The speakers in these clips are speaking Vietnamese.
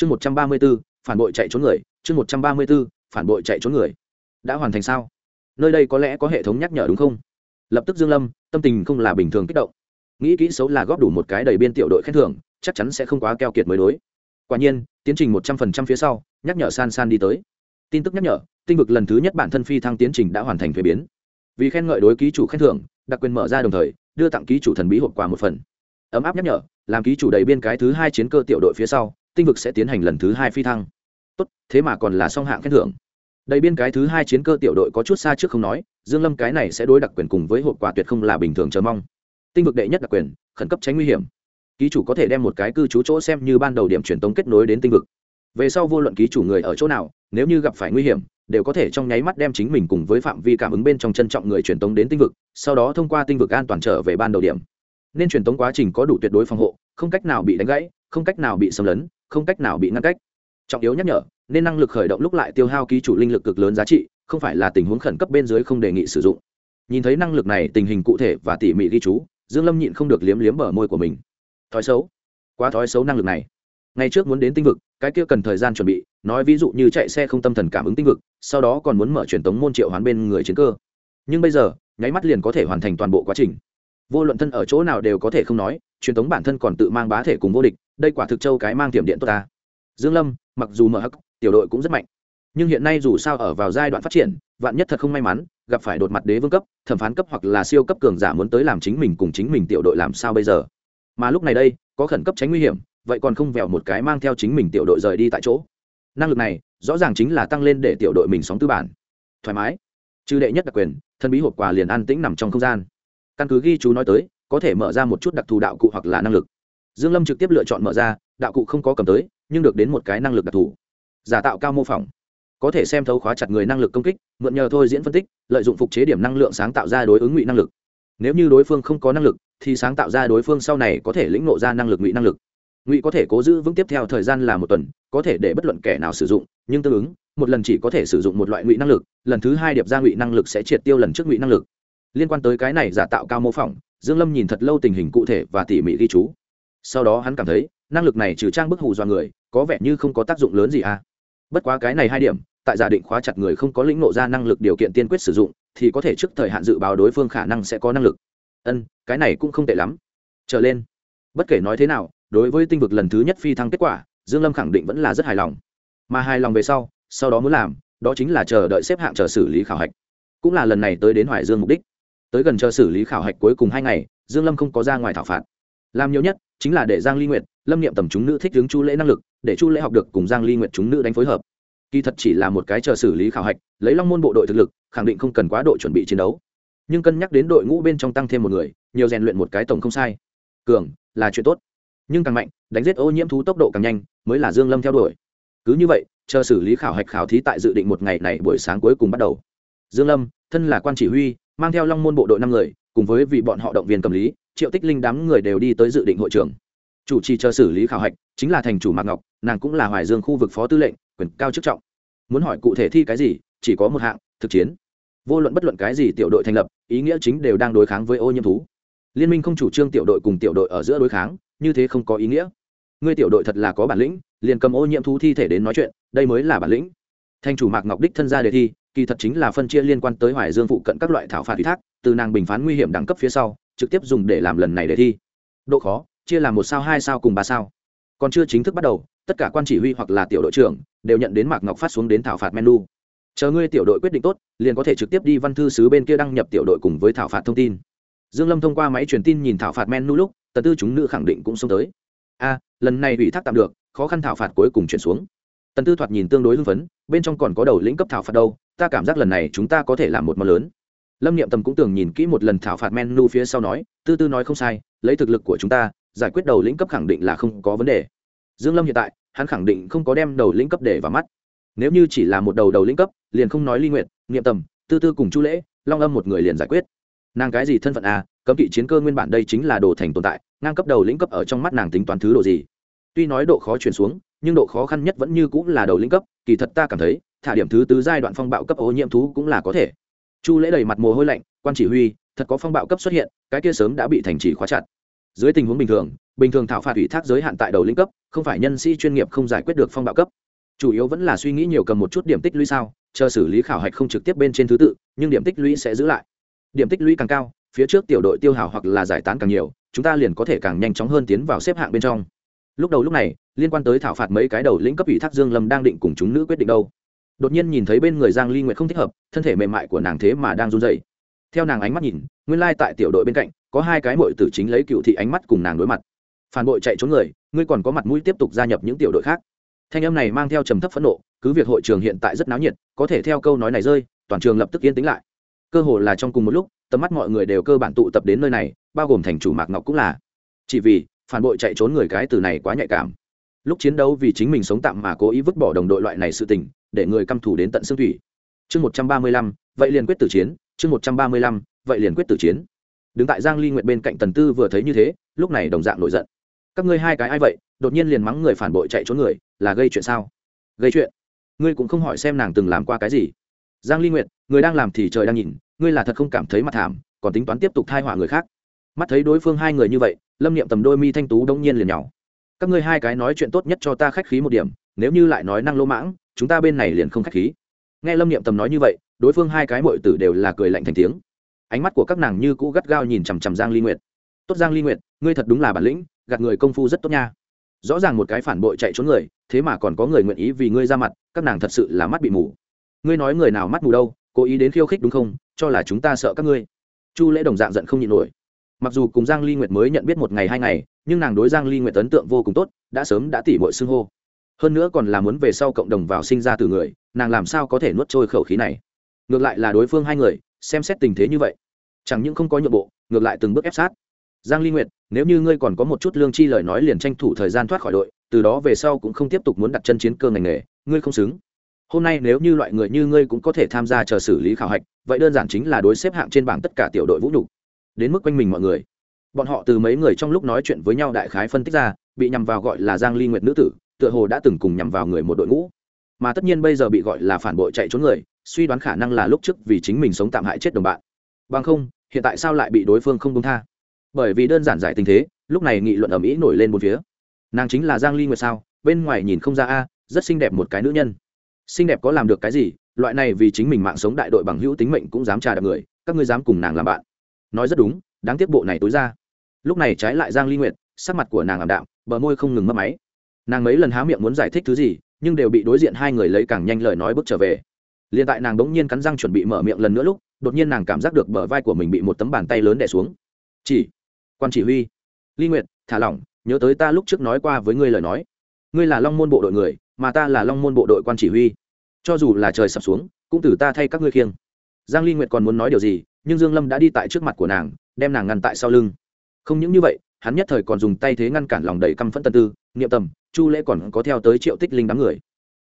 chương một trăm ba mươi b ố phản bội chạy trốn người. Chương một trăm ba mươi b ố phản bội chạy trốn người. Đã hoàn thành sao? Nơi đây có lẽ có hệ thống nhắc nhở đúng không? Lập tức dương lâm, tâm tình không là bình thường kích động. Nghĩ kỹ xấu là góp đủ một cái đầy biên tiểu đội khen thưởng, chắc chắn sẽ không quá keo kiệt mới đối. Quả nhiên, tiến trình một trăm phần trăm phía sau, nhắc nhở san san đi tới. Tin tức nhắc nhở, tinh vực lần thứ nhất bản thân phi thăng tiến trình đã hoàn thành thuế biến. Vì khen ngợi đối ký chủ khen thưởng, đặc quyền mở ra đồng thời, đưa tặng ký chủ thần bí hộp quà một phần. Ấm áp nhắc nhở, làm ký chủ đầy biên cái thứ hai chiến cơ tiểu đội phía sau tinh vực sẽ tiến hành lần thứ hai phi thăng. Tốt, thế mà còn là song hạng khen thưởng. Đầy biên cái thứ hai chiến cơ tiểu đội có chút xa trước không nói, dương lâm cái này sẽ đối đặc quyền cùng với hộp quà tuyệt không là bình thường chờ mong. Tinh vực đệ nhất đặc quyền, khẩn cấp tránh nguy hiểm. Ký chủ có thể đem một cái cư trú chỗ xem như ban đầu điểm truyền tống kết nối đến tinh vực. Về sau vô luận ký chủ người ở chỗ nào, nếu như gặp phải nguy hiểm, đều có thể trong nháy mắt đem chính mình cùng với phạm vi cảm ứng bên trong trân trọng người truyền tống đến tinh vực, sau đó thông qua tinh vực an toàn trở về ban đầu điểm. Nên truyền tống quá trình có đủ tuyệt đối phòng hộ, không cách nào bị đánh gãy, không cách nào bị xâm lấn không cách nào bị ngăn cách. Trọng yếu nhắc nhở, nên năng lực khởi động lúc lại tiêu hao ký chủ linh lực cực lớn giá trị, không phải là tình huống khẩn cấp bên dưới không đề nghị sử dụng. Nhìn thấy năng lực này, tình hình cụ thể và tỉ mỉ ghi chú, dương lâm nhịn không được liếm liếm bờ môi của mình. Thói xấu. Quá thói xấu năng lực này. Ngày trước muốn đến tinh vực, cái kia cần thời gian chuẩn bị, nói ví dụ như chạy xe không tâm thần cảm ứng tinh vực, sau đó còn muốn mở truyền tống môn triệu hoán bên người chiến cơ. Nhưng bây giờ, nháy mắt liền có thể hoàn thành toàn bộ quá trình. Vô luận thân ở chỗ nào đều có thể không nói, truyền tống bản thân còn tự mang bá thể cùng vô địch đây quả thực châu cái mang tiềm điện tốt ta. Dương lâm, mặc dù mở hắc, tiểu đội cũng rất mạnh. Nhưng hiện nay dù sao ở vào giai đoạn phát triển, vạn nhất thật không may mắn, gặp phải đột mặt đế vương cấp, thẩm phán cấp hoặc là siêu cấp cường giả muốn tới làm chính mình cùng chính mình tiểu đội làm sao bây giờ? Mà lúc này đây, có khẩn cấp tránh nguy hiểm, vậy còn không vẹo một cái mang theo chính mình tiểu đội rời đi tại chỗ. Năng lực này, rõ ràng chính là tăng lên để tiểu đội mình sóng tư bản. Thoải mái. Trừ đệ nhất đặc quyền, thân bí hộp quà liền an tĩnh nằm trong không gian. Căn cứ ghi chú nói tới, có thể mở ra một chút đặc thù đạo cụ hoặc là năng lực dương lâm trực tiếp lựa chọn mở ra, đạo cụ không có cầm tới, nhưng được đến một cái năng lực đặc thù. Giả tạo cao mô phỏng. Có thể xem thấu khóa chặt người năng lực công kích, mượn nhờ thôi diễn phân tích, lợi dụng phục chế điểm năng lượng sáng tạo ra đối ứng ngụy năng lực. Nếu như đối phương không có năng lực, thì sáng tạo ra đối phương sau này có thể lĩnh nộ ra năng lực ngụy năng lực. Ngụy có thể cố giữ vững tiếp theo thời gian là một tuần, có thể để bất luận kẻ nào sử dụng, nhưng tương ứng, một lần chỉ có thể sử dụng một loại ngụy năng lực, lần thứ hai điệp ra ngụy năng lực sẽ triệt tiêu lần trước ngụy năng lực. Liên quan tới cái này giả tạo cao mô phỏng, dương lâm nhìn thật lâu tình hình cụ thể và tỉ mỉ ghi chú sau đó hắn cảm thấy, năng lực này trừ trang bức hù do người, có vẻ như không có tác dụng lớn gì à. Bất quá cái này hai điểm, tại giả định khóa chặt người không có lĩnh nộ ra năng lực điều kiện tiên quyết sử dụng, thì có thể trước thời hạn dự báo đối phương khả năng sẽ có năng lực. Ân, cái này cũng không tệ lắm. Trở lên, bất kể nói thế nào, đối với tinh vực lần thứ nhất phi thăng kết quả, dương lâm khẳng định vẫn là rất hài lòng. Mà hài lòng về sau sau đó muốn làm, đó chính là chờ đợi xếp hạng chờ xử lý khảo hạch. Cũng là lần này tới đến hoài dương mục đích. Tới gần chờ xử lý khảo hạch cuối cùng hai ngày, dương lâm không có ra ngoài thảo phạt làm nhiều nhất chính là để giang ly nguyệt, lâm niệm tầm chúng nữ thích hướng chu lễ năng lực, để chu lễ học được cùng giang ly nguyệt chúng nữ đánh phối hợp. Kỳ thật chỉ là một cái chờ xử lý khảo hạch, lấy long môn bộ đội thực lực, khẳng định không cần quá độ chuẩn bị chiến đấu. Nhưng cân nhắc đến đội ngũ bên trong tăng thêm một người, nhiều rèn luyện một cái tổng không sai. Cường, là chuyện tốt. Nhưng càng mạnh, đánh giết ô nhiễm thú tốc độ càng nhanh, mới là dương lâm theo đuổi. Cứ như vậy, chờ xử lý khảo hạch khảo thí tại dự định một ngày này buổi sáng cuối cùng bắt đầu. Dương lâm, thân là quan chỉ huy, mang theo long môn bộ đội năm người, cùng với vị bọn họ động viên cầm lý triệu tích linh đám người đều đi tới dự định hội trường. Chủ trì chờ xử lý khảo hạch chính là thành chủ mạc ngọc, nàng cũng là hoài dương khu vực phó tư lệnh, quyền cao chức trọng. Muốn hỏi cụ thể thi cái gì, chỉ có một hạng, thực chiến. Vô luận bất luận cái gì tiểu đội thành lập, ý nghĩa chính đều đang đối kháng với ô nhiễm thú. Liên minh không chủ trương tiểu đội cùng tiểu đội ở giữa đối kháng, như thế không có ý nghĩa. Ngươi tiểu đội thật là có bản lĩnh, liền cầm ô nhiễm thú thi thể đến nói chuyện, đây mới là bản lĩnh. Thành chủ mạc ngọc đích thân ra đề thi, kỳ thật chính là phân chia liên quan tới hoài dương phụ cận các loại thảo phạt ủy thác, từ nàng bình phán nguy hiểm đẳng cấp phía sau trực tiếp dùng để làm lần này đề thi. Độ khó, chia làm một sao, hai sao cùng ba sao. Còn chưa chính thức bắt đầu, tất cả quan chỉ huy hoặc là tiểu đội trưởng đều nhận đến mạc ngọc phát xuống đến thảo phạt menu. Chờ ngươi tiểu đội quyết định tốt, liền có thể trực tiếp đi văn thư sứ bên kia đăng nhập tiểu đội cùng với thảo phạt thông tin. Dương lâm thông qua máy truyền tin nhìn thảo phạt menu lúc, tần tư chúng nữ khẳng định cũng xông tới. A, lần này ủy thác tạm được, khó khăn thảo phạt cuối cùng chuyển xuống. Tần tư thoạt nhìn tương đối hưng phấn, bên trong còn có đầu lĩnh cấp thảo phạt đâu, ta cảm giác lần này chúng ta có thể làm một món lớn lâm niệm tầm cũng tưởng nhìn kỹ một lần thảo phạt menu phía sau nói, tư tư nói không sai, lấy thực lực của chúng ta, giải quyết đầu lĩnh cấp khẳng định là không có vấn đề. Dương lâm hiện tại, hắn khẳng định không có đem đầu lĩnh cấp để vào mắt. Nếu như chỉ là một đầu đầu lĩnh cấp, liền không nói ly nguyện niệm tầm, tư tư cùng chu lễ, long âm một người liền giải quyết. Nàng cái gì thân phận à? Cấm kỵ chiến cơ nguyên bản đây chính là đồ thành tồn tại, ngang cấp đầu lĩnh cấp ở trong mắt nàng tính toán thứ độ gì? Tuy nói độ khó chuyển xuống, nhưng độ khó khăn nhất vẫn như cũng là đầu lĩnh cấp, kỳ thật ta cảm thấy, thả điểm thứ tứ giai đoạn phong bạo cấp ô nhiễm thú cũng là có thể chu lễ đầy mặt mồ hôi lạnh, quan chỉ huy, thật có phong bạo cấp xuất hiện, cái kia sớm đã bị thành trì khóa chặt. Dưới tình huống bình thường bình thường thảo phạt ủy thác giới hạn tại đầu lĩnh cấp, không phải nhân sĩ chuyên nghiệp không giải quyết được phong bạo cấp. Chủ yếu vẫn là suy nghĩ nhiều cầm một chút điểm tích lũy sao, chờ xử lý khảo hạch không trực tiếp bên trên thứ tự, nhưng điểm tích lũy sẽ giữ lại. Điểm tích lũy càng cao, phía trước tiểu đội tiêu hào hoặc là giải tán càng nhiều, chúng ta liền có thể càng nhanh chóng hơn tiến vào xếp hạng bên trong. Lúc đầu lúc này, liên quan tới thảo phạt mấy cái đầu lĩnh cấp ủy thác dương lâm đang định cùng chúng nữ quyết định đâu đột nhiên nhìn thấy bên người giang ly nguyệt không thích hợp, thân thể mềm mại của nàng thế mà đang run rẩy. Theo nàng ánh mắt nhìn, nguyên lai tại tiểu đội bên cạnh, có hai cái mội tử chính lấy cựu thị ánh mắt cùng nàng đối mặt. Phản bội chạy trốn người, ngươi còn có mặt mũi tiếp tục gia nhập những tiểu đội khác. Thanh âm này mang theo trầm thấp phẫn nộ, cứ việc hội trường hiện tại rất náo nhiệt, có thể theo câu nói này rơi, toàn trường lập tức yên tĩnh lại. Cơ hồ là trong cùng một lúc, tầm mắt mọi người đều cơ bản tụ tập đến nơi này, bao gồm thành chủ mạc ngọc cũng là. Chỉ vì, phản bội chạy trốn người cái từ này quá nhạy cảm. Lúc chiến đấu vì chính mình sống tạm mà cố ý vứt bỏ đồng đội loại này sự tình để người căm thù đến tận xương thủy. Chương một trăm ba mươi lăm, vậy liền quyết tử chiến, chương một trăm ba mươi lăm, vậy liền quyết tử chiến. Đứng tại giang ly nguyện bên cạnh tần tư vừa thấy như thế, lúc này đồng dạng nổi giận. Các ngươi hai cái ai vậy, đột nhiên liền mắng người phản bội chạy trốn người, là gây chuyện sao? Gây chuyện? Ngươi cũng không hỏi xem nàng từng làm qua cái gì. Giang ly nguyện người đang làm thì trời đang nhìn, ngươi là thật không cảm thấy mặt thảm, còn tính toán tiếp tục thai họa người khác. Mắt thấy đối phương hai người như vậy, lâm niệm tầm đôi mi thanh tú đông nhiên liền nhỏ các ngươi hai cái nói chuyện tốt nhất cho ta khách khí một điểm, nếu như lại nói năng lỗ mãng chúng ta bên này liền không khách khí. Nghe lâm niệm tầm nói như vậy, đối phương hai cái mội tử đều là cười lạnh thành tiếng. Ánh mắt của các nàng như cũ gắt gao nhìn chằm chằm giang ly nguyệt. Tốt giang ly nguyệt, ngươi thật đúng là bản lĩnh, gạt người công phu rất tốt nha. Rõ ràng một cái phản bội chạy trốn người, thế mà còn có người nguyện ý vì ngươi ra mặt, các nàng thật sự là mắt bị mù. Ngươi nói người nào mắt mù đâu, cố ý đến khiêu khích đúng không? Cho là chúng ta sợ các ngươi. Chu lễ đồng dạng giận không nhịn nổi. Mặc dù cùng giang ly nguyệt mới nhận biết một ngày hai ngày, nhưng nàng đối giang ly nguyệt ấn tượng vô cùng tốt, đã sớm đã tỉ bội xưng hô hơn nữa còn là muốn về sau cộng đồng vào sinh ra từ người, nàng làm sao có thể nuốt trôi khẩu khí này? Ngược lại là đối phương hai người, xem xét tình thế như vậy, chẳng những không có nhượng bộ, ngược lại từng bước ép sát. Giang ly nguyệt, nếu như ngươi còn có một chút lương chi lời nói liền tranh thủ thời gian thoát khỏi đội, từ đó về sau cũng không tiếp tục muốn đặt chân chiến cơ ngành nghề, ngươi không xứng. Hôm nay nếu như loại người như ngươi cũng có thể tham gia chờ xử lý khảo hạch, vậy đơn giản chính là đối xếp hạng trên bảng tất cả tiểu đội vũ nhục. Đến mức quanh mình mọi người. Bọn họ từ mấy người trong lúc nói chuyện với nhau đại khái phân tích ra, bị nhằm vào gọi là giang ly nguyệt nữ tử tựa hồ đã từng cùng nhằm vào người một đội ngũ. Mà tất nhiên bây giờ bị gọi là phản bội chạy trốn người, suy đoán khả năng là lúc trước vì chính mình sống tạm hại chết đồng bạn. Bằng không, hiện tại sao lại bị đối phương không công tha? Bởi vì đơn giản giải tình thế, lúc này nghị luận ở mỹ nổi lên một phía. Nàng chính là giang ly nguyệt sao? Bên ngoài nhìn không ra a, rất xinh đẹp một cái nữ nhân. Xinh đẹp có làm được cái gì? Loại này vì chính mình mạng sống đại đội bằng hữu tính mệnh cũng dám trà đạp người, các ngươi dám cùng nàng làm bạn. Nói rất đúng, đáng tiếc bộ này tối ra. Lúc này trái lại giang ly nguyệt, sắc mặt của nàng ảm đạm, bờ môi không ngừng mất máy nàng mấy lần há miệng muốn giải thích thứ gì, nhưng đều bị đối diện hai người lấy càng nhanh lời nói bước trở về. Liền tại nàng đống nhiên cắn răng chuẩn bị mở miệng lần nữa lúc, đột nhiên nàng cảm giác được bờ vai của mình bị một tấm bàn tay lớn đè xuống. Chỉ, quan chỉ huy, ly nguyệt, thả lỏng, nhớ tới ta lúc trước nói qua với ngươi lời nói. Ngươi là long môn bộ đội người, mà ta là long môn bộ đội quan chỉ huy. Cho dù là trời sập xuống, cũng từ ta thay các ngươi khiêng. Giang ly nguyệt còn muốn nói điều gì, nhưng dương lâm đã đi tại trước mặt của nàng, đem nàng ngăn tại sau lưng. Không những như vậy hắn nhất thời còn dùng tay thế ngăn cản lòng đầy căm phẫn tân tư, niệm tầm, chu lễ còn có theo tới triệu tích linh đám người.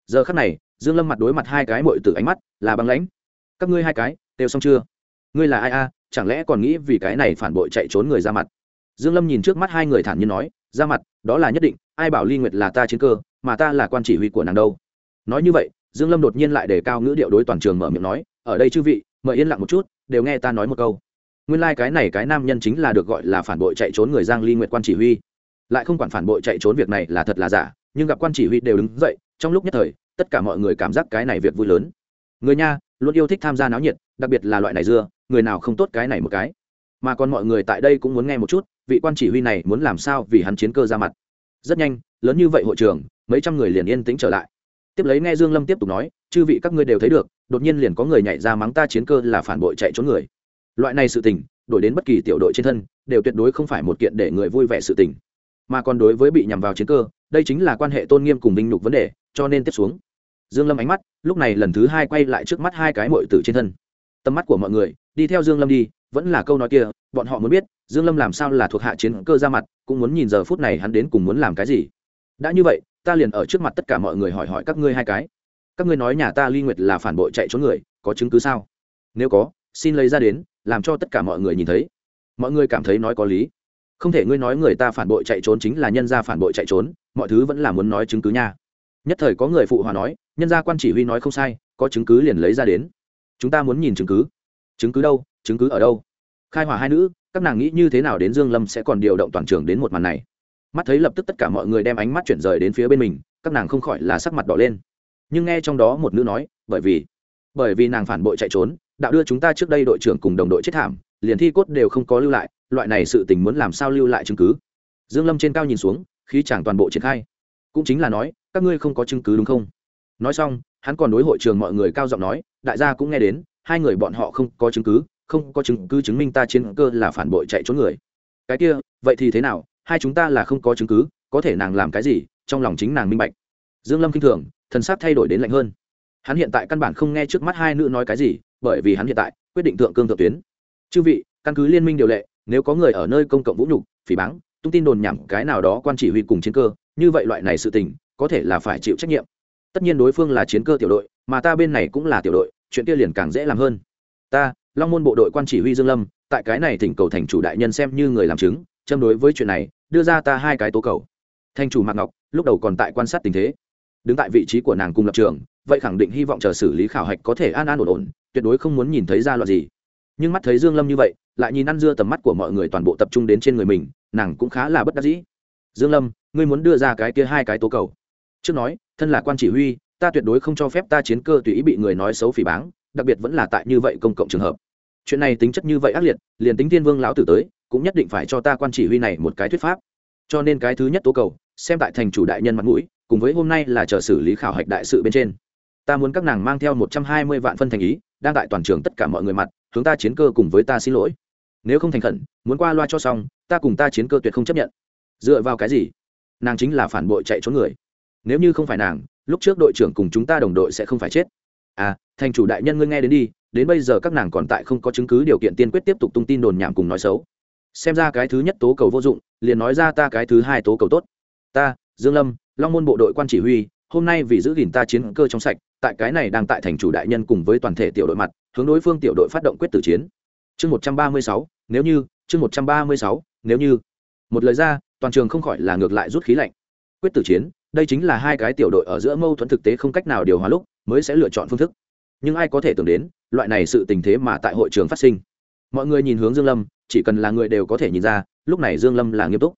Giờ khắc này, dương lâm mặt đối mặt hai cái mội từ ánh mắt là băng lãnh. Các ngươi hai cái, đều xong chưa? Ngươi là ai a? Chẳng lẽ còn nghĩ vì cái này phản bội chạy trốn người ra mặt? Dương lâm nhìn trước mắt hai người thản nhiên nói, ra mặt, đó là nhất định, ai bảo ly nguyệt là ta chiến cơ, mà ta là quan chỉ huy của nàng đâu. Nói như vậy, dương lâm đột nhiên lại đề cao ngữ điệu đối toàn trường mở miệng nói, ở đây chư vị, mời yên lặng một chút, đều nghe ta nói một câu nguyên lai like cái này cái nam nhân chính là được gọi là phản bội chạy trốn người giang ly nguyệt quan chỉ huy. Lại không quản phản bội chạy trốn việc này là thật là giả, nhưng gặp quan chỉ huy đều đứng dậy, trong lúc nhất thời, tất cả mọi người cảm giác cái này việc vui lớn. Người nha, luôn yêu thích tham gia náo nhiệt, đặc biệt là loại này dưa, người nào không tốt cái này một cái. Mà còn mọi người tại đây cũng muốn nghe một chút, vị quan chỉ huy này muốn làm sao vì hắn chiến cơ ra mặt. Rất nhanh, lớn như vậy hội trường, mấy trăm người liền yên tĩnh trở lại. Tiếp lấy nghe dương lâm tiếp tục nói, chư vị các ngươi đều thấy được, đột nhiên liền có người nhảy ra mắng ta chiến cơ là phản bội chạy trốn người loại này sự tình, đổi đến bất kỳ tiểu đội trên thân, đều tuyệt đối không phải một kiện để người vui vẻ sự tình. Mà còn đối với bị nhằm vào chiến cơ, đây chính là quan hệ tôn nghiêm cùng binh nhục vấn đề, cho nên tiếp xuống. Dương lâm ánh mắt, lúc này lần thứ hai quay lại trước mắt hai cái mội tử trên thân. Tầm mắt của mọi người, đi theo dương lâm đi, vẫn là câu nói kia, bọn họ muốn biết, dương lâm làm sao là thuộc hạ chiến cơ ra mặt, cũng muốn nhìn giờ phút này hắn đến cùng muốn làm cái gì. Đã như vậy, ta liền ở trước mặt tất cả mọi người hỏi hỏi các ngươi hai cái. Các ngươi nói nhà ta ly nguyệt là phản bội chạy trốn người, có chứng cứ sao? Nếu có, xin lấy ra đến làm cho tất cả mọi người nhìn thấy. Mọi người cảm thấy nói có lý. Không thể ngươi nói người ta phản bội chạy trốn chính là nhân gia phản bội chạy trốn, mọi thứ vẫn là muốn nói chứng cứ nha. Nhất thời có người phụ hòa nói, nhân gia quan chỉ huy nói không sai, có chứng cứ liền lấy ra đến. Chúng ta muốn nhìn chứng cứ. Chứng cứ đâu, chứng cứ ở đâu? Khai hòa hai nữ, các nàng nghĩ như thế nào đến dương lâm sẽ còn điều động toàn trường đến một màn này? Mắt thấy lập tức tất cả mọi người đem ánh mắt chuyển rời đến phía bên mình, các nàng không khỏi là sắc mặt đỏ lên. Nhưng nghe trong đó một nữ nói, bởi vì bởi vì nàng phản bội chạy trốn đạo đưa chúng ta trước đây đội trưởng cùng đồng đội chết thảm, liền thi cốt đều không có lưu lại, loại này sự tình muốn làm sao lưu lại chứng cứ? Dương lâm trên cao nhìn xuống, khí chẳng toàn bộ triển khai. Cũng chính là nói, các ngươi không có chứng cứ đúng không? Nói xong, hắn còn đối hội trường mọi người cao giọng nói, đại gia cũng nghe đến, hai người bọn họ không có chứng cứ, không có chứng cứ chứng minh ta chiến cơ là phản bội chạy trốn người. Cái kia, vậy thì thế nào? Hai chúng ta là không có chứng cứ, có thể nàng làm cái gì? Trong lòng chính nàng minh bạch. Dương lâm kinh thường, thần sắc thay đổi đến lạnh hơn. Hắn hiện tại căn bản không nghe trước mắt hai nữ nói cái gì bởi vì hắn hiện tại quyết định thượng cương thượng tuyến. Chư vị, căn cứ liên minh điều lệ, nếu có người ở nơi công cộng vũ nhục, phỉ báng, tung tin đồn nhảm cái nào đó quan chỉ huy cùng chiến cơ, như vậy loại này sự tình, có thể là phải chịu trách nhiệm. Tất nhiên đối phương là chiến cơ tiểu đội, mà ta bên này cũng là tiểu đội, chuyện kia liền càng dễ làm hơn. Ta, long môn bộ đội quan chỉ huy dương lâm, tại cái này thỉnh cầu thành chủ đại nhân xem như người làm chứng, châm đối với chuyện này, đưa ra ta hai cái tố cầu. Thành chủ mạc ngọc, lúc đầu còn tại quan sát tình thế. Đứng tại vị trí của nàng cùng lập trường vậy khẳng định hy vọng chờ xử lý khảo hạch có thể an an ổn ổn, tuyệt đối không muốn nhìn thấy ra loại gì. Nhưng mắt thấy dương lâm như vậy, lại nhìn ăn dưa tầm mắt của mọi người toàn bộ tập trung đến trên người mình, nàng cũng khá là bất đắc dĩ. Dương lâm, ngươi muốn đưa ra cái kia hai cái tố cầu? Trước nói, thân là quan chỉ huy, ta tuyệt đối không cho phép ta chiến cơ tùy ý bị người nói xấu phỉ báng, đặc biệt vẫn là tại như vậy công cộng trường hợp. Chuyện này tính chất như vậy ác liệt, liền tính thiên vương lão tử tới, cũng nhất định phải cho ta quan chỉ huy này một cái thuyết pháp. Cho nên cái thứ nhất tố cầu, xem tại thành chủ đại nhân mặt mũi, cùng với hôm nay là chờ xử lý khảo hạch đại sự bên trên ta muốn các nàng mang theo một trăm hai mươi vạn phân thành ý, đang tại toàn trường tất cả mọi người mặt, hướng ta chiến cơ cùng với ta xin lỗi. Nếu không thành khẩn, muốn qua loa cho xong, ta cùng ta chiến cơ tuyệt không chấp nhận. Dựa vào cái gì? Nàng chính là phản bội chạy trốn người. Nếu như không phải nàng, lúc trước đội trưởng cùng chúng ta đồng đội sẽ không phải chết. À thành chủ đại nhân ngươi nghe đến đi, đến bây giờ các nàng còn tại không có chứng cứ điều kiện tiên quyết tiếp tục tung tin đồn nhảm cùng nói xấu. Xem ra cái thứ nhất tố cầu vô dụng, liền nói ra ta cái thứ hai tố cầu tốt. Ta, dương lâm, long môn bộ đội quan chỉ huy, hôm nay vì giữ gìn ta chiến cơ trong sạch tại cái này đang tại thành chủ đại nhân cùng với toàn thể tiểu đội mặt, hướng đối phương tiểu đội phát động quyết tử chiến. Chương một trăm ba mươi sáu, nếu như, chương một trăm ba mươi sáu, nếu như. Một lời ra, toàn trường không khỏi là ngược lại rút khí lạnh. Quyết tử chiến, đây chính là hai cái tiểu đội ở giữa mâu thuẫn thực tế không cách nào điều hòa lúc, mới sẽ lựa chọn phương thức. Nhưng ai có thể tưởng đến, loại này sự tình thế mà tại hội trường phát sinh. Mọi người nhìn hướng dương lâm, chỉ cần là người đều có thể nhìn ra, lúc này dương lâm là nghiêm túc.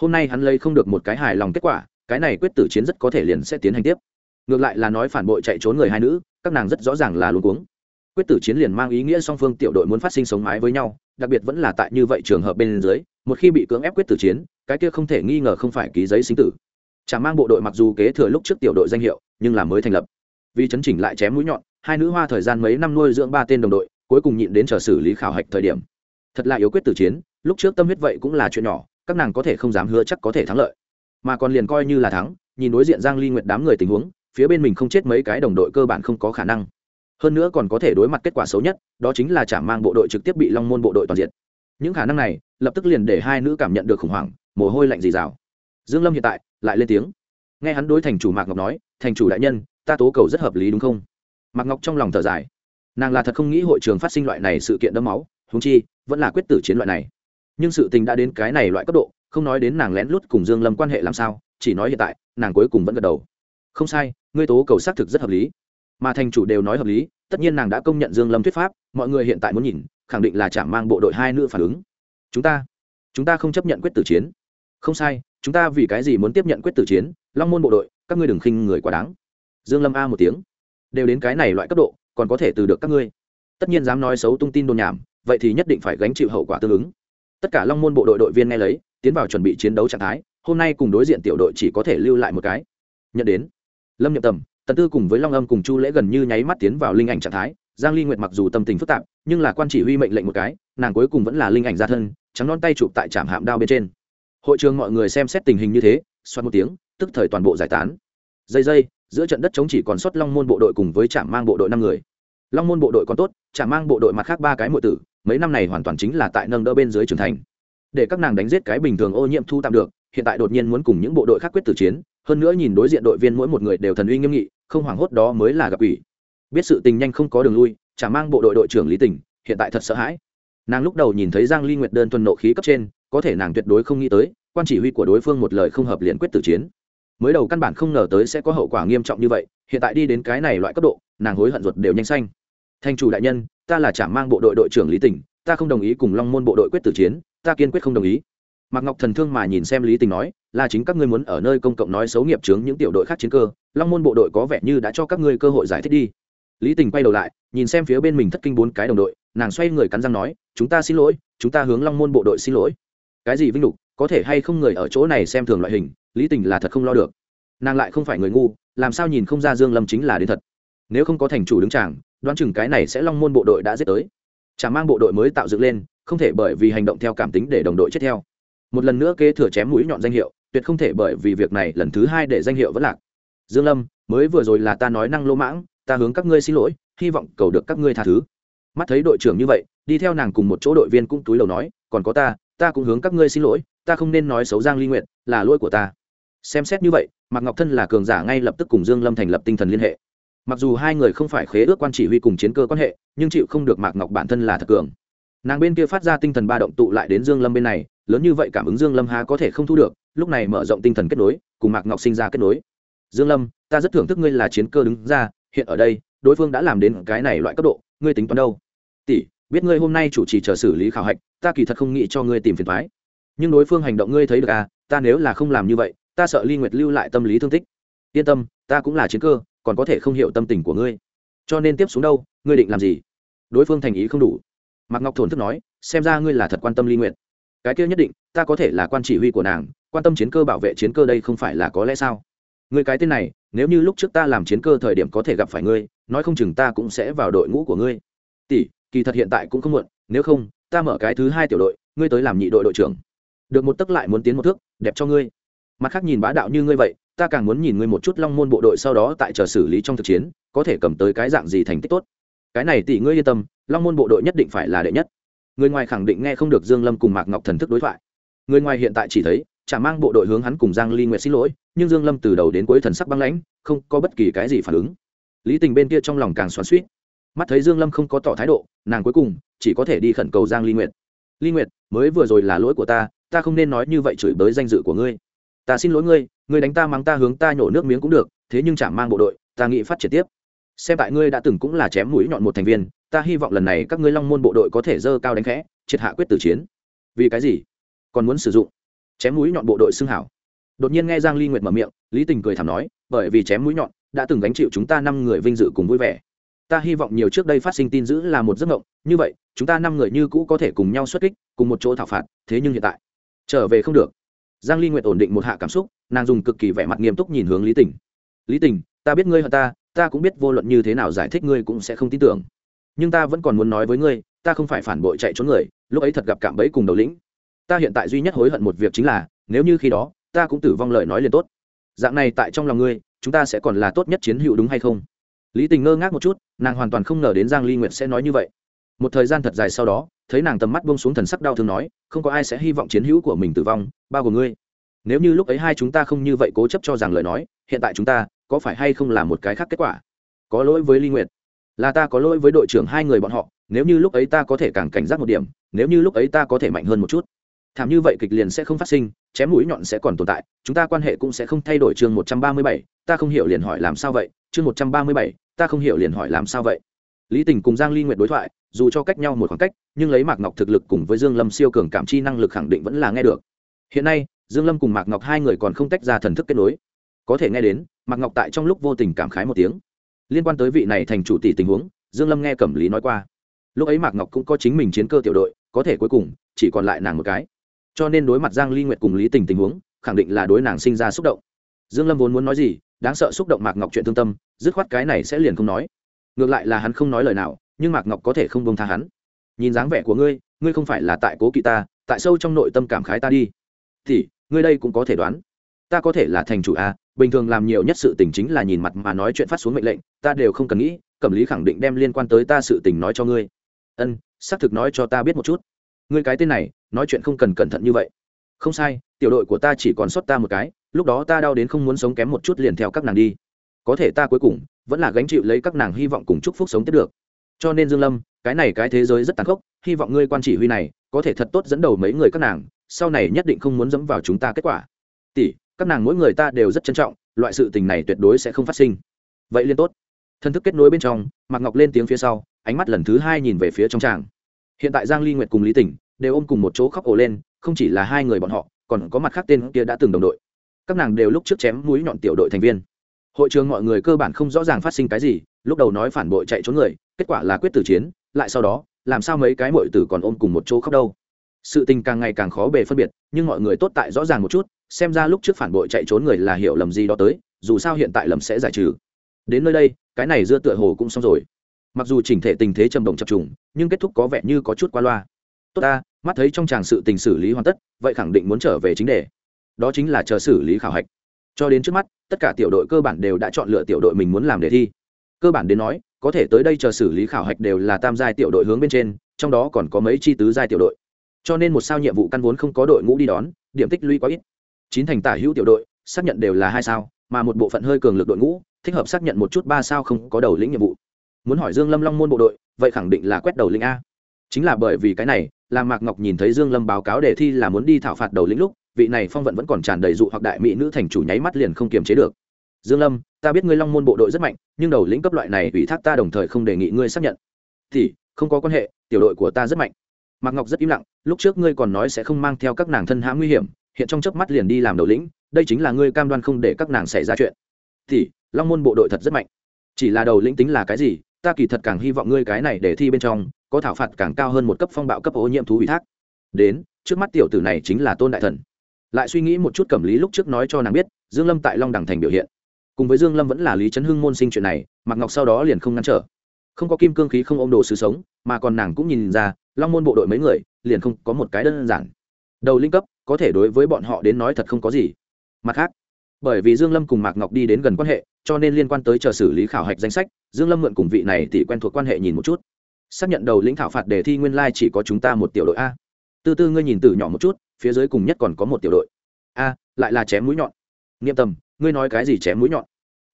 Hôm nay hắn lấy không được một cái hài lòng kết quả, cái này quyết tử chiến rất có thể liền sẽ tiến hành tiếp ngược lại là nói phản bội chạy trốn người hai nữ, các nàng rất rõ ràng là luôn cuống. Quyết tử chiến liền mang ý nghĩa song phương tiểu đội muốn phát sinh sống mái với nhau, đặc biệt vẫn là tại như vậy trường hợp bên dưới, một khi bị cưỡng ép quyết tử chiến, cái kia không thể nghi ngờ không phải ký giấy sinh tử. Chả mang bộ đội mặc dù kế thừa lúc trước tiểu đội danh hiệu, nhưng là mới thành lập. Vì chấn chỉnh lại chém mũi nhọn, hai nữ hoa thời gian mấy năm nuôi dưỡng ba tên đồng đội, cuối cùng nhịn đến chờ xử lý khảo hạch thời điểm. Thật là yếu quyết tử chiến, lúc trước tâm huyết vậy cũng là chuyện nhỏ, các nàng có thể không dám hứa chắc có thể thắng lợi. Mà còn liền coi như là thắng, nhìn đối diện giang ly nguyệt đám người tình huống phía bên mình không chết mấy cái đồng đội cơ bản không có khả năng. Hơn nữa còn có thể đối mặt kết quả xấu nhất, đó chính là chả mang bộ đội trực tiếp bị long môn bộ đội toàn diện những khả năng này, lập tức liền để hai nữ cảm nhận được khủng hoảng, mồ hôi lạnh dì dào dương lâm hiện tại lại lên tiếng. Nghe hắn đối thành chủ mạc ngọc nói, thành chủ đại nhân, ta tố cầu rất hợp lý đúng không? Mạc ngọc trong lòng thở dài. Nàng là thật không nghĩ hội trường phát sinh loại này sự kiện đẫm máu húng chi, vẫn là quyết tử chiến loại này. Nhưng sự tình đã đến cái này loại cấp độ, không nói đến nàng lén lút cùng dương lâm quan hệ làm sao, chỉ nói hiện tại, nàng cuối cùng vẫn gật đầu không sai, ngươi tố cầu xác thực rất hợp lý. Mà thành chủ đều nói hợp lý, tất nhiên nàng đã công nhận dương lâm thuyết pháp, mọi người hiện tại muốn nhìn, khẳng định là chả mang bộ đội hai nữ phản ứng. Chúng ta chúng ta không chấp nhận quyết tử chiến. Không sai, chúng ta vì cái gì muốn tiếp nhận quyết tử chiến? Long môn bộ đội, các ngươi đừng khinh người quá đáng. Dương lâm a một tiếng. Đều đến cái này loại cấp độ, còn có thể từ được các ngươi. Tất nhiên dám nói xấu tung tin đồn nhảm, vậy thì nhất định phải gánh chịu hậu quả tương ứng. Tất cả long môn bộ đội đội viên nghe lấy, tiến vào chuẩn bị chiến đấu trạng thái, hôm nay cùng đối diện tiểu đội chỉ có thể lưu lại một cái. Nhận đến lâm nhậm tầm, tần tư cùng với long âm cùng chu lễ gần như nháy mắt tiến vào linh ảnh trạng thái, giang ly nguyệt mặc dù tâm tình phức tạp, nhưng là quan chỉ huy mệnh lệnh một cái, nàng cuối cùng vẫn là linh ảnh gia thân, trắng non tay chụp tại trạm hạm đao bên trên. Hội trường mọi người xem xét tình hình như thế xoát một tiếng, tức thời toàn bộ giải tán. Dây dây, giữa trận đất chống chỉ còn sót long môn bộ đội cùng với trạm mang bộ đội năm người. Long môn bộ đội còn tốt trạm mang bộ đội mặt khác ba cái mọi tử, mấy năm này hoàn toàn chính là tại nâng đỡ bên dưới trưởng thành. Để các nàng đánh giết cái bình thường ô nhiễm thu tạm được, hiện tại đột nhiên muốn cùng những bộ đội khác quyết tử chiến hơn nữa nhìn đối diện đội viên mỗi một người đều thần uy nghiêm nghị, không hoảng hốt đó mới là gặp ủy. Biết sự tình nhanh không có đường lui, chả mang bộ đội đội trưởng lý tình, hiện tại thật sợ hãi. Nàng lúc đầu nhìn thấy giang ly nguyệt đơn thuần nộ khí cấp trên, có thể nàng tuyệt đối không nghĩ tới, quan chỉ huy của đối phương một lời không hợp liền quyết tử chiến. Mới đầu căn bản không ngờ tới sẽ có hậu quả nghiêm trọng như vậy, hiện tại đi đến cái này loại cấp độ, nàng hối hận ruột đều nhanh xanh. Thanh chủ đại nhân, ta là chả mang bộ đội đội trưởng lý tình, ta không đồng ý cùng long môn bộ đội quyết tử chiến, ta kiên quyết không đồng ý. Mạc ngọc thần thương mà nhìn xem lý tình nói là chính các ngươi muốn ở nơi công cộng nói xấu nghiệp chướng những tiểu đội khác chiến cơ, long môn bộ đội có vẻ như đã cho các ngươi cơ hội giải thích đi. Lý tình quay đầu lại, nhìn xem phía bên mình thất kinh bốn cái đồng đội, nàng xoay người cắn răng nói, chúng ta xin lỗi, chúng ta hướng long môn bộ đội xin lỗi. Cái gì vinh lục, có thể hay không người ở chỗ này xem thường loại hình, lý tình là thật không lo được. Nàng lại không phải người ngu, làm sao nhìn không ra dương lâm chính là đến thật. Nếu không có thành chủ đứng tràng đoán chừng cái này sẽ long môn bộ đội đã giết tới. Chả mang bộ đội mới tạo dựng lên, không thể bởi vì hành động theo cảm tính để đồng đội chết theo. Một lần nữa kế thừa chém mũi nhọn danh hiệu tuyệt không thể bởi vì việc này lần thứ hai để danh hiệu vẫn lạc. Dương lâm, mới vừa rồi là ta nói năng lô mãng, ta hướng các ngươi xin lỗi, hy vọng cầu được các ngươi tha thứ. Mắt thấy đội trưởng như vậy, đi theo nàng cùng một chỗ đội viên cũng túi đầu nói, còn có ta ta cũng hướng các ngươi xin lỗi, ta không nên nói xấu giang ly nguyện là lỗi của ta. Xem xét như vậy, mạc ngọc thân là cường giả ngay lập tức cùng dương lâm thành lập tinh thần liên hệ. Mặc dù hai người không phải khế ước quan chỉ huy cùng chiến cơ quan hệ, nhưng chịu không được mạc ngọc bản thân là thật cường nàng bên kia phát ra tinh thần ba động tụ lại đến dương lâm bên này, lớn như vậy cảm ứng dương lâm há có thể không thu được, lúc này mở rộng tinh thần kết nối, cùng mạc ngọc sinh ra kết nối. Dương lâm, ta rất thưởng thức ngươi là chiến cơ đứng ra, hiện ở đây, đối phương đã làm đến cái này loại cấp độ, ngươi tính toán đâu? Tỷ, biết ngươi hôm nay chủ trì chờ xử lý khảo hạch, ta kỳ thật không nghĩ cho ngươi tìm phiền thoái nhưng đối phương hành động ngươi thấy được à ta nếu là không làm như vậy, ta sợ ly nguyệt lưu lại tâm lý thương tích. Yên tâm, ta cũng là chiến cơ, còn có thể không hiểu tâm tình của ngươi. Cho nên tiếp xuống đâu, ngươi định làm gì? Đối phương thành ý không đủ mạc ngọc thổn thức nói, xem ra ngươi là thật quan tâm ly nguyệt. Cái kia nhất định, ta có thể là quan chỉ huy của nàng, quan tâm chiến cơ bảo vệ chiến cơ đây không phải là có lẽ sao? Người cái tên này, nếu như lúc trước ta làm chiến cơ thời điểm có thể gặp phải ngươi, nói không chừng ta cũng sẽ vào đội ngũ của ngươi. Tỷ, kỳ thật hiện tại cũng không muộn, nếu không, ta mở cái thứ hai tiểu đội, ngươi tới làm nhị đội đội trưởng. Được một tấc lại muốn tiến một thước, đẹp cho ngươi. Mặt khác nhìn bá đạo như ngươi vậy, ta càng muốn nhìn ngươi một chút long môn bộ đội sau đó tại chờ xử lý trong thực chiến, có thể cầm tới cái dạng gì thành tích tốt. Cái này tỷ ngươi yên tâm long môn bộ đội nhất định phải là đệ nhất. Người ngoài khẳng định nghe không được dương lâm cùng mạc ngọc thần thức đối thoại. Người ngoài hiện tại chỉ thấy, chả mang bộ đội hướng hắn cùng giang ly nguyệt xin lỗi, nhưng dương lâm từ đầu đến cuối thần sắc băng lãnh, không có bất kỳ cái gì phản ứng. Lý tình bên kia trong lòng càng xoắn xuýt. Mắt thấy dương lâm không có tỏ thái độ, nàng cuối cùng chỉ có thể đi khẩn cầu giang ly nguyệt. Ly nguyệt, mới vừa rồi là lỗi của ta ta không nên nói như vậy chửi bới danh dự của ngươi. Ta xin lỗi ngươi ngươi đánh ta mắng ta hướng ta nhổ nước miếng cũng được, thế nhưng chả mang bộ đội, ta nghĩ phát triển tiếp. Xem tại ngươi đã từng cũng là chém mũi nhọn một thành viên ta hy vọng lần này các ngươi long môn bộ đội có thể dơ cao đánh khẽ, triệt hạ quyết tử chiến. Vì cái gì? Còn muốn sử dụng? Chém mũi nhọn bộ đội xưng hảo. Đột nhiên nghe giang ly nguyệt mở miệng, lý tình cười thảm nói, bởi vì chém mũi nhọn đã từng gánh chịu chúng ta năm người vinh dự cùng vui vẻ. Ta hy vọng nhiều trước đây phát sinh tin dữ là một giấc mộng, như vậy, chúng ta năm người như cũ có thể cùng nhau xuất kích, cùng một chỗ thảo phạt, thế nhưng hiện tại, trở về không được. Giang ly nguyệt ổn định một hạ cảm xúc, nàng dùng cực kỳ vẻ mặt nghiêm túc nhìn hướng lý tình. Lý tình, ta biết ngươi hận ta ta cũng biết vô luận như thế nào giải thích ngươi cũng sẽ không tin tưởng nhưng ta vẫn còn muốn nói với ngươi, ta không phải phản bội chạy trốn người, lúc ấy thật gặp cạm bẫy cùng đầu lĩnh. Ta hiện tại duy nhất hối hận một việc chính là, nếu như khi đó, ta cũng tử vong lời nói liền tốt. Dạng này tại trong lòng ngươi, chúng ta sẽ còn là tốt nhất chiến hữu đúng hay không? Lý tình ngơ ngác một chút, nàng hoàn toàn không ngờ đến giang ly nguyệt sẽ nói như vậy. Một thời gian thật dài sau đó, thấy nàng tầm mắt buông xuống thần sắc đau thương nói, không có ai sẽ hy vọng chiến hữu của mình tử vong, bao gồm ngươi. Nếu như lúc ấy hai chúng ta không như vậy cố chấp cho rằng lời nói, hiện tại chúng ta có phải hay không là một cái khác kết quả? Có lỗi với ly nguyệt là ta có lỗi với đội trưởng hai người bọn họ, nếu như lúc ấy ta có thể càng cảnh giác một điểm, nếu như lúc ấy ta có thể mạnh hơn một chút. Thảm như vậy kịch liền sẽ không phát sinh, chém mũi nhọn sẽ còn tồn tại, chúng ta quan hệ cũng sẽ không thay đổi chương một trăm ba mươi bảy, ta không hiểu liền hỏi làm sao vậy, chương một trăm ba mươi bảy, ta không hiểu liền hỏi làm sao vậy. Lý tình cùng giang ly nguyệt đối thoại, dù cho cách nhau một khoảng cách, nhưng lấy mạc ngọc thực lực cùng với dương lâm siêu cường cảm chi năng lực khẳng định vẫn là nghe được. Hiện nay, dương lâm cùng mạc ngọc hai người còn không tách ra thần thức kết nối. Có thể nghe đến, mạc ngọc tại trong lúc vô tình cảm khái một tiếng liên quan tới vị này thành chủ tỷ tình huống dương lâm nghe cẩm lý nói qua. Lúc ấy mạc ngọc cũng có chính mình chiến cơ tiểu đội có thể cuối cùng chỉ còn lại nàng một cái. Cho nên đối mặt giang ly nguyệt cùng lý tình tình huống khẳng định là đối nàng sinh ra xúc động. Dương lâm vốn muốn nói gì đáng sợ xúc động mạc ngọc chuyện thương tâm dứt khoát cái này sẽ liền không nói. Ngược lại là hắn không nói lời nào nhưng mạc ngọc có thể không buông tha hắn. Nhìn dáng vẻ của ngươi ngươi không phải là tại cố kỵ ta tại sâu trong nội tâm cảm khái ta đi. Thì ngươi đây cũng có thể đoán. Ta có thể là thành chủ a à, bình thường làm nhiều nhất sự tình chính là nhìn mặt mà nói chuyện phát xuống mệnh lệnh, ta đều không cần nghĩ, cẩm lý khẳng định đem liên quan tới ta sự tình nói cho ngươi. Ân, xác thực nói cho ta biết một chút. Ngươi cái tên này, nói chuyện không cần cẩn thận như vậy. Không sai, tiểu đội của ta chỉ còn sót ta một cái, lúc đó ta đau đến không muốn sống kém một chút liền theo các nàng đi. Có thể ta cuối cùng, vẫn là gánh chịu lấy các nàng hy vọng cùng chúc phúc sống tiếp được. Cho nên dương lâm, cái này cái thế giới rất tàn khốc, hy vọng ngươi quan chỉ huy này, có thể thật tốt dẫn đầu mấy người các nàng, sau này nhất định không muốn dẫm vào chúng ta kết quả. Tỷ các nàng mỗi người ta đều rất trân trọng, loại sự tình này tuyệt đối sẽ không phát sinh. Vậy liên tốt. Thân thức kết nối bên trong, mạc ngọc lên tiếng phía sau, ánh mắt lần thứ hai nhìn về phía trong tràng. Hiện tại giang ly nguyệt cùng lý tỉnh đều ôm cùng một chỗ khóc ồ lên, không chỉ là hai người bọn họ, còn có mặt khác tên kia đã từng đồng đội. Các nàng đều lúc trước chém mũi nhọn tiểu đội thành viên. Hội trường mọi người cơ bản không rõ ràng phát sinh cái gì, lúc đầu nói phản bội chạy trốn người, kết quả là quyết tử chiến, lại sau đó, làm sao mấy cái mọi tử còn ôm cùng một chỗ khóc đâu. Sự tình càng ngày càng khó bề phân biệt, nhưng mọi người tốt tại rõ ràng một chút xem ra lúc trước phản bội chạy trốn người là hiểu lầm gì đó tới, dù sao hiện tại lầm sẽ giải trừ. Đến nơi đây, cái này dưa tựa hồ cũng xong rồi. Mặc dù chỉnh thể tình thế trầm động chập trùng, nhưng kết thúc có vẻ như có chút qua loa. Tốt ta, mắt thấy trong tràng sự tình xử lý hoàn tất, vậy khẳng định muốn trở về chính đề. Đó chính là chờ xử lý khảo hạch. Cho đến trước mắt, tất cả tiểu đội cơ bản đều đã chọn lựa tiểu đội mình muốn làm đề thi. Cơ bản đến nói, có thể tới đây chờ xử lý khảo hạch đều là tam giai tiểu đội hướng bên trên, trong đó còn có mấy chi tứ giai tiểu đội. Cho nên một sao nhiệm vụ căn vốn không có đội ngũ đi đón, điểm tích lũy quá ít chín thành tả hữu tiểu đội, xác nhận đều là hai sao, mà một bộ phận hơi cường lực đội ngũ, thích hợp xác nhận một chút ba sao không có đầu lĩnh nhiệm vụ. Muốn hỏi dương lâm long môn bộ đội, vậy khẳng định là quét đầu lĩnh a. Chính là bởi vì cái này là mạc ngọc nhìn thấy dương lâm báo cáo đề thi là muốn đi thảo phạt đầu lĩnh lúc, vị này phong vận vẫn còn tràn đầy dụ hoặc đại mỹ nữ thành chủ nháy mắt liền không kiềm chế được. Dương lâm, ta biết ngươi long môn bộ đội rất mạnh, nhưng đầu lĩnh cấp loại này ủy thác ta đồng thời không đề nghị ngươi xác nhận. Thì, không có quan hệ, tiểu đội của ta rất mạnh. Mạc ngọc rất im lặng, lúc trước ngươi còn nói sẽ không mang theo các nàng thân hãm nguy hiểm hiện trong chớp mắt liền đi làm đầu lĩnh, đây chính là ngươi cam đoan không để các nàng xảy ra chuyện. Thì, long môn bộ đội thật rất mạnh. Chỉ là đầu lĩnh tính là cái gì, ta kỳ thật càng hy vọng ngươi cái này để thi bên trong, có thảo phạt càng cao hơn một cấp phong bạo cấp ô nhiễm thú ủy thác. Đến, trước mắt tiểu tử này chính là tôn đại thần. Lại suy nghĩ một chút cẩm lý lúc trước nói cho nàng biết, dương lâm tại long đẳng thành biểu hiện. Cùng với dương lâm vẫn là lý trấn hưng môn sinh chuyện này mặc ngọc sau đó liền không ngăn trở. Không có kim cương khí không ôm đồ sứ sống, mà còn nàng cũng nhìn ra, long môn bộ đội mấy người, liền không có một cái đơn giản. Đầu linh cấp có thể đối với bọn họ đến nói thật không có gì. Mặt khác, bởi vì dương lâm cùng mạc ngọc đi đến gần quan hệ, cho nên liên quan tới chờ xử lý khảo hạch danh sách, dương lâm mượn cùng vị này tỷ quen thuộc quan hệ nhìn một chút. Xác nhận đầu lĩnh thảo phạt đề thi nguyên lai chỉ có chúng ta một tiểu đội a. Tư tư ngươi nhìn từ nhỏ một chút, phía dưới cùng nhất còn có một tiểu đội. A, lại là chém mũi nhọn. Niệm tầm, ngươi nói cái gì chém mũi nhọn?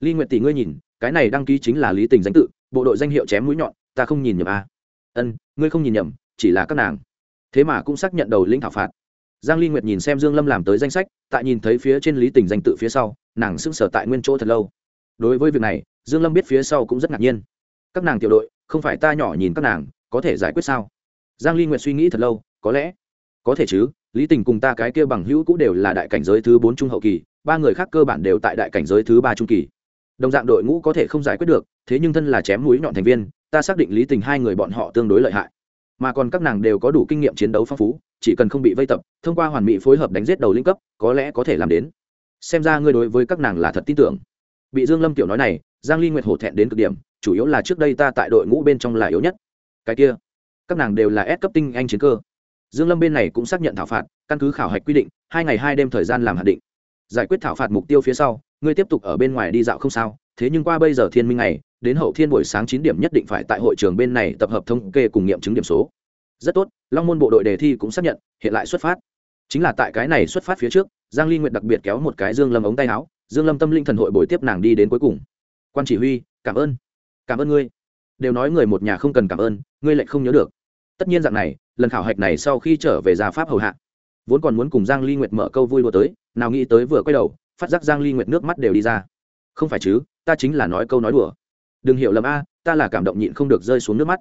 Ly nguyện tỷ ngươi nhìn, cái này đăng ký chính là lý tình danh tự, bộ đội danh hiệu chém mũi nhọn, ta không nhìn nhầm a. Ân, ngươi không nhìn nhầm, chỉ là các nàng. Thế mà cũng xác nhận đầu lĩnh thảo phạt giang ly nguyệt nhìn xem dương lâm làm tới danh sách, tại nhìn thấy phía trên lý tình danh tự phía sau, nàng sững sờ tại nguyên chỗ thật lâu. Đối với việc này, dương lâm biết phía sau cũng rất ngạc nhiên. Các nàng tiểu đội, không phải ta nhỏ nhìn các nàng, có thể giải quyết sao? Giang ly nguyệt suy nghĩ thật lâu, có lẽ, có thể chứ, lý tình cùng ta cái kia bằng hữu cũng đều là đại cảnh giới thứ bốn trung hậu kỳ, ba người khác cơ bản đều tại đại cảnh giới thứ ba trung kỳ. Đồng dạng đội ngũ có thể không giải quyết được, thế nhưng thân là chém mũi nhọn thành viên, ta xác định lý tình hai người bọn họ tương đối lợi hại. Mà còn các nàng đều có đủ kinh nghiệm chiến đấu phong phú chỉ cần không bị vây tập, thông qua hoàn mỹ phối hợp đánh giết đầu linh cấp, có lẽ có thể làm đến. Xem ra ngươi đối với các nàng là thật tin tưởng. Bị dương lâm tiểu nói này, giang ly nguyệt hổ thẹn đến cực điểm, chủ yếu là trước đây ta tại đội ngũ bên trong là yếu nhất. Cái kia, các nàng đều là S cấp tinh anh chiến cơ. Dương lâm bên này cũng xác nhận thảo phạt, căn cứ khảo hạch quy định, hai ngày hai đêm thời gian làm hạn định. Giải quyết thảo phạt mục tiêu phía sau, ngươi tiếp tục ở bên ngoài đi dạo không sao, thế nhưng qua bây giờ thiên minh này đến hậu thiên buổi sáng chín điểm nhất định phải tại hội trường bên này tập hợp thống kê cùng nghiệm chứng điểm số rất tốt, long môn bộ đội đề thi cũng xác nhận, hiện lại xuất phát. Chính là tại cái này xuất phát phía trước, giang ly nguyệt đặc biệt kéo một cái dương lâm ống tay áo, dương lâm tâm linh thần hội bồi tiếp nàng đi đến cuối cùng. Quan chỉ huy, cảm ơn cảm ơn ngươi. Đều nói người một nhà không cần cảm ơn, ngươi lại không nhớ được. Tất nhiên dạng này, lần khảo hạch này sau khi trở về gia pháp hầu hạ. Vốn còn muốn cùng giang ly nguyệt mở câu vui đùa tới, nào nghĩ tới vừa quay đầu, phát giác giang ly nguyệt nước mắt đều đi ra. Không phải chứ, ta chính là nói câu nói đùa. Đừng hiểu lầm a, ta là cảm động nhịn không được rơi xuống nước mắt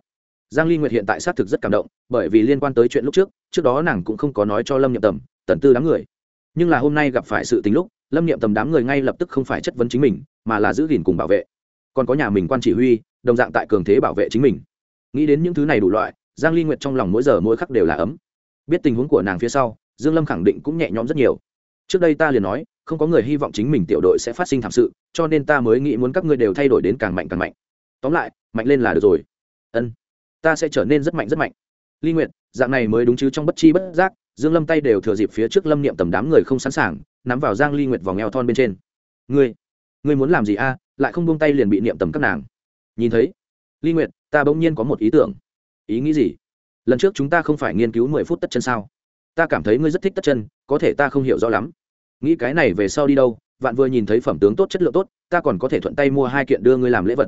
giang ly nguyệt hiện tại xác thực rất cảm động, bởi vì liên quan tới chuyện lúc trước trước đó nàng cũng không có nói cho lâm nhậm tầm, tần tư đám người. Nhưng là hôm nay gặp phải sự tình lúc, lâm nhậm tầm đám người ngay lập tức không phải chất vấn chính mình, mà là giữ gìn cùng bảo vệ. Còn có nhà mình quan chỉ huy, đồng dạng tại cường thế bảo vệ chính mình. Nghĩ đến những thứ này đủ loại, giang ly nguyệt trong lòng mỗi giờ mỗi khắc đều là ấm. Biết tình huống của nàng phía sau, dương lâm khẳng định cũng nhẹ nhõm rất nhiều. Trước đây ta liền nói, không có người hy vọng chính mình tiểu đội sẽ phát sinh thảm sự, cho nên ta mới nghĩ muốn các ngươi đều thay đổi đến càng mạnh càng mạnh. Tóm lại, mạnh lên là được rồi. Ân ta sẽ trở nên rất mạnh rất mạnh. Ly nguyệt, dạng này mới đúng chứ, trong bất chi bất giác, dương lâm tay đều thừa dịp phía trước lâm niệm tầm đám người không sẵn sàng, nắm vào giang ly nguyệt vòng eo thon bên trên. Ngươi ngươi muốn làm gì a? Lại không buông tay liền bị niệm tầm các nàng. Nhìn thấy, ly nguyệt, ta bỗng nhiên có một ý tưởng. Ý nghĩ gì? Lần trước chúng ta không phải nghiên cứu mười phút tất chân sao? Ta cảm thấy ngươi rất thích tất chân, có thể ta không hiểu rõ lắm. Nghĩ cái này về sau đi đâu, vạn vừa nhìn thấy phẩm tướng tốt, chất lượng tốt, ta còn có thể thuận tay mua hai kiện đưa ngươi làm lễ vật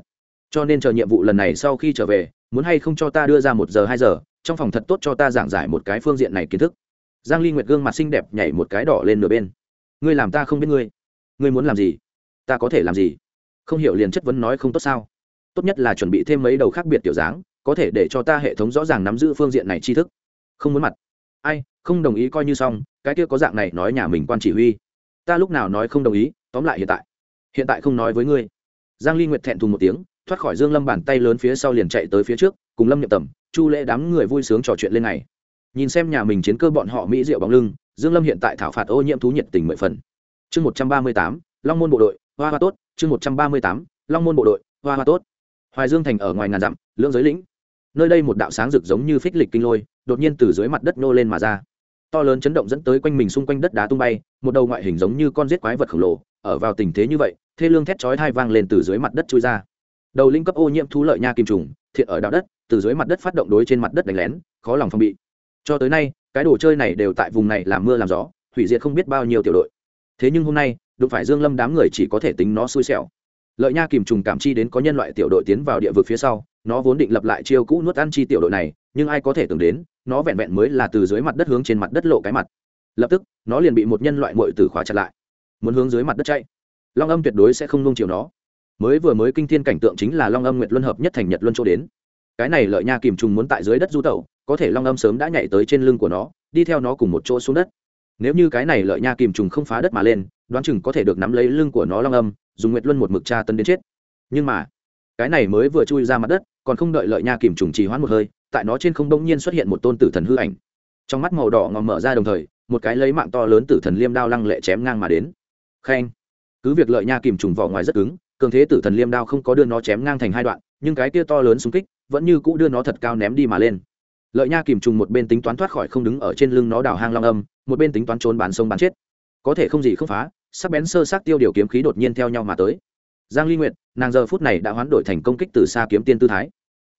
cho nên chờ nhiệm vụ lần này sau khi trở về, muốn hay không cho ta đưa ra một giờ hai giờ, trong phòng thật tốt cho ta giảng giải một cái phương diện này kiến thức. Giang ly nguyệt gương mặt xinh đẹp nhảy một cái đỏ lên nửa bên. Ngươi làm ta không biết ngươi. Ngươi muốn làm gì? Ta có thể làm gì? Không hiểu liền chất vấn nói không tốt sao? Tốt nhất là chuẩn bị thêm mấy đầu khác biệt tiểu dáng, có thể để cho ta hệ thống rõ ràng nắm giữ phương diện này tri thức. Không muốn mặt. Ai, không đồng ý coi như xong, cái kia có dạng này nói nhà mình quan chỉ huy. Ta lúc nào nói không đồng ý, tóm lại hiện tại. Hiện tại không nói với ngươi. Giang ly nguyệt thẹn thùng một tiếng thoát khỏi dương lâm bàn tay lớn phía sau liền chạy tới phía trước cùng lâm nhậm tầm chu lễ đám người vui sướng trò chuyện lên này nhìn xem nhà mình chiến cơ bọn họ mỹ diệu bóng lưng dương lâm hiện tại thảo phạt ô nhiễm thú nhiệt tình mười phần. Chương 138, long môn bộ đội hoa hoa tốt. Chương 138, long môn bộ đội hoa hoa tốt. Hoài dương thành ở ngoài ngàn dặm lưỡng giới lĩnh. Nơi đây một đạo sáng rực giống như phích lịch kinh lôi đột nhiên từ dưới mặt đất nô lên mà ra. To lớn chấn động dẫn tới quanh mình xung quanh đất đá tung bay một đầu ngoại hình giống như con giết quái vật khổng lồ ở vào tình thế như vậy thê lương thét chói thai vang lên từ dưới mặt đất chui ra đầu linh cấp ô nhiễm thú lợi nha kim trùng, thiện ở đạo đất, từ dưới mặt đất phát động đối trên mặt đất đánh lén, khó lòng phòng bị. Cho tới nay, cái đồ chơi này đều tại vùng này làm mưa làm gió, hủy diệt không biết bao nhiêu tiểu đội. Thế nhưng hôm nay, đụng phải dương lâm đám người chỉ có thể tính nó xui xẻo. Lợi nha kìm trùng cảm chi đến có nhân loại tiểu đội tiến vào địa vực phía sau, nó vốn định lập lại chiêu cũ nuốt ăn chi tiểu đội này, nhưng ai có thể tưởng đến, nó vẹn vẹn mới là từ dưới mặt đất hướng trên mặt đất lộ cái mặt. Lập tức, nó liền bị một nhân loại mội từ khóa chặt lại, muốn hướng dưới mặt đất chạy. Long âm tuyệt đối sẽ không nung chiều nó mới vừa mới kinh thiên cảnh tượng chính là long âm nguyệt luân hợp nhất thành nhật luân chỗ đến. Cái này lợi nha kìm trùng muốn tại dưới đất du tẩu, có thể long âm sớm đã nhảy tới trên lưng của nó, đi theo nó cùng một chỗ xuống đất. Nếu như cái này lợi nha kìm trùng không phá đất mà lên, đoán chừng có thể được nắm lấy lưng của nó long âm, dùng nguyệt luân một mực tra tấn đến chết. Nhưng mà, cái này mới vừa chui ra mặt đất, còn không đợi lợi nha kìm trùng trì hoãn một hơi, tại nó trên không đông nhiên xuất hiện một tôn tử thần hư ảnh. Trong mắt màu đỏ ngòm mở ra đồng thời, một cái lấy mạng to lớn tử thần liêm đao lăng lệ chém ngang mà đến. Khen. Cứ việc lợi nha kìm trùng vỏ ngoài rất cứng cường thế tử thần liêm đao không có đưa nó chém ngang thành hai đoạn, nhưng cái kia to lớn xung kích vẫn như cũ đưa nó thật cao ném đi mà lên. Lợi nha kìm trùng một bên tính toán thoát khỏi không đứng ở trên lưng nó đào hang long âm, một bên tính toán trốn bán sông bán chết. Có thể không gì không phá, sắc bén sơ sát tiêu điều kiếm khí đột nhiên theo nhau mà tới. Giang ly nguyệt, nàng giờ phút này đã hoán đổi thành công kích từ xa kiếm tiên tư thái.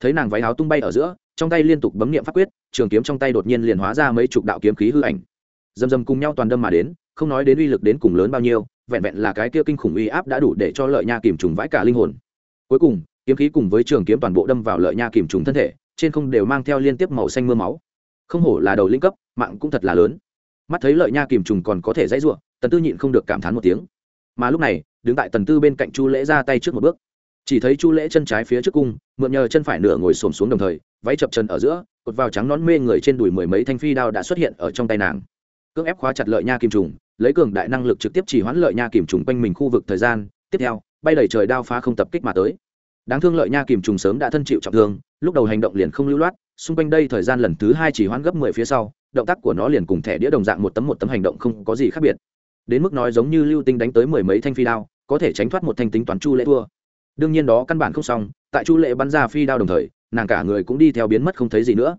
Thấy nàng váy áo tung bay ở giữa, trong tay liên tục bấm niệm pháp quyết, trường kiếm trong tay đột nhiên liền hóa ra mấy chục đạo kiếm khí hư ảnh. Dầm dầm cùng nhau toàn đâm mà đến, không nói đến uy lực đến cùng lớn bao nhiêu vẹn vẹn là cái kia kinh khủng uy áp đã đủ để cho lợi nha kìm trùng vãi cả linh hồn. Cuối cùng, kiếm khí cùng với trường kiếm toàn bộ đâm vào lợi nha kìm trùng thân thể, trên không đều mang theo liên tiếp màu xanh mưa máu. Không hổ là đầu linh cấp, mạng cũng thật là lớn. Mắt thấy lợi nha kìm trùng còn có thể dãy ruộng tần tư nhịn không được cảm thán một tiếng. Mà lúc này, đứng tại tần tư bên cạnh chu lễ ra tay trước một bước. Chỉ thấy chu lễ chân trái phía trước cung, mượn nhờ chân phải nửa ngồi xổm xuống đồng thời, váy chập chân ở giữa, cột vào trắng nón mê người trên đùi mười mấy thanh phi đao đã xuất hiện ở trong tay nàng. Cưỡng ép khóa chặt lợi nha kim trùng lấy cường đại năng lực trực tiếp chỉ hoãn lợi nha kìm trùng quanh mình khu vực thời gian, tiếp theo, bay đầy trời đao phá không tập kích mà tới. Đáng thương lợi nha kìm trùng sớm đã thân chịu trọng thương, lúc đầu hành động liền không lưu loát, xung quanh đây thời gian lần thứ hai chỉ hoãn gấp mười phía sau, động tác của nó liền cùng thẻ đĩa đồng dạng một tấm một tấm hành động không có gì khác biệt. Đến mức nói giống như lưu tinh đánh tới mười mấy thanh phi đao, có thể tránh thoát một thanh tính toán chu lễ thua. Đương nhiên đó căn bản không xong, tại chu lễ bắn ra phi đao đồng thời, nàng cả người cũng đi theo biến mất không thấy gì nữa.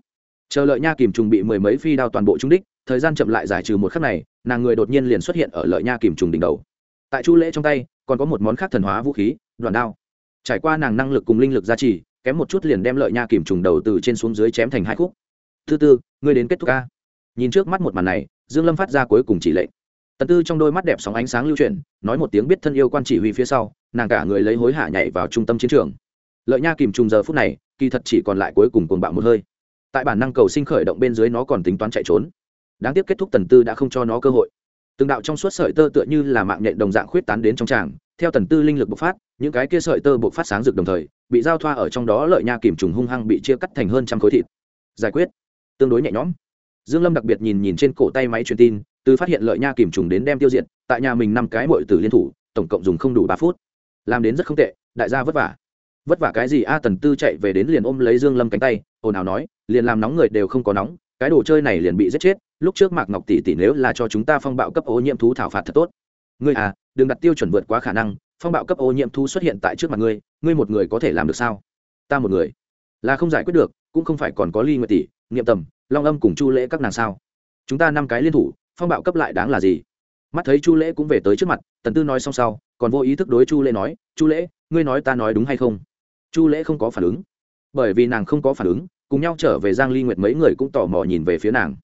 Chờ lợi nha kìm trùng bị mười mấy phi đao toàn bộ trúng đích thời gian chậm lại giải trừ một khắc này, nàng người đột nhiên liền xuất hiện ở lợi nha kìm trùng đỉnh đầu. Tại chu lễ trong tay, còn có một món khác thần hóa vũ khí đoàn đao. Trải qua nàng năng lực cùng linh lực gia trì, kém một chút liền đem lợi nha kìm trùng đầu từ trên xuống dưới chém thành hai khúc. Thứ tư, ngươi đến kết thúc ca. Nhìn trước mắt một màn này, dương lâm phát ra cuối cùng chỉ lệnh. Tần tư trong đôi mắt đẹp sóng ánh sáng lưu chuyển, nói một tiếng biết thân yêu quan chỉ huy phía sau, nàng cả người lấy hối hả nhảy vào trung tâm chiến trường. Lợi nha kìm trùng giờ phút này, kỳ thật chỉ còn lại cuối cùng cuồng bạo một hơi. Tại bản năng cầu sinh khởi động bên dưới nó còn tính toán chạy trốn đáng tiếc kết thúc tần tư đã không cho nó cơ hội. Từng đạo trong suốt sợi tơ tựa như là mạng nhện đồng dạng khuyết tán đến trong tràng, theo tần tư linh lực bộc phát, những cái kia sợi tơ bộc phát sáng rực đồng thời, bị giao thoa ở trong đó lợi nha kìm trùng hung hăng bị chia cắt thành hơn trăm khối thịt. Giải quyết. Tương đối nhẹ nhõm. Dương lâm đặc biệt nhìn nhìn trên cổ tay máy truyền tin, từ phát hiện lợi nha kìm trùng đến đem tiêu diệt, tại nhà mình năm cái mội tử liên thủ, tổng cộng dùng không đủ ba phút. Làm đến rất không tệ, đại gia vất vả. Vất vả cái gì a, tần tư chạy về đến liền ôm lấy dương lâm cánh tay, ồn ào nói, liền làm nóng người đều không có nóng, cái đồ chơi này liền bị giết chết lúc trước mạc ngọc tỷ tỷ nếu là cho chúng ta phong bạo cấp ô nhiễm thú thảo phạt thật tốt. Ngươi à đừng đặt tiêu chuẩn vượt quá khả năng, phong bạo cấp ô nhiễm thú xuất hiện tại trước mặt ngươi ngươi một người có thể làm được sao? Ta một người. Là không giải quyết được, cũng không phải còn có ly nguyệt tỷ, niệm tầm, long âm cùng chu lễ các nàng sao? Chúng ta năm cái liên thủ, phong bạo cấp lại đáng là gì? Mắt thấy chu lễ cũng về tới trước mặt, tần tư nói xong sau, còn vô ý thức đối chu lễ nói, chu lễ, ngươi nói ta nói đúng hay không? Chu lễ không có phản ứng. Bởi vì nàng không có phản ứng, cùng nhau trở về giang ly nguyệt mấy người cũng tò mò nhìn về phía nàng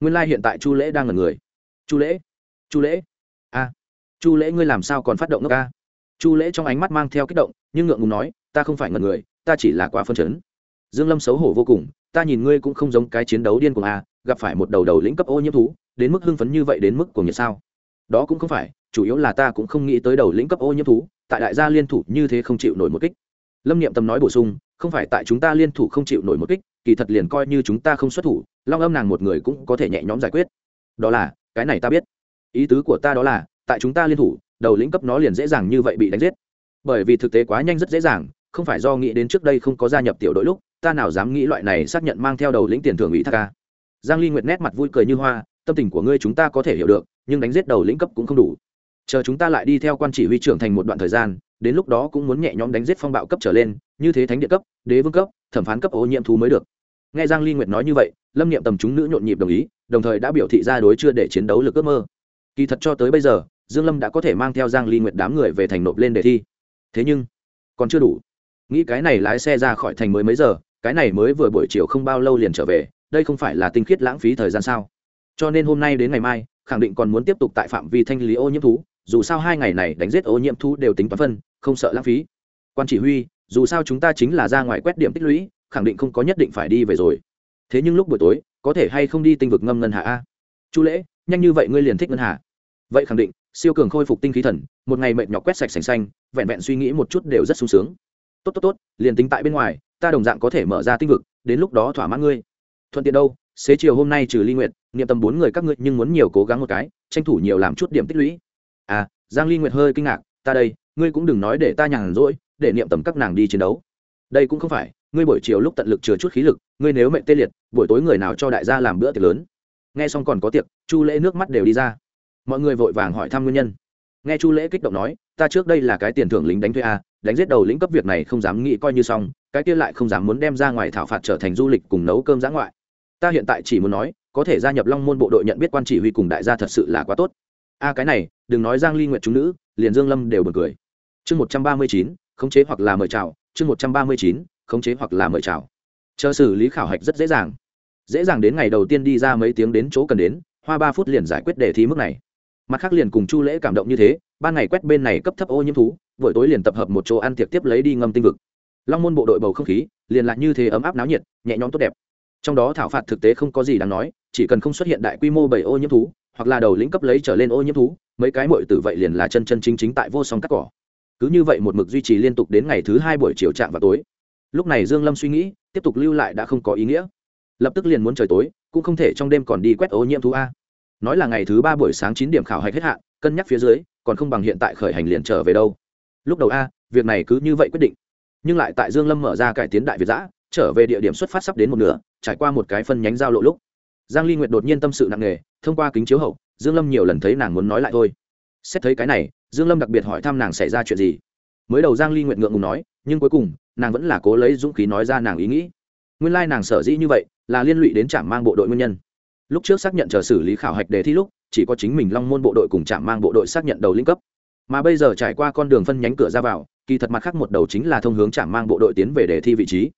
nguyên lai hiện tại chu lễ đang ngẩn người. Chu lễ? Chu lễ? A chu lễ ngươi làm sao còn phát động nước a chu lễ trong ánh mắt mang theo kích động, nhưng ngượng ngùng nói, ta không phải ngẩn người, ta chỉ là quá phân chấn. Dương lâm xấu hổ vô cùng, ta nhìn ngươi cũng không giống cái chiến đấu điên cuồng a gặp phải một đầu đầu lĩnh cấp ô nhiễm thú, đến mức hưng phấn như vậy đến mức của nhiệt sao? Đó cũng không phải, chủ yếu là ta cũng không nghĩ tới đầu lĩnh cấp ô nhiễm thú, tại đại gia liên thủ như thế không chịu nổi một kích. Lâm niệm tâm nói bổ sung, không phải tại chúng ta liên thủ không chịu nổi một kích, kỳ thật liền coi như chúng ta không xuất thủ long âm nàng một người cũng có thể nhẹ nhõm giải quyết. Đó là, cái này ta biết. Ý tứ của ta đó là, tại chúng ta liên thủ, đầu lĩnh cấp nó liền dễ dàng như vậy bị đánh giết. Bởi vì thực tế quá nhanh rất dễ dàng, không phải do nghĩ đến trước đây không có gia nhập tiểu đội lúc, ta nào dám nghĩ loại này xác nhận mang theo đầu lĩnh tiền thưởng ủy thác ca. Giang ly nguyệt nét mặt vui cười như hoa, tâm tình của ngươi chúng ta có thể hiểu được, nhưng đánh giết đầu lĩnh cấp cũng không đủ. Chờ chúng ta lại đi theo quan chỉ huy trưởng thành một đoạn thời gian, đến lúc đó cũng muốn nhẹ nhõm đánh giết phong bạo cấp trở lên, như thế thánh địa cấp, đế vương cấp, thẩm phán cấp ô nhiễm thú mới được nghe giang ly nguyệt nói như vậy, lâm niệm tầm chúng nữ nhộn nhịp đồng ý, đồng thời đã biểu thị ra đối chưa để chiến đấu lực ước mơ. Kỳ thật cho tới bây giờ, dương lâm đã có thể mang theo giang ly nguyệt đám người về thành nộp lên đề thi. Thế nhưng, còn chưa đủ. Nghĩ cái này lái xe ra khỏi thành mới mấy giờ, cái này mới vừa buổi chiều không bao lâu liền trở về, đây không phải là tinh khiết lãng phí thời gian sao? Cho nên hôm nay đến ngày mai, khẳng định còn muốn tiếp tục tại phạm vi thanh lý ô nhiễm thú, dù sao hai ngày này đánh giết ô nhiễm thú đều tính toán phân, không sợ lãng phí. Quan chỉ huy, dù sao chúng ta chính là ra ngoài quét điểm tích lũy khẳng định không có nhất định phải đi về rồi. Thế nhưng lúc buổi tối, có thể hay không đi tinh vực ngâm ngân hạ a? Chu lễ, nhanh như vậy ngươi liền thích ngân hạ vậy khẳng định, siêu cường khôi phục tinh khí thần, một ngày mệt nhọc quét sạch sành xanh, vẹn vẹn suy nghĩ một chút đều rất sung sướng. Tốt tốt tốt, liền tính tại bên ngoài, ta đồng dạng có thể mở ra tinh vực, đến lúc đó thỏa mãn ngươi. Thuận tiện đâu, xế chiều hôm nay trừ ly nguyện niệm tầm bốn người các ngươi nhưng muốn nhiều cố gắng một cái, tranh thủ nhiều làm chút điểm tích lũy. À giang ly nguyệt hơi kinh ngạc, ta đây, ngươi cũng đừng nói để ta nhàn rỗi, để niệm tầm các nàng đi chiến đấu. Đây cũng không phải ngươi buổi chiều lúc tận lực chừa chút khí lực ngươi nếu mệnh tê liệt buổi tối người nào cho đại gia làm bữa tiệc lớn? Nghe xong còn có tiệc chu lễ nước mắt đều đi ra. Mọi người vội vàng hỏi thăm nguyên nhân. Nghe chu lễ kích động nói ta trước đây là cái tiền thưởng lính đánh thuê a đánh giết đầu lĩnh cấp việc này không dám nghĩ coi như xong cái kia lại không dám muốn đem ra ngoài thảo phạt trở thành du lịch cùng nấu cơm giã ngoại. Ta hiện tại chỉ muốn nói có thể gia nhập long môn bộ đội nhận biết quan chỉ huy cùng đại gia thật sự là quá tốt. A cái này đừng nói giang ly nguyện chúng nữ liền dương lâm đều bật cười. Chương 139, khống chế hoặc là mời chào chương 139, khống chế hoặc là mời chào. Chờ xử lý khảo hạch rất dễ dàng. Dễ dàng đến ngày đầu tiên đi ra mấy tiếng đến chỗ cần đến, hoa ba phút liền giải quyết đề thi mức này. Mặt khác liền cùng chu lễ cảm động như thế, ban ngày quét bên này cấp thấp ô nhiễm thú, buổi tối liền tập hợp một chỗ ăn tiệc tiếp lấy đi ngâm tinh vực. Long môn bộ đội bầu không khí, liền lại như thế ấm áp náo nhiệt, nhẹ nhõm tốt đẹp. Trong đó thảo phạt thực tế không có gì đáng nói, chỉ cần không xuất hiện đại quy mô bảy ô nhiễm thú, hoặc là đầu lĩnh cấp lấy trở lên ô nhiễm thú, mấy cái mội tử vậy liền là chân chân chính chính tại vô song cắt cỏ. Cứ như vậy một mực duy trì liên tục đến ngày thứ hai buổi chiều trạm và tối lúc này dương lâm suy nghĩ, tiếp tục lưu lại đã không có ý nghĩa. Lập tức liền muốn trời tối, cũng không thể trong đêm còn đi quét ô nhiễm thú a. Nói là ngày thứ ba buổi sáng chín điểm khảo hạch hết hạn, cân nhắc phía dưới, còn không bằng hiện tại khởi hành liền trở về đâu. Lúc đầu a, việc này cứ như vậy quyết định. Nhưng lại tại dương lâm mở ra cải tiến đại việt giã, trở về địa điểm xuất phát sắp đến một nửa, trải qua một cái phân nhánh giao lộ lúc. Giang ly nguyệt đột nhiên tâm sự nặng nề, thông qua kính chiếu hậu, dương lâm nhiều lần thấy nàng muốn nói lại thôi. Xét thấy cái này, dương lâm đặc biệt hỏi thăm nàng xảy ra chuyện gì. Mới đầu giang ly nguyệt ngượng ngùng nói nhưng cuối cùng, nàng vẫn là cố lấy dũng khí nói ra nàng ý nghĩ. Nguyên lai nàng sở dĩ như vậy, là liên lụy đến trạm mang bộ đội nguyên nhân. Lúc trước xác nhận chờ xử lý khảo hạch đề thi lúc, chỉ có chính mình long môn bộ đội cùng trạm mang bộ đội xác nhận đầu linh cấp. Mà bây giờ trải qua con đường phân nhánh cửa ra vào, kỳ thật mặt khác một đầu chính là thông hướng trạm mang bộ đội tiến về đề thi vị trí.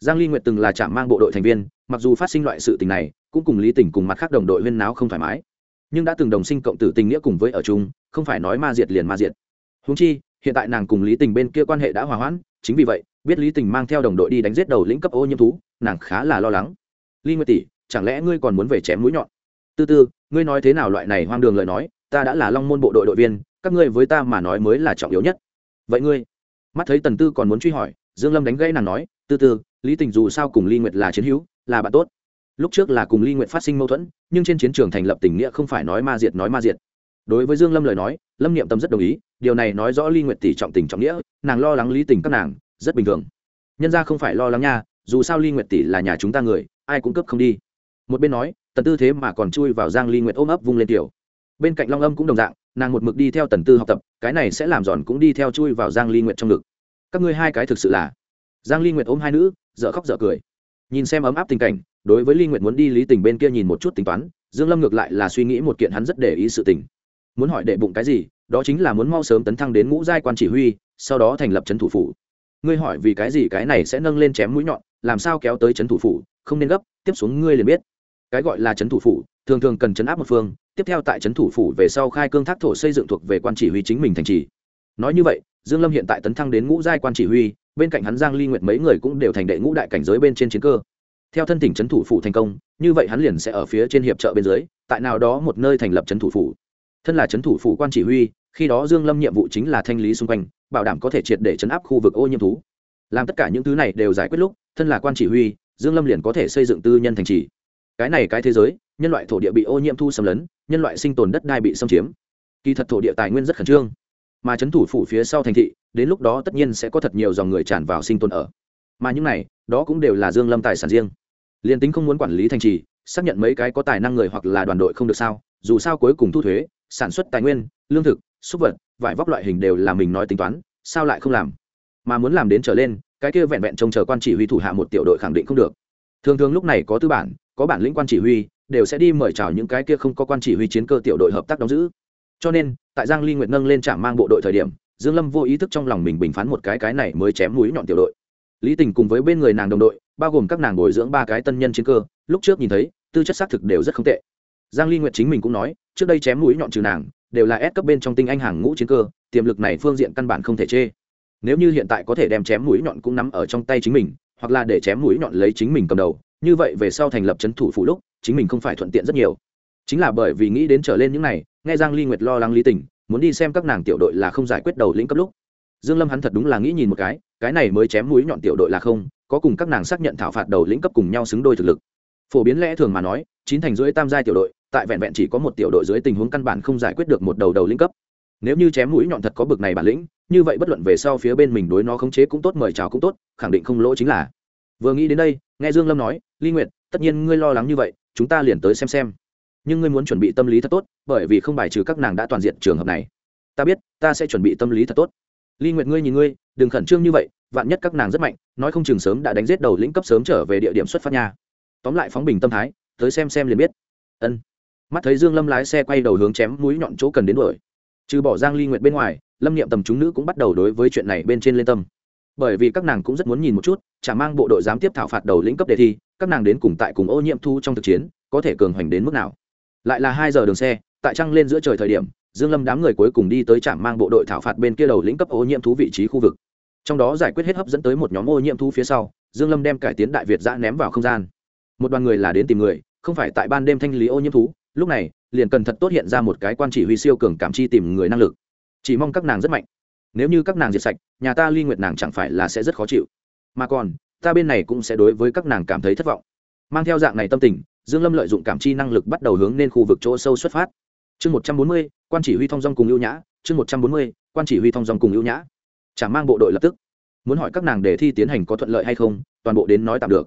Giang ly nguyệt từng là trạm mang bộ đội thành viên, mặc dù phát sinh loại sự tình này, cũng cùng lý tình cùng mặt khác đồng đội huyên náo không thoải mái. Nhưng đã từng đồng sinh cộng tử tình nghĩa cùng với ở chung, không phải nói ma diệt liền ma diệt. Huống chi hiện tại nàng cùng lý tình bên kia quan hệ đã hòa hoãn, chính vì vậy, biết lý tình mang theo đồng đội đi đánh giết đầu lĩnh cấp ô nhiễm thú, nàng khá là lo lắng. Ly nguyệt tỷ, chẳng lẽ ngươi còn muốn về chém mũi nhọn? Tư tư ngươi nói thế nào loại này hoang đường lời nói, ta đã là long môn bộ đội đội viên, các ngươi với ta mà nói mới là trọng yếu nhất. Vậy ngươi? Mắt thấy tần tư còn muốn truy hỏi, dương lâm đánh gãy nàng nói tư tư lý tình dù sao cùng ly nguyệt là chiến hữu, là bạn tốt. Lúc trước là cùng ly nguyệt phát sinh mâu thuẫn, nhưng trên chiến trường thành lập tình nghĩa không phải nói ma diệt nói ma diệt. Đối với dương lâm lời nói, lâm niệm tâm rất đồng ý điều này nói rõ ly nguyệt tỷ trọng tình trọng nghĩa, nàng lo lắng lý tình các nàng, rất bình thường. Nhân ra không phải lo lắng nha, dù sao ly nguyệt tỷ là nhà chúng ta người, ai cũng cấp không đi. Một bên nói, tần tư thế mà còn chui vào giang ly nguyệt ôm ấp vung lên tiểu. Bên cạnh long âm cũng đồng dạng, nàng một mực đi theo tần tư học tập, cái này sẽ làm giòn cũng đi theo chui vào giang ly nguyệt trong ngực. Các ngươi hai cái thực sự là. Giang ly nguyệt ôm hai nữ, dở khóc dở cười. Nhìn xem ấm áp tình cảnh, đối với ly nguyệt muốn đi lý tình bên kia nhìn một chút tính toán, dương lâm ngược lại là suy nghĩ một kiện hắn rất để ý sự tình. Muốn hỏi đệ bụng cái gì đó chính là muốn mau sớm tấn thăng đến ngũ giai quan chỉ huy, sau đó thành lập trấn thủ phủ. Ngươi hỏi vì cái gì cái này sẽ nâng lên chém mũi nhọn, làm sao kéo tới trấn thủ phủ, không nên gấp, tiếp xuống ngươi liền biết. Cái gọi là trấn thủ phủ, thường thường cần chấn áp một phương, tiếp theo tại trấn thủ phủ về sau khai cương thác thổ xây dựng thuộc về quan chỉ huy chính mình thành trì. Nói như vậy, dương lâm hiện tại tấn thăng đến ngũ giai quan chỉ huy, bên cạnh hắn giang ly nguyệt mấy người cũng đều thành đệ ngũ đại cảnh giới bên trên chiến cơ. Theo thân tỉnh trấn thủ phủ thành công, như vậy hắn liền sẽ ở phía trên hiệp trợ bên dưới, tại nào đó một nơi thành lập trấn thủ phủ thân là trấn thủ phủ quan chỉ huy, khi đó dương lâm nhiệm vụ chính là thanh lý xung quanh, bảo đảm có thể triệt để chấn áp khu vực ô nhiễm thú. Làm tất cả những thứ này đều giải quyết lúc, thân là quan chỉ huy, dương lâm liền có thể xây dựng tư nhân thành trì. Cái này cái thế giới, nhân loại thổ địa bị ô nhiễm thu xâm lấn, nhân loại sinh tồn đất đai bị xâm chiếm. Kỳ thật thổ địa tài nguyên rất khẩn trương. Mà chấn thủ phủ phía sau thành thị, đến lúc đó tất nhiên sẽ có thật nhiều dòng người tràn vào sinh tồn ở. Mà những này, đó cũng đều là dương lâm tài sản riêng. Liền tính không muốn quản lý thành trì, xác nhận mấy cái có tài năng người hoặc là đoàn đội không được sao, dù sao cuối cùng thu thuế sản xuất tài nguyên, lương thực, súc vật, vải vóc loại hình đều là mình nói tính toán, sao lại không làm? Mà muốn làm đến trở lên, cái kia vẹn vẹn trông chờ quan chỉ huy thủ hạ một tiểu đội khẳng định không được. Thường thường lúc này có tư bản, có bản lĩnh quan chỉ huy, đều sẽ đi mời chào những cái kia không có quan chỉ huy chiến cơ tiểu đội hợp tác đóng giữ. Cho nên, tại giang ly nguyệt nâng lên trạm mang bộ đội thời điểm, dương lâm vô ý thức trong lòng mình bình phán một cái cái này mới chém mũi nhọn tiểu đội. Lý tình cùng với bên người nàng đồng đội, bao gồm các nàng bồi dưỡng ba cái tân nhân chiến cơ, lúc trước nhìn thấy, tư chất xác thực đều rất không tệ giang ly nguyệt chính mình cũng nói, trước đây chém mũi nhọn trừ nàng, đều là ép cấp bên trong tinh anh hàng ngũ chiến cơ, tiềm lực này phương diện căn bản không thể chê. Nếu như hiện tại có thể đem chém mũi nhọn cũng nắm ở trong tay chính mình, hoặc là để chém mũi nhọn lấy chính mình cầm đầu, như vậy về sau thành lập chấn thủ phụ lúc, chính mình không phải thuận tiện rất nhiều. Chính là bởi vì nghĩ đến trở lên những này, nghe giang ly nguyệt lo lắng lý tình, muốn đi xem các nàng tiểu đội là không giải quyết đầu lĩnh cấp lúc. Dương lâm hắn thật đúng là nghĩ nhìn một cái cái này mới chém mũi nhọn tiểu đội là không, có cùng các nàng xác nhận thảo phạt đầu lĩnh cấp cùng nhau xứng đôi thực lực. Phổ biến lẽ thường mà nói, chín thành rưỡi tam giai tiểu đội tại vẹn vẹn chỉ có một tiểu đội dưới tình huống căn bản không giải quyết được một đầu đầu lĩnh cấp. Nếu như chém mũi nhọn thật có bực này bản lĩnh, như vậy bất luận về sau phía bên mình đối nó khống chế cũng tốt, mời chào cũng tốt, khẳng định không lỗ chính là. Vừa nghĩ đến đây, nghe dương lâm nói ly nguyệt, tất nhiên ngươi lo lắng như vậy, chúng ta liền tới xem xem. Nhưng ngươi muốn chuẩn bị tâm lý thật tốt, bởi vì không bài trừ các nàng đã toàn diện trường hợp này. Ta biết, ta sẽ chuẩn bị tâm lý thật tốt. Ly nguyệt, ngươi nhìn ngươi, đừng khẩn trương như vậy, vạn nhất các nàng rất mạnh, nói không chừng sớm đã đánh giết đầu lĩnh cấp sớm trở về địa điểm xuất phát nha. Tóm lại phóng bình tâm thái, tới xem xem liền biết. Ân mắt thấy dương lâm lái xe quay đầu hướng chém mũi nhọn chỗ cần đến đuổi. Trừ bỏ giang ly nguyệt bên ngoài, lâm niệm tầm chúng nữ cũng bắt đầu đối với chuyện này bên trên lên tâm. Bởi vì các nàng cũng rất muốn nhìn một chút, chả mang bộ đội giám tiếp thảo phạt đầu lĩnh cấp đề thi, các nàng đến cùng tại cùng ô nhiễm thu trong thực chiến, có thể cường hoành đến mức nào. Lại là hai giờ đường xe, tại trăng lên giữa trời thời điểm, dương lâm đám người cuối cùng đi tới trạm mang bộ đội thảo phạt bên kia đầu lĩnh cấp ô nhiễm thú vị trí khu vực. Trong đó giải quyết hết hấp dẫn tới một nhóm ô nhiễm thú phía sau, dương lâm đem cải tiến đại việt giã ném vào không gian. Một đoàn người là đến tìm người, không phải tại ban đêm thanh lý ô nhiễm thú lúc này, liền cần thật tốt hiện ra một cái quan chỉ huy siêu cường cảm chi tìm người năng lực. Chỉ mong các nàng rất mạnh. Nếu như các nàng diệt sạch, nhà ta ly nguyệt nàng chẳng phải là sẽ rất khó chịu. Mà còn, ta bên này cũng sẽ đối với các nàng cảm thấy thất vọng. Mang theo dạng này tâm tình, dương lâm lợi dụng cảm chi năng lực bắt đầu hướng lên khu vực chỗ sâu xuất phát. Chương một trăm bốn mươi, quan chỉ huy thông dong cùng ưu nhã. Chương một trăm bốn mươi, quan chỉ huy thông dong cùng ưu nhã. Chẳng mang bộ đội lập tức. Muốn hỏi các nàng để thi tiến hành có thuận lợi hay không, toàn bộ đến nói tạm được.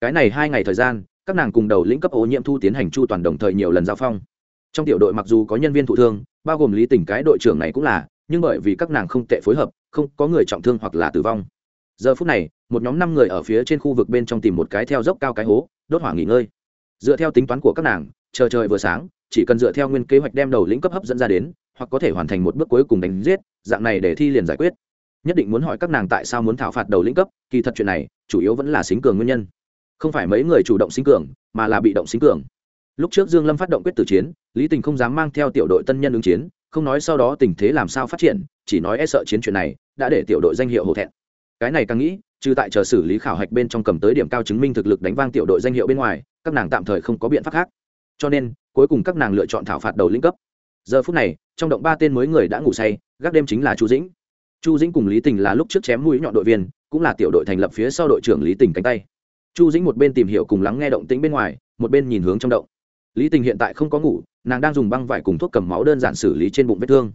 Cái này hai ngày thời gian các nàng cùng đầu lĩnh cấp ô nhiễm thu tiến hành chu toàn đồng thời nhiều lần giao phong. Trong tiểu đội mặc dù có nhân viên thụ thương, bao gồm lý tình cái đội trưởng này cũng là, nhưng bởi vì các nàng không tệ phối hợp, không có người trọng thương hoặc là tử vong. Giờ phút này, một nhóm năm người ở phía trên khu vực bên trong tìm một cái theo dốc cao cái hố, đốt hỏa nghỉ ngơi. Dựa theo tính toán của các nàng, chờ trời vừa sáng, chỉ cần dựa theo nguyên kế hoạch đem đầu lĩnh cấp hấp dẫn ra đến, hoặc có thể hoàn thành một bước cuối cùng đánh giết, dạng này để thi liền giải quyết. Nhất định muốn hỏi các nàng tại sao muốn thảo phạt đầu lĩnh cấp, kỳ thật chuyện này, chủ yếu vẫn là xính cường nguyên nhân không phải mấy người chủ động sinh cường, mà là bị động sinh cường. Lúc trước dương lâm phát động quyết tử chiến, lý tình không dám mang theo tiểu đội tân nhân ứng chiến, không nói sau đó tình thế làm sao phát triển, chỉ nói e sợ chiến chuyện này đã để tiểu đội danh hiệu hổ thẹn. Cái này càng nghĩ, trừ tại chờ xử lý khảo hạch bên trong cầm tới điểm cao chứng minh thực lực đánh vang tiểu đội danh hiệu bên ngoài, các nàng tạm thời không có biện pháp khác. Cho nên, cuối cùng các nàng lựa chọn thảo phạt đầu lĩnh cấp. Giờ phút này, trong động ba tên mới người đã ngủ say, gác đêm chính là chu dĩnh. Chu dĩnh cùng lý tình là lúc trước chém mũi nhọn đội viên, cũng là tiểu đội thành lập phía sau đội trưởng lý tình cánh tay chu dĩnh một bên tìm hiểu cùng lắng nghe động tĩnh bên ngoài, một bên nhìn hướng trong động. Lý tình hiện tại không có ngủ, nàng đang dùng băng vải cùng thuốc cầm máu đơn giản xử lý trên bụng vết thương.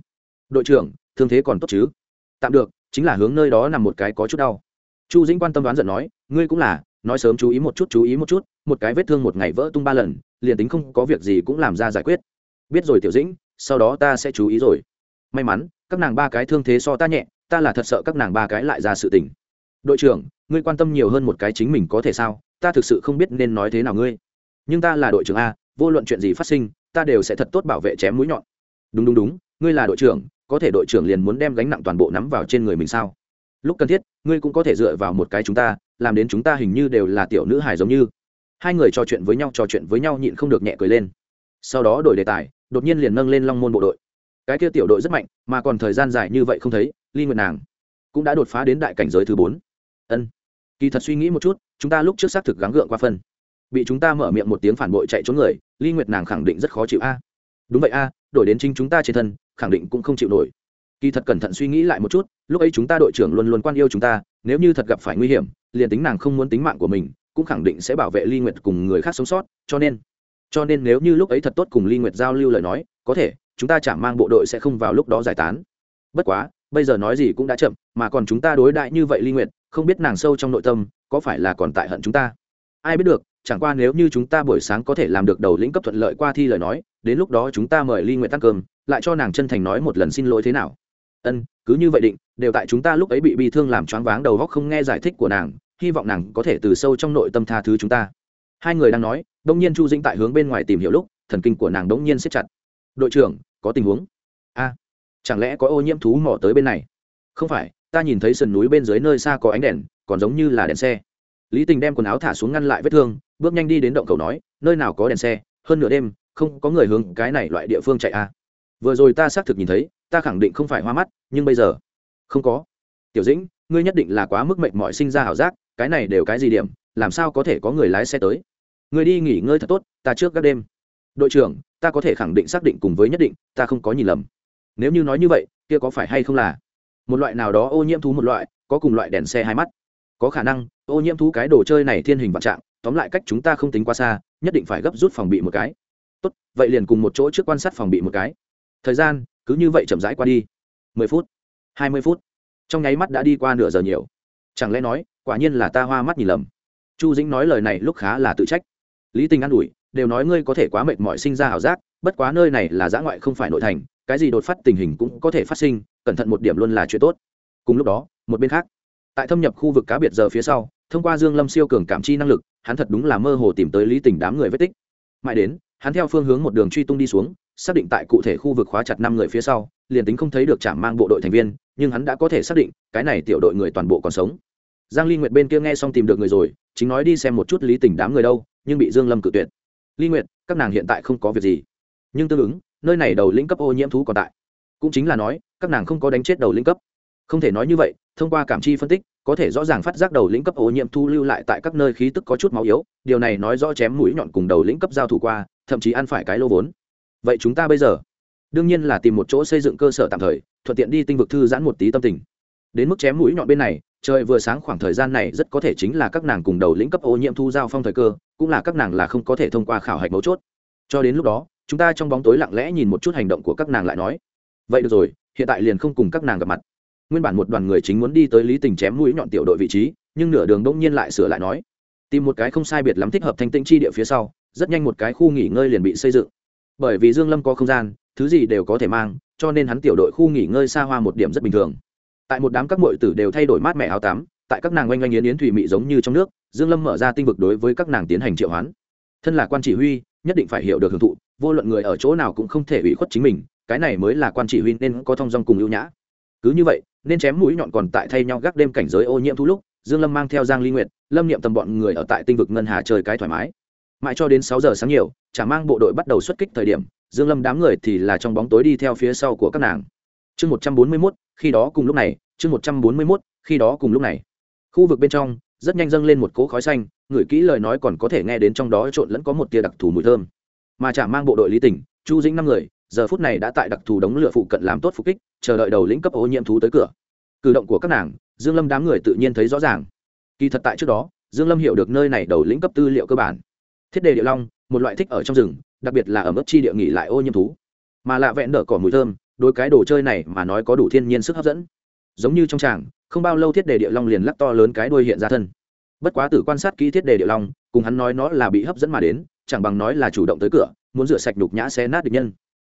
Đội trưởng, thương thế còn tốt chứ? Tạm được, chính là hướng nơi đó nằm một cái có chút đau. Chu dĩnh quan tâm đoán giận nói, ngươi cũng là, nói sớm chú ý một chút, chú ý một chút, một cái vết thương một ngày vỡ tung ba lần, liền tính không có việc gì cũng làm ra giải quyết. Biết rồi tiểu dĩnh, sau đó ta sẽ chú ý rồi. May mắn, các nàng ba cái thương thế so ta nhẹ, ta là thật sợ các nàng ba cái lại ra sự tình. Đội trưởng ngươi quan tâm nhiều hơn một cái chính mình có thể sao? Ta thực sự không biết nên nói thế nào ngươi. Nhưng ta là đội trưởng a, vô luận chuyện gì phát sinh, ta đều sẽ thật tốt bảo vệ chém mũi nhọn. Đúng đúng đúng, ngươi là đội trưởng, có thể đội trưởng liền muốn đem gánh nặng toàn bộ nắm vào trên người mình sao? Lúc cần thiết, ngươi cũng có thể dựa vào một cái chúng ta, làm đến chúng ta hình như đều là tiểu nữ hài giống như. Hai người trò chuyện với nhau, trò chuyện với nhau nhịn không được nhẹ cười lên. Sau đó đổi đề tài, đột nhiên liền nâng lên long môn bộ đội. Cái kia tiểu đội rất mạnh, mà còn thời gian dài như vậy không thấy, ly nguyện nàng cũng đã đột phá đến đại cảnh giới thứ bốn ân. Kỳ thật suy nghĩ một chút, chúng ta lúc trước xác thực gắng gượng qua phân. Bị chúng ta mở miệng một tiếng phản bội chạy trốn người, ly nguyệt nàng khẳng định rất khó chịu a. Đúng vậy a, đổi đến chính chúng ta trên thân, khẳng định cũng không chịu nổi. Kỳ thật cẩn thận suy nghĩ lại một chút, lúc ấy chúng ta đội trưởng luôn luôn quan yêu chúng ta, nếu như thật gặp phải nguy hiểm, liền tính nàng không muốn tính mạng của mình, cũng khẳng định sẽ bảo vệ ly nguyệt cùng người khác sống sót, cho nên cho nên nếu như lúc ấy thật tốt cùng ly nguyệt giao lưu lời nói, có thể, chúng ta chả mang bộ đội sẽ không vào lúc đó giải tán. Bất quá, bây giờ nói gì cũng đã chậm, mà còn chúng ta đối đại như vậy ly nguyệt không biết nàng sâu trong nội tâm, có phải là còn tại hận chúng ta? Ai biết được, chẳng qua nếu như chúng ta buổi sáng có thể làm được đầu lĩnh cấp thuận lợi qua thi lời nói, đến lúc đó chúng ta mời ly nguyện tăng cơm, lại cho nàng chân thành nói một lần xin lỗi thế nào? Ân, cứ như vậy định, đều tại chúng ta lúc ấy bị bị thương làm choáng váng đầu góc không nghe giải thích của nàng, hy vọng nàng có thể từ sâu trong nội tâm tha thứ chúng ta. Hai người đang nói đông nhiên chu dĩnh tại hướng bên ngoài tìm hiểu lúc, thần kinh của nàng đống nhiên siết chặt. Đội trưởng, có tình huống? A, chẳng lẽ có ô nhiễm thú mỏ tới bên này? Không phải ta nhìn thấy sườn núi bên dưới nơi xa có ánh đèn, còn giống như là đèn xe. Lý tình đem quần áo thả xuống ngăn lại vết thương, bước nhanh đi đến động cầu nói, nơi nào có đèn xe, hơn nửa đêm, không có người hướng cái này loại địa phương chạy à? vừa rồi ta xác thực nhìn thấy, ta khẳng định không phải hoa mắt, nhưng bây giờ, không có. Tiểu dĩnh, ngươi nhất định là quá mức mệnh mọi sinh ra ảo giác, cái này đều cái gì điểm, làm sao có thể có người lái xe tới? Ngươi đi nghỉ ngơi thật tốt, ta trước các đêm. Đội trưởng, ta có thể khẳng định xác định cùng với nhất định, ta không có nhìn lầm. Nếu như nói như vậy, kia có phải hay không là một loại nào đó ô nhiễm thú một loại, có cùng loại đèn xe hai mắt. Có khả năng, ô nhiễm thú cái đồ chơi này thiên hình vạn trạng, tóm lại cách chúng ta không tính quá xa, nhất định phải gấp rút phòng bị một cái. Tốt, vậy liền cùng một chỗ trước quan sát phòng bị một cái. Thời gian, cứ như vậy chậm rãi qua đi. Mười phút, hai mươi phút. Trong nháy mắt đã đi qua nửa giờ nhiều. Chẳng lẽ nói, quả nhiên là ta hoa mắt nhìn lầm. Chu dĩnh nói lời này lúc khá là tự trách. Lý tình an ủi, đều nói ngươi có thể quá mệt mỏi sinh ra ảo giác, bất quá nơi này là giã ngoại không phải nội thành cái gì đột phát tình hình cũng có thể phát sinh, cẩn thận một điểm luôn là chuyện tốt. Cùng lúc đó, một bên khác, tại thâm nhập khu vực cá biệt giờ phía sau, thông qua dương lâm siêu cường cảm chi năng lực, hắn thật đúng là mơ hồ tìm tới lý tình đám người vết tích. Mãi đến, hắn theo phương hướng một đường truy tung đi xuống, xác định tại cụ thể khu vực khóa chặt năm người phía sau, liền tính không thấy được chạm mang bộ đội thành viên, nhưng hắn đã có thể xác định, cái này tiểu đội người toàn bộ còn sống. Giang ly nguyệt bên kia nghe xong tìm được người rồi, chính nói đi xem một chút lý tình đám người đâu, nhưng bị dương lâm cự tuyệt. Ly nguyệt, các nàng hiện tại không có việc gì. Nhưng tương ứng nơi này đầu lĩnh cấp ô nhiễm thú còn tại. Cũng chính là nói, các nàng không có đánh chết đầu lĩnh cấp. Không thể nói như vậy, thông qua cảm chi phân tích, có thể rõ ràng phát giác đầu lĩnh cấp ô nhiễm thu lưu lại tại các nơi khí tức có chút máu yếu, điều này nói rõ chém mũi nhọn cùng đầu lĩnh cấp giao thủ qua, thậm chí ăn phải cái lô vốn. Vậy chúng ta bây giờ, đương nhiên là tìm một chỗ xây dựng cơ sở tạm thời, thuận tiện đi tinh vực thư giãn một tí tâm tình. Đến mức chém mũi nhọn bên này, trời vừa sáng khoảng thời gian này rất có thể chính là các nàng cùng đầu lĩnh cấp ô nhiễm thu giao phong thời cơ, cũng là các nàng là không có thể thông qua khảo hạch mấu chốt. Cho đến lúc đó chúng ta trong bóng tối lặng lẽ nhìn một chút hành động của các nàng lại nói. Vậy được rồi, hiện tại liền không cùng các nàng gặp mặt. Nguyên bản một đoàn người chính muốn đi tới lý tình chém mũi nhọn tiểu đội vị trí, nhưng nửa đường đông nhiên lại sửa lại nói. Tìm một cái không sai biệt lắm thích hợp thanh tĩnh chi địa phía sau, rất nhanh một cái khu nghỉ ngơi liền bị xây dựng. Bởi vì dương lâm có không gian, thứ gì đều có thể mang, cho nên hắn tiểu đội khu nghỉ ngơi xa hoa một điểm rất bình thường. Tại một đám các muội tử đều thay đổi mát mẻ áo tắm, tại các nàng oanh oanh yến yến thủy mị giống như trong nước, dương lâm mở ra tinh vực đối với các nàng tiến hành triệu hoán. Thân là quan chỉ huy, nhất định phải hiểu được hưởng thụ vô luận người ở chỗ nào cũng không thể ủy khuất chính mình cái này mới là quan chỉ huy nên có thông dong cùng ưu nhã. Cứ như vậy nên chém mũi nhọn còn tại thay nhau gác đêm cảnh giới ô nhiễm thu lúc dương lâm mang theo giang ly nguyệt lâm niệm tầm bọn người ở tại tinh vực ngân hà chơi cái thoải mái. Mãi cho đến 6 giờ sáng nhiều chả mang bộ đội bắt đầu xuất kích thời điểm dương lâm đám người thì là trong bóng tối đi theo phía sau của các nàng. Chương 141, khi đó cùng lúc này chương 141, khi đó cùng lúc này. Khu vực bên trong rất nhanh dâng lên một cỗ khói xanh người kỹ lời nói còn có thể nghe đến trong đó trộn lẫn có một tia đặc thù mùi thơm mà chả mang bộ đội lý tỉnh, chu dĩnh năm người, giờ phút này đã tại đặc thù đống lửa phụ cận làm tốt phục kích, chờ đợi đầu lĩnh cấp ô nhiễm thú tới cửa. Cử động của các nàng, dương lâm đám người tự nhiên thấy rõ ràng. Kỳ thật tại trước đó, dương lâm hiểu được nơi này đầu lĩnh cấp tư liệu cơ bản. Thiết đề địa long, một loại thích ở trong rừng, đặc biệt là ở mức chi địa nghỉ lại ô nhiễm thú. Mà lạ vẹn nở cỏ mùi thơm đôi cái đồ chơi này mà nói có đủ thiên nhiên sức hấp dẫn. Giống như trong tràng, không bao lâu thiết đề địa long liền lắc to lớn cái đuôi hiện ra thân. Bất quá tử quan sát kỹ thiết đề địa long, cùng hắn nói nó là bị hấp dẫn mà đến chẳng bằng nói là chủ động tới cửa, muốn rửa sạch đục nhã xé nát địch nhân.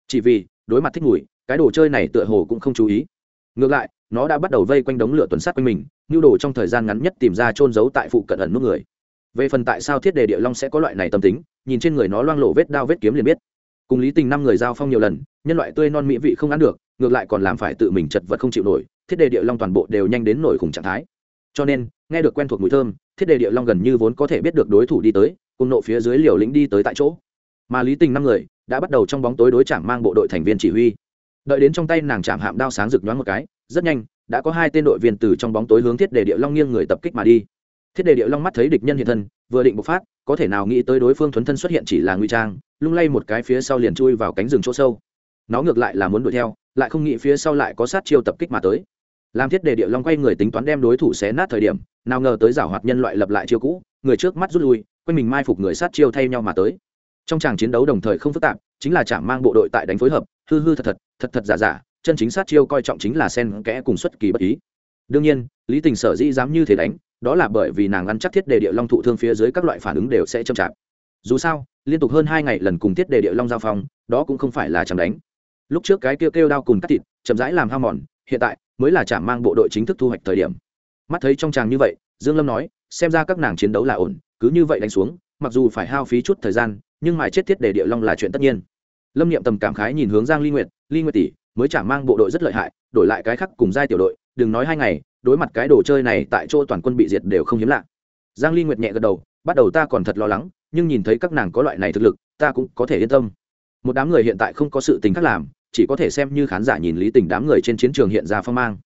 Chỉ vì, đối mặt thích mùi cái đồ chơi này tựa hồ cũng không chú ý. Ngược lại, nó đã bắt đầu vây quanh đống lửa tuần sát quanh mình, nhu đồ trong thời gian ngắn nhất tìm ra trôn giấu tại phụ cận ẩn nút người. Về phần tại sao thiết đề địa long sẽ có loại này tâm tính, nhìn trên người nó loang lộ vết đao vết kiếm liền biết. Cùng lý tình năm người giao phong nhiều lần, nhân loại tươi non mỹ vị không ăn được, ngược lại còn làm phải tự mình chật vật không chịu nổi, thiết đề địa long toàn bộ đều nhanh đến nổi khủng trạng thái. Cho nên, nghe được quen thuộc mùi thơm, thiết đề địa long gần như vốn có thể biết được đối thủ đi tới cùng nộ phía dưới liều lĩnh đi tới tại chỗ. Mà lý tình năm người đã bắt đầu trong bóng tối đối chạm mang bộ đội thành viên chỉ huy. Đợi đến trong tay nàng chạm hạm đao sáng rực nhoáng một cái, rất nhanh, đã có hai tên đội viên từ trong bóng tối hướng thiết đề địa long nghiêng người tập kích mà đi. Thiết đề địa long mắt thấy địch nhân hiện thân, vừa định bộc phát, có thể nào nghĩ tới đối phương thuấn thân xuất hiện chỉ là nguy trang, lung lay một cái phía sau liền chui vào cánh rừng chỗ sâu. Nó ngược lại là muốn đuổi theo, lại không nghĩ phía sau lại có sát chiêu tập kích mà tới. Làm thiết đề địa long quay người tính toán đem đối thủ xé nát thời điểm, nào ngờ tới giảo hoạt nhân loại lập lại chiêu cũ, người trước mắt rút lui quanh mình mai phục người sát chiêu thay nhau mà tới. Trong tràng chiến đấu đồng thời không phức tạp, chính là chạm mang bộ đội tại đánh phối hợp, hư hư thật thật thật thật giả giả, chân chính sát chiêu coi trọng chính là sen kẽ cùng xuất kỳ bất ý. Đương nhiên, lý tình sở dĩ dám như thế đánh, đó là bởi vì nàng ăn chắc thiết đề địa long thụ thương phía dưới các loại phản ứng đều sẽ chậm chạp. Dù sao, liên tục hơn hai ngày lần cùng thiết đề địa long giao phong, đó cũng không phải là chẳng đánh. Lúc trước cái kêu kêu đao cùng cắt thịt, chậm rãi làm hao mòn, hiện tại mới là chạm mang bộ đội chính thức thu hoạch thời điểm. Mắt thấy trong tràng như vậy, dương lâm nói, xem ra các nàng chiến đấu là ổn cứ như vậy đánh xuống, mặc dù phải hao phí chút thời gian, nhưng mài chết thiết để địa long là chuyện tất nhiên. Lâm niệm tầm cảm khái nhìn hướng giang ly nguyệt ly nguyệt tỷ, mới chả mang bộ đội rất lợi hại, đổi lại cái khác cùng giai tiểu đội, đừng nói hai ngày, đối mặt cái đồ chơi này tại chỗ toàn quân bị diệt đều không hiếm lạ. Giang ly nguyệt nhẹ gật đầu, bắt đầu ta còn thật lo lắng, nhưng nhìn thấy các nàng có loại này thực lực, ta cũng có thể yên tâm. Một đám người hiện tại không có sự tình khác làm, chỉ có thể xem như khán giả nhìn lý tình đám người trên chiến trường hiện ra phong mang.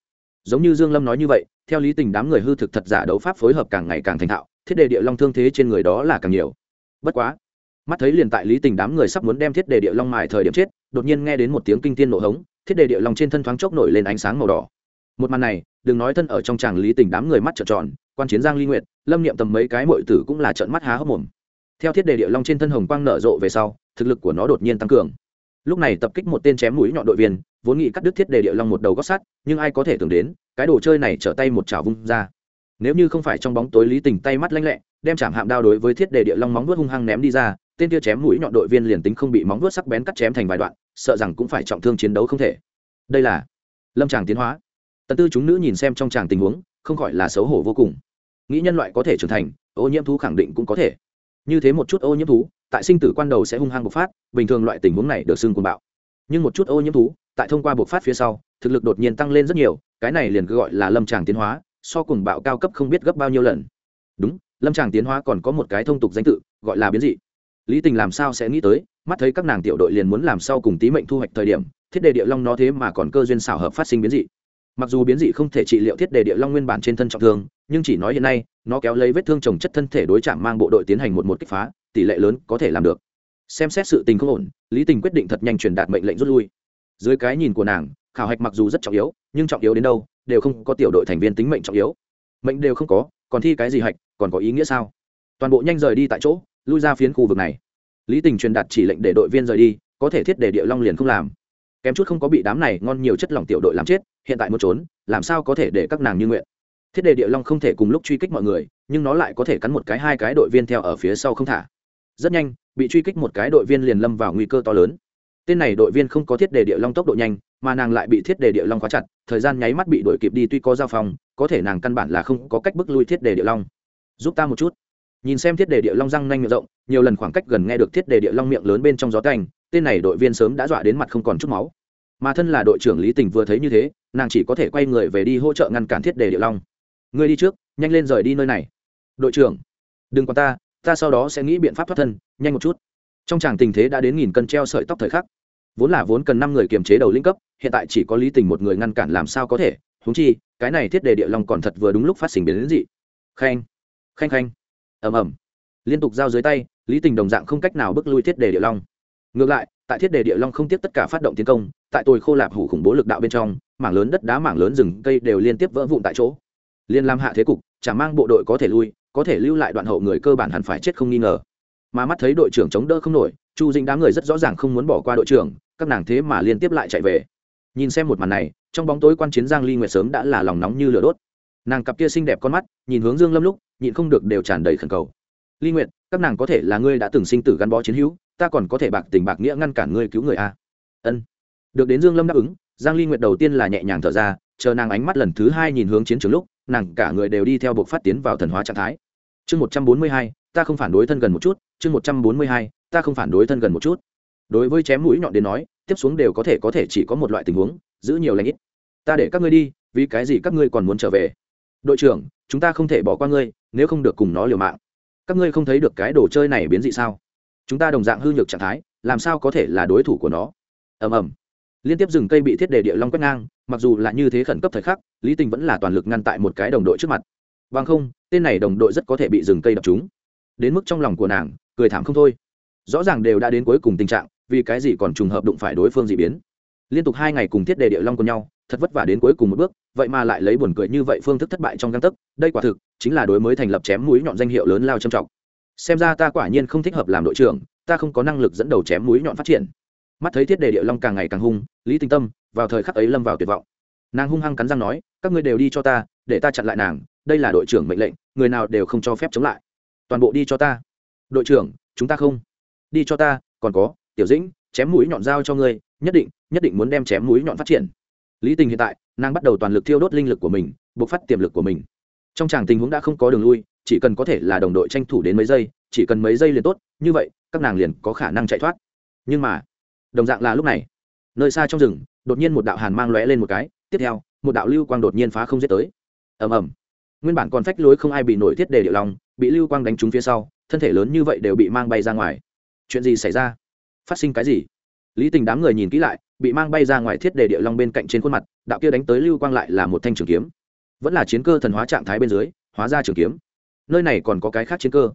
Giống như dương lâm nói như vậy, theo lý tình đám người hư thực thật giả đấu pháp phối hợp càng ngày càng thành thạo thiết đề địa long thương thế trên người đó là càng nhiều. Bất quá, mắt thấy liền tại lý tình đám người sắp muốn đem thiết đề địa long mài thời điểm chết, đột nhiên nghe đến một tiếng kinh tiên nổ hống, thiết đề địa long trên thân thoáng chốc nổi lên ánh sáng màu đỏ. Một màn này, đừng nói thân ở trong tràng lý tình đám người mắt trợn tròn, quan chiến giang ly nguyệt, lâm niệm tầm mấy cái muội tử cũng là trợn mắt há hốc mồm. Theo thiết đề địa long trên thân hồng quang nở rộ về sau, thực lực của nó đột nhiên tăng cường. Lúc này tập kích một tên chém mũi nhọn đội viên, vốn nghĩ cắt đứt thiết đề địa long một đầu gót sắt, nhưng ai có thể tưởng đến, cái đồ chơi này trở tay một chảo vung ra nếu như không phải trong bóng tối lý tình tay mắt lanh lẹ, đem chạm hạm đao đối với thiết đề địa long móng vuốt hung hăng ném đi ra, tên kia chém mũi nhọn đội viên liền tính không bị móng vuốt sắc bén cắt chém thành vài đoạn, sợ rằng cũng phải trọng thương chiến đấu không thể. Đây là lâm tràng tiến hóa. Tần tư chúng nữ nhìn xem trong tràng tình huống, không khỏi là xấu hổ vô cùng. Nghĩ nhân loại có thể trưởng thành, ô nhiễm thú khẳng định cũng có thể. Như thế một chút ô nhiễm thú, tại sinh tử quan đầu sẽ hung hăng bộc phát, bình thường loại tình huống này được xưng cuồng bạo. Nhưng một chút ô nhiễm thú, tại thông qua bộc phát phía sau, thực lực đột nhiên tăng lên rất nhiều, cái này liền cứ gọi là lâm tràng tiến hóa so cùng bạo cao cấp không biết gấp bao nhiêu lần. Đúng, lâm tràng tiến hóa còn có một cái thông tục danh tự, gọi là biến dị. Lý tình làm sao sẽ nghĩ tới, mắt thấy các nàng tiểu đội liền muốn làm sau cùng tí mệnh thu hoạch thời điểm, thiết đề địa long nó thế mà còn cơ duyên xảo hợp phát sinh biến dị. Mặc dù biến dị không thể trị liệu thiết đề địa long nguyên bản trên thân trọng thương, nhưng chỉ nói hiện nay, nó kéo lấy vết thương trồng chất thân thể đối chạm mang bộ đội tiến hành một một kích phá, tỷ lệ lớn có thể làm được. Xem xét sự tình không ổn, lý tình quyết định thật nhanh truyền đạt mệnh lệnh rút lui. Dưới cái nhìn của nàng, khảo hạch mặc dù rất trọng yếu, nhưng trọng yếu đến đâu đều không có tiểu đội thành viên tính mệnh trọng yếu. Mệnh đều không có, còn thi cái gì hạch, còn có ý nghĩa sao? Toàn bộ nhanh rời đi tại chỗ, lui ra phiến khu vực này. Lý tình truyền đạt chỉ lệnh để đội viên rời đi, có thể thiết để địa long liền không làm. Kém chút không có bị đám này ngon nhiều chất lỏng tiểu đội làm chết, hiện tại muốn trốn, làm sao có thể để các nàng như nguyện? Thiết đề địa long không thể cùng lúc truy kích mọi người, nhưng nó lại có thể cắn một cái hai cái đội viên theo ở phía sau không thả. Rất nhanh, bị truy kích một cái đội viên liền lâm vào nguy cơ to lớn. Tên này đội viên không có thiết đề địa long tốc độ nhanh mà nàng lại bị thiết đề địa long khóa chặt, thời gian nháy mắt bị đuổi kịp đi tuy có giao phòng có thể nàng căn bản là không có cách bước lui thiết đề địa long. Giúp ta một chút. Nhìn xem thiết đề địa long răng nanh miệng rộng, nhiều lần khoảng cách gần nghe được thiết đề địa long miệng lớn bên trong gió canh, tên này đội viên sớm đã dọa đến mặt không còn chút máu. Mà thân là đội trưởng lý tình vừa thấy như thế, nàng chỉ có thể quay người về đi hỗ trợ ngăn cản thiết đề địa long. Ngươi đi trước, nhanh lên rời đi nơi này. Đội trưởng, đừng còn ta ta sau đó sẽ nghĩ biện pháp thoát thân, nhanh một chút. Trong tràng tình thế đã đến nghìn cân treo sợi tóc thời khắc. Vốn là vốn cần năm người kiềm chế đầu linh cấp hiện tại chỉ có lý tình một người ngăn cản làm sao có thể húng chi, cái này thiết đề địa long còn thật vừa đúng lúc phát sinh biến đến dị. Khanh khanh khanh. Ầm ầm. Liên tục giao dưới tay, lý tình đồng dạng không cách nào bước lui thiết đề địa long. Ngược lại, tại thiết đề địa long không tiếp tất cả phát động tiến công, tại tôi khô lạp hủ khủng bố lực đạo bên trong, mảng lớn đất đá mảng lớn rừng cây đều liên tiếp vỡ vụn tại chỗ. Liên lam hạ thế cục, chả mang bộ đội có thể lui, có thể lưu lại đoạn hậu người cơ bản hẳn phải chết không nghi ngờ. Mà mắt thấy đội trưởng chống đỡ không nổi, chu dĩnh đám người rất rõ ràng không muốn bỏ qua đội trưởng, các nàng thế mà liên tiếp lại chạy về nhìn xem một màn này trong bóng tối quan chiến giang ly nguyệt sớm đã là lòng nóng như lửa đốt. Nàng cặp kia xinh đẹp con mắt nhìn hướng dương lâm lúc nhịn không được đều tràn đầy khẩn cầu. Ly nguyệt các nàng có thể là ngươi đã từng sinh tử gắn bó chiến hữu ta còn có thể bạc tình bạc nghĩa ngăn cản ngươi cứu người a ân. Được đến dương lâm đáp ứng giang ly nguyệt đầu tiên là nhẹ nhàng thở ra chờ nàng ánh mắt lần thứ hai nhìn hướng chiến trường lúc nàng cả người đều đi theo buộc phát tiến vào thần hóa trạng thái. Chương 142, ta không phản đối thân gần một chút chương 142, ta không phản đối thân gần một chút. Đối với chém mũi nhọn đến nói tiếp xuống đều có thể có thể chỉ có một loại tình huống, giữ nhiều lãnh ít. Ta để các ngươi đi, vì cái gì các ngươi còn muốn trở về? Đội trưởng, chúng ta không thể bỏ qua ngươi, nếu không được cùng nó liều mạng. Các ngươi không thấy được cái đồ chơi này biến dị sao? Chúng ta đồng dạng hư nhược trạng thái, làm sao có thể là đối thủ của nó? Ầm ầm. Liên tiếp rừng cây bị thiết đề địa long quét ngang, mặc dù là như thế khẩn cấp thời khắc, lý tình vẫn là toàn lực ngăn tại một cái đồng đội trước mặt. Bằng không, tên này đồng đội rất có thể bị rừng cây đập chúng đến mức trong lòng của nàng, cười thảm không thôi. Rõ ràng đều đã đến cuối cùng tình trạng vì cái gì còn trùng hợp đụng phải đối phương dị biến? Liên tục hai ngày cùng thiết đề địa long cùng nhau, thật vất vả đến cuối cùng một bước, vậy mà lại lấy buồn cười như vậy phương thức thất bại trong găng tấc, đây quả thực chính là đối mới thành lập chém mũi nhọn danh hiệu lớn lao trầm trọng. Xem ra ta quả nhiên không thích hợp làm đội trưởng, ta không có năng lực dẫn đầu chém mũi nhọn phát triển. Mắt thấy thiết đề địa long càng ngày càng hung, lý tinh tâm, vào thời khắc ấy lâm vào tuyệt vọng. Nàng hung hăng cắn răng nói, các ngươi đều đi cho ta, để ta chặn lại nàng, đây là đội trưởng mệnh lệnh, người nào đều không cho phép chống lại. Toàn bộ đi cho ta. Đội trưởng, chúng ta không. Đi cho ta, còn có tiểu dĩnh, chém mũi nhọn dao cho ngươi, nhất định nhất định muốn đem chém mũi nhọn phát triển. Lý tình hiện tại, nàng bắt đầu toàn lực thiêu đốt linh lực của mình bộc phát tiềm lực của mình. Trong tràng tình huống đã không có đường lui, chỉ cần có thể là đồng đội tranh thủ đến mấy giây, chỉ cần mấy giây liền tốt, như vậy, các nàng liền có khả năng chạy thoát. Nhưng mà, đồng dạng là lúc này, nơi xa trong rừng, đột nhiên một đạo hàn mang lóe lên một cái, tiếp theo, một đạo lưu quang đột nhiên phá không giết tới. Ầm ầm. Nguyên bản còn phách lối không ai bị nổi thiết đề điệu lòng bị lưu quang đánh trúng phía sau, thân thể lớn như vậy đều bị mang bay ra ngoài. Chuyện gì xảy ra? Phát sinh cái gì? Lý tình đám người nhìn kỹ lại, bị mang bay ra ngoài thiết đề địa long bên cạnh trên khuôn mặt, đạo kia đánh tới lưu quang lại là một thanh trường kiếm. Vẫn là chiến cơ thần hóa trạng thái bên dưới, hóa ra trường kiếm. Nơi này còn có cái khác chiến cơ.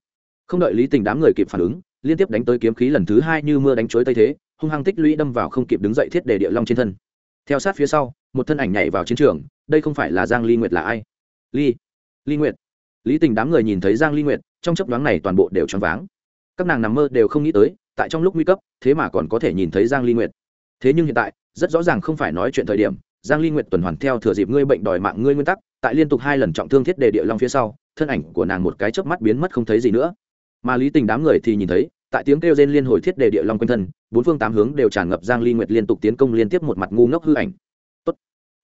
Không đợi lý tình đám người kịp phản ứng, liên tiếp đánh tới kiếm khí lần thứ hai như mưa đánh chối tây thế, hung hăng tích lũy đâm vào không kịp đứng dậy thiết đề địa long trên thân. Theo sát phía sau, một thân ảnh nhảy vào chiến trường, đây không phải là giang ly nguyệt là ai? Ly ly nguyệt. Lý tình đám người nhìn thấy giang ly nguyệt, trong chấp đoán này toàn bộ đều choáng váng. Các nàng nằm mơ đều không nghĩ tới tại trong lúc nguy cấp, thế mà còn có thể nhìn thấy giang ly nguyệt. Thế nhưng hiện tại, rất rõ ràng không phải nói chuyện thời điểm, giang ly nguyệt tuần hoàn theo thừa dịp ngươi bệnh đòi mạng ngươi nguyên tắc, tại liên tục hai lần trọng thương thiết đề địa long phía sau, thân ảnh của nàng một cái chớp mắt biến mất không thấy gì nữa. Mà lý tình đám người thì nhìn thấy, tại tiếng kêu rên liên hồi thiết đề địa long quanh thân, bốn phương tám hướng đều tràn ngập giang ly nguyệt liên tục tiến công liên tiếp một mặt ngu ngốc hư ảnh. Tốt.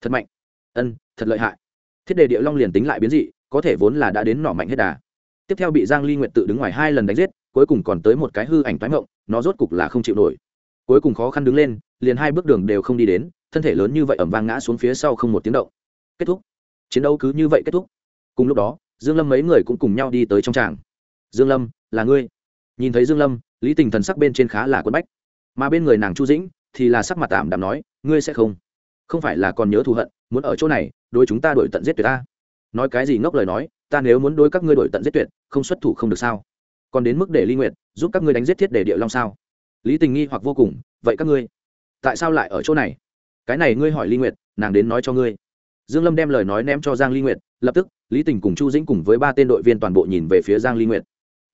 Thật mạnh. Ân, thật lợi hại. Thiết đề địa long liền tính lại biến dị, có thể vốn là đã đến nỏ mạnh hết đà. Tiếp theo bị giang ly nguyệt tự đứng ngoài hai lần đánh giết cuối cùng còn tới một cái hư ảnh toái ngộng nó rốt cục là không chịu nổi. Cuối cùng khó khăn đứng lên, liền hai bước đường đều không đi đến, thân thể lớn như vậy ẩm vang ngã xuống phía sau không một tiếng động. Kết thúc. Chiến đấu cứ như vậy kết thúc. Cùng lúc đó, dương lâm mấy người cũng cùng nhau đi tới trong tràng. Dương lâm, là ngươi. Nhìn thấy dương lâm, lý tình thần sắc bên trên khá là quấn bách. Mà bên người nàng chu dĩnh, thì là sắc mặt tạm đạm nói, ngươi sẽ không. Không phải là còn nhớ thù hận, muốn ở chỗ này, đối chúng ta đổi tận giết tuyệt ta. Nói cái gì ngốc lời nói, ta nếu muốn đối các ngươi đổi tận giết tuyệt, không xuất thủ không được sao? Còn đến mức để ly Nguyệt giúp các ngươi đánh giết thiết để địa long sao? Lý tình nghi hoặc vô cùng, vậy các ngươi, tại sao lại ở chỗ này? Cái này ngươi hỏi ly nguyệt, nàng đến nói cho ngươi. Dương lâm đem lời nói ném cho giang ly nguyệt, lập tức, lý tình cùng chu dĩnh cùng với ba tên đội viên toàn bộ nhìn về phía giang ly nguyệt.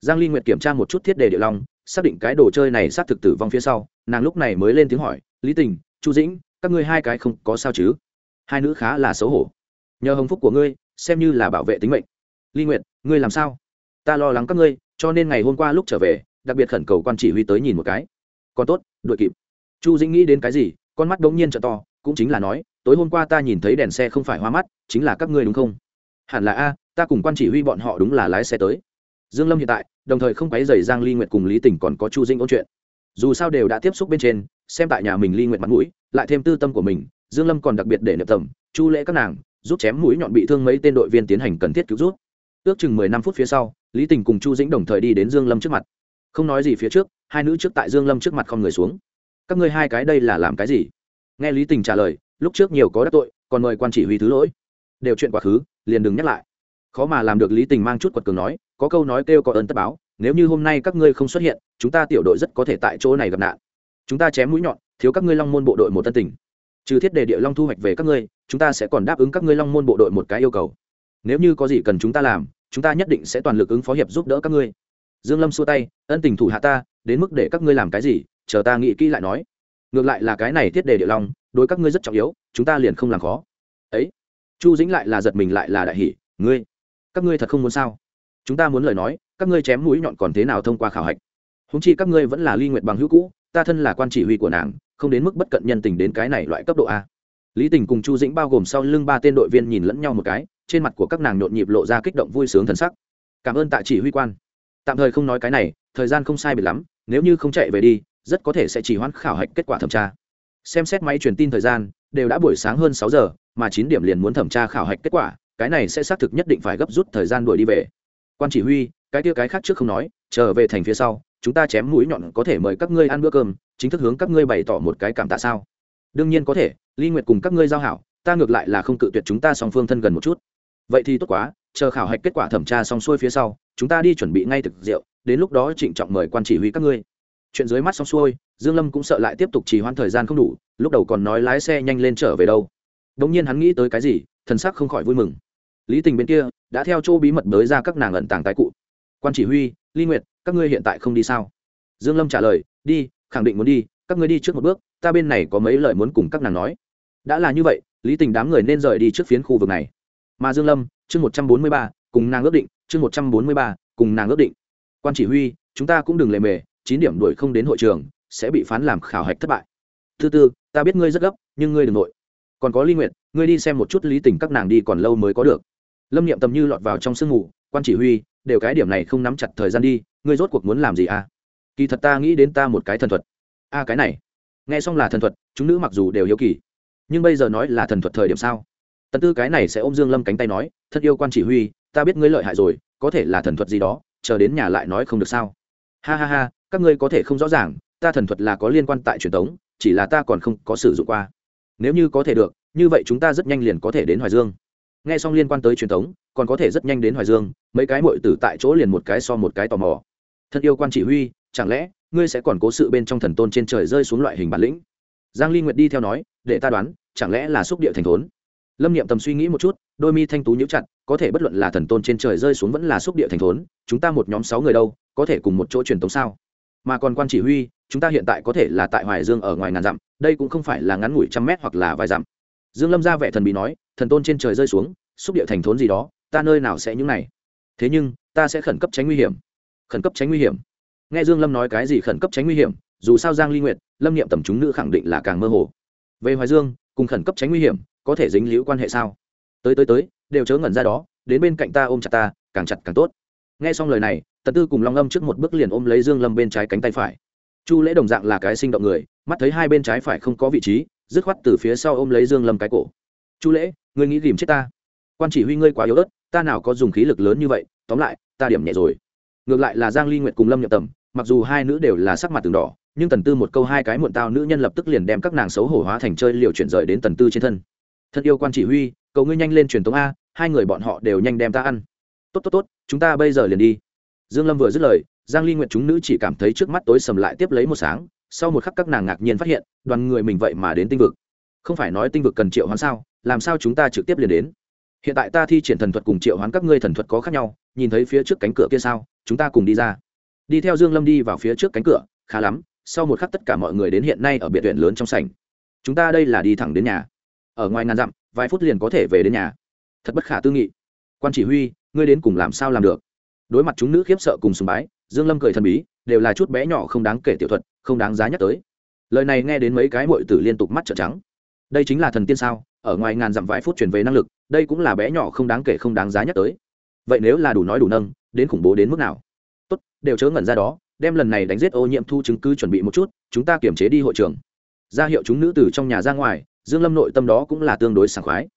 Giang ly nguyệt kiểm tra một chút thiết đề địa long, xác định cái đồ chơi này xác thực tử vong phía sau, nàng lúc này mới lên tiếng hỏi, lý tình, chu dĩnh, các ngươi hai cái không có sao chứ? Hai nữ khá là xấu hổ. Nhờ hồng phúc của ngươi, xem như là bảo vệ tính mệnh. Ly nguyệt, ngươi làm sao? Ta lo lắng các ngươi cho nên ngày hôm qua lúc trở về, đặc biệt khẩn cầu quan chỉ huy tới nhìn một cái. Còn tốt, đội kịp. Chu dĩnh nghĩ đến cái gì, con mắt đống nhiên trợ to, cũng chính là nói, tối hôm qua ta nhìn thấy đèn xe không phải hoa mắt, chính là các ngươi đúng không? Hẳn là a, ta cùng quan chỉ huy bọn họ đúng là lái xe tới. Dương lâm hiện tại, đồng thời không quấy rầy giang ly nguyệt cùng lý Tỉnh còn có chu dĩnh ôn chuyện. Dù sao đều đã tiếp xúc bên trên, xem tại nhà mình ly nguyệt mặt mũi, lại thêm tư tâm của mình, dương lâm còn đặc biệt để niệm tầm chu lễ các nàng, giúp chém mũi nhọn bị thương mấy tên đội viên tiến hành cần thiết cứu rút ước chừng mười năm phút phía sau lý tình cùng chu dĩnh đồng thời đi đến dương lâm trước mặt. Không nói gì phía trước, hai nữ trước tại dương lâm trước mặt không người xuống. Các ngươi hai cái đây là làm cái gì? Nghe lý tình trả lời, lúc trước nhiều có đắc tội, còn mời quan chỉ huy thứ lỗi. Đều chuyện quá khứ, liền đừng nhắc lại. Khó mà làm được lý tình mang chút quật cường nói, có câu nói kêu có ơn tất báo, nếu như hôm nay các ngươi không xuất hiện, chúng ta tiểu đội rất có thể tại chỗ này gặp nạn. Chúng ta chém mũi nhọn, thiếu các ngươi long môn bộ đội một tân tình trừ thiết đề địa long thu hoạch về các ngươi, chúng ta sẽ còn đáp ứng các ngươi long môn bộ đội một cái yêu cầu. Nếu như có gì cần chúng ta làm chúng ta nhất định sẽ toàn lực ứng phó hiệp giúp đỡ các ngươi. Dương lâm xua tay, ân tình thủ hạ ta, đến mức để các ngươi làm cái gì? Chờ ta nghĩ kỹ lại nói. Ngược lại là cái này thiết đề địa long, đối các ngươi rất trọng yếu, chúng ta liền không làm khó. Ấy, chu dĩnh lại là giật mình lại là đại hỷ ngươi, các ngươi thật không muốn sao? Chúng ta muốn lời nói, các ngươi chém mũi nhọn còn thế nào thông qua khảo hạch? Húng chi các ngươi vẫn là ly nguyện bằng hữu cũ, ta thân là quan chỉ huy của nàng, không đến mức bất cận nhân tình đến cái này loại cấp độ a. Lý tình cùng chu dĩnh bao gồm sau lưng ba tên đội viên nhìn lẫn nhau một cái trên mặt của các nàng nhộn nhịp lộ ra kích động vui sướng thần sắc. Cảm ơn tạ chỉ huy quan. Tạm thời không nói cái này, thời gian không sai biệt lắm, nếu như không chạy về đi, rất có thể sẽ chỉ hoãn khảo hạch kết quả thẩm tra. Xem xét máy truyền tin thời gian, đều đã buổi sáng hơn sáu giờ, mà chín điểm liền muốn thẩm tra khảo hạch kết quả, cái này sẽ xác thực nhất định phải gấp rút thời gian đuổi đi về. Quan chỉ huy, cái kia cái khác trước không nói, trở về thành phía sau, chúng ta chém mũi nhọn có thể mời các ngươi ăn bữa cơm, chính thức hướng các ngươi bày tỏ một cái cảm tạ sao? Đương nhiên có thể ly nguyệt cùng các ngươi giao hảo, ta ngược lại là không cự tuyệt chúng ta song phương thân gần một chút vậy thì tốt quá, chờ khảo hạch kết quả thẩm tra xong xuôi phía sau, chúng ta đi chuẩn bị ngay thực rượu, đến lúc đó trịnh trọng mời quan chỉ huy các ngươi. Chuyện dưới mắt xong xuôi, dương lâm cũng sợ lại tiếp tục trì hoãn thời gian không đủ, lúc đầu còn nói lái xe nhanh lên trở về đâu. Đống nhiên hắn nghĩ tới cái gì, thần sắc không khỏi vui mừng. Lý tình bên kia, đã theo chỗ bí mật mới ra các nàng ẩn tàng tái cụ. Quan chỉ huy ly nguyệt, các ngươi hiện tại không đi sao? Dương lâm trả lời, đi, khẳng định muốn đi, các ngươi đi trước một bước, ta bên này có mấy lời muốn cùng các nàng nói. Đã là như vậy, lý tình đám người nên rời đi trước phiến khu vực này mà dương lâm, chương một trăm bốn mươi ba, cùng nàng ước định, chương một trăm bốn mươi ba, cùng nàng ước định. Quan chỉ huy, chúng ta cũng đừng lề mề, chín điểm đuổi không đến hội trường, sẽ bị phán làm khảo hạch thất bại. Thứ tư, ta biết ngươi rất gấp, nhưng ngươi đừng nội. Còn có ly nguyệt, ngươi đi xem một chút lý tình các nàng đi còn lâu mới có được. Lâm niệm tầm như lọt vào trong sương ngủ quan chỉ huy, đều cái điểm này không nắm chặt thời gian đi, ngươi rốt cuộc muốn làm gì à? Kỳ thật ta nghĩ đến ta một cái thần thuật. A cái này. Nghe xong là thần thuật, chúng nữ mặc dù đều hiếu kỳ. Nhưng bây giờ nói là thần thuật thời điểm sao? Tần tư cái này sẽ ôm dương lâm cánh tay nói, thật yêu quan chỉ huy, ta biết ngươi lợi hại rồi, có thể là thần thuật gì đó, chờ đến nhà lại nói không được sao? Ha ha ha, các ngươi có thể không rõ ràng, ta thần thuật là có liên quan tại truyền thống chỉ là ta còn không có sử dụng qua. Nếu như có thể được, như vậy chúng ta rất nhanh liền có thể đến hoài dương. Nghe xong liên quan tới truyền thống còn có thể rất nhanh đến hoài dương, mấy cái mội tử tại chỗ liền một cái so một cái tò mò. Thật yêu quan chỉ huy, chẳng lẽ ngươi sẽ còn cố sự bên trong thần tôn trên trời rơi xuống loại hình bản lĩnh? Giang ly nguyệt đi theo nói, để ta đoán, chẳng lẽ là xúc địa thành thốn? Lâm niệm tầm suy nghĩ một chút, đôi mi thanh tú nhíu chặt, có thể bất luận là thần tôn trên trời rơi xuống vẫn là xúc địa thành thốn, chúng ta một nhóm sáu người đâu, có thể cùng một chỗ truyền tống sao? Mà còn quan chỉ huy, chúng ta hiện tại có thể là tại hoài dương ở ngoài ngàn dặm, đây cũng không phải là ngắn ngủi trăm mét hoặc là vài dặm. Dương lâm ra vẻ thần bí nói, thần tôn trên trời rơi xuống, xúc địa thành thốn gì đó, ta nơi nào sẽ những này? Thế nhưng, ta sẽ khẩn cấp tránh nguy hiểm. Khẩn cấp tránh nguy hiểm. Nghe dương lâm nói cái gì khẩn cấp tránh nguy hiểm, dù sao giang ly nguyệt, lâm niệm tầm chúng nữ khẳng định là càng mơ hồ. Về hoài dương, cùng khẩn cấp tránh nguy hiểm có thể dính liễu quan hệ sao? Tới tới tới, đều chớ ngẩn ra đó, đến bên cạnh ta ôm chặt ta, càng chặt càng tốt. Nghe xong lời này, tần tư cùng long âm trước một bước liền ôm lấy dương lâm bên trái cánh tay phải. Chu lễ đồng dạng là cái sinh động người, mắt thấy hai bên trái phải không có vị trí, dứt khoát từ phía sau ôm lấy dương lâm cái cổ. Chu lễ, ngươi nghĩ tìm chết ta? Quan chỉ huy ngươi quá yếu ớt, ta nào có dùng khí lực lớn như vậy, tóm lại, ta điểm nhẹ rồi. Ngược lại là giang ly nguyệt cùng lâm nhập tầm, mặc dù hai nữ đều là sắc mặt từng đỏ, nhưng tần tư một câu hai cái muộn tao nữ nhân lập tức liền đem các nàng xấu hổ hóa thành chơi liều chuyển rời đến tần tư trên thân thân yêu quan chỉ huy, cầu ngươi nhanh lên truyền tống a, hai người bọn họ đều nhanh đem ta ăn. Tốt tốt tốt, chúng ta bây giờ liền đi. Dương lâm vừa dứt lời, giang ly nguyện chúng nữ chỉ cảm thấy trước mắt tối sầm lại tiếp lấy một sáng, sau một khắc các nàng ngạc nhiên phát hiện, đoàn người mình vậy mà đến tinh vực. Không phải nói tinh vực cần triệu hoán sao, làm sao chúng ta trực tiếp liền đến? Hiện tại ta thi triển thần thuật cùng triệu hoán các ngươi thần thuật có khác nhau, nhìn thấy phía trước cánh cửa kia sao, chúng ta cùng đi ra. Đi theo dương lâm đi vào phía trước cánh cửa, khá lắm, sau một khắc tất cả mọi người đến hiện nay ở biệt viện lớn trong sảnh. Chúng ta đây là đi thẳng đến nhà ở ngoài ngàn dặm, vài phút liền có thể về đến nhà. Thật bất khả tư nghị. Quan chỉ huy, ngươi đến cùng làm sao làm được? Đối mặt chúng nữ khiếp sợ cùng sùng bái, dương lâm cười thần bí, đều là chút bé nhỏ không đáng kể tiểu thuật, không đáng giá nhắc tới. Lời này nghe đến mấy cái muội tử liên tục mắt trợn trắng. Đây chính là thần tiên sao? Ở ngoài ngàn dặm vài phút chuyển về năng lực, đây cũng là bé nhỏ không đáng kể không đáng giá nhắc tới. Vậy nếu là đủ nói đủ nâng, đến khủng bố đến mức nào? Tốt, đều chớ ngẩn ra đó, đem lần này đánh giết ô nhiễm thu chứng cứ chuẩn bị một chút, chúng ta kiểm chế đi hội trường ra hiệu chúng nữ từ trong nhà ra ngoài, dương lâm nội tâm đó cũng là tương đối sảng khoái.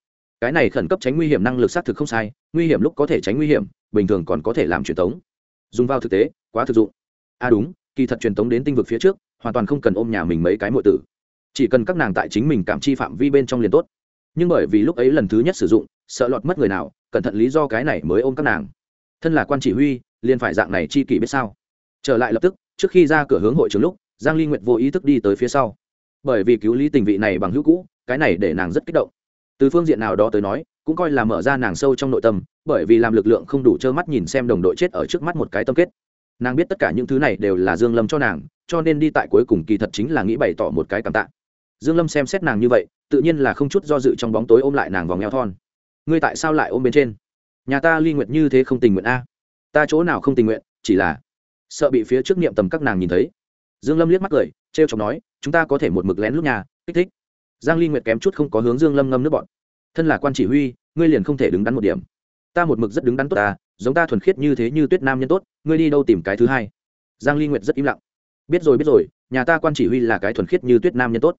Cái này khẩn cấp tránh nguy hiểm năng lực xác thực không sai, nguy hiểm lúc có thể tránh nguy hiểm, bình thường còn có thể làm truyền tống. Dùng vào thực tế, quá thực dụng. À đúng, kỳ thật truyền tống đến tinh vực phía trước, hoàn toàn không cần ôm nhà mình mấy cái muội tử. Chỉ cần các nàng tại chính mình cảm chi phạm vi bên trong liền tốt. Nhưng bởi vì lúc ấy lần thứ nhất sử dụng, sợ lọt mất người nào, cẩn thận lý do cái này mới ôm các nàng. Thân là quan chỉ huy, liền phải dạng này chi kỷ biết sao. Trở lại lập tức, trước khi ra cửa hướng hội trường lúc, giang ly nguyệt vô ý thức đi tới phía sau bởi vì cứu lý tình vị này bằng hữu cũ, cái này để nàng rất kích động. Từ phương diện nào đó tới nói, cũng coi là mở ra nàng sâu trong nội tâm, bởi vì làm lực lượng không đủ trơ mắt nhìn xem đồng đội chết ở trước mắt một cái tâm kết. Nàng biết tất cả những thứ này đều là dương lâm cho nàng, cho nên đi tại cuối cùng kỳ thật chính là nghĩ bày tỏ một cái cảm tạ. Dương lâm xem xét nàng như vậy, tự nhiên là không chút do dự trong bóng tối ôm lại nàng vòng eo thon. Ngươi tại sao lại ôm bên trên? Nhà ta ly nguyện như thế không tình nguyện a. Ta chỗ nào không tình nguyện, chỉ là sợ bị phía trước niệm tầm các nàng nhìn thấy. Dương lâm liếc mắt cười trêu chọc nói, chúng ta có thể một mực lén lúc nhà, kích thích. Giang ly nguyệt kém chút không có hướng dương lâm ngâm nước bọn thân là quan chỉ huy, ngươi liền không thể đứng đắn một điểm. Ta một mực rất đứng đắn tốt ta, giống ta thuần khiết như thế như tuyết nam nhân tốt, ngươi đi đâu tìm cái thứ hai? Giang ly nguyệt rất im lặng. Biết rồi biết rồi, nhà ta quan chỉ huy là cái thuần khiết như tuyết nam nhân tốt.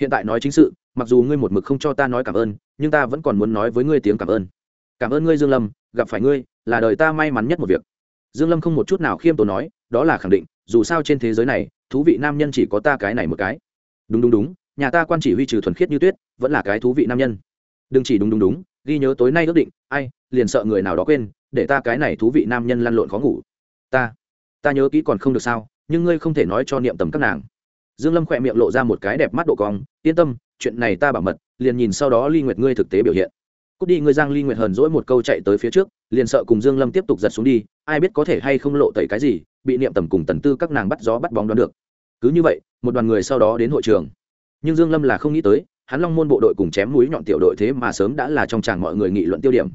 Hiện tại nói chính sự, mặc dù ngươi một mực không cho ta nói cảm ơn, nhưng ta vẫn còn muốn nói với ngươi tiếng cảm ơn. Cảm ơn ngươi dương lâm, gặp phải ngươi, là đời ta may mắn nhất một việc. Dương lâm không một chút nào khiêm tốn nói, đó là khẳng định, dù sao trên thế giới này thú vị nam nhân chỉ có ta cái này một cái. Đúng đúng đúng, nhà ta quan chỉ huy trừ thuần khiết như tuyết, vẫn là cái thú vị nam nhân. Đừng chỉ đúng đúng đúng, ghi nhớ tối nay ước định, ai, liền sợ người nào đó quên, để ta cái này thú vị nam nhân lăn lộn khó ngủ. Ta ta nhớ kỹ còn không được sao, nhưng ngươi không thể nói cho niệm tầm các nàng. Dương lâm khỏe miệng lộ ra một cái đẹp mắt độ cong, yên tâm, chuyện này ta bảo mật, liền nhìn sau đó ly nguyệt ngươi thực tế biểu hiện. Cút đi, ngươi giang ly nguyệt hờn dỗi một câu chạy tới phía trước, liền sợ cùng dương lâm tiếp tục giật xuống đi, ai biết có thể hay không lộ tẩy cái gì, bị niệm tầm cùng tần tư các nàng bắt gió bắt bóng đoán được cứ như vậy, một đoàn người sau đó đến hội trường. Nhưng dương lâm là không nghĩ tới, hắn long môn bộ đội cùng chém mũi nhọn tiểu đội thế mà sớm đã là trong tràng mọi người nghị luận tiêu điểm.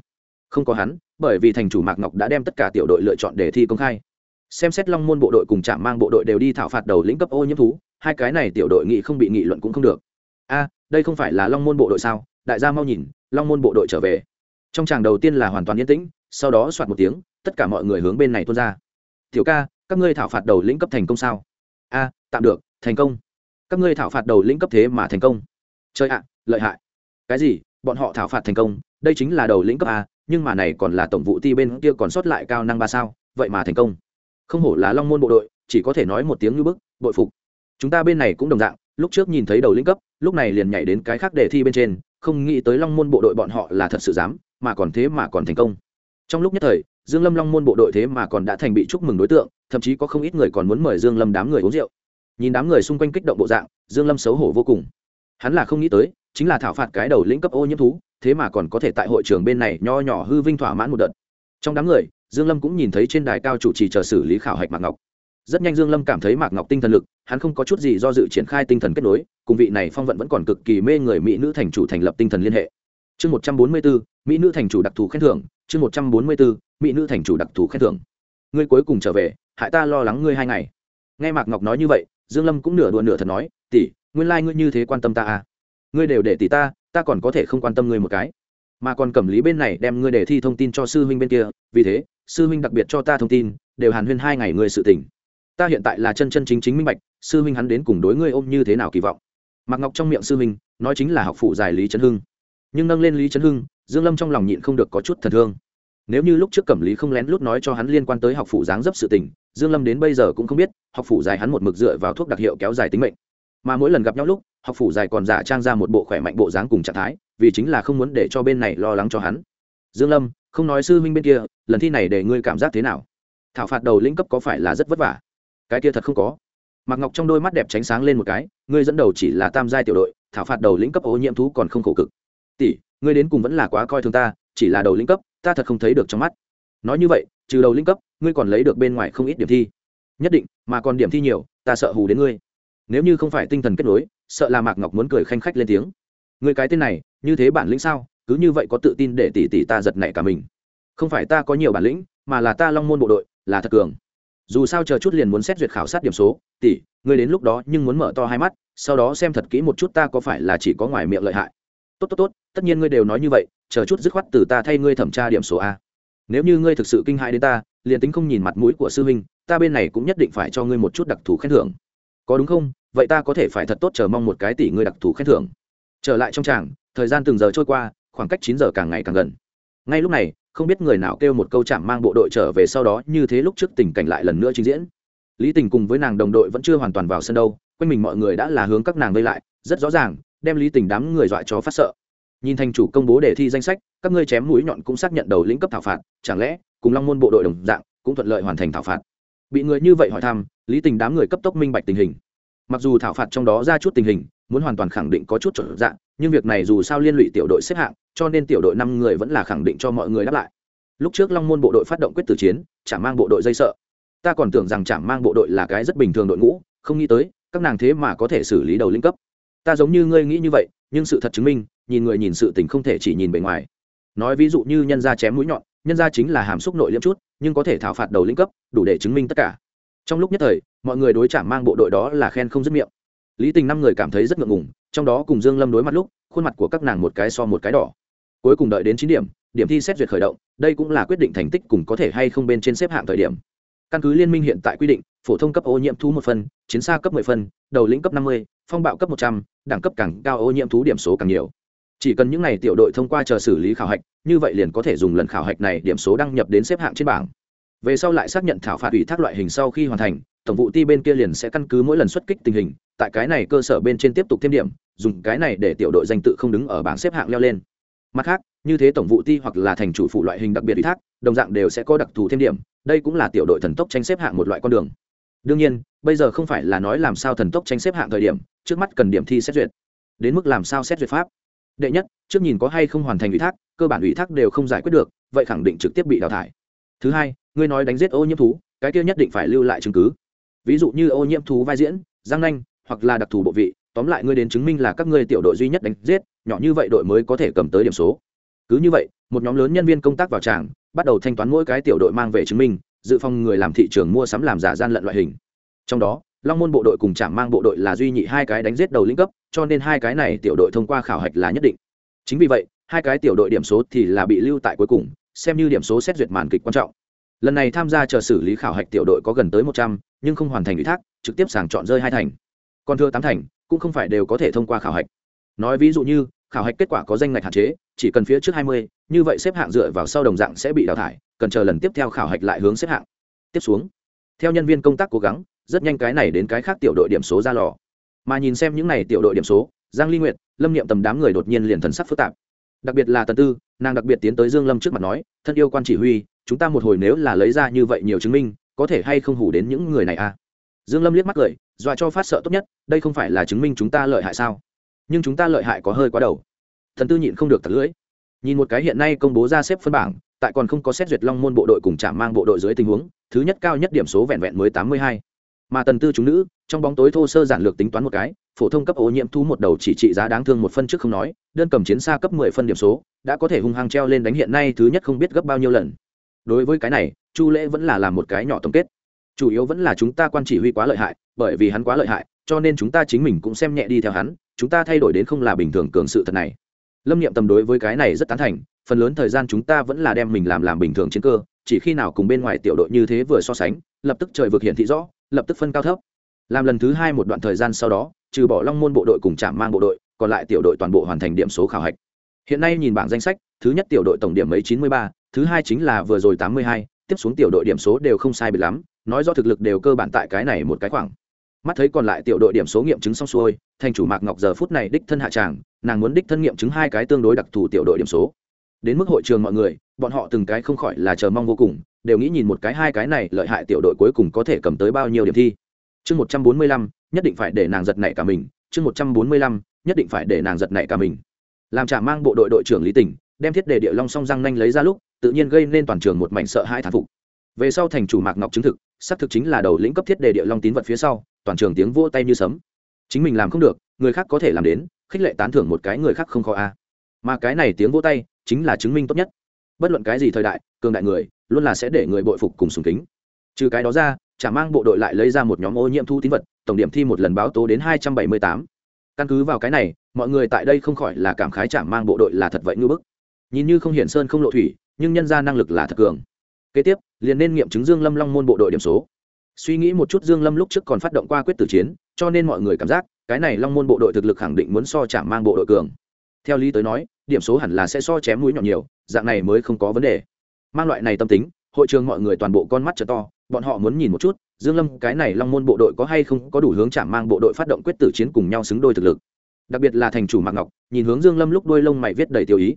Không có hắn, bởi vì thành chủ mạc ngọc đã đem tất cả tiểu đội lựa chọn để thi công khai. Xem xét long môn bộ đội cùng trạm mang bộ đội đều đi thảo phạt đầu lĩnh cấp ô nhiễm thú, hai cái này tiểu đội nghị không bị nghị luận cũng không được. A, đây không phải là long môn bộ đội sao? Đại gia mau nhìn, long môn bộ đội trở về. Trong tràng đầu tiên là hoàn toàn yên tĩnh, sau đó soạt một tiếng, tất cả mọi người hướng bên này tuôn ra. Tiểu ca, các ngươi thảo phạt đầu lĩnh cấp thành công sao? A tạm được, thành công. Các ngươi thảo phạt đầu lĩnh cấp thế mà thành công. Chơi ạ, lợi hại. Cái gì? Bọn họ thảo phạt thành công, đây chính là đầu lĩnh cấp a, nhưng mà này còn là tổng vụ ti bên kia còn sót lại cao năng ba sao, vậy mà thành công. Không hổ là long môn bộ đội, chỉ có thể nói một tiếng như bức, bội phục. Chúng ta bên này cũng đồng dạng, lúc trước nhìn thấy đầu lĩnh cấp, lúc này liền nhảy đến cái khác đề thi bên trên, không nghĩ tới long môn bộ đội bọn họ là thật sự dám, mà còn thế mà còn thành công. Trong lúc nhất thời, dương lâm long môn bộ đội thế mà còn đã thành bị chúc mừng đối tượng, thậm chí có không ít người còn muốn mời dương lâm đám người uống rượu nhìn đám người xung quanh kích động bộ dạng dương lâm xấu hổ vô cùng. Hắn là không nghĩ tới chính là thảo phạt cái đầu lĩnh cấp ô nhiễm thú thế mà còn có thể tại hội trường bên này nho nhỏ hư vinh thỏa mãn một đợt. Trong đám người dương lâm cũng nhìn thấy trên đài cao chủ trì chờ xử lý khảo hạch mạc ngọc. Rất nhanh dương lâm cảm thấy mạc ngọc tinh thần lực hắn không có chút gì do dự triển khai tinh thần kết nối cùng vị này phong vận vẫn còn cực kỳ mê người mỹ nữ thành chủ thành lập tinh thần liên hệ. Chương 144, mỹ nữ thành chủ đặc thù khen thưởng chương 144, mỹ nữ thành chủ đặc thù khen thưởng. Ngươi cuối cùng trở về hại ta lo lắng ngươi hai ngày. Nghe mạc ngọc nói như vậy dương lâm cũng nửa đùa nửa thật nói, tỷ, nguyên lai like ngươi như thế quan tâm ta à? Ngươi đều để tỷ ta ta còn có thể không quan tâm ngươi một cái. Mà còn cẩm lý bên này đem ngươi để thi thông tin cho sư huynh bên kia, vì thế, sư huynh đặc biệt cho ta thông tin, đều hàn huyên hai ngày ngươi sự tình. Ta hiện tại là chân chân chính chính minh bạch, sư huynh hắn đến cùng đối ngươi ôm như thế nào kỳ vọng. Mặc ngọc trong miệng sư huynh, nói chính là học phụ giải lý trấn hưng. Nhưng nâng lên lý trấn hưng, dương lâm trong lòng nhịn không được có chút thần thương. Nếu như lúc trước cẩm lý không lén lút nói cho hắn liên quan tới học phụ dáng dấp sự tình dương lâm đến bây giờ cũng không biết, học phụ dài hắn một mực dựa vào thuốc đặc hiệu kéo dài tính mệnh. Mà mỗi lần gặp nhau lúc, học phủ dài còn giả trang ra một bộ khỏe mạnh bộ dáng cùng trạng thái, vì chính là không muốn để cho bên này lo lắng cho hắn. Dương lâm, không nói sư huynh bên kia, lần thi này để ngươi cảm giác thế nào? Thảo phạt đầu lĩnh cấp có phải là rất vất vả? Cái kia thật không có. Mạc ngọc trong đôi mắt đẹp tránh sáng lên một cái, ngươi dẫn đầu chỉ là tam giai tiểu đội, thảo phạt đầu lĩnh cấp ô nhiễm thú còn không khổ cực. Tỷ, ngươi đến cùng vẫn là quá coi thường ta, chỉ là đầu lĩnh cấp, ta thật không thấy được trong mắt. Nói như vậy trừ đầu linh cấp, ngươi còn lấy được bên ngoài không ít điểm thi. Nhất định, mà còn điểm thi nhiều, ta sợ hù đến ngươi. Nếu như không phải tinh thần kết nối, sợ là mạc ngọc muốn cười khanh khách lên tiếng. Người cái tên này, như thế bản lĩnh sao? Cứ như vậy có tự tin để tỷ tỷ ta giật nảy cả mình. Không phải ta có nhiều bản lĩnh, mà là ta long môn bộ đội, là thật cường. Dù sao chờ chút liền muốn xét duyệt khảo sát điểm số tỷ ngươi đến lúc đó nhưng muốn mở to hai mắt, sau đó xem thật kỹ một chút ta có phải là chỉ có ngoài miệng lợi hại. Tốt tốt tốt, tất nhiên ngươi đều nói như vậy, chờ chút dứt khoát từ ta thay ngươi thẩm tra điểm số a nếu như ngươi thực sự kinh hại đến ta, liền tính không nhìn mặt mũi của sư huynh, ta bên này cũng nhất định phải cho ngươi một chút đặc thù khen thưởng. Có đúng không? Vậy ta có thể phải thật tốt chờ mong một cái tỷ ngươi đặc thù khen thưởng. Trở lại trong tràng, thời gian từng giờ trôi qua, khoảng cách chín giờ càng ngày càng gần. Ngay lúc này, không biết người nào kêu một câu chạm mang bộ đội trở về sau đó, như thế lúc trước tình cảnh lại lần nữa trình diễn. Lý tình cùng với nàng đồng đội vẫn chưa hoàn toàn vào sân đâu, quanh mình mọi người đã là hướng các nàng vây lại, rất rõ ràng, đem lý tình đám người dọa cho phát sợ nhìn thành chủ công bố đề thi danh sách, các ngươi chém mũi nhọn cũng xác nhận đầu lĩnh cấp thảo phạt, chẳng lẽ cùng long môn bộ đội đồng dạng, cũng thuận lợi hoàn thành thảo phạt? Bị người như vậy hỏi thăm, lý tình đám người cấp tốc minh bạch tình hình. Mặc dù thảo phạt trong đó ra chút tình hình, muốn hoàn toàn khẳng định có chút chuẩn dạng, nhưng việc này dù sao liên lụy tiểu đội xếp hạng, cho nên tiểu đội năm người vẫn là khẳng định cho mọi người đáp lại. Lúc trước long môn bộ đội phát động quyết tử chiến, chả mang bộ đội dây sợ. Ta còn tưởng rằng chả mang bộ đội là cái rất bình thường đội ngũ, không nghĩ tới, các nàng thế mà có thể xử lý đầu linh cấp. Ta giống như ngươi nghĩ như vậy, nhưng sự thật chứng minh nhìn người nhìn sự tình không thể chỉ nhìn bề ngoài. Nói ví dụ như nhân gia chém mũi nhọn nhân gia chính là hàm xúc nội liễm chút nhưng có thể thảo phạt đầu lĩnh cấp đủ để chứng minh tất cả. Trong lúc nhất thời mọi người đối chạm mang bộ đội đó là khen không dứt miệng. Lý tình năm người cảm thấy rất ngượng ngùng trong đó cùng dương lâm đối mặt lúc khuôn mặt của các nàng một cái so một cái đỏ. Cuối cùng đợi đến chín điểm điểm thi xét duyệt khởi động đây cũng là quyết định thành tích cùng có thể hay không bên trên xếp hạng thời điểm. Căn cứ liên minh hiện tại quy định phổ thông cấp ô nhiễm thú một phân chiến xa cấp 10 phân đầu lĩnh cấp 50, phong bạo cấp 100, đẳng cấp càng cao ô nhiễm thú điểm số càng nhiều chỉ cần những n à y tiểu đội thông qua chờ xử lý khảo hạch, như vậy liền có thể dùng lần khảo hạch này điểm số đăng nhập đến xếp hạng trên bảng. Về sau lại xác nhận thảo phạt ủy thác loại hình sau khi hoàn thành, tổng vụ ti bên kia liền sẽ căn cứ mỗi lần xuất kích tình hình, tại cái này cơ sở bên trên tiếp tục thêm điểm, dùng cái này để tiểu đội danh tự không đứng ở bảng xếp hạng leo lên. Mặt khác, như thế tổng vụ ti hoặc là thành chủ phụ loại hình đặc biệt ủy thác, đồng dạng đều sẽ có đặc thù thêm điểm, đây cũng là tiểu đội thần tốc tranh xếp hạng một loại con đường. Đương nhiên, bây giờ không phải là nói làm sao thần tốc tranh xếp hạng thời điểm, trước mắt cần điểm thi xét duyệt. Đến mức làm sao xét duyệt pháp? Đệ nhất, trước nhìn có hay không hoàn thành ủy thác, cơ bản ủy thác đều không giải quyết được, vậy khẳng định trực tiếp bị đào thải. Thứ hai, ngươi nói đánh giết ô nhiễm thú, cái kia nhất định phải lưu lại chứng cứ. Ví dụ như ô nhiễm thú vai diễn, giang nanh, hoặc là đặc thù bộ vị, tóm lại ngươi đến chứng minh là các ngươi tiểu đội duy nhất đánh giết, nhỏ như vậy đội mới có thể cầm tới điểm số. Cứ như vậy, một nhóm lớn nhân viên công tác vào tràng, bắt đầu thanh toán mỗi cái tiểu đội mang về chứng minh, dự phòng người làm thị trường mua sắm làm giả gian lận loại hình. Trong đó long môn bộ đội cùng trạm mang bộ đội là duy nhị hai cái đánh giết đầu lĩnh cấp, cho nên hai cái này tiểu đội thông qua khảo hạch là nhất định. Chính vì vậy, hai cái tiểu đội điểm số thì là bị lưu tại cuối cùng, xem như điểm số xét duyệt màn kịch quan trọng. Lần này tham gia chờ xử lý khảo hạch tiểu đội có gần tới một trăm, nhưng không hoàn thành ủy thác, trực tiếp sàng chọn rơi hai thành. Còn thưa tám thành, cũng không phải đều có thể thông qua khảo hạch. Nói ví dụ như, khảo hạch kết quả có danh ngạch hạn chế, chỉ cần phía trước hai mươi, như vậy xếp hạng dựa vào sau đồng dạng sẽ bị đào thải, cần chờ lần tiếp theo khảo hạch lại hướng xếp hạng. Tiếp xuống, theo nhân viên công tác cố gắng rất nhanh cái này đến cái khác tiểu đội điểm số ra lò. Mà nhìn xem những này tiểu đội điểm số, giang ly nguyệt, lâm niệm tầm đám người đột nhiên liền thần sắc phức tạp. Đặc biệt là tần tư, nàng đặc biệt tiến tới dương lâm trước mặt nói, thân yêu quan chỉ huy, chúng ta một hồi nếu là lấy ra như vậy nhiều chứng minh, có thể hay không hủ đến những người này à? Dương lâm liếc mắt cười, dọa cho phát sợ tốt nhất, đây không phải là chứng minh chúng ta lợi hại sao? Nhưng chúng ta lợi hại có hơi quá đầu. Thần tư nhịn không được thật lưỡi. Nhìn một cái hiện nay công bố ra xếp phân bảng, tại còn không có xét duyệt long môn bộ đội cùng trả mang bộ đội dưới tình huống, thứ nhất cao nhất điểm số vẹn vẹn mới tám mươi hai mà tần tư chúng nữ, trong bóng tối thô sơ giản lược tính toán một cái, phổ thông cấp ô nhiễm thu một đầu chỉ trị giá đáng thương một phân trước không nói, đơn cầm chiến xa cấp mười phân điểm số, đã có thể hung hăng treo lên đánh hiện nay thứ nhất không biết gấp bao nhiêu lần. Đối với cái này, chu lễ vẫn là làm một cái nhỏ tổng kết. Chủ yếu vẫn là chúng ta quan chỉ huy quá lợi hại, bởi vì hắn quá lợi hại, cho nên chúng ta chính mình cũng xem nhẹ đi theo hắn, chúng ta thay đổi đến không là bình thường cường sự thật này. Lâm niệm tầm đối với cái này rất tán thành, phần lớn thời gian chúng ta vẫn là đem mình làm làm bình thường chiến cơ, chỉ khi nào cùng bên ngoài tiểu đội như thế vừa so sánh, lập tức trời vực hiển thị rõ lập tức phân cao thấp. Làm lần thứ hai một đoạn thời gian sau đó, trừ bỏ long môn bộ đội cùng Trạm mang bộ đội, còn lại tiểu đội toàn bộ hoàn thành điểm số khảo hạch. Hiện nay nhìn bảng danh sách, thứ nhất tiểu đội tổng điểm mấy chín mươi ba, thứ hai chính là vừa rồi tám mươi hai, tiếp xuống tiểu đội điểm số đều không sai biệt lắm, nói do thực lực đều cơ bản tại cái này một cái khoảng. Mắt thấy còn lại tiểu đội điểm số nghiệm chứng xong xuôi, thành chủ mạc ngọc giờ phút này đích thân hạ tràng, nàng muốn đích thân nghiệm chứng hai cái tương đối đặc thù tiểu đội điểm số. Đến mức hội trường mọi người bọn họ từng cái không khỏi là chờ mong vô cùng, đều nghĩ nhìn một cái hai cái này lợi hại tiểu đội cuối cùng có thể cầm tới bao nhiêu điểm thi. Chương một trăm bốn mươi lăm, nhất định phải để nàng giật nảy cả mình, chương một trăm bốn mươi lăm, nhất định phải để nàng giật nảy cả mình. Làm trả mang bộ đội đội trưởng lý tỉnh, đem thiết đề địa long song răng nanh lấy ra lúc, tự nhiên gây nên toàn trường một mảnh sợ hai thán phục. Về sau thành chủ mạc ngọc chứng thực, xác thực chính là đầu lĩnh cấp thiết đề địa long tín vật phía sau, toàn trường tiếng vỗ tay như sấm. Chính mình làm không được, người khác có thể làm đến, khích lệ tán thưởng một cái người khác không khó a. Mà cái này tiếng vỗ tay, chính là chứng minh tốt nhất bất luận cái gì thời đại, cường đại người, luôn là sẽ để người bội phục cùng sùng kính. Trừ cái đó ra, chả mang bộ đội lại lấy ra một nhóm ô nhiễm thu tín vật, tổng điểm thi một lần báo tố đến hai trăm bảy mươi tám. Căn cứ vào cái này, mọi người tại đây không khỏi là cảm khái chả mang bộ đội là thật vậy ngư bức. Nhìn như không hiển sơn không lộ thủy, nhưng nhân ra năng lực là thật cường. Kế tiếp, liền nên nghiệm chứng dương lâm long môn bộ đội điểm số. Suy nghĩ một chút dương lâm lúc trước còn phát động qua quyết tử chiến, cho nên mọi người cảm giác, cái này long môn bộ đội thực lực khẳng định muốn so chả mang bộ đội cường. Theo lý tới nói, điểm số hẳn là sẽ so chém mũi nhọn nhiều dạng này mới không có vấn đề. Mang loại này tâm tính, hội trường mọi người toàn bộ con mắt trở to, bọn họ muốn nhìn một chút, dương lâm, cái này long môn bộ đội có hay không có đủ hướng chạm mang bộ đội phát động quyết tử chiến cùng nhau xứng đôi thực lực. Đặc biệt là thành chủ mạc ngọc, nhìn hướng dương lâm lúc đôi lông mày viết đầy tiêu ý.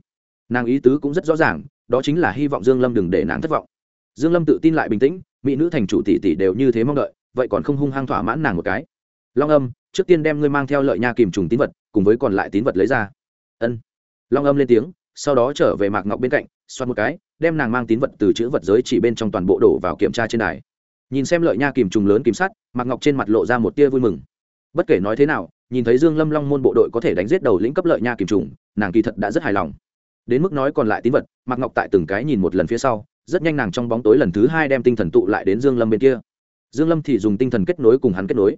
Nàng ý tứ cũng rất rõ ràng, đó chính là hy vọng dương lâm đừng để nàng thất vọng. Dương lâm tự tin lại bình tĩnh, mỹ nữ thành chủ tỷ tỷ đều như thế mong đợi, vậy còn không hung hăng thỏa mãn nàng một cái. Long âm, trước tiên đem ngươi mang theo lợi nha kìm trùng tín vật, cùng với còn lại tín vật lấy ra. Ân. Long âm lên tiếng sau đó trở về mạc ngọc bên cạnh, xoát một cái, đem nàng mang tín vật từ chữ vật giới chỉ bên trong toàn bộ đổ vào kiểm tra trên đài. Nhìn xem lợi nha kìm trùng lớn kìm sắt, mạc ngọc trên mặt lộ ra một tia vui mừng. Bất kể nói thế nào, nhìn thấy dương lâm long môn bộ đội có thể đánh giết đầu lĩnh cấp lợi nha kìm trùng, nàng kỳ thật đã rất hài lòng. Đến mức nói còn lại tín vật, mạc ngọc tại từng cái nhìn một lần phía sau, rất nhanh nàng trong bóng tối lần thứ hai đem tinh thần tụ lại đến dương lâm bên kia. Dương lâm thì dùng tinh thần kết nối cùng hắn kết nối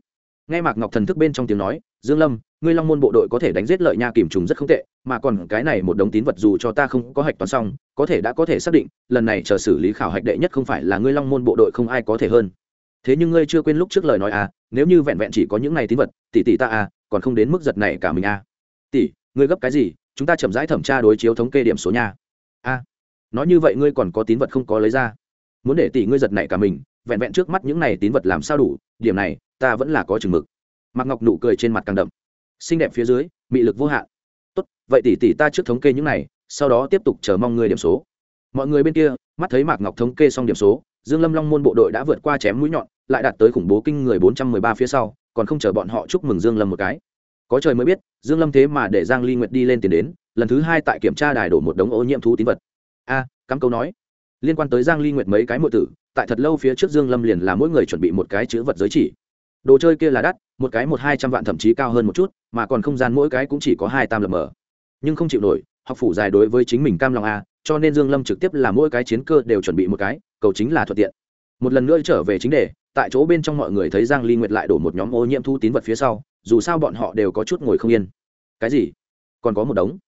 nghe mạc ngọc thần thức bên trong tiếng nói, dương lâm, ngươi long môn bộ đội có thể đánh giết lợi nha kìm trùng rất không tệ, mà còn cái này một đống tín vật dù cho ta không có hạch toán xong, có thể đã có thể xác định, lần này chờ xử lý khảo hạch đệ nhất không phải là ngươi long môn bộ đội không ai có thể hơn. Thế nhưng ngươi chưa quên lúc trước lời nói à nếu như vẹn vẹn chỉ có những này tín vật, tỷ tỷ ta à còn không đến mức giật này cả mình à. Tỷ, ngươi gấp cái gì, chúng ta chậm rãi thẩm tra đối chiếu thống kê điểm số nha. A, nói như vậy ngươi còn có tín vật không có lấy ra. Muốn để tỷ ngươi giật này cả mình, vẹn vẹn trước mắt những này tín vật làm sao đủ, điểm này ta vẫn là có chừng mực. Mặc ngọc nụ cười trên mặt càng đậm. Xinh đẹp phía dưới, mị lực vô hạn. Tốt, vậy tỷ tỷ ta trước thống kê những này, sau đó tiếp tục chờ mong người điểm số. Mọi người bên kia, mắt thấy mạc ngọc thống kê xong điểm số, dương lâm long môn bộ đội đã vượt qua chém mũi nhọn, lại đạt tới khủng bố kinh người bốn trăm mười ba phía sau, còn không chờ bọn họ chúc mừng dương lâm một cái. Có trời mới biết, dương lâm thế mà để giang ly nguyệt đi lên tiền đến, lần thứ hai tại kiểm tra đài đổ một đống ô nhiễm thú tín vật. A, cắm câu nói. Liên quan tới giang ly nguyệt mấy cái muội tử, tại thật lâu phía trước dương lâm liền là mỗi người chuẩn bị một cái chữ vật giới chỉ đồ chơi kia là đắt, một cái một hai trăm vạn thậm chí cao hơn một chút, mà còn không gian mỗi cái cũng chỉ có hai tam lập mở. Nhưng không chịu nổi, học phủ dài đối với chính mình cam lòng a cho nên dương lâm trực tiếp là mỗi cái chiến cơ đều chuẩn bị một cái, cầu chính là thuận tiện. Một lần nữa trở về chính đề, tại chỗ bên trong mọi người thấy giang ly nguyệt lại đổ một nhóm ô nhiễm thu tín vật phía sau, dù sao bọn họ đều có chút ngồi không yên. Cái gì? Còn có một đống?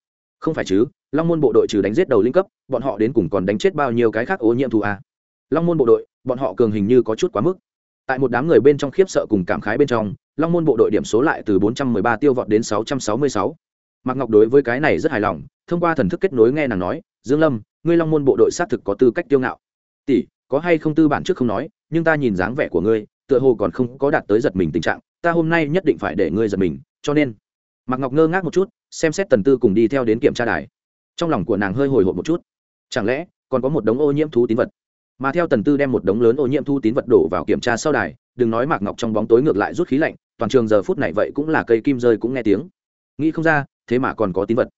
Không phải chứ, long môn bộ đội trừ đánh giết đầu linh cấp, bọn họ đến cùng còn đánh chết bao nhiêu cái khác ô nhiễm thu a long môn bộ đội, bọn họ cường hình như có chút quá mức tại một đám người bên trong khiếp sợ cùng cảm khái bên trong, long môn bộ đội điểm số lại từ 413 tiêu vọt đến 666. mạc ngọc đối với cái này rất hài lòng, thông qua thần thức kết nối nghe nàng nói, dương lâm, ngươi long môn bộ đội xác thực có tư cách tiêu ngạo. Tỷ, có hay không tư bản trước không nói, nhưng ta nhìn dáng vẻ của ngươi, tựa hồ còn không có đạt tới giật mình tình trạng, ta hôm nay nhất định phải để ngươi giật mình, cho nên. Mạc ngọc ngơ ngác một chút, xem xét tần tư cùng đi theo đến kiểm tra đài. Trong lòng của nàng hơi hồi hộp một chút. Chẳng lẽ, còn có một đống ô nhiễm thú tín vật? Mà theo tần tư đem một đống lớn ô nhiễm thu tín vật đổ vào kiểm tra sau đài, đừng nói mạc ngọc trong bóng tối ngược lại rút khí lạnh, toàn trường giờ phút này vậy cũng là cây kim rơi cũng nghe tiếng. Nghĩ không ra, thế mà còn có tín vật.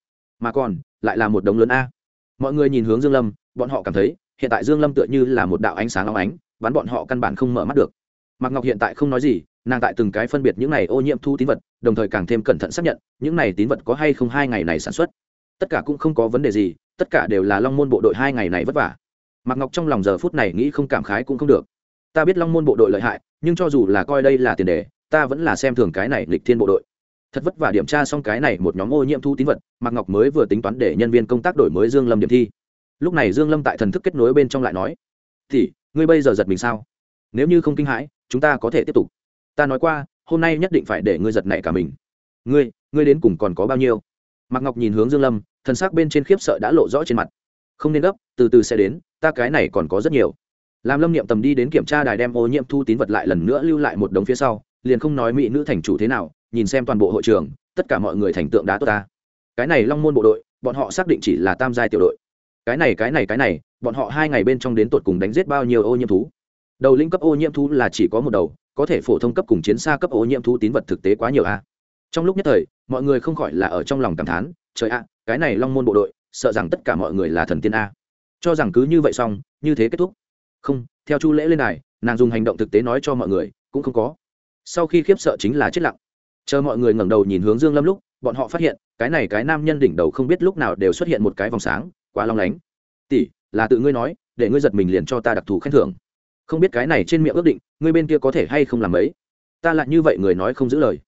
Mà còn, lại là một đống lớn a. Mọi người nhìn hướng dương lâm, bọn họ cảm thấy, hiện tại dương lâm tựa như là một đạo ánh sáng óng ánh, bắn bọn họ căn bản không mở mắt được. Mạc ngọc hiện tại không nói gì, nàng tại từng cái phân biệt những này ô nhiễm thu tín vật, đồng thời càng thêm cẩn thận xác nhận, những này tín vật có hay không hai ngày này sản xuất. Tất cả cũng không có vấn đề gì, tất cả đều là long môn bộ đội hai ngày này vất vả mạc ngọc trong lòng giờ phút này nghĩ không cảm khái cũng không được. Ta biết long môn bộ đội lợi hại, nhưng cho dù là coi đây là tiền đề, ta vẫn là xem thường cái này lịch thiên bộ đội. Thật vất vả điểm tra xong cái này một nhóm ô nhiễm thu tín vật, mạc ngọc mới vừa tính toán để nhân viên công tác đổi mới dương lâm điểm thi. Lúc này dương lâm tại thần thức kết nối bên trong lại nói thì ngươi bây giờ giật mình sao? Nếu như không kinh hãi, chúng ta có thể tiếp tục. Ta nói qua, hôm nay nhất định phải để ngươi giật nảy cả mình. Ngươi ngươi đến cùng còn có bao nhiêu? Mạc ngọc nhìn hướng dương lâm, thần sắc bên trên khiếp sợ đã lộ rõ trên mặt không nên gấp, từ từ sẽ đến, ta cái này còn có rất nhiều. Làm lâm niệm tầm đi đến kiểm tra đài đem ô nhiễm thu tín vật lại lần nữa lưu lại một đống phía sau, liền không nói mỹ nữ thành chủ thế nào, nhìn xem toàn bộ hội trường, tất cả mọi người thành tượng đá tốt ta. Cái này long môn bộ đội, bọn họ xác định chỉ là tam giai tiểu đội. Cái này cái này cái này, bọn họ hai ngày bên trong đến tột cùng đánh giết bao nhiêu ô nhiễm thú? Đầu linh cấp ô nhiễm thú là chỉ có một đầu, có thể phổ thông cấp cùng chiến xa cấp ô nhiễm thú tín vật thực tế quá nhiều a. Trong lúc nhất thời, mọi người không khỏi là ở trong lòng cảm thán, trời ạ, cái này long môn bộ đội sợ rằng tất cả mọi người là thần tiên a. Cho rằng cứ như vậy xong, như thế kết thúc. Không, theo chu lễ lên này nàng dùng hành động thực tế nói cho mọi người, cũng không có. Sau khi khiếp sợ chính là chết lặng. Chờ mọi người ngẩng đầu nhìn hướng dương lâm lúc, bọn họ phát hiện, cái này cái nam nhân đỉnh đầu không biết lúc nào đều xuất hiện một cái vòng sáng, quá long lánh. Tỷ, là tự ngươi nói, để ngươi giật mình liền cho ta đặc thù khen thưởng. Không biết cái này trên miệng ước định, ngươi bên kia có thể hay không làm ấy ta lại như vậy người nói không giữ lời.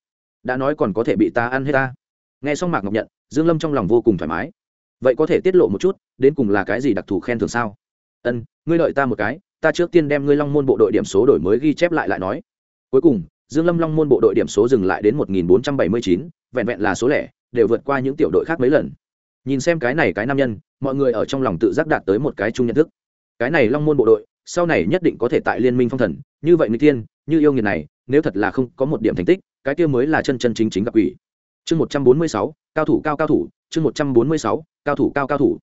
Đã nói còn có thể bị ta ăn hết ta. Nghe xong mạc ngọc nhận, dương lâm trong lòng vô cùng thoải mái vậy có thể tiết lộ một chút đến cùng là cái gì đặc thù khen thường sao? Ân ngươi lợi ta một cái ta trước tiên đem ngươi long môn bộ đội điểm số đổi mới ghi chép lại lại nói. Cuối cùng dương lâm long môn bộ đội điểm số dừng lại đến 1479, vẹn vẹn là số lẻ đều vượt qua những tiểu đội khác mấy lần. Nhìn xem cái này cái nam nhân mọi người ở trong lòng tự giác đạt tới một cái chung nhận thức. Cái này long môn bộ đội sau này nhất định có thể tại liên minh phong thần như vậy người tiên như yêu nghiệt này nếu thật là không có một điểm thành tích cái kia mới là chân chân chính chính gặp ủy chương 146, cao thủ cao cao thủ chương 146, cao thủ cao cao thủ.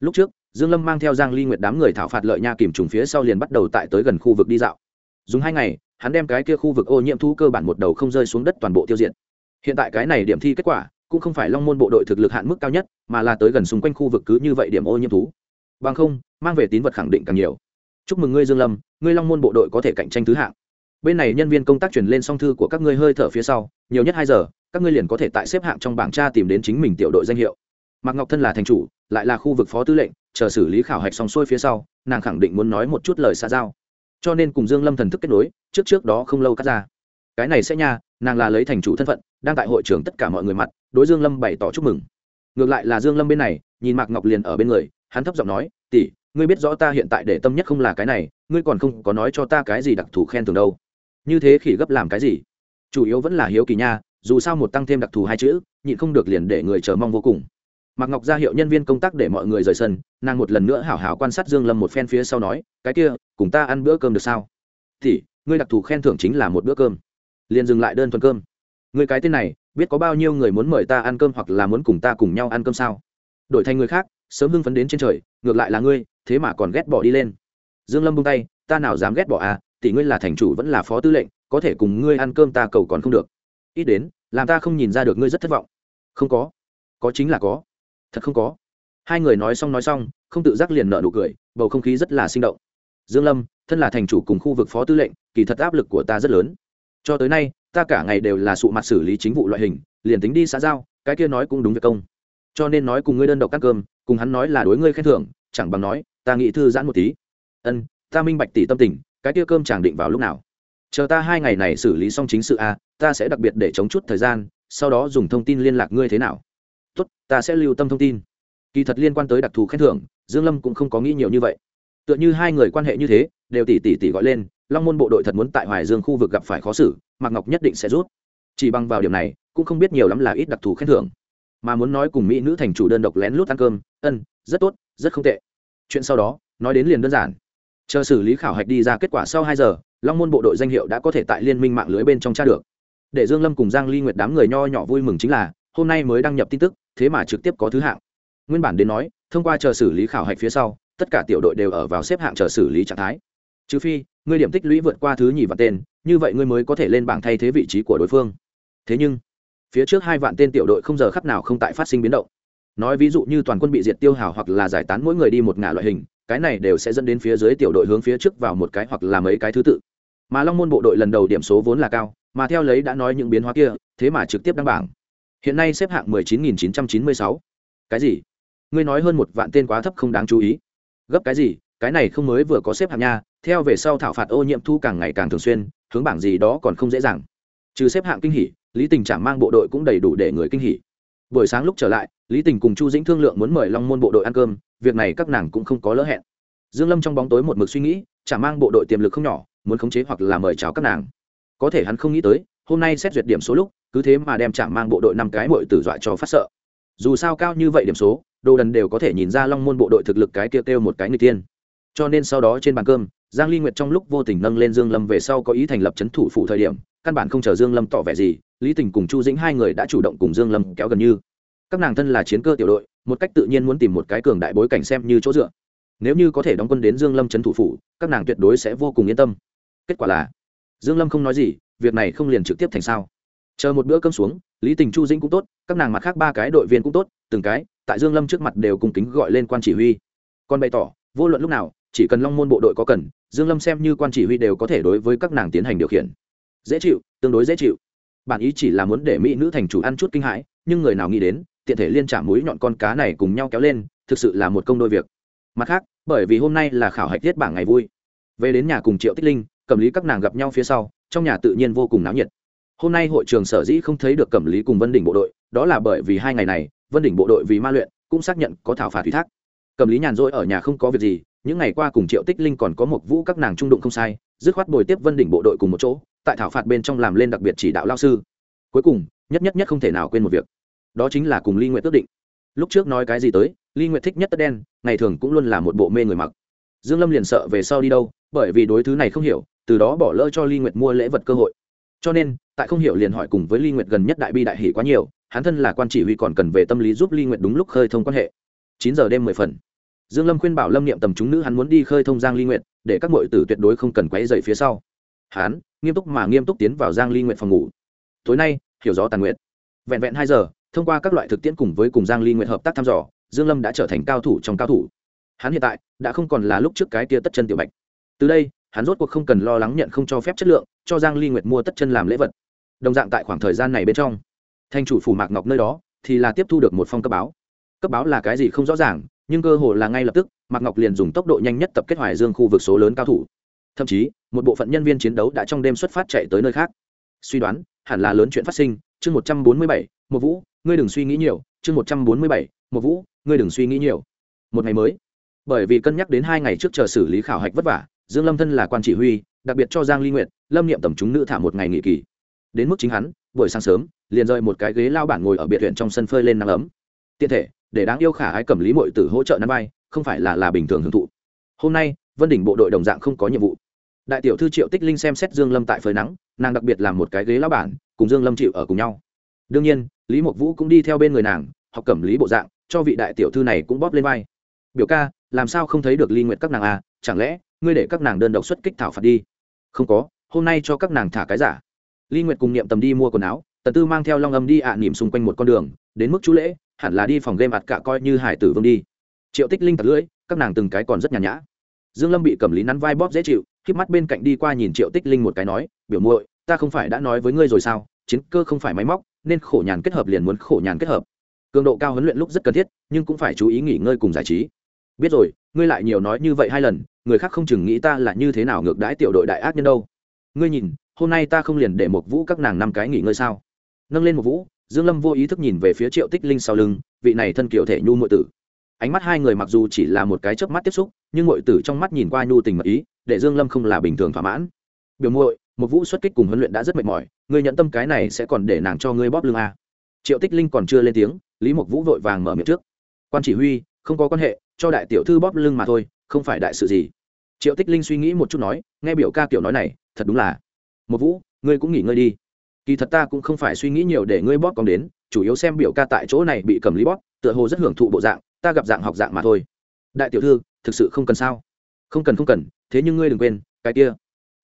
Lúc trước, dương lâm mang theo giang ly nguyệt đám người thảo phạt lợi nha kìm trùng phía sau liền bắt đầu tại tới gần khu vực đi dạo. Dùng hai ngày, hắn đem cái kia khu vực ô nhiễm thú cơ bản một đầu không rơi xuống đất toàn bộ tiêu diệt. Hiện tại cái này điểm thi kết quả, cũng không phải long môn bộ đội thực lực hạn mức cao nhất, mà là tới gần xung quanh khu vực cứ như vậy điểm ô nhiễm thú. Bằng không, mang về tín vật khẳng định càng nhiều. Chúc mừng ngươi, dương lâm, ngươi long môn bộ đội có thể cạnh tranh thứ hạng. Bên này nhân viên công tác truyền lên song thư của các ngươi hơi thở phía sau, nhiều nhất hai giờ, các ngươi liền có thể tại xếp hạng trong bảng tra tìm đến chính mình tiểu đội danh hiệu mạc ngọc thân là thành chủ, lại là khu vực phó tư lệnh, chờ xử lý khảo hạch xong xuôi phía sau, nàng khẳng định muốn nói một chút lời xa giao. Cho nên cùng dương lâm thần thức kết nối, trước trước đó không lâu cắt ra. Cái này sẽ nha, nàng là lấy thành chủ thân phận, đang tại hội trưởng tất cả mọi người mặt, đối dương lâm bày tỏ chúc mừng. Ngược lại là dương lâm bên này, nhìn mạc ngọc liền ở bên người, hắn thấp giọng nói, tỷ, ngươi biết rõ ta hiện tại để tâm nhất không là cái này, ngươi còn không có nói cho ta cái gì đặc thù khen thưởng đâu. Như thế khỉ gấp làm cái gì? Chủ yếu vẫn là hiếu kỳ nha, dù sao một tăng thêm đặc thù hai chữ, nhịn không được liền để người chờ mong vô cùng mạc ngọc ra hiệu nhân viên công tác để mọi người rời sân, nàng một lần nữa hảo hảo quan sát dương lâm một phen phía sau nói, cái kia, cùng ta ăn bữa cơm được sao? Thì ngươi đặc thù khen thưởng chính là một bữa cơm. Liền dừng lại đơn thuần cơm. Người cái tên này, biết có bao nhiêu người muốn mời ta ăn cơm hoặc là muốn cùng ta cùng nhau ăn cơm sao? Đổi thành người khác, sớm hưng phấn đến trên trời, ngược lại là ngươi, thế mà còn ghét bỏ đi lên. Dương lâm buông tay, ta nào dám ghét bỏ à tỷ ngươi là thành chủ vẫn là phó tư lệnh, có thể cùng ngươi ăn cơm ta cầu còn không được. Ít đến, làm ta không nhìn ra được ngươi rất thất vọng. Không có. Có chính là có thật không có. Hai người nói xong nói xong, không tự giác liền nợ nụ cười, bầu không khí rất là sinh động. Dương lâm, thân là thành chủ cùng khu vực phó tư lệnh, kỳ thật áp lực của ta rất lớn. Cho tới nay, ta cả ngày đều là sụ mặt xử lý chính vụ loại hình, liền tính đi xã giao, cái kia nói cũng đúng việc công. Cho nên nói cùng ngươi đơn độc ăn cơm, cùng hắn nói là đối ngươi khen thưởng, chẳng bằng nói, ta nghĩ thư giãn một tí. Ân, ta minh bạch tỷ tâm tình, cái kia cơm chẳng định vào lúc nào. Chờ ta hai ngày này xử lý xong chính sự a, ta sẽ đặc biệt để chống chút thời gian, sau đó dùng thông tin liên lạc ngươi thế nào tốt, ta sẽ lưu tâm thông tin. Kỳ thật liên quan tới đặc thù khen thưởng, dương lâm cũng không có nghĩ nhiều như vậy. Tựa như hai người quan hệ như thế, đều tỷ tỷ tỷ gọi lên, long môn bộ đội thật muốn tại hoài dương khu vực gặp phải khó xử, mạc ngọc nhất định sẽ rút. Chỉ bằng vào điểm này, cũng không biết nhiều lắm là ít đặc thù khen thưởng. Mà muốn nói cùng mỹ nữ thành chủ đơn độc lén lút ăn cơm, ân, rất tốt, rất không tệ. Chuyện sau đó, nói đến liền đơn giản. Chờ xử lý khảo hạch đi ra kết quả sau hai giờ, long môn bộ đội danh hiệu đã có thể tại liên minh mạng lưới bên trong tra được. Để dương lâm cùng giang ly nguyệt đám người nho nhỏ vui mừng chính là, hôm nay mới đăng nhập tin tức thế mà trực tiếp có thứ hạng. Nguyên bản đến nói, thông qua chờ xử lý khảo hạch phía sau, tất cả tiểu đội đều ở vào xếp hạng chờ xử lý trạng thái. Trừ phi, ngươi điểm tích lũy vượt qua thứ nhì vạn tên, như vậy ngươi mới có thể lên bảng thay thế vị trí của đối phương. Thế nhưng, phía trước hai vạn tên tiểu đội không giờ khắc nào không tại phát sinh biến động. Nói ví dụ như toàn quân bị diệt tiêu hào hoặc là giải tán mỗi người đi một ngả loại hình, cái này đều sẽ dẫn đến phía dưới tiểu đội hướng phía trước vào một cái hoặc là mấy cái thứ tự. Mà long môn bộ đội lần đầu điểm số vốn là cao, mà theo lấy đã nói những biến hóa kia, thế mà trực tiếp đăng bảng hiện nay xếp hạng 19.996. cái gì? Ngươi nói hơn một vạn tên quá thấp không đáng chú ý. Gấp cái gì? Cái này không mới vừa có xếp hạng nha. Theo về sau thảo phạt ô nhiễm thu càng ngày càng thường xuyên, hướng bảng gì đó còn không dễ dàng. Trừ xếp hạng kinh hỉ, lý tình trạng mang bộ đội cũng đầy đủ để người kinh hỉ. Buổi sáng lúc trở lại, lý tình cùng chu dĩnh thương lượng muốn mời long môn bộ đội ăn cơm, việc này các nàng cũng không có lỡ hẹn. Dương lâm trong bóng tối một mực suy nghĩ, chả mang bộ đội tiềm lực không nhỏ, muốn khống chế hoặc là mời chào các nàng. Có thể hắn không nghĩ tới hôm nay xét duyệt điểm số lúc cứ thế mà đem chạm mang bộ đội năm cái mội tử dọa cho phát sợ. Dù sao cao như vậy điểm số đồ đần đều có thể nhìn ra long môn bộ đội thực lực cái kia kêu, kêu một cái người tiên. Cho nên sau đó trên bàn cơm giang ly nguyệt trong lúc vô tình nâng lên dương lâm về sau có ý thành lập chấn thủ phủ thời điểm căn bản không chờ dương lâm tỏ vẻ gì lý tình cùng chu dĩnh hai người đã chủ động cùng dương lâm kéo gần như. Các nàng thân là chiến cơ tiểu đội một cách tự nhiên muốn tìm một cái cường đại bối cảnh xem như chỗ dựa. Nếu như có thể đóng quân đến dương lâm chấn thủ phủ các nàng tuyệt đối sẽ vô cùng yên tâm. Kết quả là dương lâm không nói gì việc này không liền trực tiếp thành sao? Chờ một bữa cơm xuống, lý tình chu dĩnh cũng tốt, các nàng mặt khác ba cái đội viên cũng tốt, từng cái, tại dương lâm trước mặt đều cùng kính gọi lên quan chỉ huy. Còn bày tỏ, vô luận lúc nào, chỉ cần long môn bộ đội có cần, dương lâm xem như quan chỉ huy đều có thể đối với các nàng tiến hành điều khiển. Dễ chịu, tương đối dễ chịu. Bản ý chỉ là muốn để mỹ nữ thành chủ ăn chút kinh hãi, nhưng người nào nghĩ đến, tiện thể liên trả mũi nhọn con cá này cùng nhau kéo lên, thực sự là một công đôi việc. Mặt khác, bởi vì hôm nay là khảo hạch tiết bảng ngày vui. Về đến nhà cùng triệu tích linh cẩm lý các nàng gặp nhau phía sau trong nhà tự nhiên vô cùng náo nhiệt. Hôm nay hội trường sở dĩ không thấy được cẩm lý cùng vân đỉnh bộ đội, đó là bởi vì hai ngày này, vân đỉnh bộ đội vì ma luyện, cũng xác nhận có thảo phạt thủy thác. Cẩm lý nhàn rỗi ở nhà không có việc gì, những ngày qua cùng triệu tích linh còn có một vũ các nàng trung đụng không sai, dứt khoát bồi tiếp vân đỉnh bộ đội cùng một chỗ, tại thảo phạt bên trong làm lên đặc biệt chỉ đạo lao sư. Cuối cùng, nhất nhất nhất không thể nào quên một việc. Đó chính là cùng ly nguyện tước định. Lúc trước nói cái gì tới, ly nguyện thích nhất tất đen, ngày thường cũng luôn là một bộ mê người mặc dương lâm liền sợ về sau đi đâu, bởi vì đối thứ này không hiểu, từ đó bỏ lỡ cho ly nguyệt mua lễ vật cơ hội. Cho nên, tại không hiểu liền hỏi cùng với ly nguyệt gần nhất đại bi đại hỷ quá nhiều, hắn thân là quan chỉ huy còn cần về tâm lý giúp ly nguyệt đúng lúc khơi thông quan hệ. Chín giờ đêm mười phần, dương lâm khuyên bảo lâm niệm tầm chúng nữ hắn muốn đi khơi thông giang ly nguyệt, để các muội tử tuyệt đối không cần quấy dậy phía sau. Hắn, nghiêm túc mà nghiêm túc tiến vào giang ly nguyệt phòng ngủ. Tối nay, hiểu rõ tàn nguyệt. Vẹn vẹn hai giờ, thông qua các loại thực tiễn cùng với cùng giang ly nguyệt hợp tác thăm dò, dương lâm đã trở thành cao thủ trong cao thủ hắn hiện tại đã không còn là lúc trước cái kia tất chân tiểu bạch. Từ đây, hắn rốt cuộc không cần lo lắng nhận không cho phép chất lượng, cho giang ly nguyệt mua tất chân làm lễ vật. Đồng dạng tại khoảng thời gian này bên trong, thanh chủ phủ mạc ngọc nơi đó thì là tiếp thu được một phong cấp báo. Cấp báo là cái gì không rõ ràng, nhưng cơ hồ là ngay lập tức, mạc ngọc liền dùng tốc độ nhanh nhất tập kết hoài dương khu vực số lớn cao thủ. Thậm chí, một bộ phận nhân viên chiến đấu đã trong đêm xuất phát chạy tới nơi khác. Suy đoán, hẳn là lớn chuyện phát sinh, chương một trăm bốn mươi bảy một vũ, ngươi đừng suy nghĩ nhiều, chương một trăm bốn mươi bảy một vũ, ngươi đừng suy nghĩ nhiều. Một ngày mới bởi vì cân nhắc đến hai ngày trước chờ xử lý khảo hạch vất vả, dương lâm thân là quan chỉ huy, đặc biệt cho giang ly nguyệt, lâm niệm tầm chúng nữ thả một ngày nghỉ kỳ. Đến mức chính hắn, buổi sáng sớm, liền rời một cái ghế lao bản ngồi ở biệt viện trong sân phơi lên nắng ấm. Tiện thể, để đáng yêu khả ái cầm lý mội tử hỗ trợ năm bay không phải là là bình thường hưởng thụ. Hôm nay, vân đỉnh bộ đội đồng dạng không có nhiệm vụ. Đại tiểu thư triệu tích linh xem xét dương lâm tại phơi nắng, nàng đặc biệt làm một cái ghế lao bản, cùng dương lâm chịu ở cùng nhau. Đương nhiên, lý mộc vũ cũng đi theo bên người nàng, học cẩm lý bộ dạng, cho vị đại tiểu thư này cũng bóp lên vai. Biểu ca làm sao không thấy được ly nguyện các nàng à? Chẳng lẽ ngươi để các nàng đơn độc xuất kích thảo phạt đi? Không có, hôm nay cho các nàng thả cái giả. Ly nguyệt cùng niệm tầm đi mua quần áo, tần tư mang theo long âm đi ạ à nỉm xung quanh một con đường, đến mức chú lễ, hẳn là đi phòng game ạt cả coi như hải tử vương đi. Triệu tích linh thật lưỡi, các nàng từng cái còn rất nhàn nhã. Dương lâm bị cầm lý nắn vai bóp dễ chịu khi mắt bên cạnh đi qua nhìn triệu tích linh một cái nói, biểu muội, ta không phải đã nói với ngươi rồi sao? Chiến cơ không phải máy móc, nên khổ nhàn kết hợp liền muốn khổ nhàn kết hợp. Cường độ cao huấn luyện lúc rất cần thiết, nhưng cũng phải chú ý nghỉ ngơi cùng giải trí biết rồi, ngươi lại nhiều nói như vậy hai lần, người khác không chừng nghĩ ta là như thế nào ngược đãi tiểu đội đại ác nhân đâu. Ngươi nhìn, hôm nay ta không liền để một vũ các nàng năm cái nghỉ ngơi sao? Nâng lên một vũ, dương lâm vô ý thức nhìn về phía triệu tích linh sau lưng, vị này thân kiểu thể nhu muội tử. Ánh mắt hai người mặc dù chỉ là một cái chớp mắt tiếp xúc, nhưng muội tử trong mắt nhìn qua nhu tình mật ý, để dương lâm không là bình thường thỏa mãn. Biểu muội, một vũ xuất kích cùng huấn luyện đã rất mệt mỏi, ngươi nhận tâm cái này sẽ còn để nàng cho ngươi bóp lưng à? triệu tích linh còn chưa lên tiếng, lý mộc vũ vội vàng mở miệng trước. Quan chỉ huy, không có quan hệ cho đại tiểu thư bóp lưng mà thôi, không phải đại sự gì. Triệu tích linh suy nghĩ một chút nói, nghe biểu ca kiểu nói này, thật đúng là. Một vũ, ngươi cũng nghỉ ngơi đi. Kỳ thật ta cũng không phải suy nghĩ nhiều để ngươi bóp còn đến, chủ yếu xem biểu ca tại chỗ này bị cầm lý bóp, tựa hồ rất hưởng thụ bộ dạng, ta gặp dạng học dạng mà thôi. Đại tiểu thư, thực sự không cần sao? Không cần không cần, thế nhưng ngươi đừng quên, cái kia.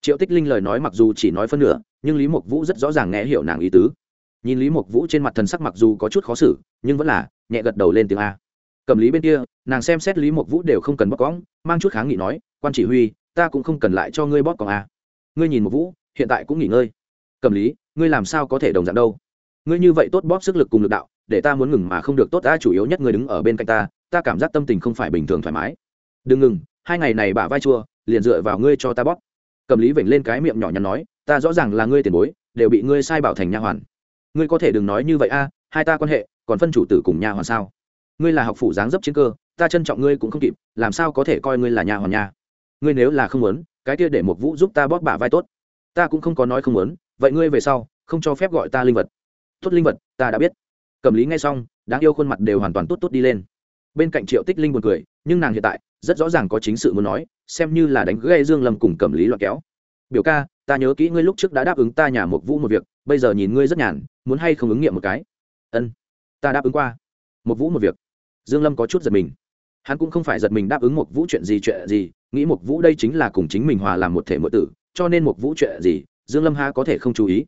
Triệu tích linh lời nói mặc dù chỉ nói phân nửa, nhưng lý mộc vũ rất rõ ràng nghe hiểu nàng ý tứ. Nhìn lý mộc vũ trên mặt thần sắc mặc dù có chút khó xử, nhưng vẫn là nhẹ gật đầu lên tiếng a cầm lý bên kia, nàng xem xét lý mộc vũ đều không cần bóp cóng mang chút kháng nghị nói, quan chỉ huy, ta cũng không cần lại cho ngươi bóp cóng à? ngươi nhìn một vũ, hiện tại cũng nghỉ ngơi. Cầm lý, ngươi làm sao có thể đồng dạng đâu? Ngươi như vậy tốt bóp sức lực cùng lực đạo, để ta muốn ngừng mà không được tốt ta chủ yếu nhất ngươi đứng ở bên cạnh ta ta cảm giác tâm tình không phải bình thường thoải mái. Đừng ngừng, hai ngày này bà vai chua, liền dựa vào ngươi cho ta bóp. Cầm lý vểnh lên cái miệng nhỏ nhắn nói, ta rõ ràng là ngươi tiền bối, đều bị ngươi sai bảo thành nha hoàn. Ngươi có thể đừng nói như vậy a, hai ta quan hệ, còn phân chủ tử cùng nha hoàn sao? Ngươi là học phủ dáng dấp chiến cơ, ta trân trọng ngươi cũng không kịp, làm sao có thể coi ngươi là nhà hoàn nha ngươi nếu là không muốn, cái kia để một vũ giúp ta bóp bả vai tốt. Ta cũng không có nói không muốn, vậy ngươi về sau, không cho phép gọi ta linh vật. Tốt linh vật, ta đã biết. Cầm lý ngay xong, đáng yêu khuôn mặt đều hoàn toàn tốt tốt đi lên. Bên cạnh triệu tích linh buồn cười, nhưng nàng hiện tại, rất rõ ràng có chính sự muốn nói, xem như là đánh gây dương lâm cùng cầm lý loạn kéo. Biểu ca, ta nhớ kỹ ngươi lúc trước đã đáp ứng ta nhà một vũ một việc, bây giờ nhìn ngươi rất nhàn, muốn hay không ứng nghiệm một cái? Ân, ta đáp ứng qua. Một vũ một việc dương lâm có chút giật mình. Hắn cũng không phải giật mình đáp ứng một vũ chuyện gì chuyện gì, nghĩ một vũ đây chính là cùng chính mình hòa làm một thể mượn tử, cho nên một vũ chuyện gì, dương lâm ha có thể không chú ý.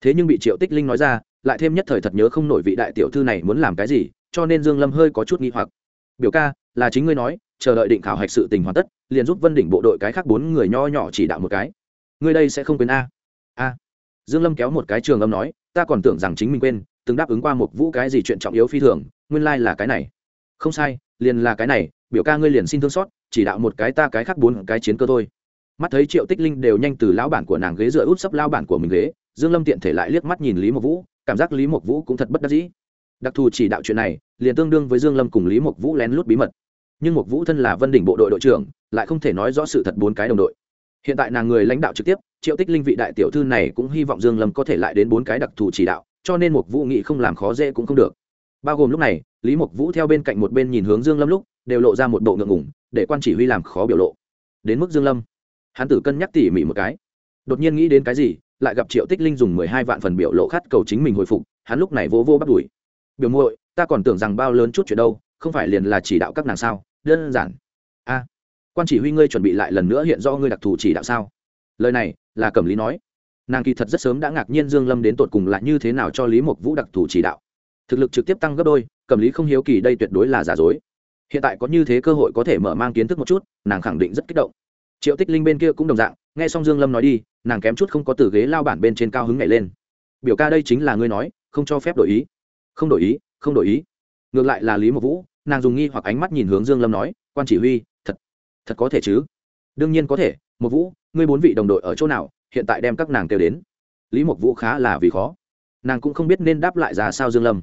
Thế nhưng bị triệu tích linh nói ra, lại thêm nhất thời thật nhớ không nổi vị đại tiểu thư này muốn làm cái gì, cho nên dương lâm hơi có chút nghi hoặc. Biểu ca, là chính ngươi nói, chờ đợi định khảo hạch sự tình hoàn tất, liền giúp vân đỉnh bộ đội cái khác bốn người nho nhỏ chỉ đạo một cái. Ngươi đây sẽ không quên a. A. Dương lâm kéo một cái trường âm nói, ta còn tưởng rằng chính mình quên, từng đáp ứng qua một vũ cái gì chuyện trọng yếu phi thường, nguyên lai like là cái này không sai, liền là cái này, biểu ca ngươi liền xin thương xót, chỉ đạo một cái ta cái khác bốn cái chiến cơ thôi. Mắt thấy triệu tích linh đều nhanh từ lão bản của nàng ghế dựa út sấp lao bản của mình ghế, dương lâm tiện thể lại liếc mắt nhìn lý mộc vũ, cảm giác lý mộc vũ cũng thật bất đắc dĩ. Đặc thù chỉ đạo chuyện này, liền tương đương với dương lâm cùng lý mộc vũ lén lút bí mật. Nhưng mộc vũ thân là vân đỉnh bộ đội đội trưởng, lại không thể nói rõ sự thật bốn cái đồng đội. Hiện tại nàng người lãnh đạo trực tiếp, triệu tích linh vị đại tiểu thư này cũng hy vọng dương lâm có thể lại đến bốn cái đặc thù chỉ đạo, cho nên mộc vũ nghĩ không làm khó dễ cũng không được. Bao gồm lúc này lý mộc vũ theo bên cạnh một bên nhìn hướng dương lâm lúc, đều lộ ra một bộ ngượng ngùng, để quan chỉ huy làm khó biểu lộ. Đến mức dương lâm, hắn tử cân nhắc tỉ mỉ một cái. Đột nhiên nghĩ đến cái gì, lại gặp triệu tích linh dùng mười hai vạn phần biểu lộ khát cầu chính mình hồi phục, hắn lúc này vô vô bắt đuổi biểu muội, ta còn tưởng rằng bao lớn chút chuyện đâu, không phải liền là chỉ đạo các nàng sao? Đơn giản. A, quan chỉ huy ngươi chuẩn bị lại lần nữa hiện do ngươi đặc thù chỉ đạo sao? Lời này là cẩm lý nói. Nàng kỳ thật rất sớm đã ngạc nhiên dương lâm đến tột cùng là như thế nào cho lý mộc vũ đặc thù chỉ đạo thực lực trực tiếp tăng gấp đôi, cầm lý không hiếu kỳ đây tuyệt đối là giả dối. Hiện tại có như thế cơ hội có thể mở mang kiến thức một chút, nàng khẳng định rất kích động. Triệu tích linh bên kia cũng đồng dạng, nghe xong dương lâm nói đi, nàng kém chút không có từ ghế lao bản bên trên cao hứng nhảy lên. Biểu ca đây chính là ngươi nói, không cho phép đổi ý. Không đổi ý, không đổi ý. Ngược lại là lý mộc vũ, nàng dùng nghi hoặc ánh mắt nhìn hướng dương lâm nói, quan chỉ huy, thật thật có thể chứ? Đương nhiên có thể một vũ, ngươi bốn vị đồng đội ở chỗ nào, hiện tại đem các nàng kêu đến. Lý mộc vũ khá là vì khó. Nàng cũng không biết nên đáp lại ra sao dương lâm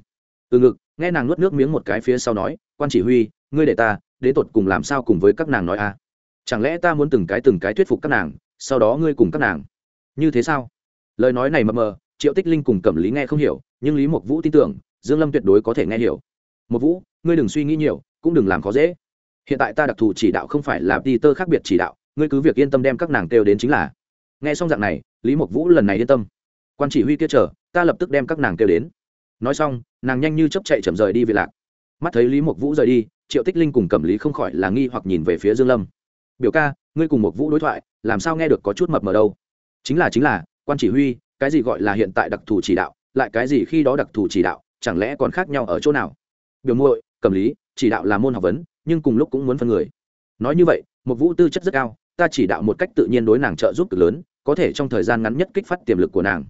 từ ngực, nghe nàng nuốt nước miếng một cái phía sau nói, quan chỉ huy, ngươi để ta đến tột cùng làm sao cùng với các nàng nói a chẳng lẽ ta muốn từng cái từng cái thuyết phục các nàng, sau đó ngươi cùng các nàng? Như thế sao? Lời nói này mờ mờ, triệu tích linh cùng cẩm lý nghe không hiểu, nhưng lý mộc vũ tin tưởng, dương lâm tuyệt đối có thể nghe hiểu. Một vũ, ngươi đừng suy nghĩ nhiều, cũng đừng làm khó dễ. Hiện tại ta đặc thù chỉ đạo không phải là đi tơ khác biệt chỉ đạo, ngươi cứ việc yên tâm đem các nàng kêu đến chính là. Nghe xong dạng này, lý mộc vũ lần này yên tâm. Quan chỉ huy kia chờ, ta lập tức đem các nàng kêu đến nói xong, nàng nhanh như chấp chạy chậm rời đi về lạc. Mắt thấy lý mộc vũ rời đi, triệu tích linh cùng cẩm lý không khỏi là nghi hoặc nhìn về phía dương lâm. Biểu ca, ngươi cùng mộc vũ đối thoại, làm sao nghe được có chút mập mờ đâu? Chính là chính là, quan chỉ huy, cái gì gọi là hiện tại đặc thù chỉ đạo, lại cái gì khi đó đặc thù chỉ đạo, chẳng lẽ còn khác nhau ở chỗ nào? Biểu muội, Cẩm lý, chỉ đạo là môn học vấn, nhưng cùng lúc cũng muốn phân người. Nói như vậy mộc vũ tư chất rất cao, ta chỉ đạo một cách tự nhiên đối nàng trợ giúp cực lớn, có thể trong thời gian ngắn nhất kích phát tiềm lực của nàng.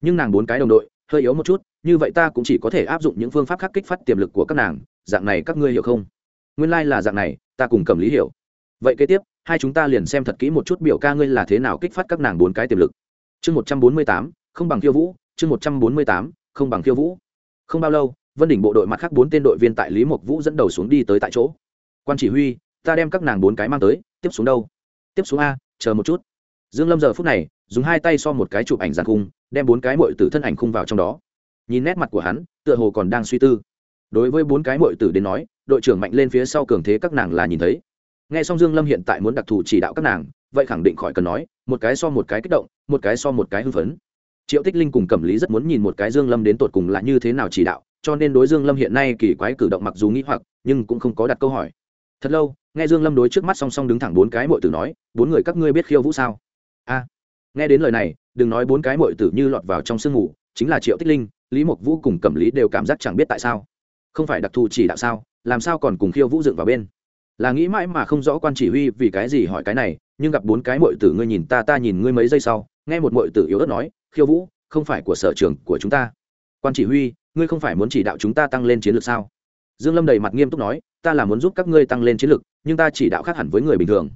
Nhưng nàng bốn cái đồng đội hơi yếu một chút, như vậy ta cũng chỉ có thể áp dụng những phương pháp khác kích phát tiềm lực của các nàng. Dạng này các ngươi hiểu không? Nguyên lai、like、là dạng này, ta cùng cầm lý hiểu. Vậy kế tiếp, hai chúng ta liền xem thật kỹ một chút biểu ca ngươi là thế nào kích phát các nàng bốn cái tiềm lực. Chương một trăm bốn mươi tám, không bằng khiêu vũ. Chương một trăm bốn mươi tám, không bằng khiêu vũ. Không bao lâu, vân đỉnh bộ đội mặt khác bốn tên đội viên tại lý mộc vũ dẫn đầu xuống đi tới tại chỗ. Quan chỉ huy, ta đem các nàng bốn cái mang tới, tiếp xuống đâu? Tiếp xuống a, chờ một chút dương lâm giờ phút này, dùng hai tay so một cái chụp ảnh giàn khung, đem bốn cái mội tử thân ảnh khung vào trong đó. Nhìn nét mặt của hắn, tựa hồ còn đang suy tư. Đối với bốn cái mội tử đến nói, đội trưởng mạnh lên phía sau cường thế các nàng là nhìn thấy. Nghe xong dương lâm hiện tại muốn đặc thù chỉ đạo các nàng, vậy khẳng định khỏi cần nói, một cái so một cái kích động, một cái so một cái hưng phấn. Triệu tích linh cùng cẩm lý rất muốn nhìn một cái dương lâm đến tột cùng là như thế nào chỉ đạo, cho nên đối dương lâm hiện nay kỳ quái cử động mặc dù nghĩ hoặc, nhưng cũng không có đặt câu hỏi. Thật lâu, nghe dương lâm đối trước mắt song song đứng thẳng bốn cái mội tử nói, bốn người các ngươi biết khiêu vũ sao? A nghe đến lời này, đừng nói bốn cái mội tử như lọt vào trong sương ngủ chính là triệu tích linh, lý mộc vũ cùng cẩm lý đều cảm giác chẳng biết tại sao. Không phải đặc thù chỉ đạo sao, làm sao còn cùng khiêu vũ dựng vào bên? Là nghĩ mãi mà không rõ quan chỉ huy vì cái gì hỏi cái này, nhưng gặp bốn cái mội tử ngươi nhìn ta ta nhìn ngươi mấy giây sau, nghe một mội tử yếu ớt nói, khiêu vũ, không phải của sở trường của chúng ta. Quan chỉ huy, ngươi không phải muốn chỉ đạo chúng ta tăng lên chiến lược sao? Dương lâm đầy mặt nghiêm túc nói, ta là muốn giúp các ngươi tăng lên chiến lược, nhưng ta chỉ đạo khác hẳn với người bình thường.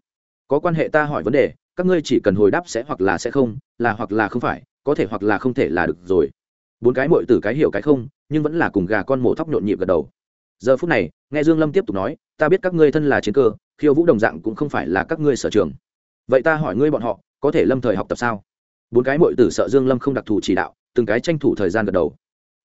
Có quan hệ ta hỏi vấn đề các ngươi chỉ cần hồi đáp sẽ hoặc là sẽ không, là hoặc là không phải, có thể hoặc là không thể là được rồi. Bốn cái mội tử cái hiểu cái không, nhưng vẫn là cùng gà con mổ thóc nhộn nhịp gật đầu. Giờ phút này, nghe dương lâm tiếp tục nói, ta biết các ngươi thân là chiến cơ, khiêu vũ đồng dạng cũng không phải là các ngươi sở trường. Vậy ta hỏi ngươi bọn họ, có thể lâm thời học tập sao? Bốn cái mội tử sợ dương lâm không đặc thù chỉ đạo, từng cái tranh thủ thời gian gật đầu.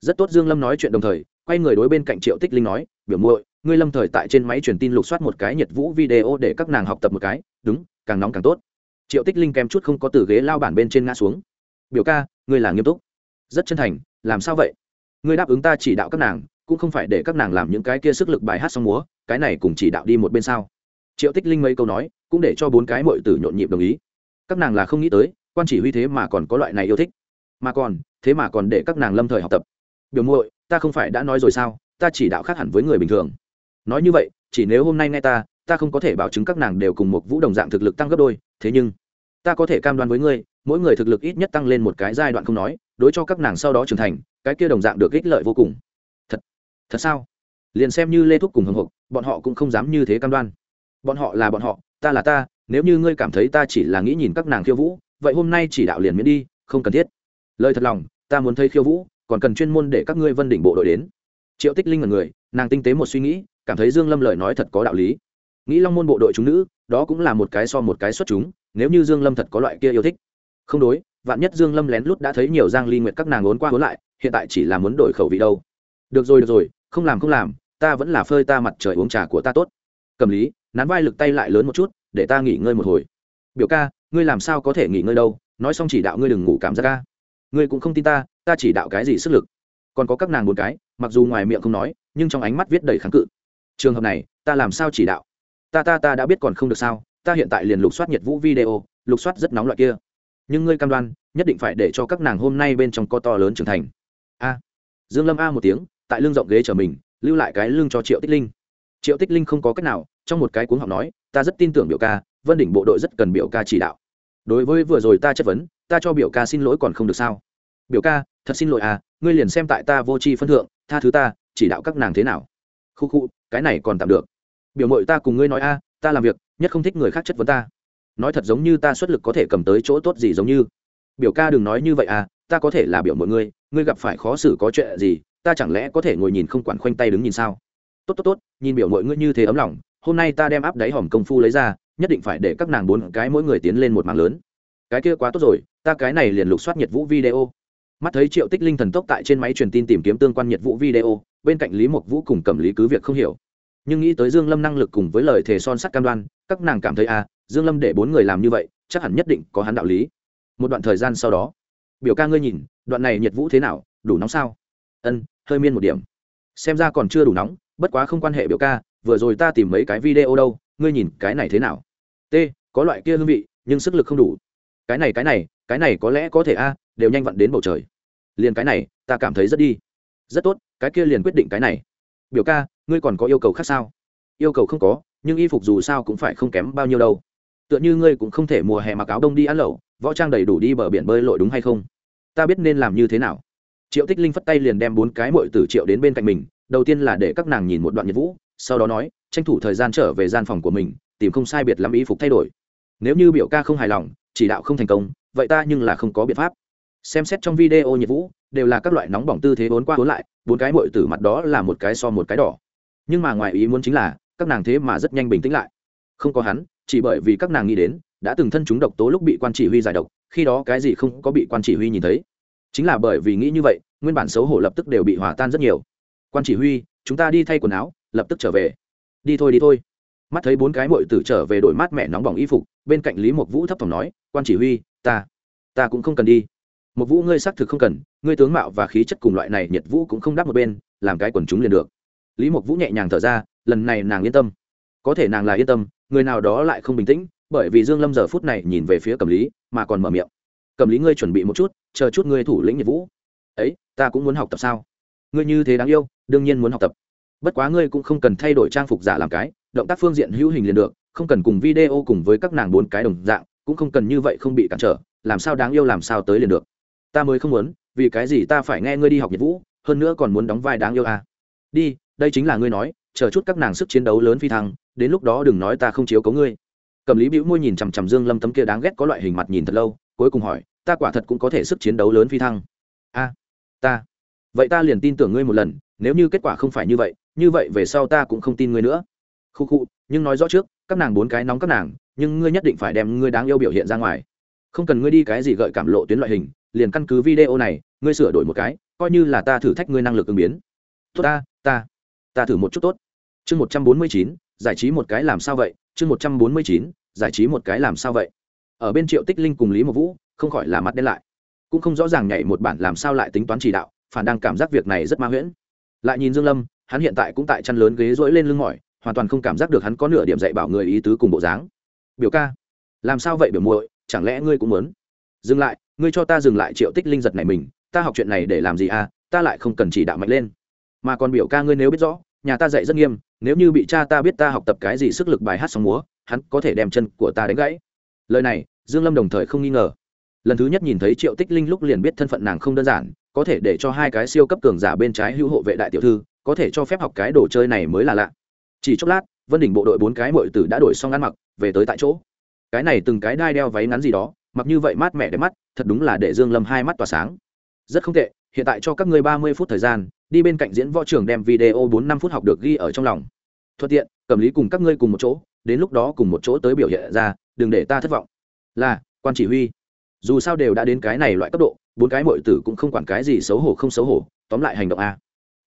Rất tốt dương lâm nói chuyện đồng thời, quay người đối bên cạnh triệu tích linh nói, biểu muội, ngươi lâm thời tại trên máy truyền tin lục soát một cái nhiệt vũ video để các nàng học tập một cái, đúng, càng nóng càng tốt triệu tích linh kèm chút không có từ ghế lao bản bên trên ngã xuống. Biểu ca, ngươi là nghiêm túc. Rất chân thành, làm sao vậy? Ngươi đáp ứng ta chỉ đạo các nàng, cũng không phải để các nàng làm những cái kia sức lực bài hát xong múa, cái này cùng chỉ đạo đi một bên sao? Triệu tích linh mấy câu nói, cũng để cho bốn cái mội tử nhộn nhịp đồng ý. Các nàng là không nghĩ tới, quan chỉ huy thế mà còn có loại này yêu thích. Mà còn, thế mà còn để các nàng lâm thời học tập. Biểu muội, ta không phải đã nói rồi sao? Ta chỉ đạo khác hẳn với người bình thường. Nói như vậy, chỉ nếu hôm nay nghe ta ta không có thể bảo chứng các nàng đều cùng một vũ đồng dạng thực lực tăng gấp đôi thế nhưng, ta có thể cam đoan với ngươi, mỗi người thực lực ít nhất tăng lên một cái giai đoạn không nói, đối cho các nàng sau đó trưởng thành, cái kia đồng dạng được ích lợi vô cùng. Thật thật sao? Liền xem như lê thúc cùng hồng hộc, bọn họ cũng không dám như thế cam đoan. Bọn họ là bọn họ, ta là ta, nếu như ngươi cảm thấy ta chỉ là nghĩ nhìn các nàng khiêu vũ, vậy hôm nay chỉ đạo liền miễn đi, không cần thiết. Lời thật lòng, ta muốn thấy khiêu vũ, còn cần chuyên môn để các ngươi vân đỉnh bộ đội đến. Triệu tích linh là người, nàng tinh tế một suy nghĩ, cảm thấy dương lâm lời nói thật có đạo lý nghĩ long môn bộ đội chúng nữ, đó cũng là một cái so một cái xuất chúng, nếu như dương lâm thật có loại kia yêu thích. Không đối, vạn nhất dương lâm lén lút đã thấy nhiều giang ly nguyệt các nàng ốn qua ốn lại, hiện tại chỉ là muốn đổi khẩu vị đâu. Được rồi được rồi, không làm không làm, ta vẫn là phơi ta mặt trời uống trà của ta tốt. Cầm lý, nắn vai lực tay lại lớn một chút, để ta nghỉ ngơi một hồi. Biểu ca, ngươi làm sao có thể nghỉ ngơi đâu, nói xong chỉ đạo ngươi đừng ngủ cảm giác ca ngươi cũng không tin ta ta chỉ đạo cái gì sức lực. Còn có các nàng một cái, mặc dù ngoài miệng không nói, nhưng trong ánh mắt viết đầy kháng cự. Trường hợp này, ta làm sao chỉ đạo? Ta ta ta đã biết còn không được sao, ta hiện tại liền lục soát nhiệt vũ video, lục soát rất nóng loại kia. Nhưng ngươi cam đoan, nhất định phải để cho các nàng hôm nay bên trong co to lớn trưởng thành. A. Dương lâm a một tiếng, tại lưng rộng ghế chờ mình, lưu lại cái lưng cho triệu tích linh. Triệu tích linh không có cách nào, trong một cái cuốn học nói, ta rất tin tưởng biểu ca, vân đỉnh bộ đội rất cần biểu ca chỉ đạo. Đối với vừa rồi ta chất vấn, ta cho biểu ca xin lỗi còn không được sao. Biểu ca, thật xin lỗi à ngươi liền xem tại ta vô tri phân thượng, tha thứ ta, chỉ đạo các nàng thế nào. Khu khu, cái này còn tạm được biểu mội ta cùng ngươi nói a, ta làm việc, nhất không thích người khác chất vấn ta. Nói thật giống như ta xuất lực có thể cầm tới chỗ tốt gì giống như. Biểu ca đừng nói như vậy à ta có thể là biểu mọi ngươi ngươi gặp phải khó xử có chuyện gì, ta chẳng lẽ có thể ngồi nhìn không quản khoanh tay đứng nhìn sao? Tốt tốt tốt, nhìn biểu mọi ngươi như thế ấm lòng, hôm nay ta đem áp đáy hòm công phu lấy ra, nhất định phải để các nàng bốn cái mỗi người tiến lên một mảng lớn. Cái kia quá tốt rồi, ta cái này liền lục soát nhiệt vũ video. Mắt thấy triệu tích linh thần tốc tại trên máy truyền tin tìm kiếm tương quan nhiệt vũ video, bên cạnh lý mộc vũ cùng cầm lý cứ việc không hiểu nhưng nghĩ tới dương lâm năng lực cùng với lời thề son sắt cam đoan, các nàng cảm thấy à dương lâm để bốn người làm như vậy, chắc hẳn nhất định có hắn đạo lý. Một đoạn thời gian sau đó, biểu ca ngươi nhìn, đoạn này nhiệt vũ thế nào, đủ nóng sao? Ân, hơi miên một điểm. Xem ra còn chưa đủ nóng, bất quá không quan hệ biểu ca, vừa rồi ta tìm mấy cái video đâu, ngươi nhìn cái này thế nào? T, có loại kia hương vị, nhưng sức lực không đủ. Cái này cái này cái này có lẽ có thể, a, đều nhanh vặn đến bầu trời. Liền cái này, ta cảm thấy rất đi. Rất tốt, cái kia liền quyết định cái này. Biểu ca ngươi còn có yêu cầu khác sao? Yêu cầu không có, nhưng y phục dù sao cũng phải không kém bao nhiêu đâu. Tựa như ngươi cũng không thể mùa hè mặc áo đông đi ăn lẩu, võ trang đầy đủ đi bờ biển bơi lội đúng hay không? Ta biết nên làm như thế nào. Triệu tích linh phất tay liền đem bốn cái mội tử triệu đến bên cạnh mình, đầu tiên là để các nàng nhìn một đoạn nhiệt vũ, sau đó nói, tranh thủ thời gian trở về gian phòng của mình, tìm không sai biệt lắm y phục thay đổi. Nếu như biểu ca không hài lòng, chỉ đạo không thành công, vậy ta nhưng là không có biện pháp. Xem xét trong video nhiệt vũ, đều là các loại nóng bỏng tư thế vốn qua vốn lại, bốn cái mội tử mặt đó là một cái so một cái đỏ nhưng mà ngoài ý muốn chính là, các nàng thế mà rất nhanh bình tĩnh lại. Không có hắn, chỉ bởi vì các nàng nghĩ đến, đã từng thân chúng độc tố lúc bị quan chỉ huy giải độc, khi đó cái gì không có bị quan chỉ huy nhìn thấy. Chính là bởi vì nghĩ như vậy, nguyên bản xấu hổ lập tức đều bị hòa tan rất nhiều. Quan chỉ huy, chúng ta đi thay quần áo, lập tức trở về. Đi thôi đi thôi. Mắt thấy bốn cái mội tử trở về đổi mát mẹ nóng bỏng y phục, bên cạnh lý mộc vũ thấp thỏm nói, quan chỉ huy, ta ta cũng không cần đi. Một vũ ngươi xác thực không cần, ngươi tướng mạo và khí chất cùng loại này nhiệt vũ cũng không đáp một bên, làm cái quần chúng liền được lý mộc vũ nhẹ nhàng thở ra, lần này nàng yên tâm. Có thể nàng là yên tâm, người nào đó lại không bình tĩnh, bởi vì dương lâm giờ phút này nhìn về phía cầm lý, mà còn mở miệng. Cầm lý ngươi chuẩn bị một chút, chờ chút ngươi thủ lĩnh nhiệt vũ. Ấy, ta cũng muốn học tập sao? Ngươi như thế đáng yêu, đương nhiên muốn học tập. Bất quá ngươi cũng không cần thay đổi trang phục giả làm cái, động tác phương diện hữu hình liền được, không cần cùng video cùng với các nàng bốn cái đồng dạng, cũng không cần như vậy không bị cản trở, làm sao đáng yêu làm sao tới liền được. Ta mới không muốn, vì cái gì ta phải nghe ngươi đi học nhiệt vũ, hơn nữa còn muốn đóng vai đáng yêu à. đi đây chính là ngươi nói, chờ chút các nàng sức chiến đấu lớn phi thăng, đến lúc đó đừng nói ta không chiếu cấu ngươi. Cầm lý bĩu môi nhìn chằm chằm dương lâm tấm kia đáng ghét có loại hình mặt nhìn thật lâu, cuối cùng hỏi, ta quả thật cũng có thể sức chiến đấu lớn phi thăng. A, ta. Vậy ta liền tin tưởng ngươi một lần, nếu như kết quả không phải như vậy như vậy về sau ta cũng không tin ngươi nữa. Khu khu, nhưng nói rõ trước, các nàng bốn cái nóng các nàng, nhưng ngươi nhất định phải đem ngươi đáng yêu biểu hiện ra ngoài. Không cần ngươi đi cái gì gợi cảm lộ tuyến loại hình, liền căn cứ video này, ngươi sửa đổi một cái, coi như là ta thử thách ngươi năng lực ứng biến. Tốt ta ta ta thử một chút tốt. Chương một trăm bốn mươi chín, giải trí một cái làm sao vậy? Chương một trăm bốn mươi chín, giải trí một cái làm sao vậy? Ở bên triệu tích linh cùng lý một vũ, không khỏi là mặt đen lại. Cũng không rõ ràng nhảy một bản làm sao lại tính toán chỉ đạo, phản đang cảm giác việc này rất ma huyễn. Lại nhìn dương lâm, hắn hiện tại cũng tại chăn lớn ghế rỗi lên lưng mỏi, hoàn toàn không cảm giác được hắn có nửa điểm dạy bảo người ý tứ cùng bộ dáng. Biểu ca, làm sao vậy biểu muội? Chẳng lẽ ngươi cũng muốn? Dừng lại, ngươi cho ta dừng lại triệu tích linh giật này mình, ta học chuyện này để làm gì à? Ta lại không cần chỉ đạo mạnh lên mà còn biểu ca ngươi nếu biết rõ, nhà ta dạy rất nghiêm, nếu như bị cha ta biết ta học tập cái gì sức lực bài hát sóng múa, hắn có thể đem chân của ta đánh gãy. Lời này, dương lâm đồng thời không nghi ngờ. Lần thứ nhất nhìn thấy triệu tích linh lúc liền biết thân phận nàng không đơn giản, có thể để cho hai cái siêu cấp cường giả bên trái hữu hộ vệ đại tiểu thư, có thể cho phép học cái đồ chơi này mới là lạ. Chỉ chốc lát, vân đỉnh bộ đội bốn cái mội tử đã đổi xong ăn mặc, về tới tại chỗ. Cái này từng cái đai đeo váy ngắn gì đó, mặc như vậy mát mẻ đẹp mắt, thật đúng là để dương lâm hai mắt tỏa sáng. Rất không tệ hiện tại cho các ngươi ba mươi phút thời gian, đi bên cạnh diễn võ trường đem video bốn năm phút học được ghi ở trong lòng. Thuận tiện, cầm lý cùng các ngươi cùng một chỗ, đến lúc đó cùng một chỗ tới biểu hiện ra, đừng để ta thất vọng. Là, quan chỉ huy. Dù sao đều đã đến cái này loại cấp độ, bốn cái mọi tử cũng không quản cái gì xấu hổ không xấu hổ, tóm lại hành động a.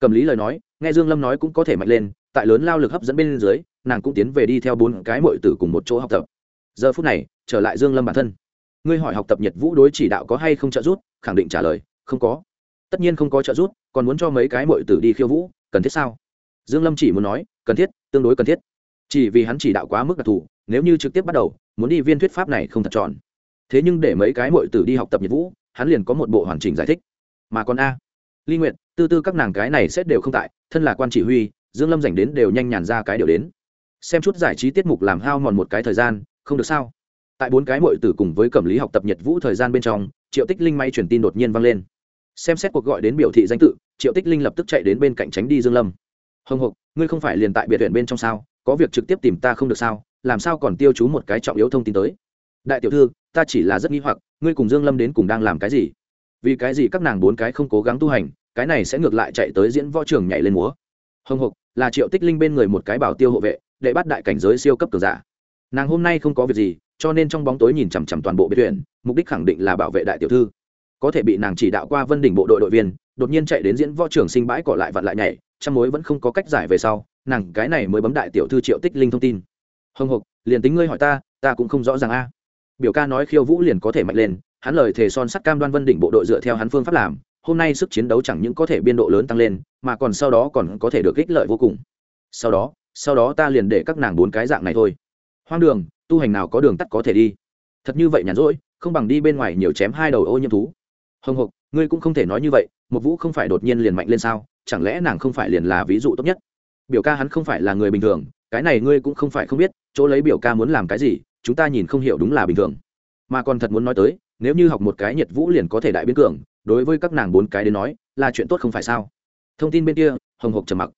Cầm lý lời nói, nghe dương lâm nói cũng có thể mạnh lên, tại lớn lao lực hấp dẫn bên dưới, nàng cũng tiến về đi theo bốn cái mọi tử cùng một chỗ học tập. Giờ phút này, trở lại dương lâm bản thân. Ngươi hỏi học tập nhật vũ đối chỉ đạo có hay không trợ giúp, khẳng định trả lời, không có tất nhiên không có trợ giúp, còn muốn cho mấy cái mội tử đi khiêu vũ, cần thiết sao? Dương lâm chỉ muốn nói, cần thiết, tương đối cần thiết. Chỉ vì hắn chỉ đạo quá mức đặc thù, nếu như trực tiếp bắt đầu, muốn đi viên thuyết pháp này không thật tròn thế nhưng để mấy cái mội tử đi học tập nhiệt vũ, hắn liền có một bộ hoàn chỉnh giải thích. Mà còn a. Ly nguyện tư tư các nàng cái này xét đều không tại, thân là quan chỉ huy, dương lâm dành đến đều nhanh nhàn ra cái điều đến. Xem chút giải trí tiết mục làm hao mòn một cái thời gian, không được sao? Tại bốn cái mội tử cùng với cẩm lý học tập nhật vũ thời gian bên trong, triệu tích linh may truyền tin đột nhiên vang lên xem xét cuộc gọi đến biểu thị danh tự, triệu tích linh lập tức chạy đến bên cạnh tránh đi dương lâm. Hồng hộc, ngươi không phải liền tại biệt viện bên trong sao? Có việc trực tiếp tìm ta không được sao? Làm sao còn tiêu chú một cái trọng yếu thông tin tới? Đại tiểu thư, ta chỉ là rất nghi hoặc, ngươi cùng dương lâm đến cùng đang làm cái gì? Vì cái gì các nàng bốn cái không cố gắng tu hành, cái này sẽ ngược lại chạy tới diễn võ trường nhảy lên múa? Hồng hộc, là triệu tích linh bên người một cái bảo tiêu hộ vệ để bắt đại cảnh giới siêu cấp cường giả. Nàng hôm nay không có việc gì, cho nên trong bóng tối nhìn chằm chằm toàn bộ biệt viện, mục đích khẳng định là bảo vệ đại tiểu thư có thể bị nàng chỉ đạo qua vân đỉnh bộ đội đội viên, đột nhiên chạy đến diễn võ trường sinh bãi cỏ lại vặn lại nhảy, trăm mối vẫn không có cách giải về sau, nàng cái này mới bấm đại tiểu thư triệu tích linh thông tin. Hồng hộc, liền tính ngươi hỏi ta ta cũng không rõ ràng a. Biểu ca nói khiêu vũ liền có thể mạnh lên, hắn lời thề son sắt cam đoan vân đỉnh bộ đội dựa theo hắn phương pháp làm, hôm nay sức chiến đấu chẳng những có thể biên độ lớn tăng lên, mà còn sau đó còn có thể được ích lợi vô cùng. Sau đó sau đó ta liền để các nàng bốn cái dạng này thôi. Hoang đường, tu hành nào có đường tắt có thể đi. Thật như vậy nhàn rỗi, không bằng đi bên ngoài nhiều chém hai đầu ô nhiễm thú hồng hộc, ngươi cũng không thể nói như vậy một vũ không phải đột nhiên liền mạnh lên sao? Chẳng lẽ nàng không phải liền là ví dụ tốt nhất? Biểu ca hắn không phải là người bình thường, cái này ngươi cũng không phải không biết, chỗ lấy biểu ca muốn làm cái gì, chúng ta nhìn không hiểu đúng là bình thường. Mà còn thật muốn nói tới, nếu như học một cái nhiệt vũ liền có thể đại biến cường, đối với các nàng bốn cái đến nói, là chuyện tốt không phải sao? Thông tin bên kia, hồng hộc trầm mặc.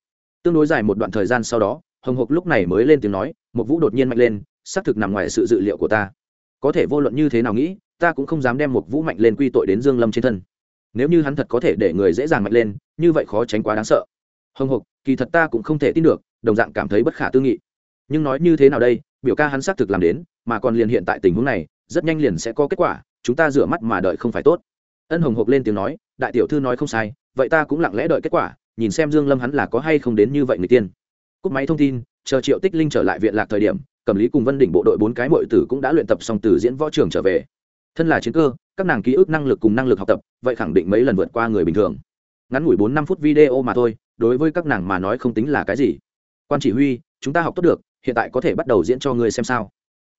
Tương đối dài một đoạn thời gian sau đó, hồng hộc lúc này mới lên tiếng nói một vũ đột nhiên mạnh lên, xác thực nằm ngoài sự dự liệu của ta. Có thể vô luận như thế nào nghĩ ta cũng không dám đem một vũ mạnh lên quy tội đến dương lâm trên thân. Nếu như hắn thật có thể để người dễ dàng mạnh lên, như vậy khó tránh quá đáng sợ. Hồng hộc, kỳ thật ta cũng không thể tin được, đồng dạng cảm thấy bất khả tư nghị. Nhưng nói như thế nào đây, biểu ca hắn xác thực làm đến, mà còn liền hiện tại tình huống này, rất nhanh liền sẽ có kết quả, chúng ta rửa mắt mà đợi không phải tốt. Ân hồng hộc lên tiếng nói, đại tiểu thư nói không sai, vậy ta cũng lặng lẽ đợi kết quả, nhìn xem dương lâm hắn là có hay không đến như vậy người tiên. Cúp máy thông tin, chờ triệu tích linh trở lại viện lạc thời điểm, Cẩm lý cùng vân đỉnh bộ đội bốn cái mội tử cũng đã luyện tập xong từ diễn võ trường trở về thân là chiến cơ, các nàng ký ức năng lực cùng năng lực học tập, vậy khẳng định mấy lần vượt qua người bình thường. Ngắn ngủi bốn năm phút video mà thôi, đối với các nàng mà nói không tính là cái gì. Quan chỉ huy, chúng ta học tốt được, hiện tại có thể bắt đầu diễn cho ngươi xem sao.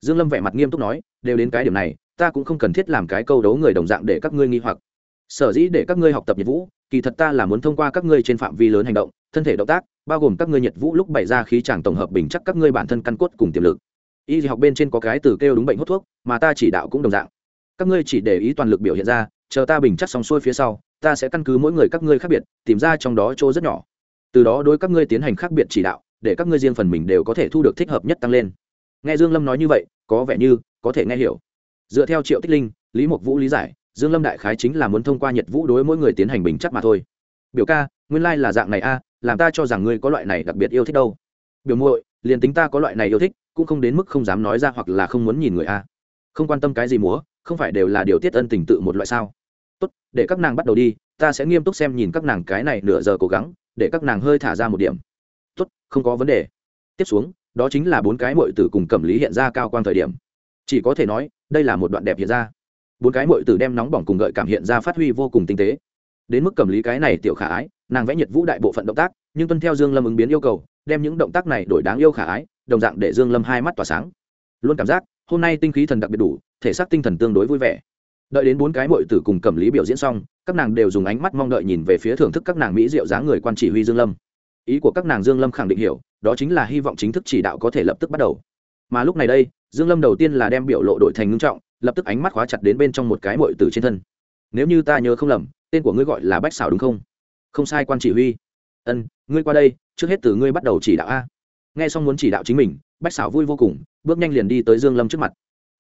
Dương lâm vẻ mặt nghiêm túc nói, đều đến cái điểm này, ta cũng không cần thiết làm cái câu đấu người đồng dạng để các ngươi nghi hoặc. Sở dĩ để các ngươi học tập nhiệt vũ, kỳ thật ta là muốn thông qua các ngươi trên phạm vi lớn hành động, thân thể động tác, bao gồm các ngươi nhiệt vũ lúc bày ra khí tràng tổng hợp bình chắc các ngươi bản thân căn cốt cùng tiềm lực. Y học bên trên có cái từ kêu đúng bệnh hút thuốc, mà ta chỉ đạo cũng đồng dạng các ngươi chỉ để ý toàn lực biểu hiện ra, chờ ta bình chắc xong xuôi phía sau, ta sẽ căn cứ mỗi người các ngươi khác biệt, tìm ra trong đó chỗ rất nhỏ. Từ đó đối các ngươi tiến hành khác biệt chỉ đạo, để các ngươi riêng phần mình đều có thể thu được thích hợp nhất tăng lên. Nghe dương lâm nói như vậy, có vẻ như có thể nghe hiểu. Dựa theo triệu tích linh, lý mộc vũ lý giải, dương lâm đại khái chính là muốn thông qua nhiệt vũ đối mỗi người tiến hành bình chắc mà thôi. Biểu ca, nguyên lai like là dạng này a, làm ta cho rằng ngươi có loại này đặc biệt yêu thích đâu. Biểu muội, liền tính ta có loại này yêu thích, cũng không đến mức không dám nói ra hoặc là không muốn nhìn người a. Không quan tâm cái gì múa không phải đều là điều tiết ân tình tự một loại sao? Tốt, để các nàng bắt đầu đi, ta sẽ nghiêm túc xem nhìn các nàng cái này nửa giờ cố gắng, để các nàng hơi thả ra một điểm. Tốt, không có vấn đề. Tiếp xuống, đó chính là bốn cái mội tử cùng cẩm lý hiện ra cao quang thời điểm. Chỉ có thể nói, đây là một đoạn đẹp hiện ra. Bốn cái mội tử đem nóng bỏng cùng gợi cảm hiện ra phát huy vô cùng tinh tế. Đến mức cẩm lý cái này tiểu khả ái, nàng vẽ nhiệt vũ đại bộ phận động tác, nhưng tuân theo dương lâm ứng biến yêu cầu, đem những động tác này đổi đáng yêu khả ái, đồng dạng để dương lâm hai mắt tỏa sáng. Luôn cảm giác, hôm nay tinh khí thần đặc biệt đủ thể xác tinh thần tương đối vui vẻ. Đợi đến bốn cái mội tử cùng cẩm lý biểu diễn xong, các nàng đều dùng ánh mắt mong đợi nhìn về phía thưởng thức các nàng mỹ diệu dáng người quan chỉ huy dương lâm. Ý của các nàng dương lâm khẳng định hiểu, đó chính là hy vọng chính thức chỉ đạo có thể lập tức bắt đầu. Mà lúc này đây, dương lâm đầu tiên là đem biểu lộ đội thành ngưng trọng, lập tức ánh mắt khóa chặt đến bên trong một cái mội tử trên thân. Nếu như ta nhớ không lầm, tên của ngươi gọi là bách xảo đúng không? Không sai quan chỉ huy. Ân, ngươi qua đây, trước hết từ ngươi bắt đầu chỉ đạo a. Nghe xong muốn chỉ đạo chính mình, bách xảo vui vô cùng, bước nhanh liền đi tới dương lâm trước mặt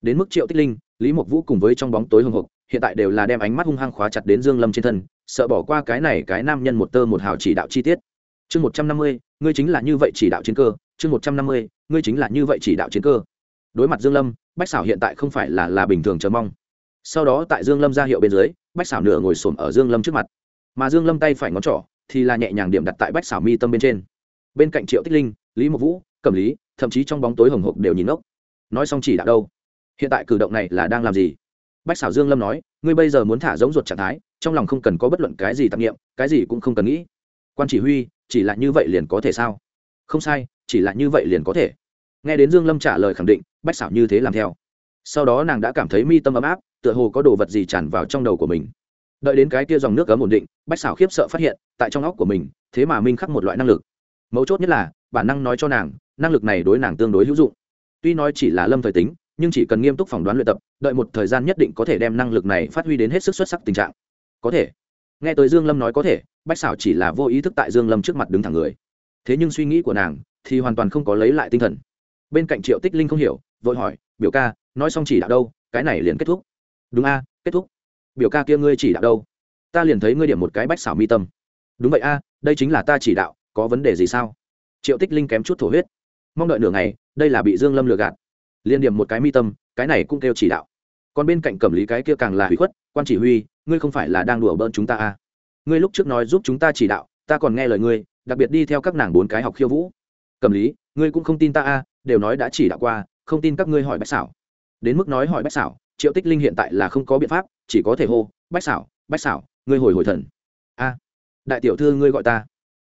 đến mức triệu tích linh, lý mộc vũ cùng với trong bóng tối hưng hục hiện tại đều là đem ánh mắt hung hăng khóa chặt đến dương lâm trên thân, sợ bỏ qua cái này cái nam nhân một tơ một hào chỉ đạo chi tiết. Chương một trăm năm mươi, ngươi chính là như vậy chỉ đạo chiến cơ. Chương một trăm năm mươi, ngươi chính là như vậy chỉ đạo chiến cơ. Đối mặt dương lâm, bách xảo hiện tại không phải là là bình thường chờ mong. Sau đó tại dương lâm ra hiệu bên dưới, bách xảo nửa ngồi xổm ở dương lâm trước mặt. Mà dương lâm tay phải ngón trỏ thì là nhẹ nhàng điểm đặt tại bách xảo mi tâm bên trên. Bên cạnh triệu tích linh, lý mộc vũ, cẩm lý, thậm chí trong bóng tối hồng hộc đều nhìn ốc nói xong chỉ đạo đâu? Hiện tại cử động này là đang làm gì? Bách xảo dương lâm nói, ngươi bây giờ muốn thả giống ruột trạng thái, trong lòng không cần có bất luận cái gì tạp nghiệm cái gì cũng không cần nghĩ. Quan chỉ huy, chỉ là như vậy liền có thể sao? Không sai, chỉ là như vậy liền có thể. Nghe đến dương lâm trả lời khẳng định, bách xảo như thế làm theo. Sau đó nàng đã cảm thấy mi tâm ấm áp, tựa hồ có đồ vật gì tràn vào trong đầu của mình. Đợi đến cái kia dòng nước cấm ổn định, bách xảo khiếp sợ phát hiện, tại trong óc của mình, thế mà minh khắc một loại năng lực. Mấu chốt nhất là, bản năng nói cho nàng, năng lực này đối nàng tương đối hữu dụng. Tuy nói chỉ là lâm thời tính nhưng chỉ cần nghiêm túc phỏng đoán luyện tập, đợi một thời gian nhất định có thể đem năng lực này phát huy đến hết sức xuất sắc tình trạng. Có thể. Nghe tới dương lâm nói có thể, bách xảo chỉ là vô ý thức tại dương lâm trước mặt đứng thẳng người. Thế nhưng suy nghĩ của nàng, thì hoàn toàn không có lấy lại tinh thần. Bên cạnh triệu tích linh không hiểu, vội hỏi, biểu ca, nói xong chỉ đạo đâu? Cái này liền kết thúc. Đúng a, kết thúc. Biểu ca kia ngươi chỉ đạo đâu? Ta liền thấy ngươi điểm một cái bách xảo mi tâm. Đúng vậy a, đây chính là ta chỉ đạo, có vấn đề gì sao? Triệu tích linh kém chút thổ huyết. Mong đợi nửa ngày, đây là bị dương lâm lừa gạt liên điểm một cái mi tâm cái này cũng kêu chỉ đạo. Còn bên cạnh cẩm lý cái kia càng là hủy khuất quan chỉ huy ngươi không phải là đang đùa bỡn chúng ta à. ngươi lúc trước nói giúp chúng ta chỉ đạo ta còn nghe lời ngươi đặc biệt đi theo các nàng bốn cái học khiêu vũ. Cẩm lý ngươi cũng không tin ta à, đều nói đã chỉ đạo qua không tin các ngươi hỏi bách xảo đến mức nói hỏi bách xảo triệu tích linh hiện tại là không có biện pháp chỉ có thể hô bách xảo bách xảo ngươi hồi hồi thần. A đại tiểu thư ngươi gọi ta.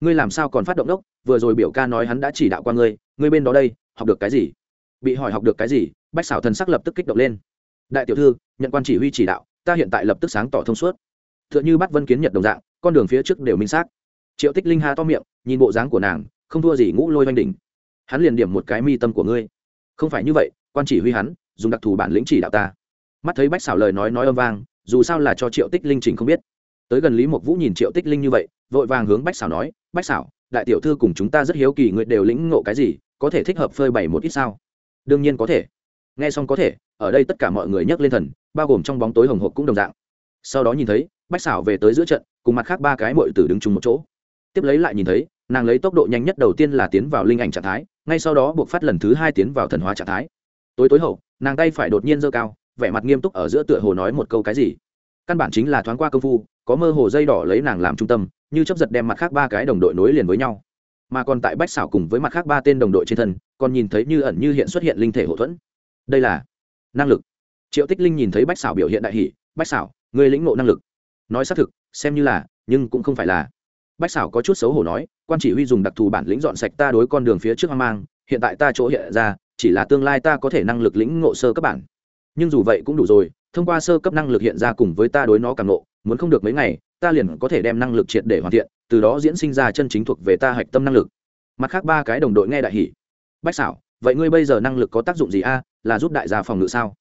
Ngươi làm sao còn phát động đốc? Vừa rồi biểu ca nói hắn đã chỉ đạo qua ngươi ngươi bên đó đây học được cái gì? Bị hỏi học được cái gì, bách xảo thần sắc lập tức kích động lên. Đại tiểu thư, nhận quan chỉ huy chỉ đạo, ta hiện tại lập tức sáng tỏ thông suốt. T h ư ợ n h ư bắt vân kiến nhật đồng dạng, con đường phía trước đều minh xác. Triệu tích linh ha to miệng, nhìn bộ dáng của nàng, không thua gì ngũ lôi oanh đỉnh. Hắn liền điểm một cái mi tâm của ngươi. Không phải như vậy, quan chỉ huy hắn, dùng đặc thù bản lĩnh chỉ đạo ta. Mắt thấy bách xảo lời nói nói âm vang, dù sao là cho triệu tích linh trình không biết. Tới gần lý mộc vũ nhìn triệu tích linh như vậy, vội vàng hướng bách xảo nói, bách xảo đại tiểu thư cùng chúng ta rất hiếu kỳ người đều lĩnh ngộ cái gì, có thể thích hợp phơi bày một ít sao? Đương nhiên có thể. Nghe xong có thể, ở đây tất cả mọi người nhấc lên thần, bao gồm trong bóng tối hồng hộp cũng đồng dạng. Sau đó nhìn thấy, bách xảo về tới giữa trận, cùng mặt khác ba cái mội tử đứng chung một chỗ. Tiếp lấy lại nhìn thấy, nàng lấy tốc độ nhanh nhất đầu tiên là tiến vào linh ảnh trạng thái, ngay sau đó buộc phát lần thứ hai tiến vào thần hóa trạng thái. Tối tối hậu, nàng tay phải đột nhiên dơ cao, vẻ mặt nghiêm túc ở giữa tựa hồ nói một câu cái gì. Căn bản chính là thoáng qua công phu, có mơ hồ dây đỏ lấy nàng làm trung tâm, như chấp giật đem mặt khác ba cái đồng đội nối liền với nhau mà còn tại bách xảo cùng với mặt khác ba tên đồng đội trên thân, còn nhìn thấy như ẩn như hiện xuất hiện linh thể hậu thuẫn. Đây là năng lực. Triệu tích linh nhìn thấy bách xảo biểu hiện đại hỷ bách xảo người lĩnh ngộ năng lực. Nói xác thực, xem như là, nhưng cũng không phải là. Bách xảo có chút xấu hổ nói, quan chỉ huy dùng đặc thù bản lĩnh dọn sạch ta đối con đường phía trước hoang mang, hiện tại ta chỗ hiện ra, chỉ là tương lai ta có thể năng lực lĩnh ngộ sơ cấp bản. Nhưng dù vậy cũng đủ rồi, thông qua sơ cấp năng lực hiện ra cùng với ta đối nó càng ngộ, muốn không được mấy ngày, ta liền có thể đem năng lực triệt để hoàn thiện từ đó diễn sinh ra chân chính thuộc về ta hạch tâm năng lực. Mặt khác ba cái đồng đội nghe đại hỷ bách xảo vậy ngươi bây giờ năng lực có tác dụng gì a? Là giúp đại gia phòng ngự sao?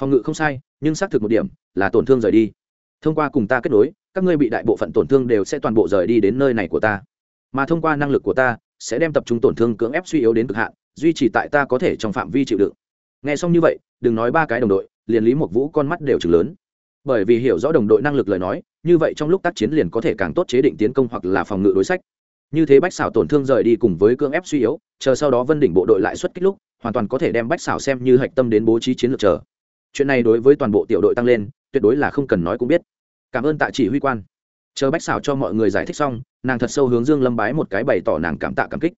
Phòng ngự không sai, nhưng xác thực một điểm, là tổn thương rời đi. Thông qua cùng ta kết nối, các ngươi bị đại bộ phận tổn thương đều sẽ toàn bộ rời đi đến nơi này của ta. Mà thông qua năng lực của ta, sẽ đem tập trung tổn thương cưỡng ép suy yếu đến cực hạn, duy trì tại ta có thể trong phạm vi chịu đựng. Nghe xong như vậy, đừng nói ba cái đồng đội, liền lý một vũ con mắt đều chừng lớn. Bởi vì hiểu rõ đồng đội năng lực lời nói như vậy trong lúc tác chiến liền có thể càng tốt chế định tiến công hoặc là phòng ngự đối sách. Như thế bách xảo tổn thương rời đi cùng với cưỡng ép suy yếu, chờ sau đó vân đỉnh bộ đội lại xuất kích lúc, hoàn toàn có thể đem bách xảo xem như hạch tâm đến bố trí chiến lược chờ. Chuyện này đối với toàn bộ tiểu đội tăng lên, tuyệt đối là không cần nói cũng biết. Cảm ơn tạ chỉ huy quan. Chờ bách xảo cho mọi người giải thích xong, nàng thật sâu hướng dương lâm bái một cái bày tỏ nàng cảm tạ cảm kích.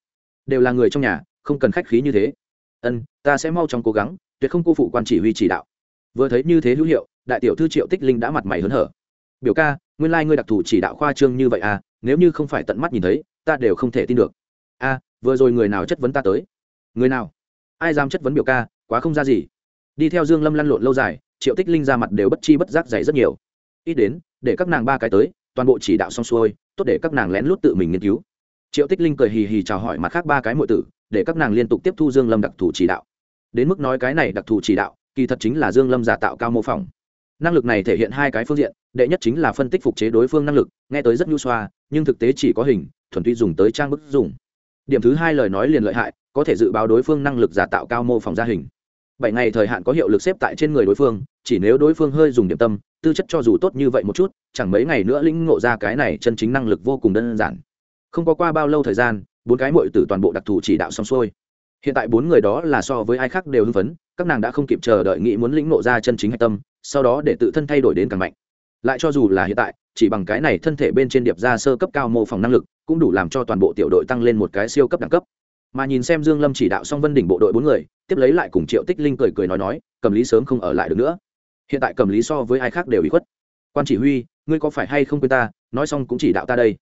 Đều là người trong nhà, không cần khách khí như thế. Ân, ta sẽ mau chóng cố gắng, tuyệt không cô phụ quan chỉ huy chỉ đạo. Vừa thấy như thế hữu hiệu, đại tiểu thư triệu tích linh đã mặt mày hớn hở biểu ca, nguyên lai、like、ngươi đặc thù chỉ đạo khoa trương như vậy à nếu như không phải tận mắt nhìn thấy, ta đều không thể tin được. A, vừa rồi người nào chất vấn ta tới? Người nào? Ai dám chất vấn biểu ca, quá không ra gì. Đi theo dương lâm lăn lộn lâu dài, triệu tích linh ra mặt đều bất chi bất giác dày rất nhiều. Ít đến, để các nàng ba cái tới, toàn bộ chỉ đạo xong xuôi, tốt để các nàng lén lút tự mình nghiên cứu. Triệu tích linh cười hì hì chào hỏi mặt khác ba cái mọi tử, để các nàng liên tục tiếp thu dương lâm đặc thù chỉ đạo. Đến mức nói cái này đặc thù chỉ đạo, kỳ thật chính là dương lâm giả tạo cao mô phỏng năng lực này thể hiện hai cái phương diện, đệ nhất chính là phân tích phục chế đối phương năng lực, nghe tới rất nhu xoa, nhưng thực tế chỉ có hình, thuần túy dùng tới trang bức dùng. Điểm thứ hai lời nói liền lợi hại, có thể dự báo đối phương năng lực giả tạo cao mô phỏng ra hình. Bảy ngày thời hạn có hiệu lực xếp tại trên người đối phương, chỉ nếu đối phương hơi dùng điểm tâm, tư chất cho dù tốt như vậy một chút, chẳng mấy ngày nữa lĩnh ngộ ra cái này chân chính năng lực vô cùng đơn giản. Không có qua bao lâu thời gian, bốn cái mội từ toàn bộ đặc thù chỉ đạo xong xuôi. Hiện tại bốn người đó là so với ai khác đều hưng phấn, các nàng đã không kịp chờ đợi nghĩ muốn lĩnh ngộ ra chân chính hạch tâm sau đó để tự thân thay đổi đến càng mạnh. Lại cho dù là hiện tại, chỉ bằng cái này thân thể bên trên điệp ra sơ cấp cao mô phỏng năng lực, cũng đủ làm cho toàn bộ tiểu đội tăng lên một cái siêu cấp đẳng cấp. Mà nhìn xem dương lâm chỉ đạo xong vân đỉnh bộ đội bốn người, tiếp lấy lại cùng triệu tích linh cười cười nói nói cầm lý sớm không ở lại được nữa. Hiện tại cầm lý so với ai khác đều bị khuất. Quan chỉ huy, ngươi có phải hay không quên ta, nói xong cũng chỉ đạo ta đây.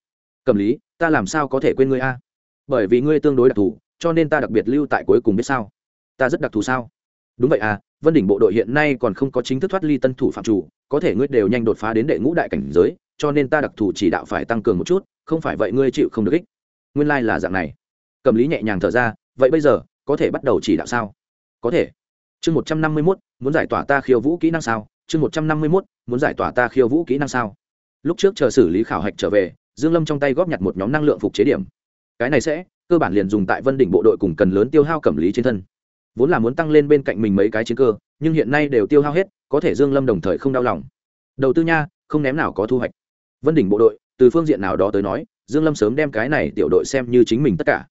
Cầm lý, ta làm sao có thể quên ngươi a? Bởi vì ngươi tương đối đặc thù, cho nên ta đặc biệt lưu tại cuối cùng biết sao. Ta rất đặc thù sao? Đúng vậy à vân đỉnh bộ đội hiện nay còn không có chính thức thoát ly tân thủ phạm chủ, có thể ngươi đều nhanh đột phá đến đệ ngũ đại cảnh giới, cho nên ta đặc thù chỉ đạo phải tăng cường một chút, không phải vậy ngươi chịu không được ích. Nguyên lai、like、là dạng này. Cầm lý nhẹ nhàng thở ra, vậy bây giờ, có thể bắt đầu chỉ đạo sao? Có thể. Chương một trăm năm mươi mốt, muốn giải tỏa ta khiêu vũ kỹ năng sao? Chương một trăm năm mươi mốt, muốn giải tỏa ta khiêu vũ kỹ năng sao? Lúc trước chờ xử lý khảo hạch trở về, dương lâm trong tay góp nhặt một nhóm năng lượng phục chế điểm. Cái này sẽ, cơ bản liền dùng tại vân đỉnh bộ đội cùng cần lớn tiêu hao cẩm lý trên thân vốn là muốn tăng lên bên cạnh mình mấy cái chiến cơ, nhưng hiện nay đều tiêu hao hết, có thể dương lâm đồng thời không đau lòng. Đầu tư nha, không ném nào có thu hoạch. Vân đỉnh bộ đội, từ phương diện nào đó tới nói, dương lâm sớm đem cái này tiểu đội xem như chính mình tất cả.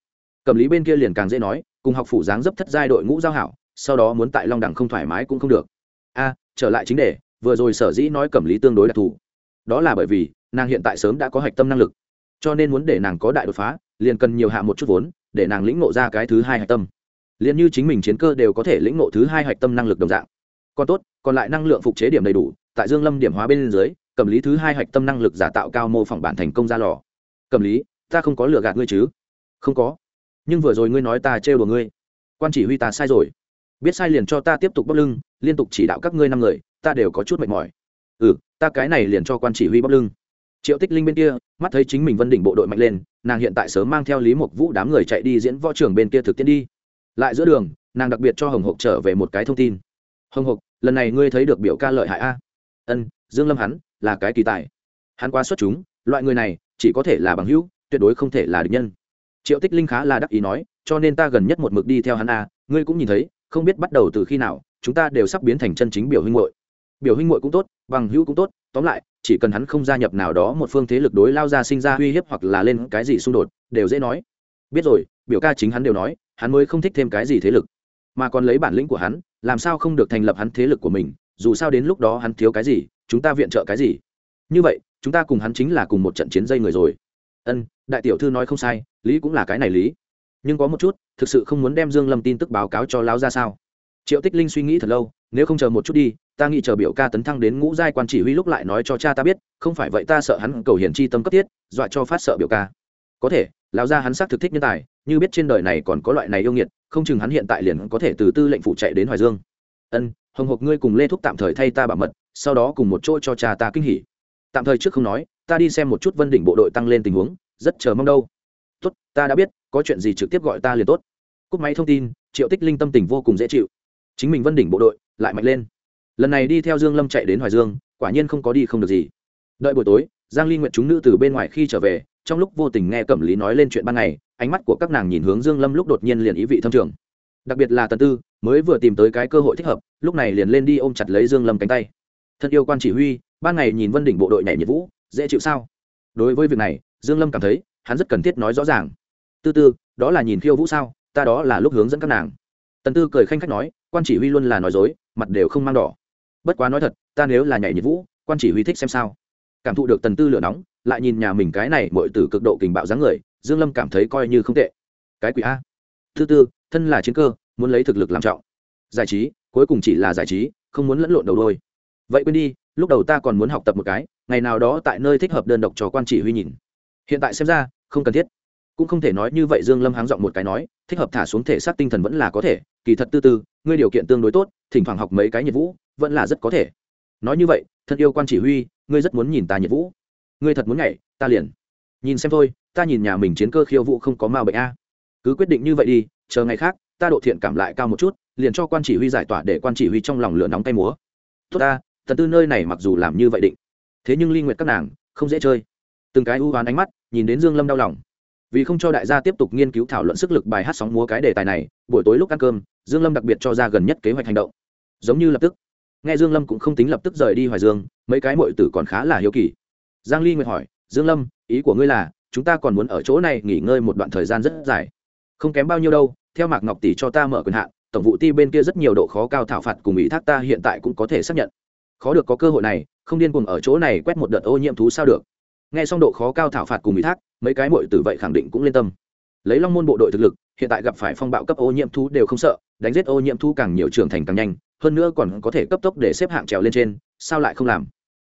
Cẩm lý bên kia liền càng dễ nói, cùng học phủ dáng dấp thất giai đội ngũ giao hảo, sau đó muốn tại long đẳng không thoải mái cũng không được. A, trở lại chính đề, vừa rồi sở dĩ nói cẩm lý tương đối đặc thù. Đó là bởi vì, nàng hiện tại sớm đã có hạch tâm năng lực. Cho nên muốn để nàng có đại đột phá, liền cần nhiều hạ một chút vốn, để nàng lĩnh ngộ ra cái thứ hai hạch tâm liền như chính mình chiến cơ đều có thể lĩnh ngộ thứ hai hạch tâm năng lực đồng dạng. Còn tốt, còn lại năng lượng phục chế điểm đầy đủ, tại dương lâm điểm hóa bên dưới, cầm lý thứ hai hạch tâm năng lực giả tạo cao mô phỏng bản thành công ra lò. Cầm lý, ta không có lừa gạt ngươi chứ? Không có. Nhưng vừa rồi ngươi nói ta trêu đùa ngươi. Quan chỉ huy ta sai rồi. Biết sai liền cho ta tiếp tục bóc lưng, liên tục chỉ đạo các ngươi năm người, ta đều có chút mệt mỏi. Ừ ta cái này liền cho quan chỉ huy bóc lưng. Triệu tích linh bên kia, mắt thấy chính mình vân đỉnh bộ đội mạnh lên, nàng hiện tại sớm mang theo lý mộc vũ đám người chạy đi diễn võ trường bên kia thực tiễn đi lại giữa đường, nàng đặc biệt cho hồng hộc trở về một cái thông tin. Hồng hộc, lần này ngươi thấy được biểu ca lợi hại a? Ân, dương lâm hắn là cái kỳ tài. Hắn quá xuất chúng, loại người này chỉ có thể là bằng hữu, tuyệt đối không thể là địch nhân. Triệu tích linh khá là đắc ý nói, cho nên ta gần nhất một mực đi theo hắn a, ngươi cũng nhìn thấy, không biết bắt đầu từ khi nào, chúng ta đều sắp biến thành chân chính biểu huynh muội. Biểu huynh muội cũng tốt, bằng hữu cũng tốt, tóm lại, chỉ cần hắn không gia nhập nào đó một phương thế lực đối lao ra sinh ra uy hiếp hoặc là lên cái gì xung đột, đều dễ nói. Biết rồi, biểu ca chính hắn đều nói hắn mới không thích thêm cái gì thế lực. Mà còn lấy bản lĩnh của hắn, làm sao không được thành lập hắn thế lực của mình, dù sao đến lúc đó hắn thiếu cái gì, chúng ta viện trợ cái gì? Như vậy, chúng ta cùng hắn chính là cùng một trận chiến dây người rồi. Ân, đại tiểu thư nói không sai, lý cũng là cái này lý. Nhưng có một chút, thực sự không muốn đem dương lâm tin tức báo cáo cho lão ra sao? Triệu tích linh suy nghĩ thật lâu, nếu không chờ một chút đi, ta nghĩ chờ biểu ca tấn thăng đến ngũ giai quan chỉ huy lúc lại nói cho cha ta biết, không phải vậy ta sợ hắn cầu hiển chi tâm cấp thiết, dọa cho phát sợ biểu ca. Có thể lão gia hắn xác thực thích nhân tài, như biết trên đời này còn có loại này yêu nghiệt, không chừng hắn hiện tại liền có thể từ tư lệnh phụ chạy đến hoài dương. Ân, hồng hộc ngươi cùng lê thúc tạm thời thay ta bảo mật, sau đó cùng một chỗ cho cha ta kinh hỉ. Tạm thời trước không nói, ta đi xem một chút vân đỉnh bộ đội tăng lên tình huống, rất chờ mong đâu. Tốt, ta đã biết, có chuyện gì trực tiếp gọi ta liền tốt. Cúp máy thông tin, triệu tích linh tâm tình vô cùng dễ chịu. Chính mình vân đỉnh bộ đội lại mạnh lên. Lần này đi theo dương lâm chạy đến hoài dương, quả nhiên không có đi không được gì. Đợi buổi tối giang ly nguyện chúng nữ từ bên ngoài khi trở về, trong lúc vô tình nghe cẩm lý nói lên chuyện ban ngày, ánh mắt của các nàng nhìn hướng dương lâm lúc đột nhiên liền ý vị thâm trường. Đặc biệt là tần tư, mới vừa tìm tới cái cơ hội thích hợp, lúc này liền lên đi ôm chặt lấy dương lâm cánh tay. Thân yêu quan chỉ huy, ban ngày nhìn vân đỉnh bộ đội nhảy nhiệt vũ, dễ chịu sao? Đối với việc này, dương lâm cảm thấy, hắn rất cần thiết nói rõ ràng. Tư tư, đó là nhìn khiêu vũ sao? Ta đó là lúc hướng dẫn các nàng. Tần tư cười khanh khách nói, quan chỉ huy luôn là nói dối, mặt đều không mang đỏ. Bất quá nói thật, ta nếu là nhảy nhiệt vũ, quan chỉ huy thích xem sao? Cảm thụ được tần tư lửa nóng, lại nhìn nhà mình cái này mọi từ cực độ kình bạo dáng người, dương lâm cảm thấy coi như không tệ. Cái quỷ a. Thứ tư, thân là chiến cơ, muốn lấy thực lực làm trọng. Giải trí, cuối cùng chỉ là giải trí, không muốn lẫn lộn đầu đôi. Vậy quên đi, lúc đầu ta còn muốn học tập một cái, ngày nào đó tại nơi thích hợp đơn độc cho quan chỉ huy nhìn. Hiện tại xem ra, không cần thiết. Cũng không thể nói như vậy dương lâm háng giọng một cái nói, thích hợp thả xuống thể xác tinh thần vẫn là có thể, kỳ thật tư tư, ngươi điều kiện tương đối tốt, thỉnh thoảng học mấy cái nhiệt vũ vẫn là rất có thể. Nói như vậy, thân yêu quan chỉ huy ngươi rất muốn nhìn ta nhiệt vũ. Ngươi thật muốn nhảy, ta liền. Nhìn xem thôi, ta nhìn nhà mình chiến cơ khiêu vũ không có ma bệnh a. Cứ quyết định như vậy đi, chờ ngày khác, ta độ thiện cảm lại cao một chút, liền cho quan chỉ huy giải tỏa để quan chỉ huy trong lòng lửa nóng tay múa. Tốt ta, thần tư nơi này mặc dù làm như vậy định. Thế nhưng ly nguyệt các nàng, không dễ chơi. Từng cái ưu oán ánh mắt, nhìn đến dương lâm đau lòng. Vì không cho đại gia tiếp tục nghiên cứu thảo luận sức lực bài hát sóng múa cái đề tài này, buổi tối lúc ăn cơm, dương lâm đặc biệt cho ra gần nhất kế hoạch hành động. Giống như lập tức nghe dương lâm cũng không tính lập tức rời đi hoài dương, mấy cái muội tử còn khá là hiếu kỳ. Giang ly nguyệt hỏi, dương lâm, ý của ngươi là, chúng ta còn muốn ở chỗ này nghỉ ngơi một đoạn thời gian rất dài. Không kém bao nhiêu đâu, theo mạc ngọc tỷ cho ta mở quyền hạn, tổng vụ ti bên kia rất nhiều độ khó cao thảo phạt cùng ủy thác ta hiện tại cũng có thể xác nhận. Khó được có cơ hội này, không điên cuồng ở chỗ này quét một đợt ô nhiễm thú sao được. Nghe xong độ khó cao thảo phạt cùng ủy thác, mấy cái muội tử vậy khẳng định cũng lên tâm. Lấy long môn bộ đội thực lực, hiện tại gặp phải phong bạo cấp ô nhiễm thú đều không sợ, đánh giết ô nhiễm thú càng nhiều trưởng thành càng nhanh hơn nữa còn có thể cấp tốc để xếp hạng trèo lên trên, sao lại không làm?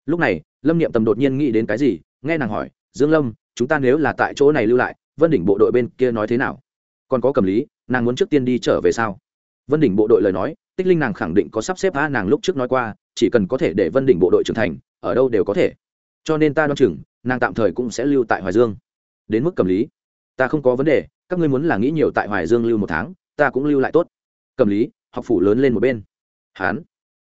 Lúc này, lâm niệm tầm đột nhiên nghĩ đến cái gì, nghe nàng hỏi, dương lâm, chúng ta nếu là tại chỗ này lưu lại, vân đỉnh bộ đội bên kia nói thế nào? Còn có cầm lý, nàng muốn trước tiên đi trở về sao? Vân đỉnh bộ đội lời nói, tích linh nàng khẳng định có sắp xếp a nàng lúc trước nói qua, chỉ cần có thể để vân đỉnh bộ đội trưởng thành, ở đâu đều có thể. Cho nên ta đoán chừng, nàng tạm thời cũng sẽ lưu tại hoài dương. Đến mức cầm lý. Ta không có vấn đề, các ngươi muốn là nghĩ nhiều tại hoài dương lưu một tháng, ta cũng lưu lại tốt. Cầm lý, học phủ lớn lên một bên hán.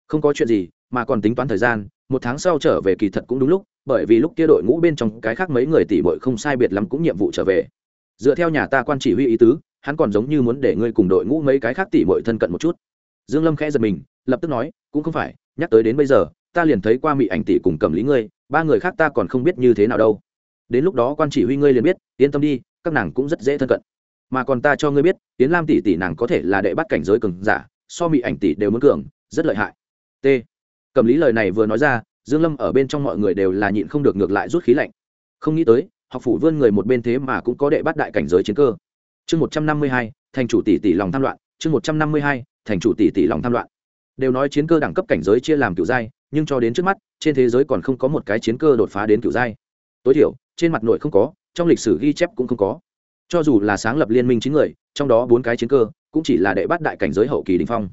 Không có chuyện gì, mà còn tính toán thời gian, một tháng sau trở về kỳ thật cũng đúng lúc, bởi vì lúc kia đội ngũ bên trong cái khác mấy người tỷ bội không sai biệt lắm cũng nhiệm vụ trở về. Dựa theo nhà ta quan chỉ huy ý tứ, hắn còn giống như muốn để ngươi cùng đội ngũ mấy cái khác tỷ bội thân cận một chút. Dương lâm khẽ giật mình, lập tức nói, cũng không phải, nhắc tới đến bây giờ, ta liền thấy qua mị ảnh tỷ cùng cầm lý ngươi, ba người khác ta còn không biết như thế nào đâu. Đến lúc đó quan chỉ huy ngươi liền biết, yên tâm đi, các nàng cũng rất dễ thân cận. Mà còn ta cho ngươi biết tiến lam tỷ tỷ nàng có thể là đệ bắt cảnh giới cường giả, so mị ảnh tỷ đều muốn cường rất lợi hại. T. Cầm lý lời này vừa nói ra, dương lâm ở bên trong mọi người đều là nhịn không được ngược lại rút khí lạnh. Không nghĩ tới, học phủ vươn người một bên thế mà cũng có đệ bắt đại cảnh giới chiến cơ. Chương một trăm năm mươi hai, thành chủ tỷ tỷ lòng tham loạn. Chương một trăm năm mươi hai, thành chủ tỷ tỷ lòng tham loạn. Đều nói chiến cơ đẳng cấp cảnh giới chia làm cựu giai, nhưng cho đến trước mắt, trên thế giới còn không có một cái chiến cơ đột phá đến cựu giai. Tối thiểu, trên mặt nội không có, trong lịch sử ghi chép cũng không có. Cho dù là sáng lập liên minh chín người, trong đó bốn cái chiến cơ cũng chỉ là đệ bắt đại cảnh giới hậu kỳ đình phong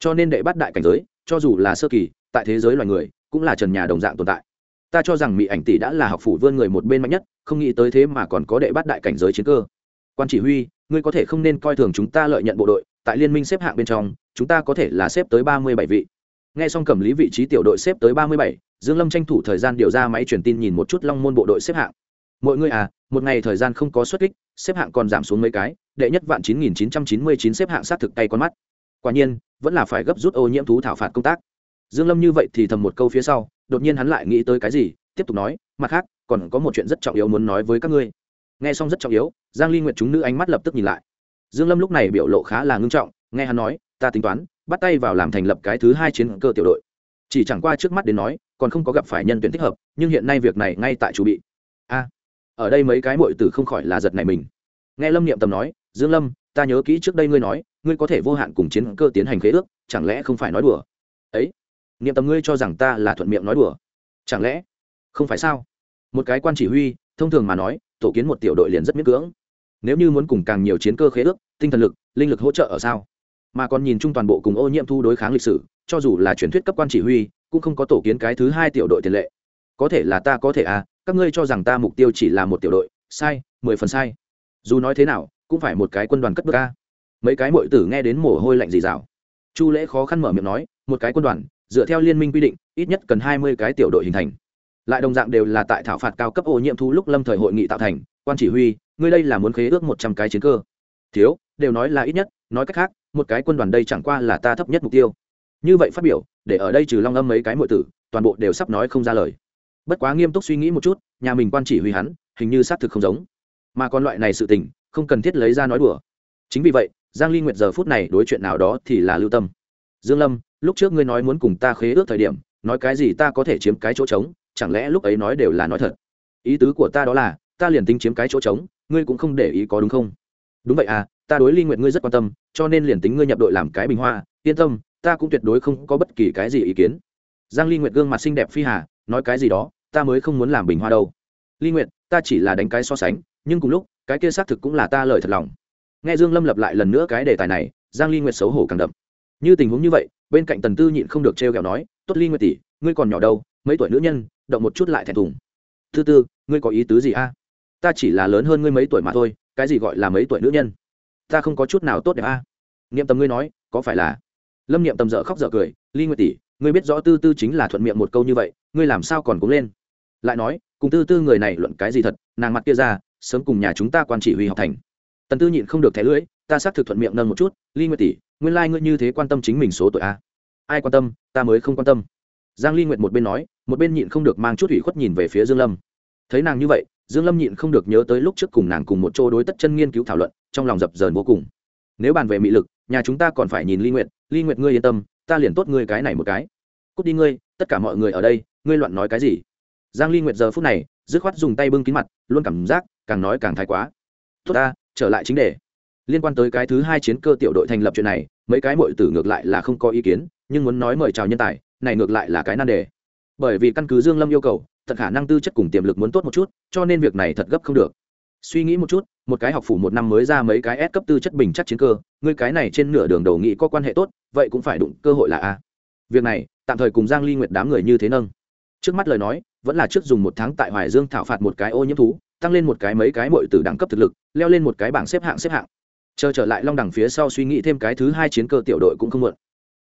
cho nên đệ bắt đại cảnh giới, cho dù là sơ kỳ, tại thế giới loài người, cũng là trần nhà đồng dạng tồn tại. Ta cho rằng mỹ ảnh tỷ đã là học phủ vươn người một bên mạnh nhất, không nghĩ tới thế mà còn có đệ bắt đại cảnh giới chiến cơ. Quan chỉ huy, ngươi có thể không nên coi thường chúng ta lợi nhận bộ đội, tại liên minh xếp hạng bên trong, chúng ta có thể là xếp tới ba mươi bảy vị. Nghe xong cầm lý vị trí tiểu đội xếp tới ba mươi bảy, dương lâm tranh thủ thời gian điều ra máy truyền tin nhìn một chút long môn bộ đội xếp hạng. Mọi người à một ngày thời gian không có xuất kích, xếp hạng còn giảm xuống mấy cái, đệ nhất vạn chín nghìn chín trăm chín mươi chín xếp hạng sát thực tay con mắt quả nhiên, vẫn là phải gấp rút ô nhiễm thú thảo phạt công tác. Dương lâm như vậy thì thầm một câu phía sau, đột nhiên hắn lại nghĩ tới cái gì, tiếp tục nói, mặt khác, còn có một chuyện rất trọng yếu muốn nói với các ngươi. Nghe xong rất trọng yếu, giang ly nguyệt chúng nữ ánh mắt lập tức nhìn lại. Dương lâm lúc này biểu lộ khá là ngưng trọng, nghe hắn nói, ta tính toán, bắt tay vào làm thành lập cái thứ hai chiến cơ tiểu đội. Chỉ chẳng qua trước mắt đến nói, còn không có gặp phải nhân tuyển thích hợp, nhưng hiện nay việc này ngay tại chủ bị. A, ở đây mấy cái muội tử không khỏi là giật này mình. Nghe lâm niệm tầm nói, dương lâm, ta nhớ kỹ trước đây ngươi nói ngươi có thể vô hạn cùng chiến cơ tiến hành khế ước, chẳng lẽ không phải nói đùa? Ấy, niệm tầm ngươi cho rằng ta là thuận miệng nói đùa. Chẳng lẽ? Không phải sao? Một cái quan chỉ huy, thông thường mà nói, tổ kiến một tiểu đội liền rất miễn cưỡng. Nếu như muốn cùng càng nhiều chiến cơ khế ước, tinh thần lực, linh lực hỗ trợ ở sao? Mà còn nhìn chung toàn bộ cùng ô nhiễm thu đối kháng lịch sử, cho dù là truyền thuyết cấp quan chỉ huy, cũng không có tổ kiến cái thứ hai tiểu đội tiền lệ. Có thể là ta, có thể à các ngươi cho rằng ta mục tiêu chỉ là một tiểu đội, sai, mười phần sai. Dù nói thế nào, cũng phải một cái quân đoàn cất bước ca mấy cái mội tử nghe đến mồ hôi lạnh dì dào chu lễ khó khăn mở miệng nói, một cái quân đoàn, dựa theo liên minh quy định, ít nhất cần hai mươi cái tiểu đội hình thành. Lại đồng dạng đều là tại thảo phạt cao cấp ô nhiễm thu lúc lâm thời hội nghị tạo thành, quan chỉ huy, ngươi đây là muốn khế ước một trăm cái chiến cơ. Thiếu, đều nói là ít nhất, nói cách khác, một cái quân đoàn đây chẳng qua là ta thấp nhất mục tiêu. Như vậy phát biểu, để ở đây trừ long âm mấy cái mọi tử, toàn bộ đều sắp nói không ra lời. Bất quá nghiêm túc suy nghĩ một chút, nhà mình quan chỉ huy hắn, hình như xác thực không giống. Mà còn loại này sự tình, không cần thiết lấy ra nói đùa. Chính vì vậy giang ly nguyệt giờ phút này đối chuyện nào đó thì là lưu tâm. Dương lâm, lúc trước ngươi nói muốn cùng ta khế ước thời điểm, nói cái gì ta có thể chiếm cái chỗ trống, chẳng lẽ lúc ấy nói đều là nói thật? Ý tứ của ta đó là, ta liền tính chiếm cái chỗ trống, ngươi cũng không để ý có đúng không? Đúng vậy à ta đối ly Nguyệt ngươi rất quan tâm, cho nên liền tính ngươi nhập đội làm cái bình hoa, yên tâm, ta cũng tuyệt đối không có bất kỳ cái gì ý kiến. Giang ly nguyệt gương mặt xinh đẹp phi hà, nói cái gì đó, ta mới không muốn làm bình hoa đâu. Ly nguyệt, ta chỉ là đánh cái so sánh, nhưng cùng lúc, cái kia xác thực cũng là ta lời thật lòng nghe dương lâm lập lại lần nữa cái đề tài này, giang ly nguyệt xấu hổ càng đậm. Như tình huống như vậy, bên cạnh tần tư nhịn không được trêu ghẹo nói, tốt ly nguyệt tỷ, ngươi còn nhỏ đâu, mấy tuổi nữ nhân, động một chút lại thẹn thùng. Tư tư, ngươi có ý tứ gì a? Ta chỉ là lớn hơn ngươi mấy tuổi mà thôi, cái gì gọi là mấy tuổi nữ nhân? Ta không có chút nào tốt đẹp a. Niệm tâm ngươi nói, có phải là? Lâm niệm tâm dở khóc dở cười, ly nguyệt tỷ, ngươi biết rõ tư tư chính là thuận miệng một câu như vậy, ngươi làm sao còn cúng lên? Lại nói, cùng tư tư người này luận cái gì thật, nàng mặt kia ra, sớm cùng nhà chúng ta quan chỉ huy học thành tần tư nhịn không được thẻ lưỡi, ta xác thực thuận miệng nâng một chút ly nguyệt tỷ, nguyên lai、like、ngươi như thế quan tâm chính mình số tuổi a. Ai quan tâm, ta mới không quan tâm. Giang ly nguyệt một bên nói, một bên nhịn không được mang chút ủy khuất nhìn về phía dương lâm. Thấy nàng như vậy, dương lâm nhịn không được nhớ tới lúc trước cùng nàng cùng một chỗ đối tất chân nghiên cứu thảo luận, trong lòng dập dờn vô cùng. Nếu bàn về mị lực, nhà chúng ta còn phải nhìn ly nguyệt ly nguyệt ngươi yên tâm, ta liền tốt ngươi cái này một cái. Cút đi ngươi, tất cả mọi người ở đây, ngươi loạn nói cái gì? Giang ly nguyệt giờ phút này, dứt khoát dùng tay bưng kín mặt, luôn cảm giác càng nói càng thái quá. Tốt ta trở lại chính đề. Liên quan tới cái thứ hai chiến cơ tiểu đội thành lập chuyện này, mấy cái muội tử ngược lại là không có ý kiến, nhưng muốn nói mời chào nhân tài, này ngược lại là cái nan đề. Bởi vì căn cứ dương lâm yêu cầu thật khả năng tư chất cùng tiềm lực muốn tốt một chút, cho nên việc này thật gấp không được. Suy nghĩ một chút, một cái học phủ một năm mới ra mấy cái S cấp tư chất bình chắc chiến cơ, ngươi cái này trên nửa đường đầu nghị có quan hệ tốt, vậy cũng phải đụng cơ hội là a. Việc này, tạm thời cùng giang ly nguyệt đám người như thế nâng. Trước mắt lời nói, vẫn là trước dùng một tháng tại hoài dương thảo phạt một cái ô nhiễm thú tăng lên một cái mấy cái muội từ đẳng cấp thực lực, leo lên một cái bảng xếp hạng xếp hạng. Chờ trở lại long đẳng phía sau suy nghĩ thêm cái thứ hai chiến cơ tiểu đội cũng không muộn.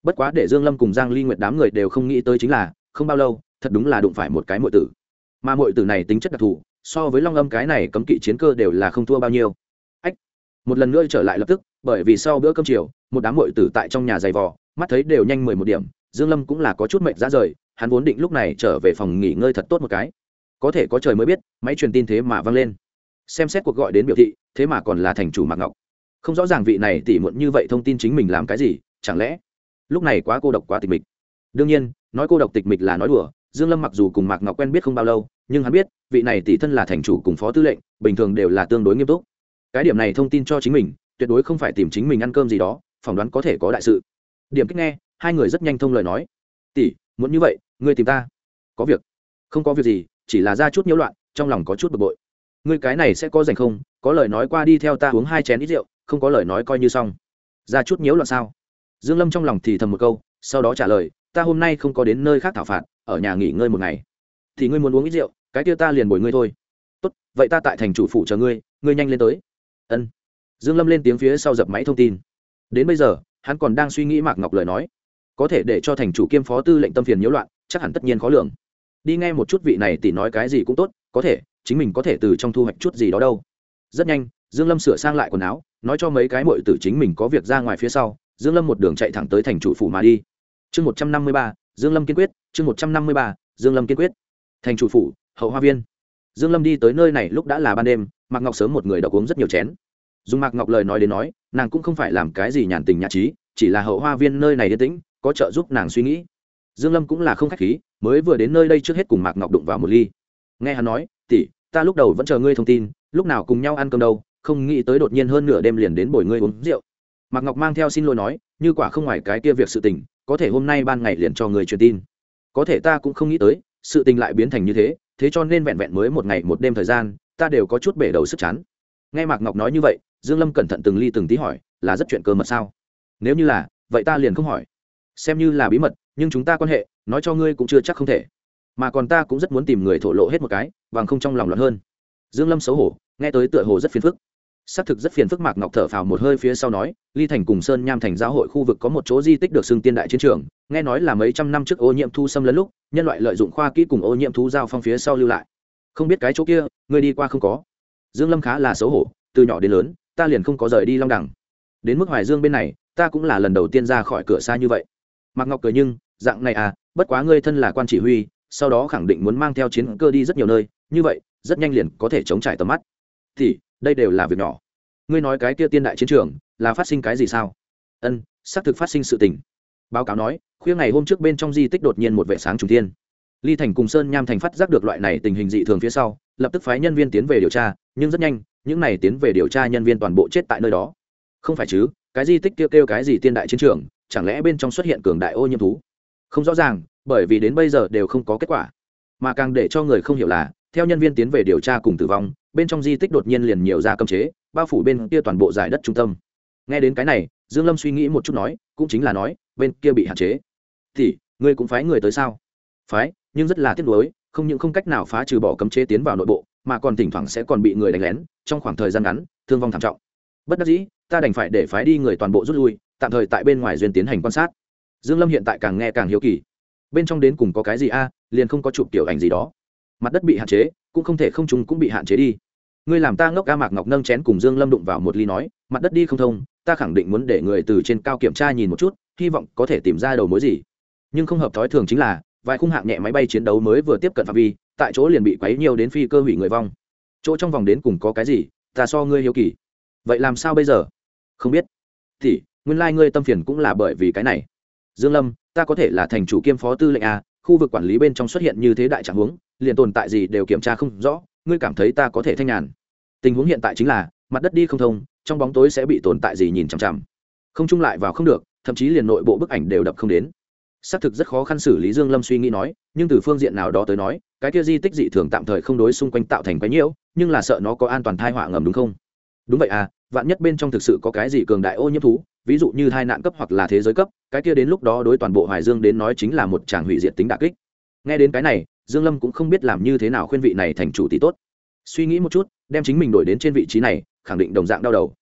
Bất quá để dương lâm cùng giang ly nguyệt đám người đều không nghĩ tới chính là, không bao lâu, thật đúng là đụng phải một cái muội tử. Mà muội tử này tính chất đặc thù, so với long âm cái này cấm kỵ chiến cơ đều là không thua bao nhiêu. Ách! Một lần nữa trở lại lập tức, bởi vì sau bữa cơm chiều, một đám muội tử tại trong nhà giày vò, mắt thấy đều nhanh mười một điểm, dương lâm cũng là có chút mệt ra rời, hắn vốn định lúc này trở về phòng nghỉ ngơi thật tốt một cái có thể có trời mới biết, máy truyền tin thế mà vang lên. Xem xét cuộc gọi đến biểu thị, thế mà còn là thành chủ mạc ngọc. Không rõ ràng vị này tỉ muộn như vậy thông tin chính mình làm cái gì, chẳng lẽ lúc này quá cô độc quá tịch mịch? Đương nhiên, nói cô độc tịch mịch là nói đùa, dương lâm mặc dù cùng mạc ngọc quen biết không bao lâu, nhưng hắn biết, vị này tỷ thân là thành chủ cùng phó tư lệnh, bình thường đều là tương đối nghiêm túc. Cái điểm này thông tin cho chính mình, tuyệt đối không phải tìm chính mình ăn cơm gì đó, phỏng đoán có thể có đại sự. Điểm kích nghe, hai người rất nhanh thông lời nói. Tỷ muốn như vậy, ngươi tìm ta. Có việc. Không có việc gì chỉ là ra chút nhiễu loạn, trong lòng có chút bực bội. Ngươi cái này sẽ có dành không? Có lời nói qua đi theo ta uống hai chén ít rượu, không có lời nói coi như xong. Ra chút nhiễu loạn sao? Dương lâm trong lòng thì thầm một câu, sau đó trả lời, ta hôm nay không có đến nơi khác thảo phạt, ở nhà nghỉ ngơi một ngày. Thì ngươi muốn uống ít rượu, cái kia ta liền bồi ngươi thôi. Tốt, vậy ta tại thành chủ phủ chờ ngươi ngươi nhanh lên tới. Ân. Dương lâm lên tiếng phía sau dập máy thông tin. Đến bây giờ, hắn còn đang suy nghĩ mạc ngọc lời nói. Có thể để cho thành chủ kiêm phó tư lệnh tâm phiền nhiễu loạn, chắc hẳn tất nhiên khó lường đi nghe một chút vị này tỷ nói cái gì cũng tốt, có thể, chính mình có thể từ trong thu hoạch chút gì đó đâu. Rất nhanh, dương lâm sửa sang lại quần áo, nói cho mấy cái muội tử chính mình có việc ra ngoài phía sau, dương lâm một đường chạy thẳng tới thành chủ phủ mà đi. Chương một trăm năm mươi ba, dương lâm kiên quyết, chương một trăm năm mươi ba, dương lâm kiên quyết. Thành chủ phủ, hậu hoa viên. Dương lâm đi tới nơi này lúc đã là ban đêm, mạc ngọc sớm một người đã uống rất nhiều chén. Dùng mạc ngọc lời nói đến nói, nàng cũng không phải làm cái gì nhàn tình nhã trí, chỉ là hậu hoa viên nơi này yên tĩnh, có trợ giúp nàng suy nghĩ dương lâm cũng là không khách khí, mới vừa đến nơi đây trước hết cùng mạc ngọc đụng vào một ly. Nghe hắn nói, tỷ, ta lúc đầu vẫn chờ ngươi thông tin, lúc nào cùng nhau ăn cơm đâu, không nghĩ tới đột nhiên hơn nửa đêm liền đến bồi ngươi uống rượu. Mạc ngọc mang theo xin lỗi nói, như quả không ngoài cái kia việc sự tình, có thể hôm nay ban ngày liền cho người truyền tin. Có thể ta cũng không nghĩ tới, sự tình lại biến thành như thế thế cho nên vẹn vẹn mới một ngày một đêm thời gian, ta đều có chút bể đầu sức chán. Nghe mạc ngọc nói như vậy, dương lâm cẩn thận từng ly từng tí hỏi, là rất chuyện cơ mật sao? Nếu như là, vậy ta liền không hỏi. Xem như là bí mật nhưng chúng ta quan hệ, nói cho ngươi cũng chưa chắc không thể. Mà còn ta cũng rất muốn tìm người thổ lộ hết một cái, bằng không trong lòng loạn hơn. Dương lâm xấu hổ, nghe tới tựa hồ rất phiền phức. Xác thực rất phiền phức mạc ngọc thở phào một hơi phía sau nói, ly thành cùng sơn nham thành giáo hội khu vực có một chỗ di tích được xưng tiên đại chiến trường, nghe nói là mấy trăm năm trước ô nhiễm thu xâm lấn lúc, nhân loại lợi dụng khoa kỹ cùng ô nhiễm thú giao phong phía sau lưu lại. Không biết cái chỗ kia người đi qua không có? Dương lâm khá là xấu hổ, từ nhỏ đến lớn, ta liền không có rời đi long đẳng đến mức hoài dương bên này, ta cũng là lần đầu tiên ra khỏi cửa xa như vậy. Mạc ngọc cười nhưng dạng này à bất quá ngươi thân là quan chỉ huy, sau đó khẳng định muốn mang theo chiến cơ đi rất nhiều nơi, như vậy, rất nhanh liền có thể chống trải tầm mắt. Thì, đây đều là việc nhỏ. Ngươi nói cái kia tiên đại chiến trường, là phát sinh cái gì sao? Ân, xác thực phát sinh sự tình. Báo cáo nói, khuya ngày hôm trước bên trong di tích đột nhiên một vệ sáng trùng thiên. Ly thành cùng sơn nham thành phát giác được loại này tình hình dị thường phía sau, lập tức phái nhân viên tiến về điều tra, nhưng rất nhanh, những này tiến về điều tra nhân viên toàn bộ chết tại nơi đó. Không phải chứ, cái di tích kêu kêu cái gì tiên đại chiến trường, chẳng lẽ bên trong xuất hiện cường đại ô nhiễm thú? Không rõ ràng, bởi vì đến bây giờ đều không có kết quả. Mà càng để cho người không hiểu là, theo nhân viên tiến về điều tra cùng tử vong, bên trong di tích đột nhiên liền nhiều ra cấm chế, bao phủ bên kia toàn bộ giải đất trung tâm. Nghe đến cái này, dương lâm suy nghĩ một chút nói, cũng chính là nói, bên kia bị hạn chế. Thì, ngươi cũng phái người tới sao? Phái, nhưng rất là tiếc nuối, không những không cách nào phá trừ bỏ cấm chế tiến vào nội bộ, mà còn thỉnh thoảng sẽ còn bị người đánh lén, trong khoảng thời gian ngắn, thương vong thảm trọng. Bất đắc dĩ, ta đành phải để phái đi người toàn bộ rút lui, tạm thời tại bên ngoài duyên tiến hành quan sát dương lâm hiện tại càng nghe càng hiếu kỳ. Bên trong đến cùng có cái gì a, liền không có chụp tiểu ảnh gì đó. Mặt đất bị hạn chế, cũng không thể không chúng cũng bị hạn chế đi. Ngươi làm ta ngốc ca mạc ngọc nâng chén cùng dương lâm đụng vào một ly nói, mặt đất đi không thông, ta khẳng định muốn để người từ trên cao kiểm tra nhìn một chút, hy vọng có thể tìm ra đầu mối gì. Nhưng không hợp thói thường chính là, vài khung hạng nhẹ máy bay chiến đấu mới vừa tiếp cận phạm vi, tại chỗ liền bị quấy nhiều đến phi cơ hủy người vong. Chỗ trong vòng đến cùng có cái gì, ta so ngươi hiếu kỳ. Vậy làm sao bây giờ? Không biết. Thì nguyên lai ngươi tâm phiền cũng là bởi vì cái này dương lâm, ta có thể là thành chủ kiêm phó tư lệnh a, khu vực quản lý bên trong xuất hiện như thế đại trạng huống, liền tồn tại gì đều kiểm tra không rõ, ngươi cảm thấy ta có thể thanh nhàn. Tình huống hiện tại chính là, mặt đất đi không thông, trong bóng tối sẽ bị tồn tại gì nhìn chằm chằm. Không chung lại vào không được, thậm chí liền nội bộ bức ảnh đều đập không đến. Xác thực rất khó khăn xử lý dương lâm suy nghĩ nói, nhưng từ phương diện nào đó tới nói, cái kia di tích dị thường tạm thời không đối xung quanh tạo thành quái nhiễu nhưng là sợ nó có an toàn thai họa ngầm đúng không? Đúng vậy à vạn nhất bên trong thực sự có cái gì cường đại ô nhiễm thú, ví dụ như hai nạn cấp hoặc là thế giới cấp, cái kia đến lúc đó đối toàn bộ hoài dương đến nói chính là một tràng hủy diệt tính đà kích. Nghe đến cái này, dương lâm cũng không biết làm như thế nào khuyên vị này thành chủ tỷ tốt. Suy nghĩ một chút, đem chính mình đổi đến trên vị trí này, khẳng định đồng dạng đau đầu.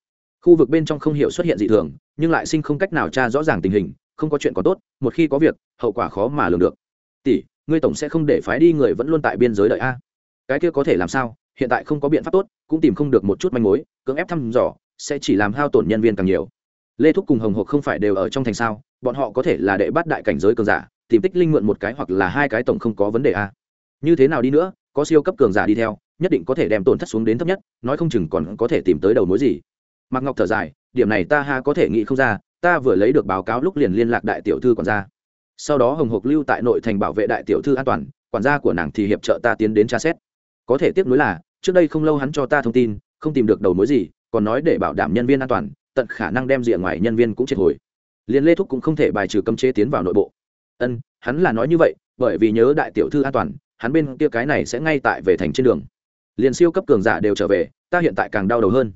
Khu vực bên trong không hiểu xuất hiện dị thường, nhưng lại sinh không cách nào tra rõ ràng tình hình, không có chuyện có tốt, một khi có việc, hậu quả khó mà lường được. Tỷ, ngươi tổng sẽ không để phái đi người vẫn luôn tại biên giới đợi a. Cái kia có thể làm sao? Hiện tại không có biện pháp tốt, cũng tìm không được một chút manh mối, cưỡng ép thăm dò, sẽ chỉ làm hao tổn nhân viên càng nhiều. Lê thúc cùng hồng hộc không phải đều ở trong thành sao, bọn họ có thể là đệ bắt đại cảnh giới cường giả, tìm tích linh mượn một cái hoặc là hai cái tổng không có vấn đề a như thế nào đi nữa, có siêu cấp cường giả đi theo, nhất định có thể đem tổn thất xuống đến thấp nhất, nói không chừng còn có thể tìm tới đầu mối gì. Mạc ngọc thở dài, điểm này ta ha có thể nghĩ không ra, ta vừa lấy được báo cáo lúc liền liên lạc đại tiểu thư quản gia. Sau đó hồng hộc lưu tại nội thành bảo vệ đại tiểu thư an toàn, quản gia của nàng thì hiệp trợ ta tiến đến tra xét có thể tiếp nối là, trước đây không lâu hắn cho ta thông tin, không tìm được đầu mối gì, còn nói để bảo đảm nhân viên an toàn, tận khả năng đem rìa ngoài nhân viên cũng triệt hồi. Liền lê thúc cũng không thể bài trừ cấm chế tiến vào nội bộ. Ân, hắn là nói như vậy, bởi vì nhớ đại tiểu thư an toàn, hắn bên kia cái này sẽ ngay tại về thành trên đường. Liền siêu cấp cường giả đều trở về, ta hiện tại càng đau đầu hơn.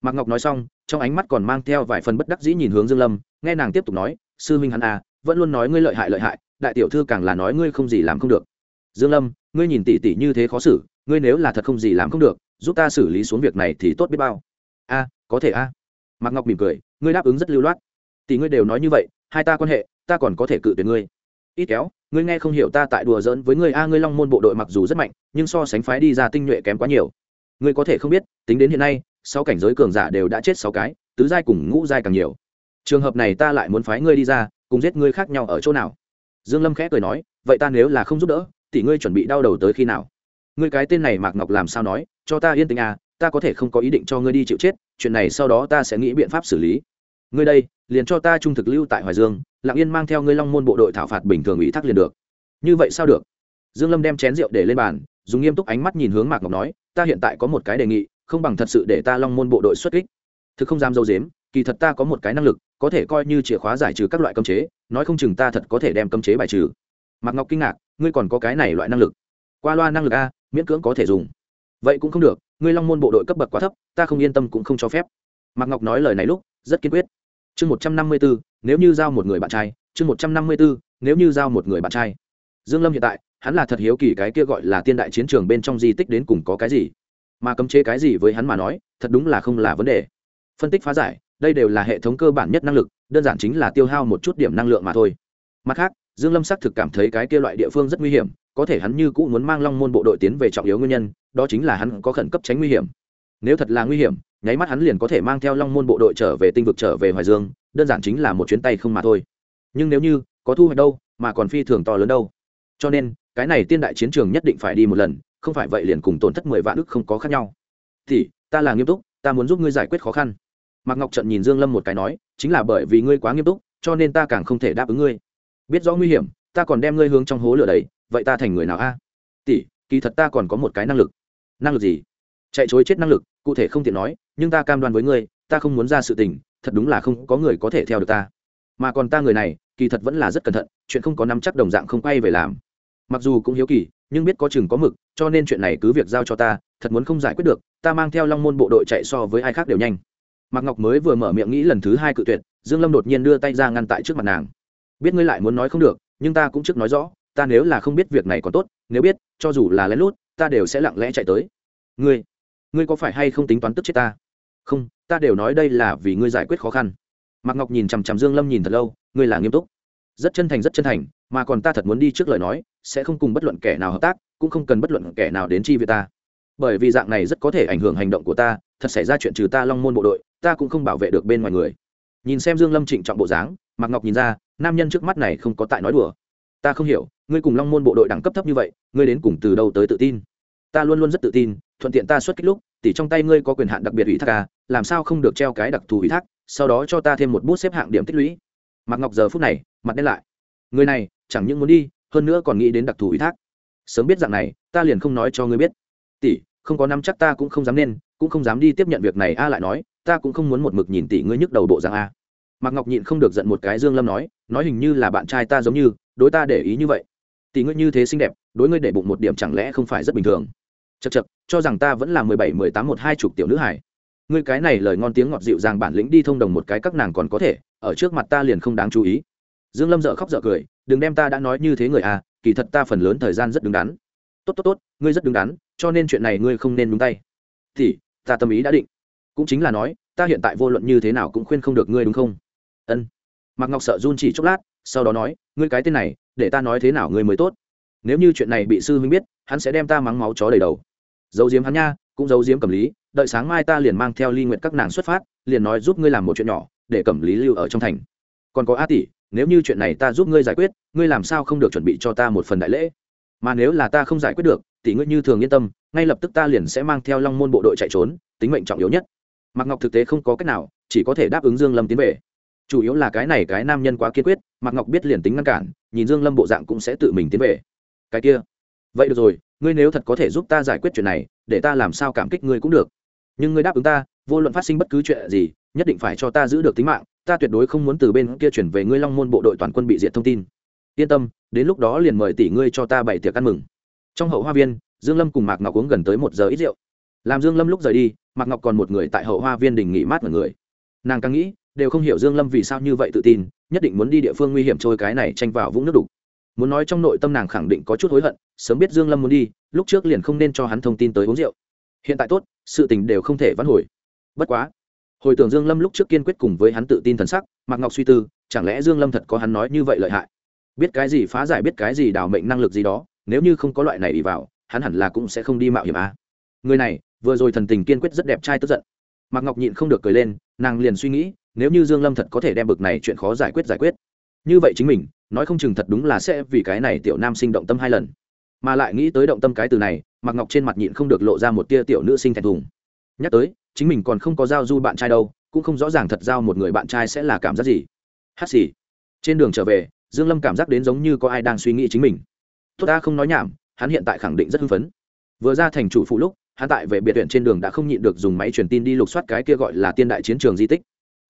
Mạc ngọc nói xong, trong ánh mắt còn mang theo vài phần bất đắc dĩ nhìn hướng dương lâm, nghe nàng tiếp tục nói, sư minh hắn à vẫn luôn nói ngươi lợi hại lợi hại, đại tiểu thư càng là nói ngươi không gì làm không được. Dương lâm, ngươi nhìn tỷ tỷ như thế khó xử ngươi nếu là thật không gì làm không được, giúp ta xử lý xuống việc này thì tốt biết bao. A, có thể a. Mạc ngọc mỉm cười, ngươi đáp ứng rất lưu loát. Tỷ ngươi đều nói như vậy, hai ta quan hệ, ta còn có thể cự tuyệt ngươi. Ít kéo, ngươi nghe không hiểu ta tại đùa giỡn với ngươi. A, ngươi long môn bộ đội mặc dù rất mạnh, nhưng so sánh phái đi ra tinh nhuệ kém quá nhiều. Ngươi có thể không biết, tính đến hiện nay, sáu cảnh giới cường giả đều đã chết sáu cái, tứ giai cùng ngũ giai càng nhiều. Trường hợp này ta lại muốn phái ngươi đi ra, cùng giết ngươi khác nhau ở chỗ nào? Dương lâm khẽ cười nói, vậy ta nếu là không giúp đỡ thì ngươi chuẩn bị đau đầu tới khi nào? Ngươi cái tên này mạc ngọc làm sao nói? Cho ta yên tình à ta có thể không có ý định cho ngươi đi chịu chết, chuyện này sau đó ta sẽ nghĩ biện pháp xử lý. Ngươi đây, liền cho ta trung thực lưu tại hoài dương, lặng yên mang theo ngươi long môn bộ đội thảo phạt bình thường ủy thác liền được. Như vậy sao được? Dương lâm đem chén rượu để lên bàn, dùng nghiêm túc ánh mắt nhìn hướng mạc ngọc nói, ta hiện tại có một cái đề nghị, không bằng thật sự để ta long môn bộ đội xuất kích. Thực không dám dâu dếm, kỳ thật ta có một cái năng lực, có thể coi như chìa khóa giải trừ các loại cấm chế, nói không chừng ta thật có thể đem cấm chế bài trừ. Mạc ngọc kinh ngạc, ngươi còn có cái này loại năng lực. Qua loa năng lực a miễn cưỡng có thể dùng. Vậy cũng không được, ngươi long môn bộ đội cấp bậc quá thấp, ta không yên tâm cũng không cho phép. Mạc ngọc nói lời này lúc, rất kiên quyết. Chương một trăm năm mươi bốn nếu như giao một người bạn trai, chương một trăm năm mươi bốn nếu như giao một người bạn trai. Dương lâm hiện tại, hắn là thật hiếu kỳ cái kia gọi là tiên đại chiến trường bên trong di tích đến cùng có cái gì. Mà cấm chế cái gì với hắn mà nói, thật đúng là không là vấn đề. Phân tích phá giải, đây đều là hệ thống cơ bản nhất năng lực, đơn giản chính là tiêu hao một chút điểm năng lượng mà thôi. Mặt khác, dương lâm xác thực cảm thấy cái kia loại địa phương rất nguy hiểm có thể hắn như cũ muốn mang long môn bộ đội tiến về trọng yếu nguyên nhân, đó chính là hắn có khẩn cấp tránh nguy hiểm. Nếu thật là nguy hiểm, nháy mắt hắn liền có thể mang theo long môn bộ đội trở về tinh vực trở về hoài dương, đơn giản chính là một chuyến tay không mà thôi. Nhưng nếu như có thu hoạch đâu, mà còn phi thường to lớn đâu. Cho nên, cái này tiên đại chiến trường nhất định phải đi một lần, không phải vậy liền cùng tổn thất mười vạn đức không có khác nhau. Thì, ta là nghiêm túc, ta muốn giúp ngươi giải quyết khó khăn. Mạc ngọc trận nhìn dương lâm một cái nói, chính là bởi vì ngươi quá nghiêm túc, cho nên ta càng không thể đáp ứng ngươi. Biết rõ nguy hiểm, ta còn đem ngươi hướng trong hố lửa đấy vậy ta thành người nào a? Tỷ, kỳ thật ta còn có một cái năng lực. Năng lực gì? Chạy chối chết năng lực, cụ thể không tiện nói, nhưng ta cam đoan với ngươi, ta không muốn ra sự tình, thật đúng là không có người có thể theo được ta. Mà còn ta người này, kỳ thật vẫn là rất cẩn thận, chuyện không có nắm chắc đồng dạng không quay về làm. Mặc dù cũng hiếu kỳ, nhưng biết có chừng có mực, cho nên chuyện này cứ việc giao cho ta, thật muốn không giải quyết được, ta mang theo long môn bộ đội chạy so với ai khác đều nhanh. Mạc ngọc mới vừa mở miệng nghĩ lần thứ hai cự tuyệt, dương lâm đột nhiên đưa tay ra ngăn tại trước mặt nàng. Biết ngươi lại muốn nói không được, nhưng ta cũng trước nói rõ ta nếu là không biết việc này còn tốt, nếu biết, cho dù là lén lút, ta đều sẽ lặng lẽ chạy tới. Ngươi ngươi có phải hay không tính toán tức chết ta? Không, ta đều nói đây là vì ngươi giải quyết khó khăn. Mạc ngọc nhìn chằm chằm dương lâm nhìn thật lâu, ngươi là nghiêm túc. Rất chân thành, rất chân thành, mà còn ta thật muốn đi trước lời nói, sẽ không cùng bất luận kẻ nào hợp tác, cũng không cần bất luận kẻ nào đến chi viện ta. Bởi vì dạng này rất có thể ảnh hưởng hành động của ta, thật xảy ra chuyện trừ ta long môn bộ đội, ta cũng không bảo vệ được bên ngoài người. Nhìn xem dương lâm trịnh trọng bộ dáng, mạc ngọc nhìn ra, nam nhân trước mắt này không có tại nói đùa. Ta không hiểu ngươi cùng long môn bộ đội đẳng cấp thấp như vậy, ngươi đến cùng từ đâu tới tự tin? Ta luôn luôn rất tự tin, thuận tiện ta xuất kích lúc tỷ trong tay ngươi có quyền hạn đặc biệt ủy thác à làm sao không được treo cái đặc thù ủy thác, sau đó cho ta thêm một bút xếp hạng điểm tích lũy. Mặc ngọc giờ phút này, mặt đen lại. Người này, chẳng những muốn đi, hơn nữa còn nghĩ đến đặc thù ủy thác. Sớm biết dạng này, ta liền không nói cho ngươi biết. Tỷ không có năm chắc ta cũng không dám nên, cũng không dám đi tiếp nhận việc này, a lại nói, ta cũng không muốn một mực nhìn tỷ ngươi nhức đầu bộ dạng a. Mạc ngọc nhịn không được giận một cái dương lâm nói nói hình như là bạn trai ta giống như, đối ta để ý như vậy tỷ ngươi như thế xinh đẹp, đối ngươi để bụng một điểm chẳng lẽ không phải rất bình thường? Chật chật cho rằng ta vẫn là mười bảy, mười tám, một hai chục tiểu nữ hải ngươi cái này lời ngon tiếng ngọt dịu dàng bản lĩnh đi thông đồng một cái các nàng còn có thể, ở trước mặt ta liền không đáng chú ý. Dương lâm dợ khóc dợ cười, đừng đem ta đã nói như thế người à kỳ thật ta phần lớn thời gian rất đứng đắn. Tốt tốt tốt, ngươi rất đứng đắn, cho nên chuyện này ngươi không nên đúng tay. Thì ta tâm ý đã định. Cũng chính là nói, ta hiện tại vô luận như thế nào cũng khuyên không được ngươi đúng không? Ân. Mạc ngọc sợ run chỉ chốc lát, sau đó nói, ngươi cái tên này để ta nói thế nào ngươi mới tốt. Nếu như chuyện này bị sư huynh biết, hắn sẽ đem ta mắng máu chó đầy đầu. Giấu giếm hắn nha, cũng giấu giếm cầm lý, đợi sáng mai ta liền mang theo ly nguyện các nàng xuất phát, liền nói giúp ngươi làm một chuyện nhỏ, để cầm lý lưu ở trong thành. Còn có a tỷ, nếu như chuyện này ta giúp ngươi giải quyết, ngươi làm sao không được chuẩn bị cho ta một phần đại lễ? Mà nếu là ta không giải quyết được, tỷ ngươi như thường yên tâm, ngay lập tức ta liền sẽ mang theo long môn bộ đội chạy trốn, tính mệnh trọng yếu nhất. Mạc ngọc thực tế không có cách nào, chỉ có thể đáp ứng dương lâm tiến về. Chủ yếu là cái này cái nam nhân quá kiên quyết mạc ngọc biết liền tính ngăn cản nhìn dương lâm bộ dạng cũng sẽ tự mình tiến về. Cái kia. Vậy được rồi, ngươi nếu thật có thể giúp ta giải quyết chuyện này, để ta làm sao cảm kích ngươi cũng được. Nhưng ngươi đáp ứng ta, vô luận phát sinh bất cứ chuyện gì, nhất định phải cho ta giữ được tính mạng, ta tuyệt đối không muốn từ bên kia chuyển về ngươi long môn bộ đội toàn quân bị diệt thông tin. Yên tâm, đến lúc đó liền mời tỷ ngươi cho ta bảy tiệc ăn mừng. Trong hậu hoa viên, dương lâm cùng mạc ngọc uống gần tới một giờ ít rượu. Làm dương lâm lúc rời đi, mạc ngọc còn một người tại hậu hoa viên đình nghỉ mát mọi người. Nàng càng nghĩ, đều không hiểu dương lâm vì sao như vậy tự tin nhất định muốn đi địa phương nguy hiểm trôi cái này tranh vào vũng nước đục. Muốn nói trong nội tâm nàng khẳng định có chút hối hận, sớm biết dương lâm muốn đi, lúc trước liền không nên cho hắn thông tin tới uống rượu. Hiện tại tốt, sự tình đều không thể vãn hồi. Bất quá, hồi tưởng dương lâm lúc trước kiên quyết cùng với hắn tự tin thần sắc, mạc ngọc suy tư, chẳng lẽ dương lâm thật có hắn nói như vậy lợi hại? Biết cái gì phá giải biết cái gì đào mệnh năng lực gì đó, nếu như không có loại này đi vào, hắn hẳn là cũng sẽ không đi mạo hiểm à. người này, vừa rồi thần tình kiên quyết rất đẹp trai tức giận. Mạc ngọc nhịn không được cười lên, nàng liền suy nghĩ nếu như dương lâm thật có thể đem bực này chuyện khó giải quyết giải quyết. Như vậy chính mình, nói không chừng thật đúng là sẽ vì cái này tiểu nam sinh động tâm hai lần. Mà lại nghĩ tới động tâm cái từ này Mặc ngọc trên mặt nhịn không được lộ ra một tia tiểu nữ sinh thẹn thùng. Nhắc tới, chính mình còn không có giao du bạn trai đâu, cũng không rõ ràng thật giao một người bạn trai sẽ là cảm giác gì. Hát xì. Trên đường trở về, dương lâm cảm giác đến giống như có ai đang suy nghĩ chính mình. Tốt ta không nói nhảm, hắn hiện tại khẳng định rất hưng phấn. Vừa ra thành chủ phụ lúc, hắn tại về biệt viện trên đường đã không nhịn được dùng máy truyền tin đi lục soát cái kia gọi là tiên đại chiến trường di tích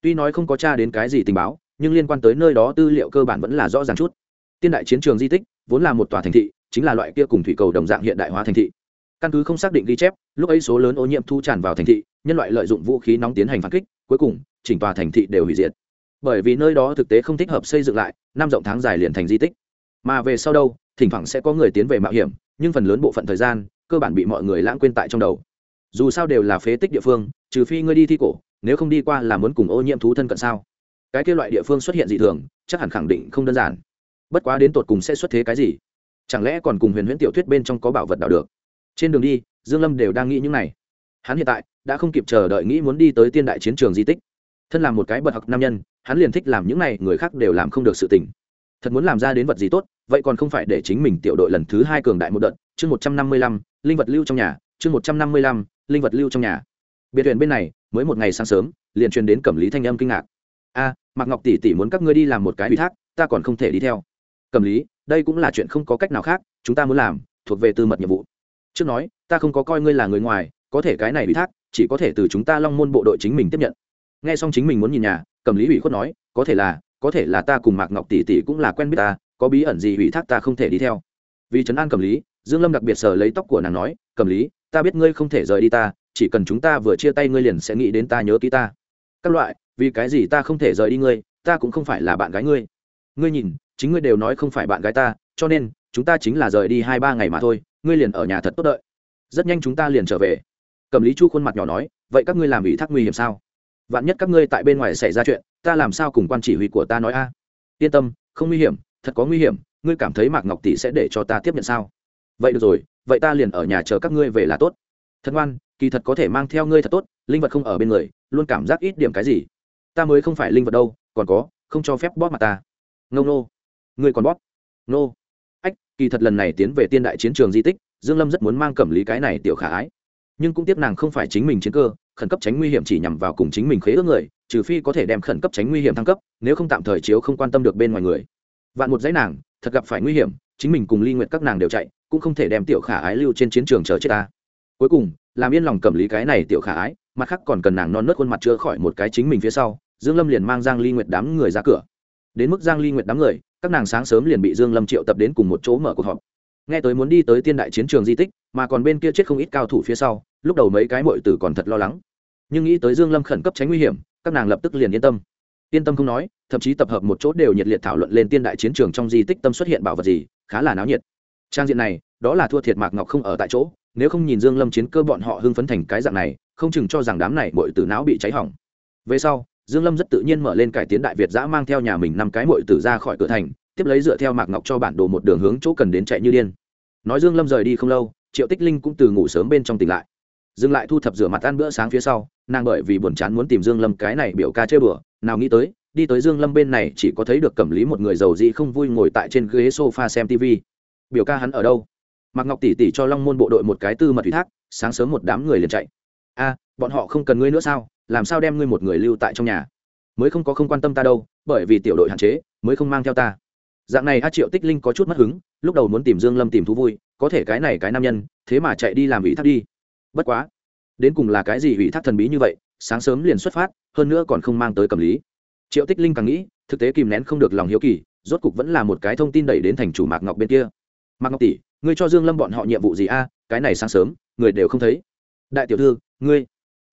tuy nói không có tra đến cái gì tình báo, nhưng liên quan tới nơi đó tư liệu cơ bản vẫn là rõ ràng chút. Tiên đại chiến trường di tích, vốn là một tòa thành thị, chính là loại kia cùng thủy cầu đồng dạng hiện đại hóa thành thị. Căn cứ không xác định ghi chép, lúc ấy số lớn ô nhiễm thu tràn vào thành thị, nhân loại lợi dụng vũ khí nóng tiến hành phản kích, cuối cùng, chỉnh tòa thành thị đều hủy diệt. Bởi vì nơi đó thực tế không thích hợp xây dựng lại, năm rộng tháng dài liền thành di tích. Mà về sau đâu, thỉnh thoảng sẽ có người tiến về mạo hiểm, nhưng phần lớn bộ phận thời gian, cơ bản bị mọi người lãng quên tại trong đầu. Dù sao đều là phế tích địa phương, trừ phi ngươi đi thi cổ nếu không đi qua là muốn cùng ô nhiễm thú thân cận sao? Cái kia loại địa phương xuất hiện dị thường, chắc hẳn khẳng định không đơn giản. Bất quá đến tột cùng sẽ xuất thế cái gì? Chẳng lẽ còn cùng huyền huyễn tiểu thuyết bên trong có bảo vật đảo được? Trên đường đi, dương lâm đều đang nghĩ những này. Hắn hiện tại đã không kịp chờ đợi nghĩ muốn đi tới tiên đại chiến trường di tích. Thân làm một cái bậc học nam nhân, hắn liền thích làm những này, người khác đều làm không được sự tình. Thật muốn làm ra đến vật gì tốt, vậy còn không phải để chính mình tiểu đội lần thứ hai cường đại một đợt, chương một trăm năm mươi lăm, linh vật lưu trong nhà, chương một trăm năm mươi lăm, linh vật lưu trong nhà. Biệt thuyền bên này mới một ngày sáng sớm, liền truyền đến cẩm lý thanh âm kinh ngạc. A, mạc ngọc tỷ tỷ muốn các ngươi đi làm một cái ủy thác, ta còn không thể đi theo. Cẩm lý, đây cũng là chuyện không có cách nào khác, chúng ta muốn làm, thuộc về tư mật nhiệm vụ. Trước nói, ta không có coi ngươi là người ngoài, có thể cái này ủy thác, chỉ có thể từ chúng ta long môn bộ đội chính mình tiếp nhận. Nghe xong chính mình muốn nhìn nhà, cẩm lý ủy khuất nói, có thể là, có thể là ta cùng mạc ngọc tỷ tỷ cũng là quen biết ta, có bí ẩn gì ủy thác ta không thể đi theo. Vì trấn an cẩm lý, dương lâm đặc biệt sờ lấy tóc của nàng nói, cẩm lý, ta biết ngươi không thể rời đi ta chỉ cần chúng ta vừa chia tay ngươi liền sẽ nghĩ đến ta nhớ ký ta. Các loại, vì cái gì ta không thể rời đi ngươi, ta cũng không phải là bạn gái ngươi. Ngươi nhìn, chính ngươi đều nói không phải bạn gái ta, cho nên, chúng ta chính là rời đi hai ba ngày mà thôi, ngươi liền ở nhà thật tốt đợi. Rất nhanh chúng ta liền trở về. Cầm lý chu khuôn mặt nhỏ nói, vậy các ngươi làm ủy thác nguy hiểm sao? Vạn nhất các ngươi tại bên ngoài xảy ra chuyện, ta làm sao cùng quan chỉ huy của ta nói a? Yên tâm, không nguy hiểm, thật có nguy hiểm, ngươi cảm thấy mạc ngọc tỷ sẽ để cho ta tiếp nhận sao? Vậy được rồi, vậy ta liền ở nhà chờ các ngươi về là tốt thật ngoan, kỳ thật có thể mang theo ngươi thật tốt, linh vật không ở bên người, luôn cảm giác ít điểm cái gì. Ta mới không phải linh vật đâu, còn có, không cho phép bóp mặt ta. Ngông nô. Ngươi còn bóp. Nô. Ách, kỳ thật lần này tiến về tiên đại chiến trường di tích, dương lâm rất muốn mang cẩm lý cái này tiểu khả ái. Nhưng cũng tiếc nàng không phải chính mình chiến cơ, khẩn cấp tránh nguy hiểm chỉ nhằm vào cùng chính mình khế ước người, trừ phi có thể đem khẩn cấp tránh nguy hiểm thăng cấp, nếu không tạm thời chiếu không quan tâm được bên ngoài người. Vạn một dãy nàng, thật gặp phải nguy hiểm, chính mình cùng ly nguyện các nàng đều chạy, cũng không thể đem tiểu khả ái lưu trên chiến trường chờ chết ta cuối cùng, làm yên lòng cầm lý cái này tiểu khả ái, mặt khác còn cần nàng non nớt khuôn mặt chữa khỏi một cái chính mình phía sau, dương lâm liền mang giang ly nguyệt đám người ra cửa. Đến mức giang ly nguyệt đám người, các nàng sáng sớm liền bị dương lâm triệu tập đến cùng một chỗ mở cuộc họp. Nghe tới muốn đi tới tiên đại chiến trường di tích, mà còn bên kia chết không ít cao thủ phía sau, lúc đầu mấy cái muội tử còn thật lo lắng. Nhưng nghĩ tới dương lâm khẩn cấp tránh nguy hiểm, các nàng lập tức liền yên tâm. Yên tâm không nói, thậm chí tập hợp một chỗ đều nhiệt liệt thảo luận lên tiên đại chiến trường trong di tích tâm xuất hiện bảo vật gì, khá là náo nhiệt. Trang diện này, đó là thua thiệt mạc ngọc không ở tại chỗ nếu không nhìn dương lâm chiến cơ bọn họ hưng phấn thành cái dạng này, không chừng cho rằng đám này muội tử não bị cháy hỏng. Về sau, dương lâm rất tự nhiên mở lên cải tiến đại việt giã mang theo nhà mình năm cái muội tử ra khỏi cửa thành, tiếp lấy dựa theo mạc ngọc cho bản đồ một đường hướng chỗ cần đến chạy như điên. Nói dương lâm rời đi không lâu, triệu tích linh cũng từ ngủ sớm bên trong tỉnh lại. Dừng lại thu thập rửa mặt ăn bữa sáng phía sau, nàng bởi vì buồn chán muốn tìm dương lâm cái này biểu ca chơi bừa, nào nghĩ tới, đi tới dương lâm bên này chỉ có thấy được cẩm lý một người giàu dị không vui ngồi tại trên ghế sofa xem tv biểu ca hắn ở đâu? Mạc ngọc tỷ tỷ cho long môn bộ đội một cái tư mật ủy thác, sáng sớm một đám người liền chạy. A, bọn họ không cần ngươi nữa sao? Làm sao đem ngươi một người lưu tại trong nhà? Mới không có không quan tâm ta đâu, bởi vì tiểu đội hạn chế, mới không mang theo ta. Dạng này a triệu tích linh có chút mất hứng, lúc đầu muốn tìm dương lâm tìm thú vui, có thể cái này cái nam nhân, thế mà chạy đi làm ủy thác đi. Bất quá, đến cùng là cái gì ủy thác thần bí như vậy, sáng sớm liền xuất phát, hơn nữa còn không mang tới cầm lý. Triệu tích linh càng nghĩ, thực tế kìm nén không được lòng hiếu kỳ, rốt cục vẫn là một cái thông tin đẩy đến thành chủ mạc ngọc bên kia. Mạc ngọc tỷ ngươi cho dương lâm bọn họ nhiệm vụ gì a? Cái này sáng sớm, người đều không thấy. Đại tiểu thư, ngươi,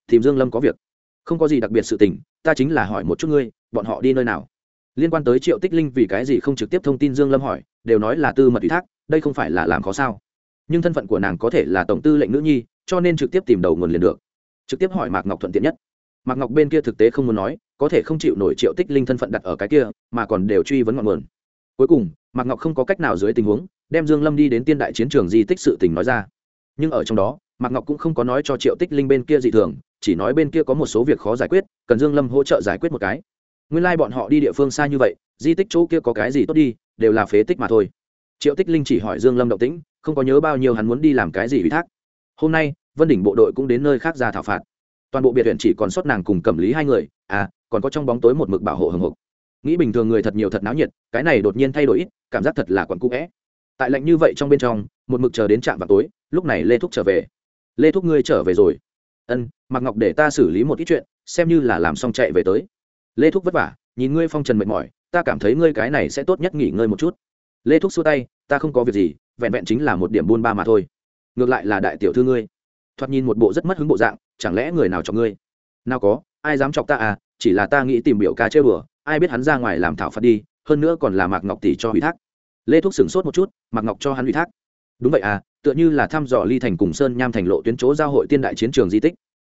tìm dương lâm có việc. Không có gì đặc biệt sự tình, ta chính là hỏi một chút ngươi, bọn họ đi nơi nào? Liên quan tới triệu tích linh vì cái gì không trực tiếp thông tin dương lâm hỏi, đều nói là tư mật ủy thác, đây không phải là làm khó sao? Nhưng thân phận của nàng có thể là tổng tư lệnh nữ nhi, cho nên trực tiếp tìm đầu nguồn liền được. Trực tiếp hỏi mạc ngọc thuận tiện nhất. Mạc ngọc bên kia thực tế không muốn nói, có thể không chịu nổi triệu tích linh thân phận đặt ở cái kia, mà còn đều truy vấn ngọn nguồn. Cuối cùng, mạc ngọc không có cách nào dưới tình huống đem dương lâm đi đến tiên đại chiến trường di tích sự tình nói ra. Nhưng ở trong đó, mạc ngọc cũng không có nói cho triệu tích linh bên kia dị thường, chỉ nói bên kia có một số việc khó giải quyết, cần dương lâm hỗ trợ giải quyết một cái. Nguyên lai like bọn họ đi địa phương xa như vậy, di tích chỗ kia có cái gì tốt đi, đều là phế tích mà thôi. Triệu tích linh chỉ hỏi dương lâm động tĩnh, không có nhớ bao nhiêu hắn muốn đi làm cái gì ủy thác. Hôm nay, vân đỉnh bộ đội cũng đến nơi khác ra thảo phạt. Toàn bộ biệt huyện chỉ còn sót nàng cùng cẩm lý hai người à còn có trong bóng tối một mực bảo hộ hồng hộc. Nghĩ bình thường người thật nhiều thật náo nhiệt, cái này đột nhiên thay đổi ít, cảm giác thật là quặn cũ vẽ tại lạnh như vậy trong bên trong, một mực chờ đến trạm vào tối, lúc này lê thúc trở về. Lê thúc ngươi trở về rồi. Ân mặc ngọc để ta xử lý một ít chuyện, xem như là làm xong chạy về tới. Lê thúc vất vả, nhìn ngươi phong trần mệt mỏi, ta cảm thấy ngươi cái này sẽ tốt nhất nghỉ ngơi một chút. Lê thúc xua tay, ta không có việc gì, vẹn vẹn chính là một điểm buôn ba mà thôi. Ngược lại là đại tiểu thư ngươi. Thoạt nhìn một bộ rất mất hứng bộ dạng, chẳng lẽ người nào chọc ngươi? Nào có, ai dám chọc ta à chỉ là ta nghĩ tìm biểu ca chơi bừa, ai biết hắn ra ngoài làm thảo phạt đi, hơn nữa còn là mạc ngọc tỷ cho ủy thác lê thúc sửng sốt một chút, Mặc ngọc cho hắn ủy thác. Đúng vậy à tựa như là thăm dò ly thành cùng sơn nham thành lộ tuyến chỗ giao hội tiên đại chiến trường di tích.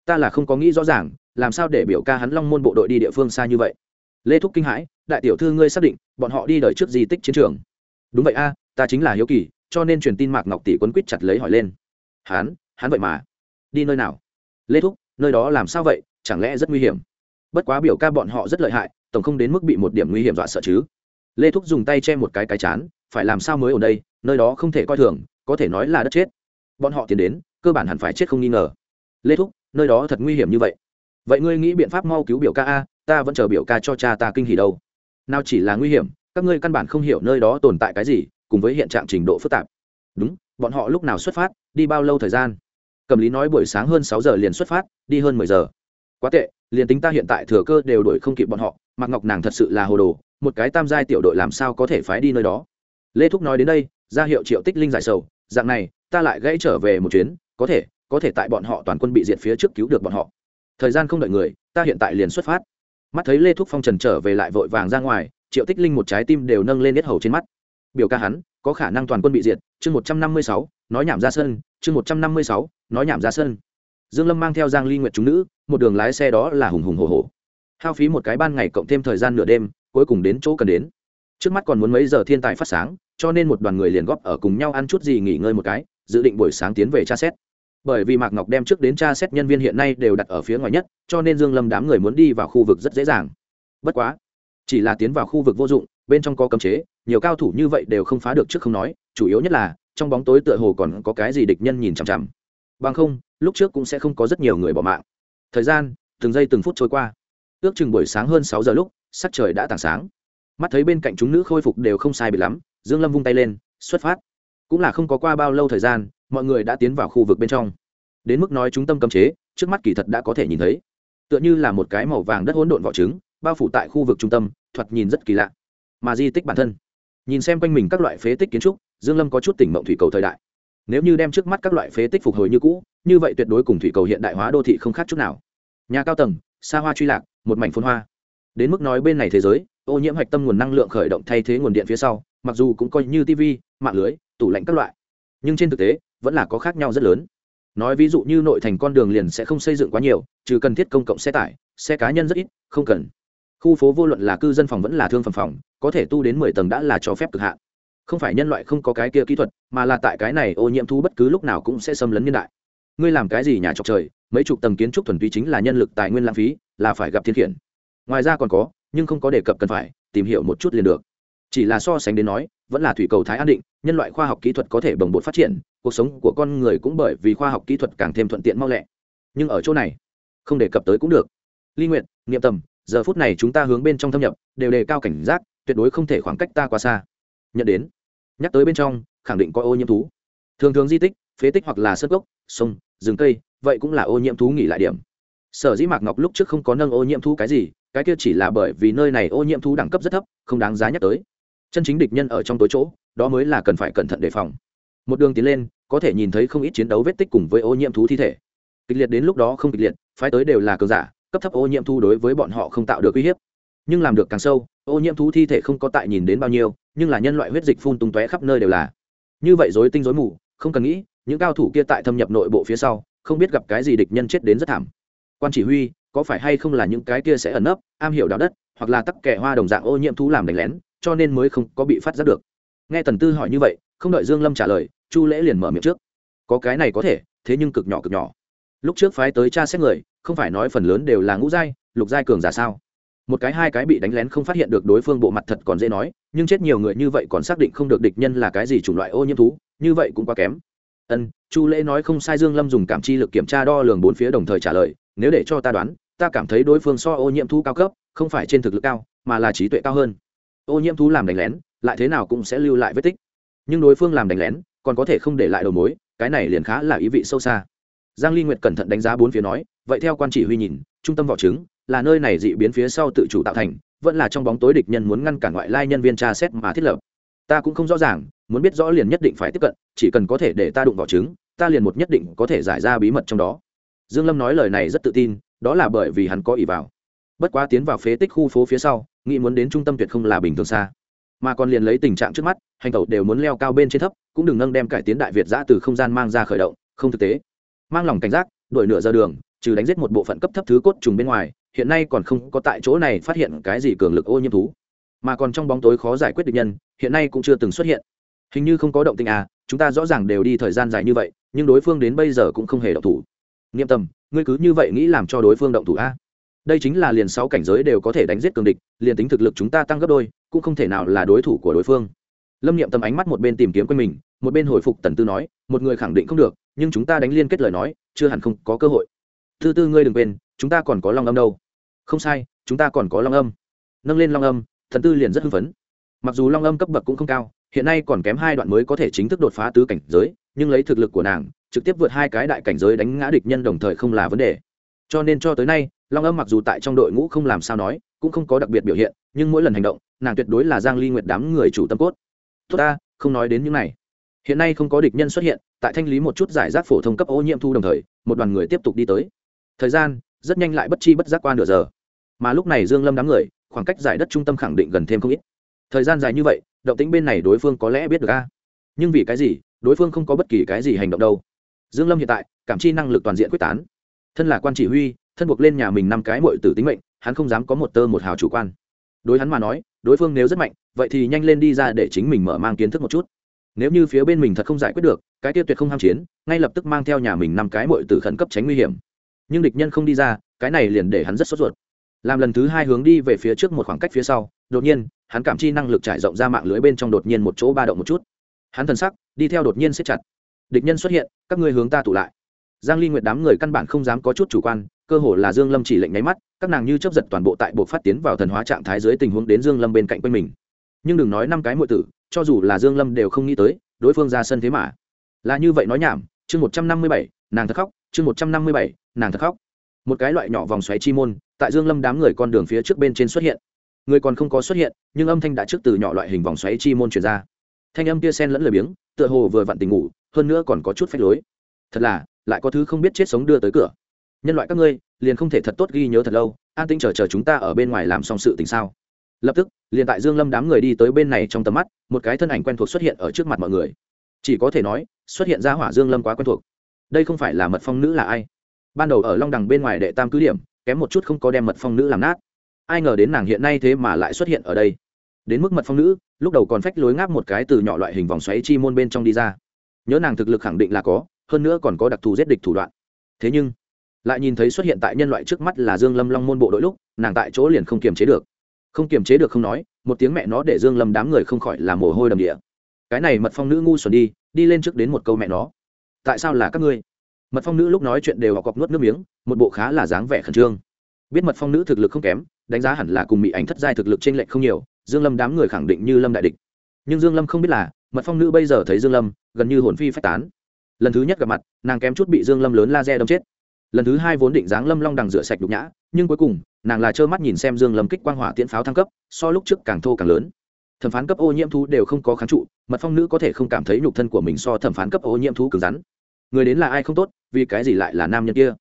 Ta là không có nghĩ rõ ràng, làm sao để biểu ca hắn long môn bộ đội đi địa phương xa như vậy. Lê thúc kinh hãi, đại tiểu thư ngươi xác định, bọn họ đi đời trước di tích chiến trường. Đúng vậy a ta chính là hiếu kỳ, cho nên truyền tin mạc ngọc tỷ quấn quýt chặt lấy hỏi lên. Hắn hắn vậy mà, đi nơi nào? Lê thúc, nơi đó làm sao vậy, chẳng lẽ rất nguy hiểm? Bất quá biểu ca bọn họ rất lợi hại, tổng không đến mức bị một điểm nguy hiểm dọa sợ chứ. Lê thúc dùng tay che một cái cái chán phải làm sao mới ở đây, nơi đó không thể coi thường, có thể nói là đất chết. Bọn họ tiến đến, cơ bản hẳn phải chết không nghi ngờ. Lê thúc, nơi đó thật nguy hiểm như vậy. Vậy ngươi nghĩ biện pháp mau cứu biểu ca a, ta vẫn chờ biểu ca cho cha ta kinh hỉ đâu. Nào chỉ là nguy hiểm, các ngươi căn bản không hiểu nơi đó tồn tại cái gì, cùng với hiện trạng trình độ phức tạp. Đúng, bọn họ lúc nào xuất phát, đi bao lâu thời gian? Cầm lý nói buổi sáng hơn sáu giờ liền xuất phát, đi hơn mười giờ. Quá tệ, liền tính ta hiện tại thừa cơ đều đuổi không kịp bọn họ mặc ngọc nàng thật sự là hồ đồ, một cái tam giai tiểu đội làm sao có thể phái đi nơi đó? Lê thúc nói đến đây, ra hiệu triệu tích linh giải sầu, dạng này, ta lại gãy trở về một chuyến, có thể có thể tại bọn họ toàn quân bị diệt phía trước cứu được bọn họ. Thời gian không đợi người, ta hiện tại liền xuất phát. Mắt thấy lê thúc phong trần trở về lại vội vàng ra ngoài, triệu tích linh một trái tim đều nâng lên nết hầu trên mắt. Biểu ca hắn, có khả năng toàn quân bị diệt, chương một trăm năm mươi sáu, nói nhảm ra sân, chương một trăm năm mươi sáu, nói nhảm ra sân. Dương lâm mang theo giang ly nguyệt chúng nữ, một đường lái xe đó là hùng hùng hồ hồ hao phí một cái ban ngày cộng thêm thời gian nửa đêm, cuối cùng đến chỗ cần đến trước mắt còn muốn mấy giờ thiên tài phát sáng, cho nên một đoàn người liền góp ở cùng nhau ăn chút gì nghỉ ngơi một cái, dự định buổi sáng tiến về tra xét. Bởi vì mạc ngọc đem trước đến tra xét nhân viên hiện nay đều đặt ở phía ngoài nhất, cho nên dương lâm đám người muốn đi vào khu vực rất dễ dàng. Bất quá, chỉ là tiến vào khu vực vô dụng, bên trong có cấm chế, nhiều cao thủ như vậy đều không phá được trước không nói, chủ yếu nhất là, trong bóng tối tựa hồ còn có cái gì địch nhân nhìn chằm chằm. Bằng không, lúc trước cũng sẽ không có rất nhiều người bỏ mạng. Thời gian, từng giây từng phút trôi qua. Ước chừng buổi sáng hơn sáu giờ lúc, sắc trời đã tảng sáng mắt thấy bên cạnh chúng nữ khôi phục đều không sai bị lắm, dương lâm vung tay lên, xuất phát. Cũng là không có qua bao lâu thời gian, mọi người đã tiến vào khu vực bên trong. Đến mức nói trung tâm cấm chế, trước mắt kỳ thật đã có thể nhìn thấy. Tựa như là một cái màu vàng đất hỗn độn vỏ trứng, bao phủ tại khu vực trung tâm, thoạt nhìn rất kỳ lạ. Mà di tích bản thân, nhìn xem quanh mình các loại phế tích kiến trúc, dương lâm có chút tỉnh mộng thủy cầu thời đại. Nếu như đem trước mắt các loại phế tích phục hồi như cũ, như vậy tuyệt đối cùng thủy cầu hiện đại hóa đô thị không khác chút nào. Nhà cao tầng, xa hoa truy lạc, một mảnh phun hoa đến mức nói bên này thế giới, ô nhiễm hạch tâm nguồn năng lượng khởi động thay thế nguồn điện phía sau, mặc dù cũng coi như tv mạng lưới, tủ lạnh các loại. Nhưng trên thực tế, vẫn là có khác nhau rất lớn. Nói ví dụ như nội thành con đường liền sẽ không xây dựng quá nhiều, trừ cần thiết công cộng xe tải, xe cá nhân rất ít, không cần. Khu phố vô luận là cư dân phòng vẫn là thương phẩm phòng, có thể tu đến mười tầng đã là cho phép cực hạn. Không phải nhân loại không có cái kia kỹ thuật, mà là tại cái này ô nhiễm thu bất cứ lúc nào cũng sẽ xâm lấn nhân đại. Ngươi làm cái gì nhà trọc trời, mấy chục tầng kiến trúc thuần túy chính là nhân lực tài nguyên lãng phí, là phải gặp thiên khiển ngoài ra còn có, nhưng không có đề cập cần phải, tìm hiểu một chút liền được. Chỉ là so sánh đến nói, vẫn là thủy cầu thái an định, nhân loại khoa học kỹ thuật có thể bồng bột phát triển, cuộc sống của con người cũng bởi vì khoa học kỹ thuật càng thêm thuận tiện mau lẹ. Nhưng ở chỗ này, không đề cập tới cũng được. Ly nguyện niệm tầm, giờ phút này chúng ta hướng bên trong thâm nhập, đều đề cao cảnh giác, tuyệt đối không thể khoảng cách ta quá xa. Nhận đến, nhắc tới bên trong, khẳng định có ô nhiễm thú. Thường thường di tích, phế tích hoặc là sơ gốc sông, rừng cây, vậy cũng là ô nhiễm thú nghỉ lại điểm. Sở dĩ mạc ngọc lúc trước không có nâng ô nhiễm thú cái gì cái kia chỉ là bởi vì nơi này ô nhiễm thú đẳng cấp rất thấp, không đáng giá nhắc tới. Chân chính địch nhân ở trong tối chỗ, đó mới là cần phải cẩn thận đề phòng. Một đường tiến lên, có thể nhìn thấy không ít chiến đấu vết tích cùng với ô nhiễm thú thi thể. Kịch liệt đến lúc đó không kịch liệt, phái tới đều là cường giả, cấp thấp ô nhiễm thú đối với bọn họ không tạo được uy hiếp. Nhưng làm được càng sâu, ô nhiễm thú thi thể không có tại nhìn đến bao nhiêu, nhưng là nhân loại huyết dịch phun tung tóe khắp nơi đều là. Như vậy dối tinh dối mù, không cần nghĩ, những cao thủ kia tại thâm nhập nội bộ phía sau, không biết gặp cái gì địch nhân chết đến rất thảm. Quan chỉ huy có phải hay không là những cái kia sẽ ẩn nấp, am hiểu đạo đất, hoặc là tắc kẻ hoa đồng dạng ô nhiễm thú làm đánh lén, cho nên mới không có bị phát giác được. Nghe tần tư hỏi như vậy, không đợi dương lâm trả lời, chu lễ liền mở miệng trước. Có cái này có thể, thế nhưng cực nhỏ cực nhỏ. Lúc trước phái tới cha xét người, không phải nói phần lớn đều là ngũ giai, lục giai cường giả sao? Một cái hai cái bị đánh lén không phát hiện được đối phương bộ mặt thật còn dễ nói, nhưng chết nhiều người như vậy còn xác định không được địch nhân là cái gì chủng loại ô nhiễm thú, như vậy cũng quá kém. Ân, chu lễ nói không sai dương lâm dùng cảm chi lực kiểm tra đo lường bốn phía đồng thời trả lời nếu để cho ta đoán, ta cảm thấy đối phương so ô nhiễm thú cao cấp, không phải trên thực lực cao, mà là trí tuệ cao hơn. Ô nhiễm thú làm đánh lén, lại thế nào cũng sẽ lưu lại vết tích. Nhưng đối phương làm đánh lén, còn có thể không để lại đầu mối, cái này liền khá là ý vị sâu xa. Giang ly nguyệt cẩn thận đánh giá bốn phía nói, vậy theo quan chỉ huy nhìn, trung tâm vỏ trứng, là nơi này dị biến phía sau tự chủ tạo thành, vẫn là trong bóng tối địch nhân muốn ngăn cản ngoại lai nhân viên tra xét mà thiết lập. Ta cũng không rõ ràng, muốn biết rõ liền nhất định phải tiếp cận, chỉ cần có thể để ta đụng vỏ trứng, ta liền một nhất định có thể giải ra bí mật trong đó dương lâm nói lời này rất tự tin, đó là bởi vì hắn có ý vào. Bất quá tiến vào phế tích khu phố phía sau, nghĩ muốn đến trung tâm tuyệt không là bình thường xa. Mà còn liền lấy tình trạng trước mắt, hành tẩu đều muốn leo cao bên trên thấp, cũng đừng nâng đem cải tiến đại việt giã từ không gian mang ra khởi động, không thực tế. Mang lòng cảnh giác đổi nửa giờ đường, trừ đánh giết một bộ phận cấp thấp thứ cốt trùng bên ngoài, hiện nay còn không có tại chỗ này phát hiện cái gì cường lực ô nhiễm thú. Mà còn trong bóng tối khó giải quyết được nhân, hiện nay cũng chưa từng xuất hiện. Hình như không có động tình à chúng ta rõ ràng đều đi thời gian dài như vậy, nhưng đối phương đến bây giờ cũng không hề động thủ niệm tâm, ngươi cứ như vậy nghĩ làm cho đối phương động thủ a. Đây chính là liền sáu cảnh giới đều có thể đánh giết cường địch, liền tính thực lực chúng ta tăng gấp đôi, cũng không thể nào là đối thủ của đối phương. Lâm niệm tâm ánh mắt một bên tìm kiếm quanh mình, một bên hồi phục tần tư nói, một người khẳng định không được, nhưng chúng ta đánh liên kết lời nói, chưa hẳn không có cơ hội. Thứ tư ngươi đừng quên, chúng ta còn có long âm đâu. Không sai, chúng ta còn có long âm. Nâng lên long âm, thần tư liền rất hưng phấn. Mặc dù long âm cấp bậc cũng không cao, hiện nay còn kém hai đoạn mới có thể chính thức đột phá tứ cảnh giới nhưng lấy thực lực của nàng, trực tiếp vượt hai cái đại cảnh giới đánh ngã địch nhân đồng thời không là vấn đề. Cho nên cho tới nay, long âm mặc dù tại trong đội ngũ không làm sao nói, cũng không có đặc biệt biểu hiện, nhưng mỗi lần hành động, nàng tuyệt đối là giang ly nguyệt đám người chủ tâm cốt. Tốt ta, không nói đến những này. Hiện nay không có địch nhân xuất hiện, tại thanh lý một chút giải rác phổ thông cấp ô nhiễm thu đồng thời, một đoàn người tiếp tục đi tới. Thời gian, rất nhanh lại bất chi bất giác qua nửa giờ. Mà lúc này dương lâm đám người, khoảng cách giải đất trung tâm khẳng định gần thêm không ít. Thời gian dài như vậy, động tĩnh bên này đối phương có lẽ biết được a nhưng vì cái gì, đối phương không có bất kỳ cái gì hành động đâu. Dương lâm hiện tại, cảm chi năng lực toàn diện quyết tán. Thân là quan chỉ huy, thân buộc lên nhà mình năm cái muội tử tính mệnh, hắn không dám có một tơ một hào chủ quan. Đối hắn mà nói, đối phương nếu rất mạnh, vậy thì nhanh lên đi ra để chính mình mở mang kiến thức một chút. Nếu như phía bên mình thật không giải quyết được, cái tiêu tuyệt không ham chiến, ngay lập tức mang theo nhà mình năm cái muội tử khẩn cấp tránh nguy hiểm. Nhưng địch nhân không đi ra, cái này liền để hắn rất sốt ruột. Làm lần thứ hai hướng đi về phía trước một khoảng cách phía sau, đột nhiên, hắn cảm chi năng lực trải rộng ra mạng lưới bên trong đột nhiên một chỗ ba động một chút hắn thần sắc đi theo đột nhiên siết chặt. Địch nhân xuất hiện các ngươi hướng ta tụ lại. Giang ly nguyệt đám người căn bản không dám có chút chủ quan cơ hồ là dương lâm chỉ lệnh nháy mắt các nàng như chấp giật toàn bộ tại bộ phát tiến vào thần hóa trạng thái dưới tình huống đến dương lâm bên cạnh quanh mình. Nhưng đừng nói năm cái muội tử cho dù là dương lâm đều không nghĩ tới đối phương ra sân thế mà. Là như vậy nói nhảm chương 157, nàng thật khóc chương 157, nàng thật khóc. Một cái loại nhỏ vòng xoáy chi môn tại dương lâm đám người con đường phía trước bên trên xuất hiện. Người còn không có xuất hiện nhưng âm thanh đã trước từ nhỏ loại hình vòng xoáy chi môn truyền ra thanh âm kia sen lẫn lời biếng, tựa hồ vừa vặn tình ngủ, hơn nữa còn có chút phách lối. Thật là, lại có thứ không biết chết sống đưa tới cửa. Nhân loại các ngươi, liền không thể thật tốt ghi nhớ thật lâu, an tĩnh chờ chờ chúng ta ở bên ngoài làm xong sự tình sao? Lập tức, liền tại dương lâm đám người đi tới bên này trong tầm mắt, một cái thân ảnh quen thuộc xuất hiện ở trước mặt mọi người. Chỉ có thể nói, xuất hiện ra hỏa dương lâm quá quen thuộc. Đây không phải là mật phong nữ là ai? Ban đầu ở long đằng bên ngoài đệ tam cứ điểm, kém một chút không có đem mật phong nữ làm nát. Ai ngờ đến nàng hiện nay thế mà lại xuất hiện ở đây đến mức mật phong nữ, lúc đầu còn phách lối ngáp một cái từ nhỏ loại hình vòng xoáy chi môn bên trong đi ra. Nhớ nàng thực lực khẳng định là có, hơn nữa còn có đặc thù giết địch thủ đoạn. Thế nhưng, lại nhìn thấy xuất hiện tại nhân loại trước mắt là dương lâm long môn bộ đội lúc, nàng tại chỗ liền không kiềm chế được. Không kiềm chế được không nói, một tiếng mẹ nó để dương lâm đám người không khỏi là mồ hôi đầm địa. Cái này mật phong nữ ngu xuẩn đi đi lên trước đến một câu mẹ nó. Tại sao là các ngươi? Mật phong nữ lúc nói chuyện đều họ cọc nuốt nước miếng, một bộ khá là dáng vẻ khẩn trương. Biết mật phong nữ thực lực không kém, đánh giá hẳn là cùng mỹ ảnh thất giai thực lực trên lệch không nhiều dương lâm đám người khẳng định như lâm đại địch. Nhưng dương lâm không biết là, mật phong nữ bây giờ thấy dương lâm, gần như hồn phi phách tán. Lần thứ nhất gặp mặt, nàng kém chút bị dương lâm lớn laser đâm chết. Lần thứ hai vốn định dáng lâm long đằng rửa sạch đục nhã, nhưng cuối cùng, nàng là trơ mắt nhìn xem dương lâm kích quang hỏa tiễn pháo thăng cấp, so lúc trước càng thô càng lớn. Thẩm phán cấp ô nhiễm thú đều không có kháng trụ, mật phong nữ có thể không cảm thấy nhục thân của mình so thẩm phán cấp ô nhiễm thú cứng rắn. Người đến là ai không tốt, vì cái gì lại là nam nhân kia?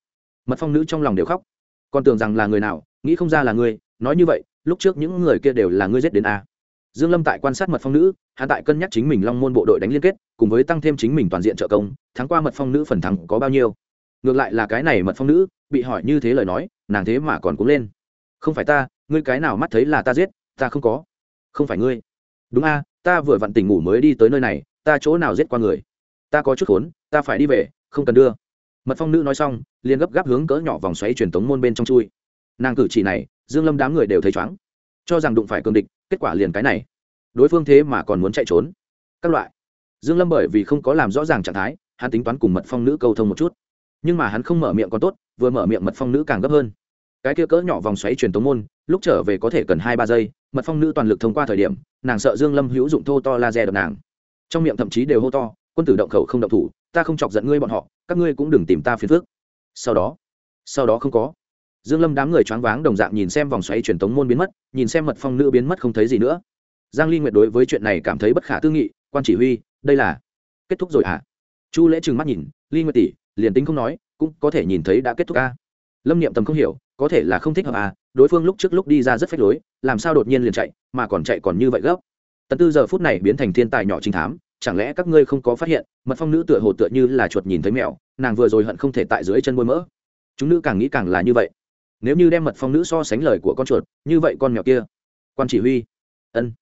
Mật phong nữ trong lòng đều khóc. Còn tưởng rằng là người nào, nghĩ không ra là người, nói như vậy lúc trước những người kia đều là ngươi giết đến a. Dương lâm tại quan sát mật phong nữ, hắn tại cân nhắc chính mình long môn bộ đội đánh liên kết, cùng với tăng thêm chính mình toàn diện trợ công, thắng qua mật phong nữ phần thắng có bao nhiêu. Ngược lại là cái này mật phong nữ, bị hỏi như thế lời nói, nàng thế mà còn cũng lên. Không phải ta, ngươi cái nào mắt thấy là ta giết, ta không có. Không phải ngươi. Đúng a, ta vừa vặn tỉnh ngủ mới đi tới nơi này, ta chỗ nào giết qua người? Ta có chút khốn, ta phải đi về, không cần đưa. Mật phong nữ nói xong, liền gấp gáp hướng cỡ nhỏ vòng xoáy truyền tống môn bên trong chui. Nàng cử chỉ này dương lâm đám người đều thấy chóng. Cho rằng đụng phải cường địch, kết quả liền cái này. Đối phương thế mà còn muốn chạy trốn. Các loại. Dương lâm bởi vì không có làm rõ ràng trạng thái, hắn tính toán cùng mật phong nữ câu thông một chút. Nhưng mà hắn không mở miệng còn tốt, vừa mở miệng mật phong nữ càng gấp hơn. Cái kia cỡ nhỏ vòng xoáy truyền tống môn, lúc trở về có thể cần hai ba giây, mật phong nữ toàn lực thông qua thời điểm, nàng sợ dương lâm hữu dụng thô to laser đập nàng. Trong miệng thậm chí đều hô to, quân tử động khẩu không động thủ, ta không chọc giận ngươi bọn họ, các ngươi cũng đừng tìm ta phiền phức. sau đó sau đó không có dương lâm đám người choáng váng đồng dạng nhìn xem vòng xoáy truyền tống môn biến mất, nhìn xem mật phong nữ biến mất không thấy gì nữa. Giang ly nguyệt đối với chuyện này cảm thấy bất khả tư nghị, quan chỉ huy, đây là kết thúc rồi à chu lễ trừng mắt nhìn, ly nguyệt tỷ, liền tính không nói, cũng có thể nhìn thấy đã kết thúc a. Lâm niệm tầm không hiểu, có thể là không thích hợp à đối phương lúc trước lúc đi ra rất phách lối, làm sao đột nhiên liền chạy, mà còn chạy còn như vậy gấp? Tận tư giờ phút này biến thành thiên tài nhỏ trinh thám, chẳng lẽ các ngươi không có phát hiện, mật phong nữ tựa hồ tựa như là chuột nhìn thấy mèo, nàng vừa rồi hận không thể tại dưới chân môi mỡ? Chúng nữ càng nghĩ càng là như vậy nếu như đem mật phong nữ so sánh lời của con chuột, như vậy con mèo kia. Quan chỉ huy. Ân.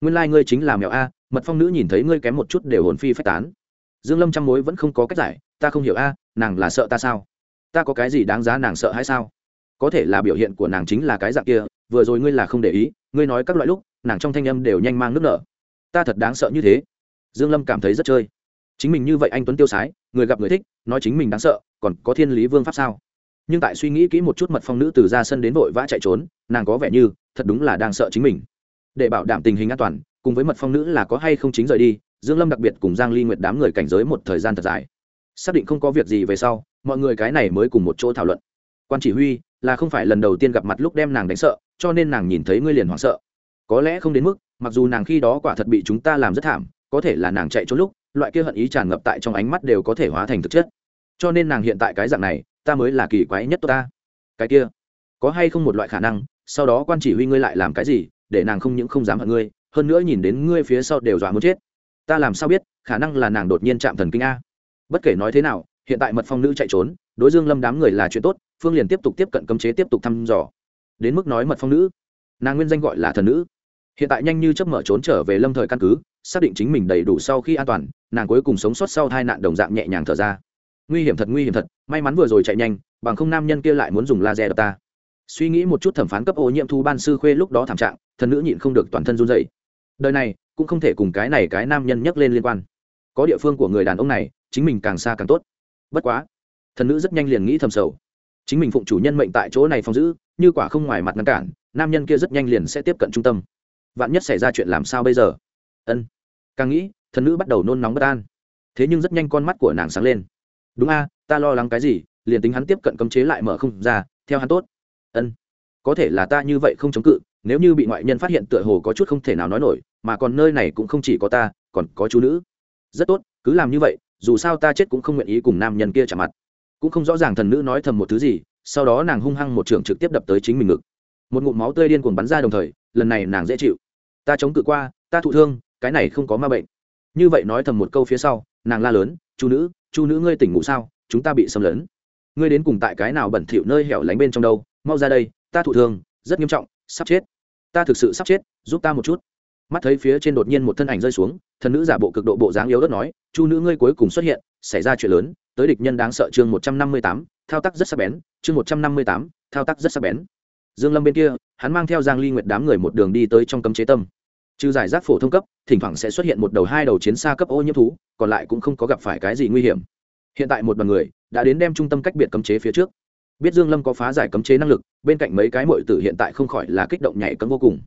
Nguyên lai、like、ngươi chính là mèo a, mật phong nữ nhìn thấy ngươi kém một chút đều hồn phi phách tán. Dương lâm trăm mối vẫn không có cách giải, ta không hiểu a, nàng là sợ ta sao? Ta có cái gì đáng giá nàng sợ hay sao? Có thể là biểu hiện của nàng chính là cái dạng kia, vừa rồi ngươi là không để ý, ngươi nói các loại lúc, nàng trong thanh âm đều nhanh mang nước nở. Ta thật đáng sợ như thế. Dương lâm cảm thấy rất chơi. Chính mình như vậy anh tuấn tiêu sái, người gặp người thích, nói chính mình đáng sợ, còn có thiên lý vương pháp sao? Nhưng tại suy nghĩ kỹ một chút mật phong nữ từ ra sân đến vội vã chạy trốn, nàng có vẻ như thật đúng là đang sợ chính mình. Để bảo đảm tình hình an toàn, cùng với mật phong nữ là có hay không chính rời đi, dương lâm đặc biệt cùng giang ly nguyệt đám người cảnh giới một thời gian thật dài. Xác định không có việc gì về sau, mọi người cái này mới cùng một chỗ thảo luận. Quan chỉ huy, là không phải lần đầu tiên gặp mặt lúc đem nàng đánh sợ, cho nên nàng nhìn thấy ngươi liền hoảng sợ. Có lẽ không đến mức, mặc dù nàng khi đó quả thật bị chúng ta làm rất thảm, có thể là nàng chạy trốn lúc, loại kia hận ý tràn ngập tại trong ánh mắt đều có thể hóa thành thực chất. Cho nên nàng hiện tại cái dạng này ta mới là kỳ quái nhất tốt ta. Cái kia, có hay không một loại khả năng, sau đó quan chỉ huy ngươi lại làm cái gì, để nàng không những không dám hận ngươi, hơn nữa nhìn đến ngươi phía sau đều dọa muốn chết. Ta làm sao biết, khả năng là nàng đột nhiên chạm thần kinh a. Bất kể nói thế nào, hiện tại mật phong nữ chạy trốn, đối dương lâm đám người là chuyện tốt, phương liền tiếp tục tiếp cận cấm chế tiếp tục thăm dò. Đến mức nói mật phong nữ, nàng nguyên danh gọi là thần nữ. Hiện tại nhanh như chấp mở trốn trở về lâm thời căn cứ, xác định chính mình đầy đủ sau khi an toàn, nàng cuối cùng sống sót sau hai nạn đồng dạng nhẹ nhàng thở ra nguy hiểm thật, nguy hiểm thật, may mắn vừa rồi chạy nhanh, bằng không nam nhân kia lại muốn dùng laser đập ta. Suy nghĩ một chút thẩm phán cấp ô nhiễm thu ban sư khuê lúc đó thảm trạng, thần nữ nhịn không được toàn thân run dậy đời này, cũng không thể cùng cái này cái nam nhân nhắc lên liên quan. Có địa phương của người đàn ông này, chính mình càng xa càng tốt. Bất quá, thần nữ rất nhanh liền nghĩ thầm sầu. Chính mình phụng chủ nhân mệnh tại chỗ này phong giữ, như quả không ngoài mặt ngăn cản, nam nhân kia rất nhanh liền sẽ tiếp cận trung tâm. Vạn nhất xảy ra chuyện làm sao bây giờ? Ân. Càng nghĩ, thần nữ bắt đầu nôn nóng bất an. Thế nhưng rất nhanh con mắt của nàng sáng lên đúng a, ta lo lắng cái gì, liền tính hắn tiếp cận cấm chế lại mở không ra, theo hắn tốt. Ân. Có thể là ta như vậy không chống cự, nếu như bị ngoại nhân phát hiện tựa hồ có chút không thể nào nói nổi, mà còn nơi này cũng không chỉ có ta, còn có chú nữ. Rất tốt, cứ làm như vậy, dù sao ta chết cũng không nguyện ý cùng nam nhân kia chạm mặt. Cũng không rõ ràng thần nữ nói thầm một thứ gì, sau đó nàng hung hăng một trường trực tiếp đập tới chính mình ngực. Một ngụm máu tươi điên cuồng bắn ra đồng thời, lần này nàng dễ chịu. Ta chống cự qua, ta thụ thương, cái này không có ma bệnh. Như vậy nói thầm một câu phía sau, nàng la lớn, chú nữ chu nữ ngươi tỉnh ngủ sao? Chúng ta bị xâm lấn. Ngươi đến cùng tại cái nào bẩn thỉu nơi hẻo lánh bên trong đâu? Mau ra đây, ta thụ thương, rất nghiêm trọng, sắp chết. Ta thực sự sắp chết, giúp ta một chút. Mắt thấy phía trên đột nhiên một thân ảnh rơi xuống, thần nữ giả bộ cực độ bộ dáng yếu đất nói, chu nữ ngươi cuối cùng xuất hiện, xảy ra chuyện lớn, tới địch nhân đáng sợ chương một trăm năm mươi tám, thao tác rất sắc bén, chương một trăm năm mươi tám, thao tác rất sắc bén. Dương lâm bên kia, hắn mang theo giang ly nguyệt đám người một đường đi tới trong cấm chế tâm trừ giải rác phổ thông cấp, thỉnh thoảng sẽ xuất hiện một đầu hai đầu chiến xa cấp ô nhiễm thú, còn lại cũng không có gặp phải cái gì nguy hiểm. Hiện tại một đoàn người đã đến đem trung tâm cách biệt cấm chế phía trước. Biết dương lâm có phá giải cấm chế năng lực, bên cạnh mấy cái muội tử hiện tại không khỏi là kích động nhảy cấm vô cùng.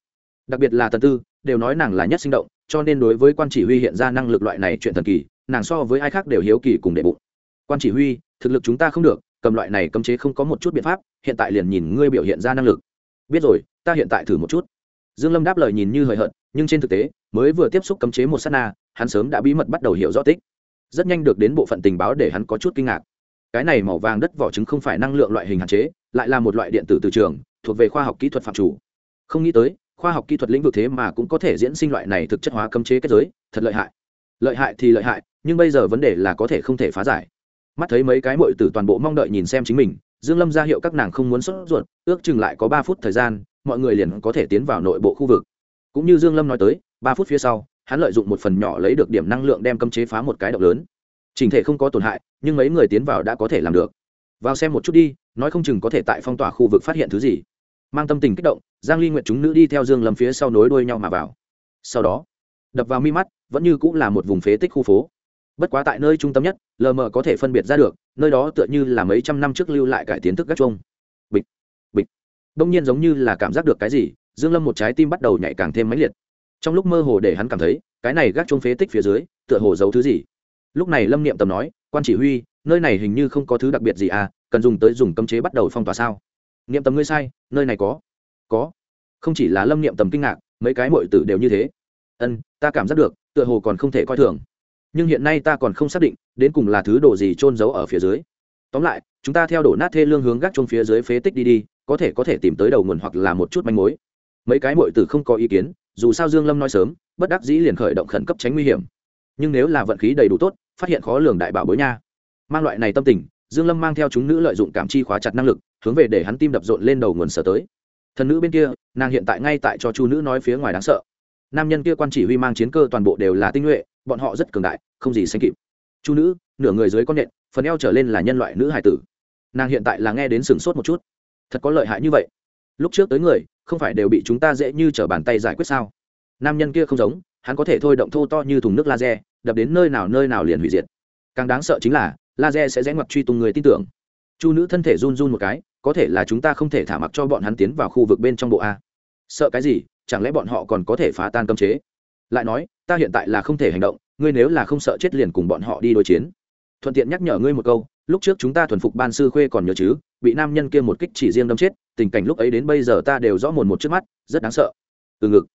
Đặc biệt là tần tư, đều nói nàng là nhất sinh động, cho nên đối với quan chỉ huy hiện ra năng lực loại này chuyện thần kỳ, nàng so với ai khác đều hiếu kỳ cùng đệ bụng. Quan chỉ huy, thực lực chúng ta không được, cầm loại này cấm chế không có một chút biện pháp, hiện tại liền nhìn ngươi biểu hiện ra năng lực. Biết rồi, ta hiện tại thử một chút dương lâm đáp lời nhìn như hời hợt, nhưng trên thực tế, mới vừa tiếp xúc cấm chế một sát na, hắn sớm đã bí mật bắt đầu hiểu rõ tích. Rất nhanh được đến bộ phận tình báo để hắn có chút kinh ngạc. Cái này màu vàng đất vỏ trứng không phải năng lượng loại hình hạn chế, lại là một loại điện tử từ trường, thuộc về khoa học kỹ thuật phạm chủ. Không nghĩ tới, khoa học kỹ thuật lĩnh vực thế mà cũng có thể diễn sinh loại này thực chất hóa cấm chế kết giới, thật lợi hại. Lợi hại thì lợi hại, nhưng bây giờ vấn đề là có thể không thể phá giải. Mắt thấy mấy cái mội tử toàn bộ mong đợi nhìn xem chính mình, dương lâm ra hiệu các nàng không muốn sốt ruột, ước chừng lại có ba phút thời gian mọi người liền có thể tiến vào nội bộ khu vực. Cũng như dương lâm nói tới, ba phút phía sau, hắn lợi dụng một phần nhỏ lấy được điểm năng lượng đem cấm chế phá một cái động lớn. Trình thể không có tổn hại, nhưng mấy người tiến vào đã có thể làm được. Vào xem một chút đi, nói không chừng có thể tại phong tỏa khu vực phát hiện thứ gì. Mang tâm tình kích động, giang ly nguyện chúng nữ đi theo dương lâm phía sau nối đuôi nhau mà vào. Sau đó, đập vào mi mắt, vẫn như cũng là một vùng phế tích khu phố. Bất quá tại nơi trung tâm nhất, lờ mờ có thể phân biệt ra được, nơi đó tựa như là mấy trăm năm trước lưu lại cải tiến thức gác chuông đông nhiên giống như là cảm giác được cái gì, dương lâm một trái tim bắt đầu nhảy càng thêm mãnh liệt. Trong lúc mơ hồ để hắn cảm thấy, cái này gác chuông phế tích phía dưới, tựa hồ giấu thứ gì. Lúc này lâm niệm tầm nói, quan chỉ huy, nơi này hình như không có thứ đặc biệt gì à cần dùng tới dùng cấm chế bắt đầu phong tỏa sao? Niệm tầm ngươi sai, nơi này có. Có. Không chỉ là lâm niệm tầm kinh ngạc, mấy cái muội tử đều như thế. Ân, ta cảm giác được, tựa hồ còn không thể coi thường. Nhưng hiện nay ta còn không xác định, đến cùng là thứ đồ gì trôn giấu ở phía dưới. Tóm lại, chúng ta theo đổ nát thê lương hướng gác chung phía dưới phế tích đi đi có thể có thể tìm tới đầu nguồn hoặc là một chút manh mối. Mấy cái muội tử không có ý kiến, dù sao dương lâm nói sớm, bất đắc dĩ liền khởi động khẩn cấp tránh nguy hiểm. Nhưng nếu là vận khí đầy đủ tốt, phát hiện khó lường đại bảo bối nha. Mang loại này tâm tình, dương lâm mang theo chúng nữ lợi dụng cảm chi khóa chặt năng lực, hướng về để hắn tim đập rộn lên đầu nguồn sở tới. Thần nữ bên kia, nàng hiện tại ngay tại cho chu nữ nói phía ngoài đáng sợ. Nam nhân kia quan chỉ huy mang chiến cơ toàn bộ đều là tinh nhuệ, bọn họ rất cường đại, không gì sánh kịp. Chu nữ, nửa người dưới con nện, phần eo trở lên là nhân loại nữ hải tử. Nàng hiện tại là nghe đến sừng sốt một chút thật có lợi hại như vậy. Lúc trước tới người, không phải đều bị chúng ta dễ như t r ở bàn tay giải quyết sao? Nam nhân kia không giống, hắn có thể thôi động thô to như thùng nước laser, đập đến nơi nào nơi nào liền hủy diệt. Càng đáng sợ chính là, laser sẽ rẽ ngoặt truy tung người tin tưởng. Chu nữ thân thể run run một cái, có thể là chúng ta không thể thả mặc cho bọn hắn tiến vào khu vực bên trong bộ a. Sợ cái gì, chẳng lẽ bọn họ còn có thể phá tan cấm chế? Lại nói, ta hiện tại là không thể hành động, ngươi nếu là không sợ chết liền cùng bọn họ đi đối chiến. Thuận tiện nhắc nhở ngươi một câu lúc trước chúng ta thuần phục ban sư khuê còn nhớ chứ, bị nam nhân kia một kích chỉ riêng đâm chết, tình cảnh lúc ấy đến bây giờ ta đều rõ mồn một trước mắt, rất đáng sợ. Từ ngực.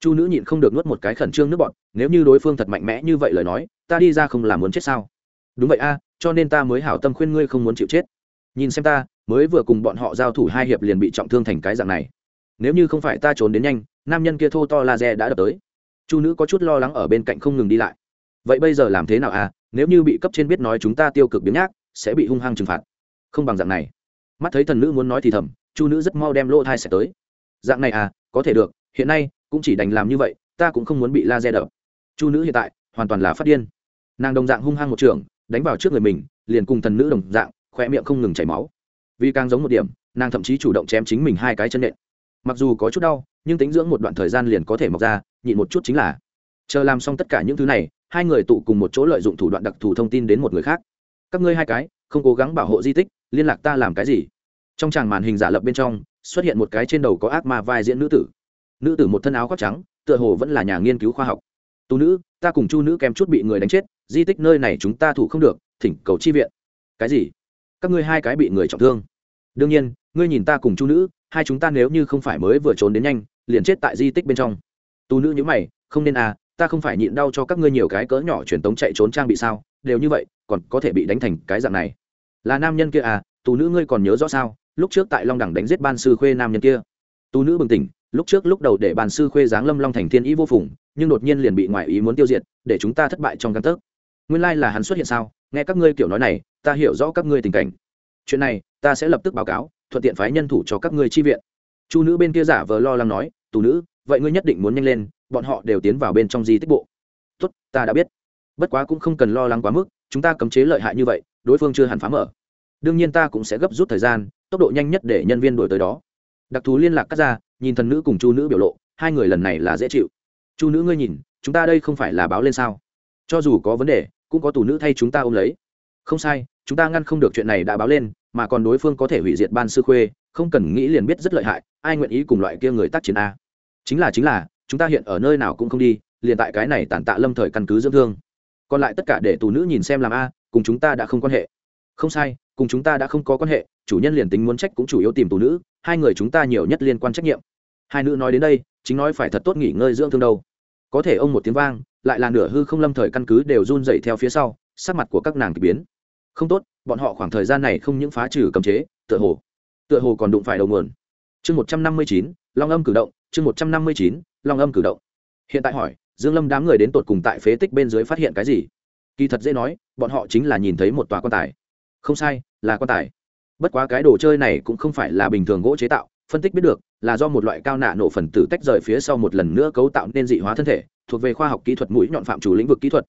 Chu nữ nhịn không được nuốt một cái khẩn trương nước bọn nếu như đối phương thật mạnh mẽ như vậy lời nói, ta đi ra không làm muốn chết sao? Đúng vậy a, cho nên ta mới hảo tâm khuyên ngươi không muốn chịu chết. Nhìn xem ta, mới vừa cùng bọn họ giao thủ hai hiệp liền bị trọng thương thành cái dạng này. Nếu như không phải ta trốn đến nhanh, nam nhân kia thô to laser đã đập tới. Chu nữ có chút lo lắng ở bên cạnh không ngừng đi lại. Vậy bây giờ làm thế nào à nếu như bị cấp trên biết nói chúng ta tiêu cực biến nhác sẽ bị hung hăng trừng phạt. Không bằng dạng này. Mắt thấy thần nữ muốn nói thì thầm, chu nữ rất mau đem lỗ thai sẽ tới. Dạng này à có thể được, hiện nay cũng chỉ đành làm như vậy, ta cũng không muốn bị laser đập. Chu nữ hiện tại hoàn toàn là phát điên. Nàng đồng dạng hung hăng một trường, đánh vào trước người mình, liền cùng thần nữ đồng dạng khoe miệng không ngừng chảy máu. Vì càng giống một điểm, nàng thậm chí chủ động chém chính mình hai cái chân nện. Mặc dù có chút đau, nhưng tính dưỡng một đoạn thời gian liền có thể mọc ra, nhịn một chút chính là. Chờ làm xong tất cả những thứ này, hai người tụ cùng một chỗ lợi dụng thủ đoạn đặc thù thông tin đến một người khác các ngươi hai cái, không cố gắng bảo hộ di tích, liên lạc ta làm cái gì? Trong tràng màn hình giả lập bên trong, xuất hiện một cái trên đầu có ác ma vai diễn nữ tử. Nữ tử một thân áo khoác trắng, tựa hồ vẫn là nhà nghiên cứu khoa học. Tu nữ, ta cùng chu nữ kèm chút bị người đánh chết, di tích nơi này chúng ta thủ không được, thỉnh cầu chi viện. Cái gì? Các ngươi hai cái bị người trọng thương? Đương nhiên, ngươi nhìn ta cùng chu nữ, hai chúng ta nếu như không phải mới vừa trốn đến nhanh, liền chết tại di tích bên trong. Tu nữ nhữ mày, không nên à ta không phải nhịn đau cho các ngươi nhiều cái cỡ nhỏ truyền tống chạy trốn trang bị sao? Đều như vậy, còn có thể bị đánh thành cái dạng này. Là nam nhân kia à tu nữ ngươi còn nhớ rõ sao? Lúc trước tại long đẳng đánh giết ban sư khuê nam nhân kia. Tu nữ bừng tỉnh, lúc trước lúc đầu để ban sư khuê giáng lâm long thành thiên ý vô phùng, nhưng đột nhiên liền bị ngoại ý muốn tiêu diệt, để chúng ta thất bại trong căn tấc. Nguyên lai là hắn xuất hiện sao? Nghe các ngươi kiểu nói này, ta hiểu rõ các ngươi tình cảnh. Chuyện này, ta sẽ lập tức báo cáo, thuận tiện phái nhân thủ cho các ngươi chi viện. Chu nữ bên kia giả vờ lo lắng nói, tù nữ vậy ngươi nhất định muốn nhanh lên, bọn họ đều tiến vào bên trong di tích bộ. Tốt, ta đã biết. Bất quá cũng không cần lo lắng quá mức, chúng ta cấm chế lợi hại như vậy, đối phương chưa hẳn phá mở. Đương nhiên ta cũng sẽ gấp rút thời gian, tốc độ nhanh nhất để nhân viên đổi tới đó. Đặc thù liên lạc cắt ra, nhìn thần nữ cùng chu nữ biểu lộ, hai người lần này là dễ chịu. Chu nữ ngươi nhìn, chúng ta đây không phải là báo lên sao? Cho dù có vấn đề, cũng có tù nữ thay chúng ta ôm lấy. Không sai, chúng ta ngăn không được chuyện này đã báo lên, mà còn đối phương có thể hủy diệt ban sư khuê, không cần nghĩ liền biết rất lợi hại, ai nguyện ý cùng loại kia người tác chiến a? Chính là chính là, chúng ta hiện ở nơi nào cũng không đi, liền tại cái này tàn tạ lâm thời căn cứ dưỡng thương. Còn lại tất cả để tù nữ nhìn xem làm a, cùng chúng ta đã không quan hệ. Không sai, cùng chúng ta đã không có quan hệ, chủ nhân liền tính muốn trách cũng chủ yếu tìm tù nữ, hai người chúng ta nhiều nhất liên quan trách nhiệm. Hai nữ nói đến đây, chính nói phải thật tốt nghỉ ngơi dưỡng thương đâu. Có thể ông một tiếng vang, lại là nửa hư không lâm thời căn cứ đều run dậy theo phía sau, sắc mặt của các nàng k ỳ biến. Không tốt, bọn họ khoảng thời gian này không những phá trừ cấm chế, tựa hồ tựa hồ còn đụng phải đầu nguồn. Chương một trăm năm mươi chín, long âm cử động chương một trăm năm mươi chín, long âm cử động. Hiện tại hỏi, dương lâm đám người đến tột cùng tại phế tích bên dưới phát hiện cái gì? Kỳ thật dễ nói, bọn họ chính là nhìn thấy một tòa quan tài. Không sai, là quan tài. Bất quá cái đồ chơi này cũng không phải là bình thường gỗ chế tạo, phân tích biết được, là do một loại cao nạ nổ phần tử tách rời phía sau một lần nữa cấu tạo nên dị hóa thân thể, thuộc về khoa học kỹ thuật mũi nhọn phạm chủ lĩnh vực kỹ thuật.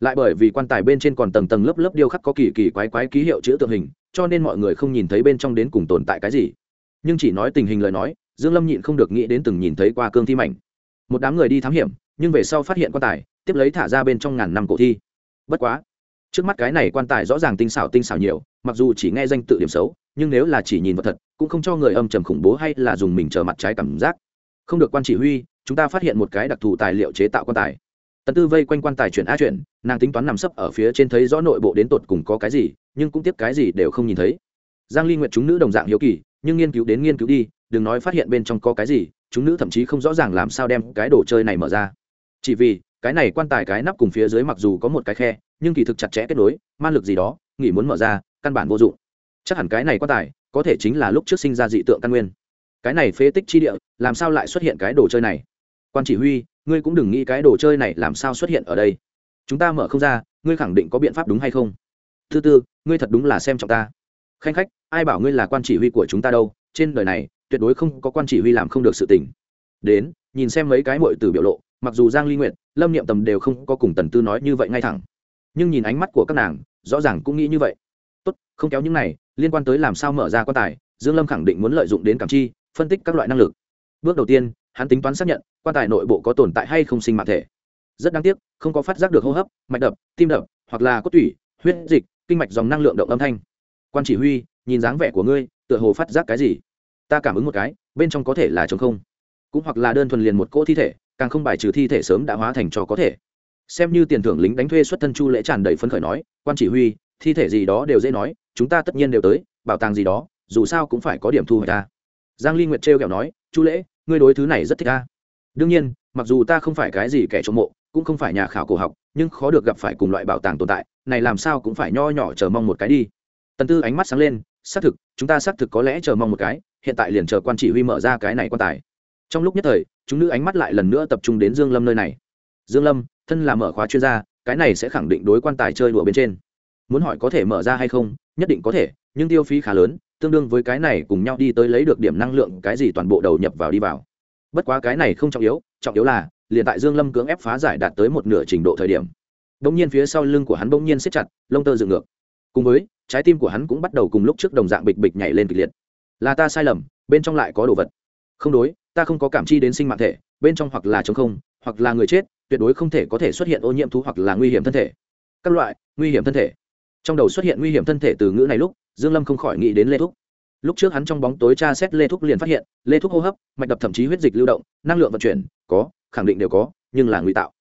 Lại bởi vì quan tài bên trên còn tầng tầng lớp lớp điêu khắc có kỳ kỳ quái quái ký hiệu chữ tượng hình, cho nên mọi người không nhìn thấy bên trong đến cùng tồn tại cái gì. Nhưng chỉ nói tình hình lời nói dương lâm nhịn không được nghĩ đến từng nhìn thấy qua cương thi mảnh. Một đám người đi thám hiểm, nhưng về sau phát hiện quan tài, tiếp lấy thả ra bên trong ngàn năm cổ thi. Bất quá, trước mắt cái này quan tài rõ ràng tinh xảo tinh xảo nhiều, mặc dù chỉ nghe danh tự điểm xấu, nhưng nếu là chỉ nhìn vật thật, cũng không cho người âm trầm khủng bố hay là dùng mình chờ mặt trái cảm giác. Không được quan chỉ huy, chúng ta phát hiện một cái đặc thù tài liệu chế tạo quan tài. Tần tư vây quanh quan tài chuyển a chuyển, nàng tính toán nằm sấp ở phía trên thấy rõ nội bộ đến tột cùng có cái gì, nhưng cũng tiếp cái gì đều không nhìn thấy. Giang ly nguyện chúng nữ đồng dạng hiếu kỳ, nhưng nghiên cứu đến nghiên cứu đi đừng nói phát hiện bên trong có cái gì, chúng nữ thậm chí không rõ ràng làm sao đem cái đồ chơi này mở ra. Chỉ vì, cái này quan tài cái nắp cùng phía dưới mặc dù có một cái khe, nhưng kỳ thực chặt chẽ kết nối man lực gì đó nghĩ muốn mở ra, căn bản vô dụng. Chắc hẳn cái này quan tài, có thể chính là lúc trước sinh ra dị tượng căn nguyên. Cái này phế tích chi địa, làm sao lại xuất hiện cái đồ chơi này? Quan chỉ huy, ngươi cũng đừng nghĩ cái đồ chơi này làm sao xuất hiện ở đây. Chúng ta mở không ra, ngươi khẳng định có biện pháp đúng hay không? Thứ tư, ngươi thật đúng là xem trọng ta. Khanh khách, ai bảo ngươi là quan chỉ huy của chúng ta đâu? Trên đời này tuyệt đối không có quan chỉ huy làm không được sự tình. Đến, nhìn xem mấy cái mội từ biểu lộ, mặc dù giang ly nguyện lâm niệm tầm đều không có cùng tần tư nói như vậy ngay thẳng. Nhưng nhìn ánh mắt của các nàng, rõ ràng cũng nghĩ như vậy. Tốt, không kéo những này, liên quan tới làm sao mở ra quan tài, dương lâm khẳng định muốn lợi dụng đến cảm chi, phân tích các loại năng lực. Bước đầu tiên, hắn tính toán xác nhận, quan tài nội bộ có tồn tại hay không sinh mạng thể. Rất đáng tiếc, không có phát giác được hô hấp, mạch đập, tim đập, hoặc là cốt tủy, huyết dịch, kinh mạch dòng năng lượng động âm thanh. Quan chỉ huy, nhìn dáng vẻ của ngươi, tựa hồ phát giác cái gì? Ta cảm ứng một cái, bên trong có thể là trống không. Cũng hoặc là đơn thuần liền một cỗ thi thể, càng không bài trừ thi thể sớm đã hóa thành cho có thể. Xem như tiền thưởng lính đánh thuê xuất thân chu lễ tràn đầy phấn khởi nói, quan chỉ huy, thi thể gì đó đều dễ nói, chúng ta tất nhiên đều tới, bảo tàng gì đó, dù sao cũng phải có điểm thu hồi ta giang ly nguyệt trêu kẹo nói, chu lễ, ngươi đối thứ này rất thích ta đương nhiên, mặc dù ta không phải cái gì kẻ trộm mộ, cũng không phải nhà khảo cổ học, nhưng khó được gặp phải cùng loại bảo tàng tồn tại, này làm sao cũng phải nho nhỏ chờ mong một cái đi. Tần tư ánh mắt sáng lên, xác thực, chúng ta xác thực có lẽ chờ mong một cái hiện tại liền chờ quan chỉ huy mở ra cái này quan tài. Trong lúc nhất thời, chúng nữ ánh mắt lại lần nữa tập trung đến dương lâm nơi này. Dương lâm, thân là mở khóa chuyên gia, cái này sẽ khẳng định đối quan tài chơi đùa bên trên. Muốn hỏi có thể mở ra hay không, nhất định có thể, nhưng tiêu phí khá lớn, tương đương với cái này cùng nhau đi tới lấy được điểm năng lượng cái gì toàn bộ đầu nhập vào đi vào. Bất quá cái này không trọng yếu trọng yếu là, liền tại dương lâm cưỡng ép phá giải đạt tới một nửa trình độ thời điểm. Bỗng nhiên phía sau lưng của hắn bỗng nhiên siết chặt, lông tơ dựng ngược. Cùng với, trái tim của hắn cũng bắt đầu cùng lúc trước đồng dạng bịch bịch nhảy lên kịch liệt là ta sai lầm, bên trong lại có đồ vật. Không đối, ta không có cảm chi đến sinh mạng thể, bên trong hoặc là chống không, hoặc là người chết, tuyệt đối không thể có thể xuất hiện ô nhiễm thú hoặc là nguy hiểm thân thể. Các loại, nguy hiểm thân thể. Trong đầu xuất hiện nguy hiểm thân thể từ ngữ này lúc, dương lâm không khỏi nghĩ đến lê thúc. Lúc trước hắn trong bóng tối tra xét lê thúc liền phát hiện, lê thúc hô hấp, mạch đập thậm chí huyết dịch lưu động, năng lượng vận chuyển, có, khẳng định đều có, nhưng là nguy tạo.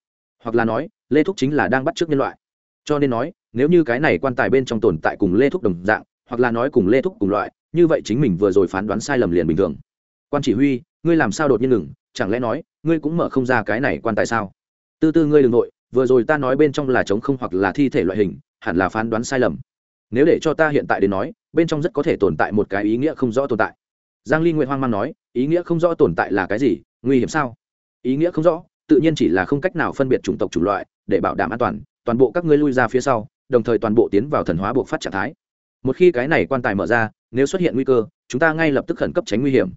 Hoặc là nói, lê thúc chính là đang bắt trước nhân loại. Cho nên nói, nếu như cái này quan tài bên trong tồn tại cùng lê thúc đồng dạng, hoặc là nói cùng lê thúc cùng loại như vậy chính mình vừa rồi phán đoán sai lầm liền bình thường. Quan chỉ huy, ngươi làm sao đột nhiên ngừng? Chẳng lẽ nói, ngươi cũng mở không ra cái này quan tài sao? Tư tư ngươi đ ừ n g nội vừa rồi ta nói bên trong là trống không hoặc là thi thể loại hình, hẳn là phán đoán sai lầm. Nếu để cho ta hiện tại đến nói, bên trong rất có thể tồn tại một cái ý nghĩa không rõ tồn tại. Giang ly nguyện hoang mang nói, ý nghĩa không rõ tồn tại là cái gì, nguy hiểm sao? Ý nghĩa không rõ, tự nhiên chỉ là không cách nào phân biệt chủng tộc chủng loại, để bảo đảm an toàn toàn bộ các ngươi lui ra phía sau, đồng thời toàn bộ tiến vào thần hóa buộc phát trạng thái. Một khi cái này quan tài mở ra nếu xuất hiện nguy cơ, chúng ta ngay lập tức khẩn cấp tránh nguy hiểm.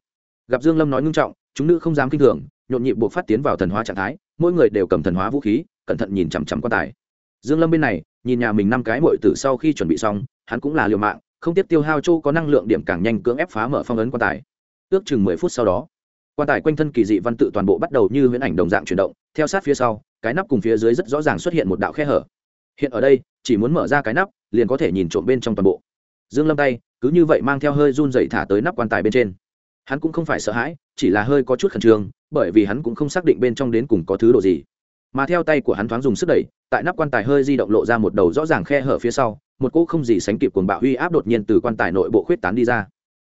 Gặp dương lâm nói ngưng trọng, chúng nữ không dám kinh thường, nhộn nhịp buộc phát tiến vào thần hóa trạng thái, mỗi người đều cầm thần hóa vũ khí, cẩn thận nhìn chằm chằm quan tài. Dương lâm bên này, nhìn nhà mình năm cái muội tử sau khi chuẩn bị xong, hắn cũng là liều mạng, không tiếp tiêu hao châu có năng lượng điểm càng nhanh cưỡng ép phá mở phong ấn quan tài. Ước chừng mười phút sau đó, quan tài quanh thân kỳ dị văn tự toàn bộ bắt đầu như huyễn ảnh đồng dạng chuyển động, theo sát phía sau, cái nắp cùng phía dưới rất rõ ràng xuất hiện một đạo khe hở. Hiện ở đây, chỉ muốn mở ra cái nắp, liền có thể nhìn trộm bên trong toàn bộ. Dương lâm tay cứ như vậy mang theo hơi run dậy thả tới nắp quan tài bên trên. Hắn cũng không phải sợ hãi, chỉ là hơi có chút khẩn trương, bởi vì hắn cũng không xác định bên trong đến cùng có thứ đồ gì. Mà theo tay của hắn thoáng dùng sức đẩy, tại nắp quan tài hơi di động lộ ra một đầu rõ ràng khe hở phía sau, một cỗ không gì sánh kịp cuồng bạo huy áp đột nhiên từ quan tài nội bộ khuyết tán đi ra.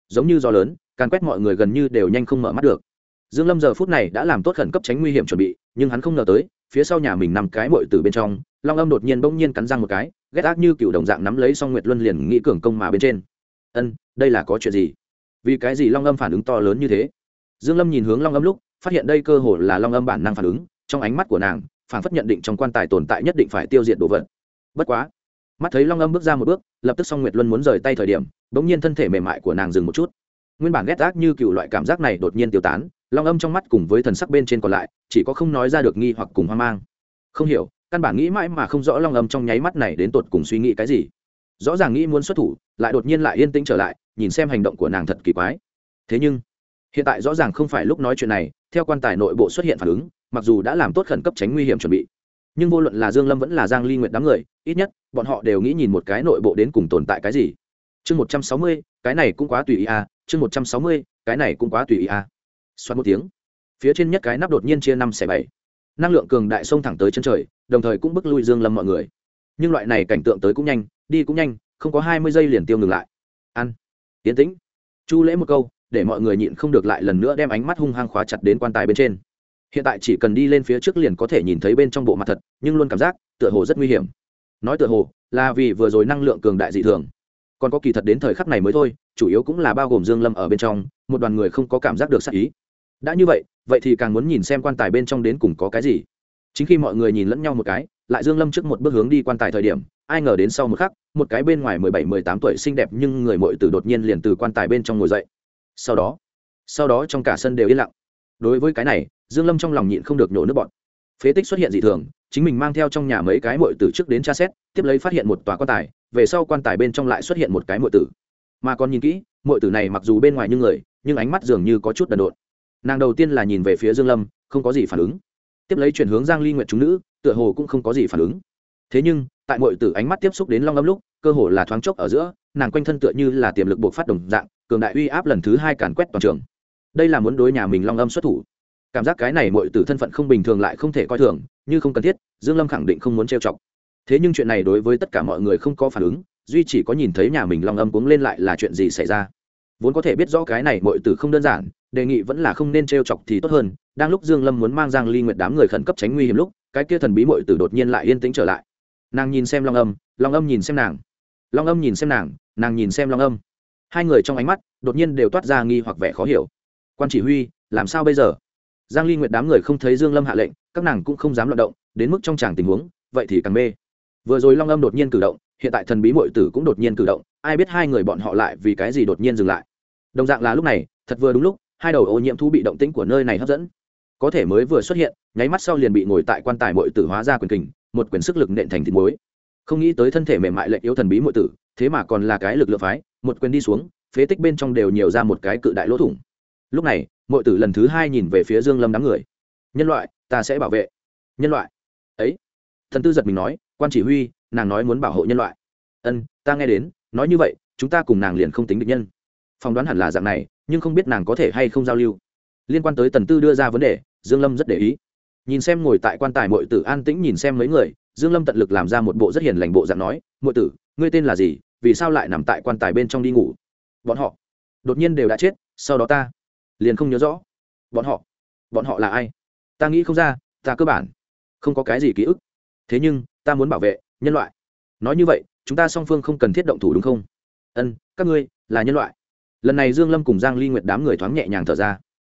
Giống như gió lớn, càn quét mọi người gần như đều nhanh không mở mắt được. Dương lâm giờ phút này đã làm tốt khẩn cấp tránh nguy hiểm chuẩn bị, nhưng hắn không ngờ tới, phía sau nhà mình nằm cái bội từ bên trong, long âm đột nhiên bỗng nhiên cắn răng một cái, ghét ác như cựu đồng dạng nắm lấy xong nguyệt luân liền nghĩ cường công mà bên trên ân, đây là có chuyện gì? Vì cái gì long âm phản ứng to lớn như thế? Dương lâm nhìn hướng long âm lúc, phát hiện đây cơ hồ là long âm bản năng phản ứng, trong ánh mắt của nàng, phản phất nhận định trong quan tài tồn tại nhất định phải tiêu diệt đồ vật. Bất quá, mắt thấy long âm bước ra một bước, lập tức song nguyệt luân muốn rời tay thời điểm, bỗng nhiên thân thể mềm mại của nàng dừng một chút. Nguyên bản ghét ác như cựu loại cảm giác này đột nhiên tiêu tán, long âm trong mắt cùng với thần sắc bên trên còn lại, chỉ có không nói ra được nghi hoặc cùng hoang mang. Không hiểu, căn bản nghĩ mãi mà không rõ long âm trong nháy mắt này đến tột cùng suy nghĩ cái gì rõ ràng nghĩ muốn xuất thủ lại đột nhiên lại yên tĩnh trở lại nhìn xem hành động của nàng thật kỳ quái. Thế nhưng hiện tại rõ ràng không phải lúc nói chuyện này theo quan tài nội bộ xuất hiện phản ứng mặc dù đã làm tốt khẩn cấp tránh nguy hiểm chuẩn bị nhưng vô luận là dương lâm vẫn là giang ly nguyệt đám người ít nhất bọn họ đều nghĩ nhìn một cái nội bộ đến cùng tồn tại cái gì. Chương 160, cái này cũng quá tùy ý à chương 160, cái này cũng quá tùy ý à. Xoát một tiếng phía trên nhất cái nắp đột nhiên chia năm xẻ bảy. Năng lượng cường đại xông thẳng tới chân trời đồng thời cũng bức lui dương lâm mọi người. Nhưng loại này cảnh tượng tới cũng nhanh đi cũng nhanh, không có hai mươi giây liền tiêu ngừng lại. Ăn. Tiến tĩnh. Chu lễ một câu, để mọi người nhịn không được lại lần nữa đem ánh mắt hung hăng khóa chặt đến quan tài bên trên. Hiện tại chỉ cần đi lên phía trước liền có thể nhìn thấy bên trong bộ mặt thật, nhưng luôn cảm giác, tựa hồ rất nguy hiểm. Nói tựa hồ, là vì vừa rồi năng lượng cường đại dị thường. Còn có kỳ thật đến thời khắc này mới thôi, chủ yếu cũng là bao gồm dương lâm ở bên trong, một đoàn người không có cảm giác được sắc ý. Đã như vậy vậy thì càng muốn nhìn xem quan tài bên trong đến cùng có cái gì. Chính khi mọi người nhìn lẫn nhau một cái, lại dương lâm trước một bước hướng đi quan tài thời điểm ai ngờ đến sau một khắc, một cái bên ngoài mười bảy, mười tám tuổi xinh đẹp nhưng người muội tử đột nhiên liền từ quan tài bên trong ngồi dậy. Sau đó sau đó trong cả sân đều yên lặng. Đối với cái này, dương lâm trong lòng nhịn không được nhổ nước bọn phế tích xuất hiện dị thường, chính mình mang theo trong nhà mấy cái muội tử trước đến tra xét, tiếp lấy phát hiện một tòa quan tài, về sau quan tài bên trong lại xuất hiện một cái muội tử. Mà còn nhìn kỹ, muội tử này mặc dù bên ngoài như người, nhưng ánh mắt dường như có chút đần độn. Nàng đầu tiên là nhìn về phía dương lâm, không có gì phản ứng. Tiếp lấy chuyển hướng giang ly nguyện chúng nữ, tựa hồ cũng không có gì phản ứng. Thế nhưng tại mọi tử ánh mắt tiếp xúc đến long âm lúc, cơ hồ là thoáng chốc ở giữa, nàng quanh thân tựa như là tiềm lực buộc phát đồng dạng, cường đại uy áp lần thứ hai càn quét toàn trường. Đây là muốn đối nhà mình long âm xuất thủ. Cảm giác cái này mọi tử thân phận không bình thường lại không thể coi thường, như không cần thiết, dương lâm khẳng định không muốn trêu chọc. Thế nhưng chuyện này đối với tất cả mọi người không có phản ứng, duy chỉ có nhìn thấy nhà mình long âm cuống lên lại là chuyện gì xảy ra. Vốn có thể biết rõ cái này mọi tử không đơn giản, đề nghị vẫn là không nên trêu chọc thì tốt hơn, đang lúc dương lâm muốn mang giang ly nguyệt đám người khẩn cấp tránh nguy hiểm lúc, cái kia thần bí mọi tử đột nhiên lại yên tĩnh trở lại nàng nhìn xem long âm long âm nhìn xem nàng. Long âm nhìn xem nàng nàng nhìn xem long âm. Hai người trong ánh mắt đột nhiên đều toát ra nghi hoặc vẻ khó hiểu. Quan chỉ huy, làm sao bây giờ? Giang ly nguyệt đám người không thấy dương lâm hạ lệnh, các nàng cũng không dám loạn động, đến mức trong tràng tình huống, vậy thì càng mê. Vừa rồi long âm đột nhiên cử động, hiện tại thần bí muội tử cũng đột nhiên cử động, ai biết hai người bọn họ lại vì cái gì đột nhiên dừng lại. Đồng dạng là lúc này, thật vừa đúng lúc, hai đầu ô nhiễm thú bị động tĩnh của nơi này hấp dẫn. Có thể mới vừa xuất hiện, nháy mắt sau liền bị ngồi tại quan tài muội tử hóa ra quyền kình một quyền sức lực nện thành thịt muối. Không nghĩ tới thân thể mềm mại lệnh yếu thần bí muội tử, thế mà còn là cái lực lượng phái, một quyền đi xuống, phế tích bên trong đều nhiều ra một cái cự đại lỗ thủng. Lúc này, muội tử lần thứ hai nhìn về phía dương lâm đám người. Nhân loại, ta sẽ bảo vệ. Nhân loại? Ấy. Thần tư giật mình nói, quan chỉ huy, nàng nói muốn bảo hộ nhân loại. Ân, ta nghe đến, nói như vậy, chúng ta cùng nàng liền không tính được nhân. Phỏng đoán hẳn là dạng này, nhưng không biết nàng có thể hay không giao lưu. Liên quan tới tần tư đưa ra vấn đề, dương lâm rất để ý nhìn xem ngồi tại quan tài muội tử an tĩnh nhìn xem mấy người, dương lâm tận lực làm ra một bộ rất hiền lành bộ dạng nói, muội tử, ngươi tên là gì? Vì sao lại nằm tại quan tài bên trong đi ngủ? Bọn họ đột nhiên đều đã chết, sau đó ta liền không nhớ rõ. Bọn họ bọn họ là ai? Ta nghĩ không ra, ta cơ bản không có cái gì ký ức. Thế nhưng, ta muốn bảo vệ nhân loại. Nói như vậy, chúng ta song phương không cần thiết động thủ đúng không? Ân, các ngươi là nhân loại. Lần này dương lâm cùng giang ly nguyệt đám người thoáng nhẹ nhàng thở ra.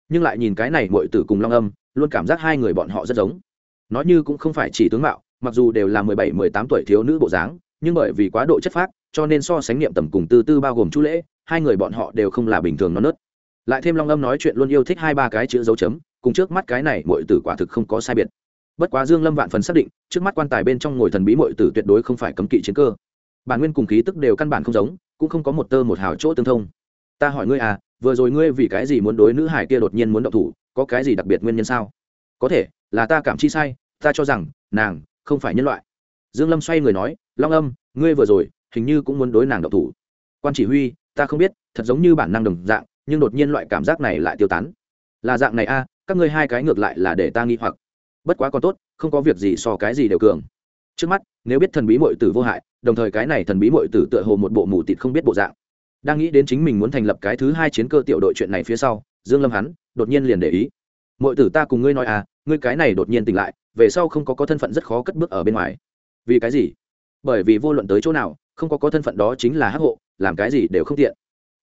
Nhưng lại nhìn cái này muội tử cùng long âm luôn cảm giác hai người bọn họ rất giống. Nói như cũng không phải chỉ tướng mạo, mặc dù đều là mười bảy, mười tám tuổi thiếu nữ bộ dáng, nhưng bởi vì quá độ chất phác, cho nên so sánh niệm tầm cùng tư tư bao gồm chu lễ, hai người bọn họ đều không là bình thường non nớt. Lại thêm long âm nói chuyện luôn yêu thích hai ba cái chữ dấu chấm, cùng trước mắt cái này muội tử quả thực không có sai biệt. Bất quá dương lâm vạn phần xác định, trước mắt quan tài bên trong ngồi thần bí muội tử tuyệt đối không phải cấm kỵ chiến cơ. Bản nguyên cùng khí tức đều căn bản không giống, cũng không có một tơ một hào chỗ tương thông. Ta hỏi ngươi à vừa rồi ngươi vì cái gì muốn đối nữ hải kia đột nhiên muốn động thủ có cái gì đặc biệt nguyên nhân sao? Có thể là ta cảm chi sai ta cho rằng nàng không phải nhân loại. Dương lâm xoay người nói long âm ngươi vừa rồi hình như cũng muốn đối nàng độc thủ. Quan chỉ huy ta không biết thật giống như bản năng đồng dạng nhưng đột nhiên loại cảm giác này lại tiêu tán. Là dạng này a à, các ngươi hai cái ngược lại là để ta nghi hoặc. Bất quá còn tốt không có việc gì so cái gì đều cường. Trước mắt nếu biết thần bí mội tử vô hại đồng thời cái này thần bí mội tử tựa hồ một bộ mù tịt không biết bộ dạng. Đang nghĩ đến chính mình muốn thành lập cái thứ hai chiến cơ tiểu đội chuyện này phía sau dương lâm hắn đột nhiên liền để ý. Mọi tử ta cùng ngươi nói à ngươi cái này đột nhiên tỉnh lại, về sau không có có thân phận rất khó cất bước ở bên ngoài. Vì cái gì? Bởi vì vô luận tới chỗ nào, không có có thân phận đó chính là hắc hộ, làm cái gì đều không tiện.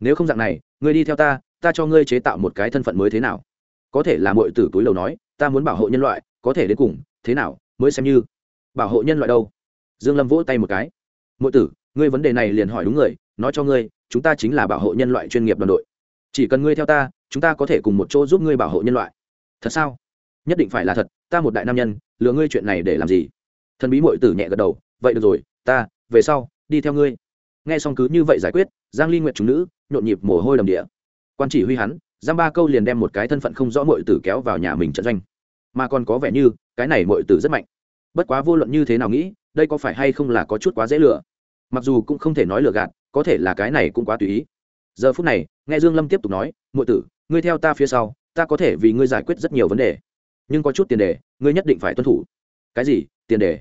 Nếu không dạng này, ngươi đi theo ta ta cho ngươi chế tạo một cái thân phận mới thế nào? Có thể là mọi tử túi lầu nói, ta muốn bảo hộ nhân loại, có thể đến cùng, thế nào, mới xem như. Bảo hộ nhân loại đâu? Dương lâm vỗ tay một cái. Mọi tử, ngươi vấn đề này liền hỏi đúng người, nói cho ngươi, chúng ta chính là bảo hộ nhân loại chuyên nghiệp đoàn đội. Chỉ cần ngươi theo ta chúng ta có thể cùng một chỗ giúp ngươi bảo hộ nhân loại. Thật sao? Nhất định phải là thật, ta một đại nam nhân, lừa ngươi chuyện này để làm gì? Thần bí mội tử nhẹ gật đầu, vậy được rồi, ta, về sau, đi theo ngươi. Nghe xong cứ như vậy giải quyết, giang ly nguyện chúng nữ, nhộn nhịp mồ hôi đầm địa. Quan chỉ huy hắn, giang ba câu liền đem một cái thân phận không rõ mội tử kéo vào nhà mình trận doanh. Mà còn có vẻ như, cái này mội tử rất mạnh. Bất quá vô luận như thế nào nghĩ, đây có phải hay không là có chút quá dễ lừa? Mặc dù cũng không thể nói lừa gạt, có thể là cái này cũng quá tùy ý giờ phút này nghe dương lâm tiếp tục nói muội tử ngươi theo ta phía sau ta có thể vì ngươi giải quyết rất nhiều vấn đề. Nhưng có chút tiền đề ngươi nhất định phải tuân thủ. Cái gì? Tiền đề?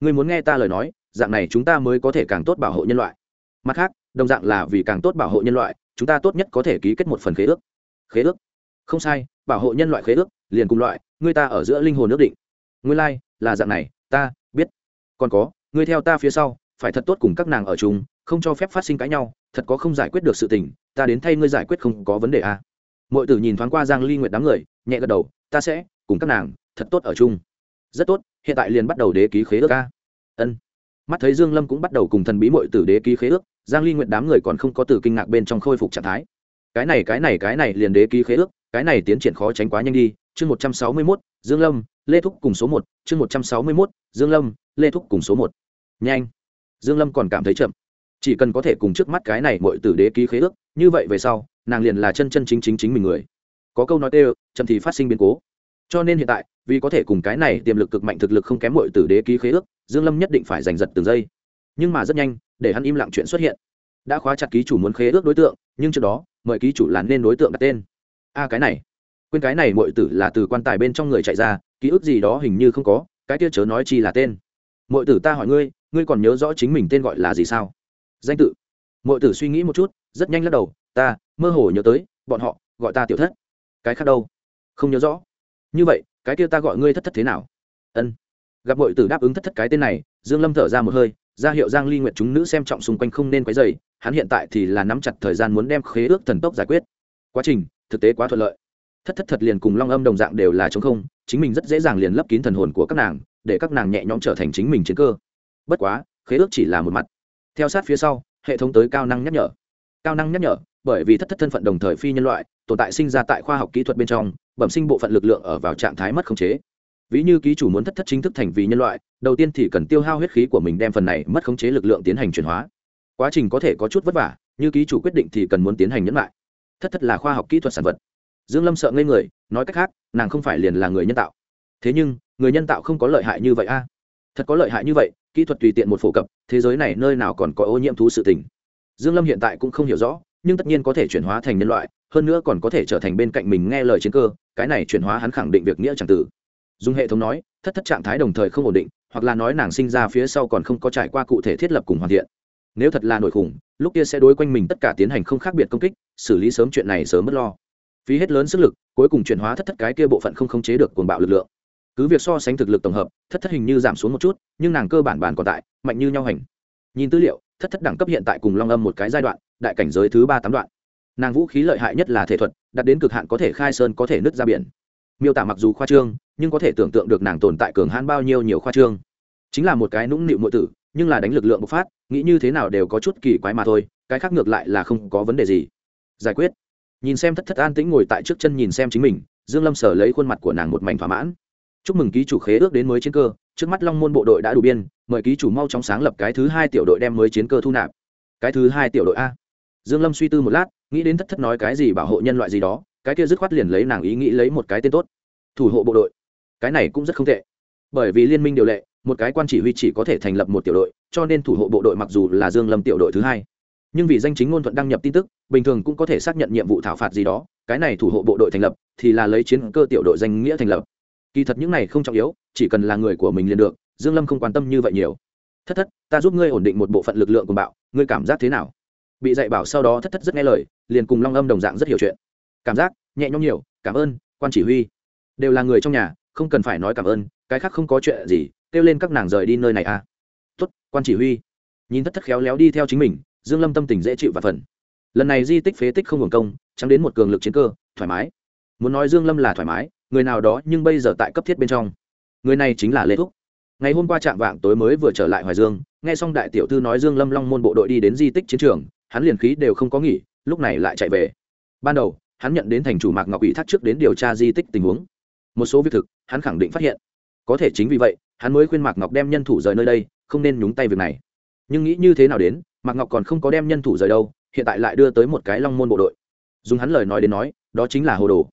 Ngươi muốn nghe ta lời nói dạng này chúng ta mới có thể càng tốt bảo hộ nhân loại. Mặt khác đồng dạng là vì càng tốt bảo hộ nhân loại chúng ta tốt nhất có thể ký kết một phần khế ước. Khế ước? Không sai bảo hộ nhân loại khế ước liền cùng loại ngươi ta ở giữa linh hồn ước định. Ngươi lai、like, là dạng này ta biết. Còn có ngươi theo ta phía sau phải thật tốt cùng các nàng ở chung không cho phép phát sinh cãi nhau thật có không giải quyết được sự tình ta đến thay ngươi giải quyết không có vấn đề à. mọi tử nhìn thoáng qua giang ly nguyệt đám người nhẹ gật đầu ta sẽ cùng các nàng thật tốt ở chung. Rất tốt hiện tại liền bắt đầu đế ký khế ước a ân. Mắt thấy dương lâm cũng bắt đầu cùng thần bí mội tử đế ký khế ước giang ly nguyện đám người còn không có từ kinh ngạc bên trong khôi phục trạng thái. Cái này cái này cái này liền đế ký khế ước cái này tiến triển khó tránh quá nhanh đi. Chương 161, dương lâm lê thúc cùng số 1, chương 161, dương lâm lê thúc cùng số 1. nhanh. Dương lâm còn cảm thấy chậm chỉ cần có thể cùng trước mắt cái này mọi tử đế ký khế ước, như vậy về sau, nàng liền là chân chân chính chính chính mình người. Có câu nói tê chậm thì phát sinh biến cố. Cho nên hiện tại, vì có thể cùng cái này tiềm lực cực mạnh thực lực không kém mọi tử đế ký khế ước, dương lâm nhất định phải giành giật từng giây. Nhưng mà rất nhanh, để hắn im lặng chuyện xuất hiện. Đã khóa chặt ký chủ muốn khế ước đối tượng, nhưng trước đó, mời ký chủ là nên đối tượng đặt tên. A, cái này. Quên cái này mọi tử là từ quan tài bên trong người chạy ra, ký ức gì đó hình như không có, cái kia chớ nói chi là tên. Mọi tử ta hỏi ngươi ngươi còn nhớ rõ chính mình tên gọi là gì sao? Danh tự. Mọi tử suy nghĩ một chút, rất nhanh lắc đầu, ta, mơ hồ nhớ tới, bọn họ gọi ta tiểu thất. Cái khác đâu? Không nhớ rõ. Như vậy, cái kia ta gọi ngươi thất thất thế nào? Ân. Gặp mọi tử đáp ứng thất thất cái tên này, dương lâm thở ra một hơi, ra hiệu giang ly nguyện chúng nữ xem trọng xung quanh không nên quấy dày hắn hiện tại thì là nắm chặt thời gian muốn đem khế ước thần tốc giải quyết. Quá trình, thực tế quá thuận lợi. Thất thất thật liền cùng long âm đồng dạng đều là chống không, chính mình rất dễ dàng liền lấp kín thần hồn của các nàng, để các nàng nhẹ nhõm trở thành chính mình chiến cơ. Bất quá, khế ước chỉ là một mặt theo sát phía sau, hệ thống tới cao năng nhắc nhở. Cao năng nhắc nhở, bởi vì thất thất thân phận đồng thời phi nhân loại, tồn tại sinh ra tại khoa học kỹ thuật bên trong, bẩm sinh bộ phận lực lượng ở vào trạng thái mất khống chế. Ví như ký chủ muốn thất thất chính thức thành vì nhân loại, đầu tiên thì cần tiêu hao huyết khí của mình đem phần này mất khống chế lực lượng tiến hành chuyển hóa. Quá trình có thể có chút vất vả, như ký chủ quyết định thì cần muốn tiến hành nhẫn lại. Thất thất là khoa học kỹ thuật sản vật. Dương lâm sợ ngây người, nói cách khác, nàng không phải liền là người nhân tạo. Thế nhưng, người nhân tạo không có lợi hại như vậy a. Thật có lợi hại như vậy kỹ thuật tùy tiện một phổ cập, thế giới này nơi nào còn có ô nhiễm thú sự tình. Dương lâm hiện tại cũng không hiểu rõ, nhưng tất nhiên có thể chuyển hóa thành nhân loại, hơn nữa còn có thể trở thành bên cạnh mình nghe lời chiến cơ, cái này chuyển hóa hắn khẳng định việc nghĩa chẳng tử dùng hệ thống nói, thất thất trạng thái đồng thời không ổn định, hoặc là nói nàng sinh ra phía sau còn không có trải qua cụ thể thiết lập cùng hoàn thiện. Nếu thật là nổi khủng, lúc kia sẽ đối quanh mình tất cả tiến hành không khác biệt công kích, xử lý sớm chuyện này sớm mất lo. Phí hết lớn sức lực, cuối cùng chuyển hóa thất thất cái kia bộ phận không khống chế được cuồng bạo lực lượng cứ việc so sánh thực lực tổng hợp, thất thất hình như giảm xuống một chút, nhưng nàng cơ bản bản còn tại, mạnh như nhau hành. Nhìn tư liệu, thất thất đẳng cấp hiện tại cùng long âm một cái giai đoạn, đại cảnh giới thứ ba tám đoạn. Nàng vũ khí lợi hại nhất là thể thuật đặt đến cực hạn có thể khai sơn có thể nứt ra biển. Miêu tả mặc dù khoa trương, nhưng có thể tưởng tượng được nàng tồn tại cường hãn bao nhiêu nhiều khoa trương. Chính là một cái nũng nịu muội tử, nhưng là đánh lực lượng bộc phát, nghĩ như thế nào đều có chút kỳ quái mà thôi, cái khác ngược lại là không có vấn đề gì. Giải quyết. Nhìn xem thất thất an tĩnh ngồi tại trước chân nhìn xem chính mình, dương lâm sở lấy khuôn mặt của nàng một mảnh thỏa mãn chúc mừng ký chủ khế ước đến mới chiến cơ, trước mắt long môn bộ đội đã đủ biên, mời ký chủ mau chóng sáng lập cái thứ hai tiểu đội đem mới chiến cơ thu nạp. Cái thứ hai tiểu đội a. Dương lâm suy tư một lát, nghĩ đến thất thất nói cái gì bảo hộ nhân loại gì đó, cái kia dứt khoát liền lấy nàng ý nghĩ lấy một cái tên tốt. Thủ hộ bộ đội. Cái này cũng rất không tệ. Bởi vì liên minh điều lệ, một cái quan chỉ huy chỉ có thể thành lập một tiểu đội, cho nên thủ hộ bộ đội mặc dù là dương lâm tiểu đội thứ hai. Nhưng vì danh chính ngôn thuận đăng nhập tin tức, bình thường cũng có thể xác nhận nhiệm vụ thảo phạt gì đó, cái này thủ hộ bộ đội thành lập thì là lấy chiến cơ tiểu đội danh nghĩa thành lập kỳ thật những này không trọng yếu, chỉ cần là người của mình liền được, dương lâm không quan tâm như vậy nhiều. Thất thất, ta giúp ngươi ổn định một bộ phận lực lượng của bạo, ngươi cảm giác thế nào? Bị dạy bảo sau đó thất thất rất nghe lời, liền cùng long âm đồng dạng rất hiểu chuyện. Cảm giác, nhẹ nhõm nhiều, cảm ơn, quan chỉ huy. Đều là người trong nhà, không cần phải nói cảm ơn, cái khác không có chuyện gì, kêu lên các nàng rời đi nơi này à. Tốt, quan chỉ huy. Nhìn thất thất khéo léo đi theo chính mình, dương lâm tâm tình dễ chịu và phần. Lần này di tích phế tích không hưởng công, trắng đến một cường lực chiến cơ, thoải mái. Muốn nói dương lâm là thoải mái người nào đó nhưng bây giờ tại cấp thiết bên trong. Người này chính là lê thúc. Ngày hôm qua trạm vạng tối mới vừa trở lại hoài dương, nghe xong đại tiểu thư nói dương lâm long môn bộ đội đi đến di tích chiến trường, hắn liền khí đều không có nghỉ, lúc này lại chạy về. Ban đầu, hắn nhận đến thành chủ mạc ngọc ủy thác trước đến điều tra di tích tình huống. Một số việc thực, hắn khẳng định phát hiện. Có thể chính vì vậy, hắn mới khuyên mạc ngọc đem nhân thủ rời nơi đây, không nên nhúng tay việc này. Nhưng nghĩ như thế nào đến, mạc ngọc còn không có đem nhân thủ rời đâu, hiện tại lại đưa tới một cái long môn bộ đội. Dùng hắn lời nói đến nói, đó chính là hồ đồ.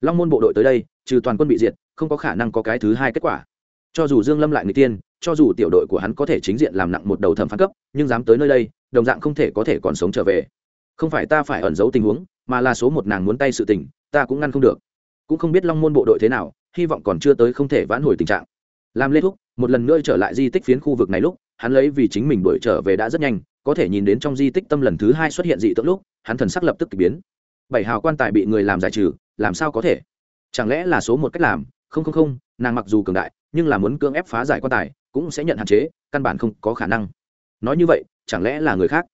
Long môn bộ đội tới đây trừ toàn quân bị diệt, không có khả năng có cái thứ hai kết quả. Cho dù dương lâm lại người tiên cho dù tiểu đội của hắn có thể chính diện làm nặng một đầu thẩm phán cấp, nhưng dám tới nơi đây, đồng dạng không thể có thể còn sống trở về. Không phải ta phải ẩn giấu tình huống, mà là số một nàng muốn tay sự tình, ta cũng ngăn không được. Cũng không biết long môn bộ đội thế nào, hy vọng còn chưa tới không thể vãn hồi tình trạng. Làm lê thúc, một lần nữa trở lại di tích phiến khu vực này lúc, hắn lấy vì chính mình đuổi trở về đã rất nhanh, có thể nhìn đến trong di tích tâm lần thứ hai xuất hiện dị tượng lúc, hắn thần sắc lập tức k ỳ biến. Bảy hào quan tài bị người làm giải trừ, làm sao có thể? Chẳng lẽ là số một cách làm? Không không không, nàng mặc dù cường đại, nhưng là muốn cưỡng ép phá giải quan tài, cũng sẽ nhận hạn chế, căn bản không có khả năng. Nói như vậy, chẳng lẽ là người khác?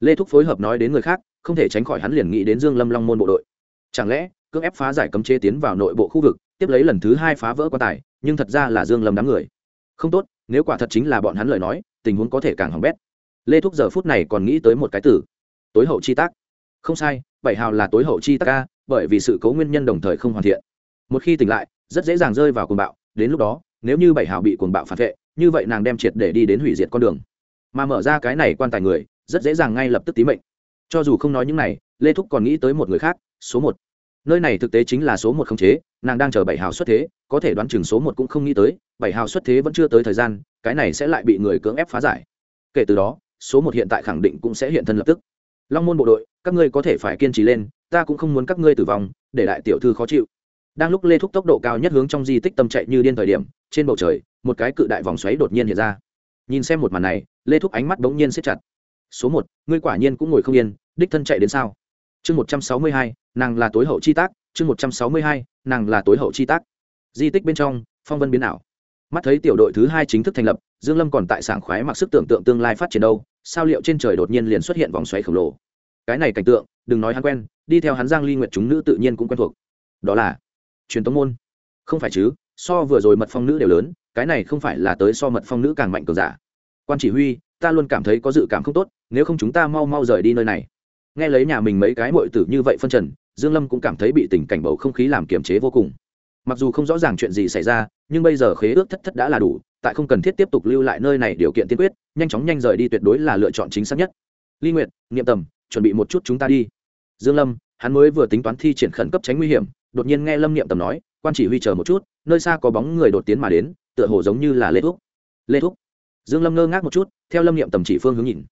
Lê thúc phối hợp nói đến người khác, không thể tránh khỏi hắn liền nghĩ đến dương lâm long môn bộ đội. Chẳng lẽ, cưỡng ép phá giải cấm chế tiến vào nội bộ khu vực, tiếp lấy lần thứ hai phá vỡ quan tài, nhưng thật ra là dương lâm đám người. Không tốt, nếu quả thật chính là bọn hắn lời nói, tình huống có thể càng hỏng bét. Lê thúc giờ phút này còn nghĩ tới một cái từ. Tối hậu chi tác. Không sai, bảy hào là tối hậu chi tác ca bởi vì sự cố nguyên nhân đồng thời không hoàn thiện một khi tỉnh lại, rất dễ dàng rơi vào cuồng bạo, đến lúc đó, nếu như bảy hào bị cuồng bạo phản vệ, như vậy nàng đem triệt để đi đến hủy diệt con đường. Mà mở ra cái này quan tài người, rất dễ dàng ngay lập tức tí mệnh. Cho dù không nói những này, lê thúc còn nghĩ tới một người khác, số một. Nơi này thực tế chính là số một không chế, nàng đang chờ bảy hào xuất thế, có thể đoán chừng số một cũng không nghĩ tới, bảy hào xuất thế vẫn chưa tới thời gian, cái này sẽ lại bị người cưỡng ép phá giải. Kể từ đó, số một hiện tại khẳng định cũng sẽ hiện thân lập tức. Long môn bộ đội, các ngươi có thể phải kiên trì lên, ta cũng không muốn các ngươi tử vong, để đại tiểu thư khó chịu đang lúc lê thúc tốc độ cao nhất hướng trong di tích tâm chạy như điên thời điểm, trên bầu trời, một cái cự đại vòng xoáy đột nhiên hiện ra. Nhìn xem một màn này, lê thúc ánh mắt bỗng nhiên siết chặt. Số một, ngươi quả nhiên cũng ngồi không yên, đích thân chạy đến sao? Chương một trăm sáu mươi hai, nàng là tối hậu chi tác, chương một trăm sáu mươi hai, nàng là tối hậu chi tác. Di tích bên trong, phong vân biến ảo. Mắt thấy tiểu đội thứ hai chính thức thành lập, dương lâm còn tại sảng khoái mặc sức tưởng tượng tương lai phát triển đâu, sao liệu trên trời đột nhiên liền xuất hiện vòng xoáy khổng lồ? Cái này cảnh tượng, đừng nói hắn quen, đi theo hắn giang ly nguyệt chúng nữ tự nhiên cũng quen thuộc. Đó là truyền tống môn. Không phải chứ, so vừa rồi mật phong nữ đều lớn, cái này không phải là tới so mật phong nữ càng mạnh cường giả. Quan chỉ huy, ta luôn cảm thấy có dự cảm không tốt, nếu không chúng ta mau mau rời đi nơi này. Nghe lấy nhà mình mấy cái muội tử như vậy phân trần, dương lâm cũng cảm thấy bị tình cảnh bầu không khí làm kiềm chế vô cùng. Mặc dù không rõ ràng chuyện gì xảy ra, nhưng bây giờ khế ước thất thất đã là đủ, tại không cần thiết tiếp tục lưu lại nơi này điều kiện tiên quyết, nhanh chóng nhanh rời đi tuyệt đối là lựa chọn chính xác nhất. Ly nguyệt, niệm tầm, chuẩn bị một chút chúng ta đi. Dương lâm, hắn mới vừa tính toán thi triển khẩn cấp tránh nguy hiểm đột nhiên nghe lâm niệm tầm nói, quan chỉ huy chờ một chút, nơi xa có bóng người đột tiến mà đến, tựa hồ giống như là lê thúc. Lê thúc. Dương lâm ngơ ngác một chút, theo lâm niệm tầm chỉ phương hướng nhìn.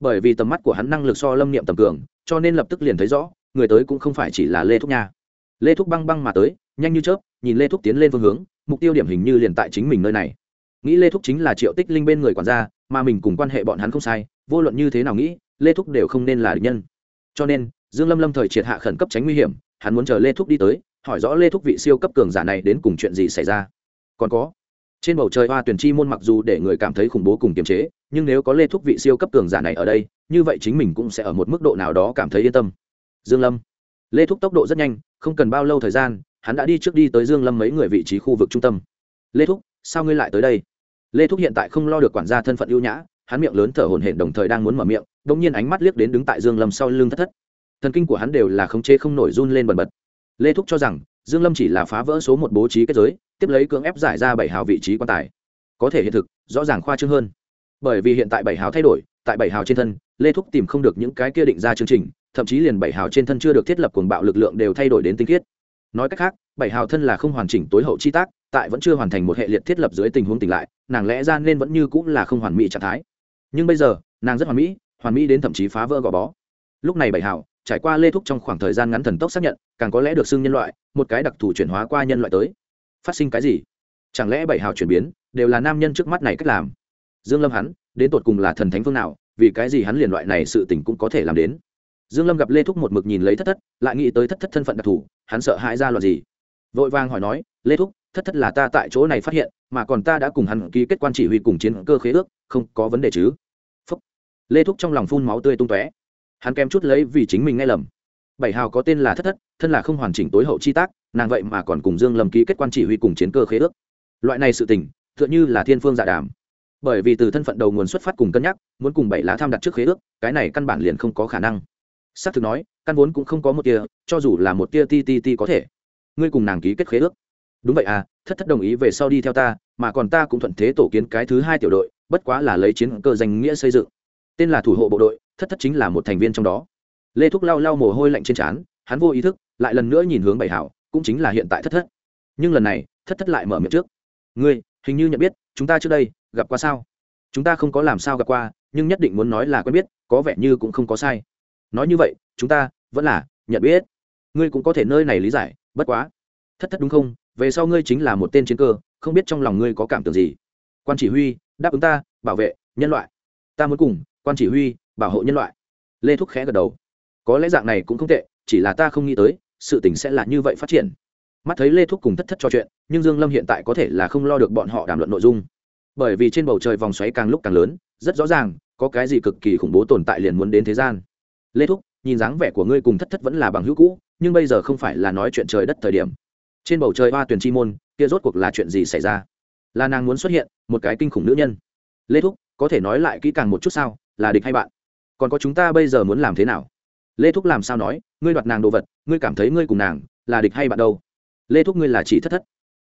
Bởi vì tầm mắt của hắn năng lực so lâm niệm tầm cường, cho nên lập tức liền thấy rõ, người tới cũng không phải chỉ là lê thúc nha. Lê thúc băng băng mà tới, nhanh như chớp, nhìn lê thúc tiến lên phương hướng, mục tiêu điểm hình như liền tại chính mình nơi này. Nghĩ lê thúc chính là triệu tích linh bên người quản gia, mà mình cùng quan hệ bọn hắn không sai, vô luận như thế nào nghĩ, lê thúc đều không nên là địch nhân. Cho nên, dương lâm lâm thời triệt hạ khẩn cấp tránh nguy hiểm hắn muốn chờ lê thúc đi tới, hỏi rõ lê thúc vị siêu cấp cường giả này đến cùng chuyện gì xảy ra. Còn có, trên bầu trời hoa tuyển chi môn mặc dù để người cảm thấy khủng bố cùng kiềm chế, nhưng nếu có lê thúc vị siêu cấp cường giả này ở đây, như vậy chính mình cũng sẽ ở một mức độ nào đó cảm thấy yên tâm. Dương lâm. Lê thúc tốc độ rất nhanh, không cần bao lâu thời gian, hắn đã đi trước đi tới dương lâm mấy người vị trí khu vực trung tâm. Lê thúc, sao ngươi lại tới đây? Lê thúc hiện tại không lo được quản gia thân phận ưu nhã, hắn miệng lớn thở hổn hển đồng thời đang muốn mở miệng, đột nhiên ánh mắt liếc đến đứng tại dương lâm sau lưng thất thất thần kinh của hắn đều là khống chế không nổi run lên bần bật. Lê thúc cho rằng, dương lâm chỉ là phá vỡ số một bố trí kết giới, tiếp lấy cưỡng ép giải ra bảy hào vị trí quan tài. Có thể hiện thực, rõ ràng khoa trương hơn. Bởi vì hiện tại bảy hào thay đổi, tại bảy hào trên thân, lê thúc tìm không được những cái kia định ra chương trình, thậm chí liền bảy hào trên thân chưa được thiết lập cuồng bạo lực lượng đều thay đổi đến tinh khiết. Nói cách khác, bảy hào thân là không hoàn chỉnh tối hậu chi tác, tại vẫn chưa hoàn thành một hệ liệt thiết lập dưới tình huống tỉnh lại, nàng lẽ ra nên vẫn như cũng là không hoàn mỹ trạng thái. Nhưng bây giờ, nàng rất hoàn mỹ hoàn mỹ đến thậm chí phá vỡ gò bó. Lúc này bảy hào trải qua lê thúc trong khoảng thời gian ngắn thần tốc xác nhận, càng có lẽ được xưng nhân loại, một cái đặc thù chuyển hóa qua nhân loại tới. Phát sinh cái gì? Chẳng lẽ bảy hào chuyển biến đều là nam nhân trước mắt này cách làm? Dương lâm hắn, đến tột cùng là thần thánh phương nào, vì cái gì hắn liền loại này sự tình cũng có thể làm đến? Dương lâm gặp lê thúc một mực nhìn lấy thất thất, lại nghĩ tới thất thất thân phận đặc thù, hắn sợ hãi ra loại gì? Vội vàng hỏi nói, lê thúc, thất thất là ta tại chỗ này phát hiện, mà còn ta đã cùng hắn ký kết quan chỉ huy cùng chiến cơ khế ước, không có vấn đề chứ? Phúc. lê thúc trong lòng phun máu tươi tung tóe hắn kém chút lấy vì chính mình nghe lầm. Bảy hào có tên là thất thất, thân là không hoàn chỉnh tối hậu chi tác, nàng vậy mà còn cùng dương lâm ký kết quan chỉ huy cùng chiến cơ khế ước. Loại này sự tình, tựa như là thiên phương dạ đàm. Bởi vì từ thân phận đầu nguồn xuất phát cùng cân nhắc, muốn cùng bảy lá tham đặt trước khế ước, cái này căn bản liền không có khả năng. Xác thực nói, căn vốn cũng không có một tia, cho dù là một tia ti ti ti có thể. Ngươi cùng nàng ký kết khế ước. Đúng vậy à thất thất đồng ý về sau đi theo ta, mà còn ta cũng thuận thế tổ kiến cái thứ hai tiểu đội, bất quá là lấy chiến cơ danh nghĩa xây dựng. Tên là thủ hộ bộ đội thất thất chính là một thành viên trong đó. Lê thúc lau lau mồ hôi lạnh trên trán, hắn vô ý thức, lại lần nữa nhìn hướng bảy hảo, cũng chính là hiện tại thất thất. Nhưng lần này, thất thất lại mở miệng trước. Ngươi, hình như nhận biết, chúng ta trước đây, gặp qua sao? Chúng ta không có làm sao gặp qua, nhưng nhất định muốn nói là quen biết, có vẻ như cũng không có sai. Nói như vậy, chúng ta vẫn là nhận biết. Ngươi cũng có thể nơi này lý giải, bất quá. Thất thất đúng không? Về sau ngươi chính là một tên chiến cơ, không biết trong lòng ngươi có cảm tưởng gì? Quan chỉ huy, đáp ứng ta, bảo vệ, nhân loại. Ta muốn cùng quan chỉ huy bảo hộ nhân loại. Lê thúc khẽ gật đầu. Có lẽ dạng này cũng không tệ, chỉ là ta không nghĩ tới, sự tình sẽ là như vậy phát triển. Mắt thấy lê thúc cùng thất thất trò chuyện, nhưng dương lâm hiện tại có thể là không lo được bọn họ đàm luận nội dung. Bởi vì trên bầu trời vòng xoáy càng lúc càng lớn, rất rõ ràng, có cái gì cực kỳ khủng bố tồn tại liền muốn đến thế gian. Lê thúc, nhìn dáng vẻ của ngươi cùng thất thất vẫn là bằng hữu cũ, nhưng bây giờ không phải là nói chuyện trời đất thời điểm. Trên bầu trời hoa tuyển chi môn, kia rốt cuộc là chuyện gì xảy ra? Là nàng muốn xuất hiện, một cái kinh khủng nữ nhân. Lê thúc, có thể nói lại kỹ càng một chút sao? Là địch hay bạn? Còn có chúng ta bây giờ muốn làm thế nào? Lê thúc làm sao nói, ngươi đoạt nàng đồ vật, ngươi cảm thấy ngươi cùng nàng là địch hay bạn đâu? Lê thúc ngươi là chỉ thất thất.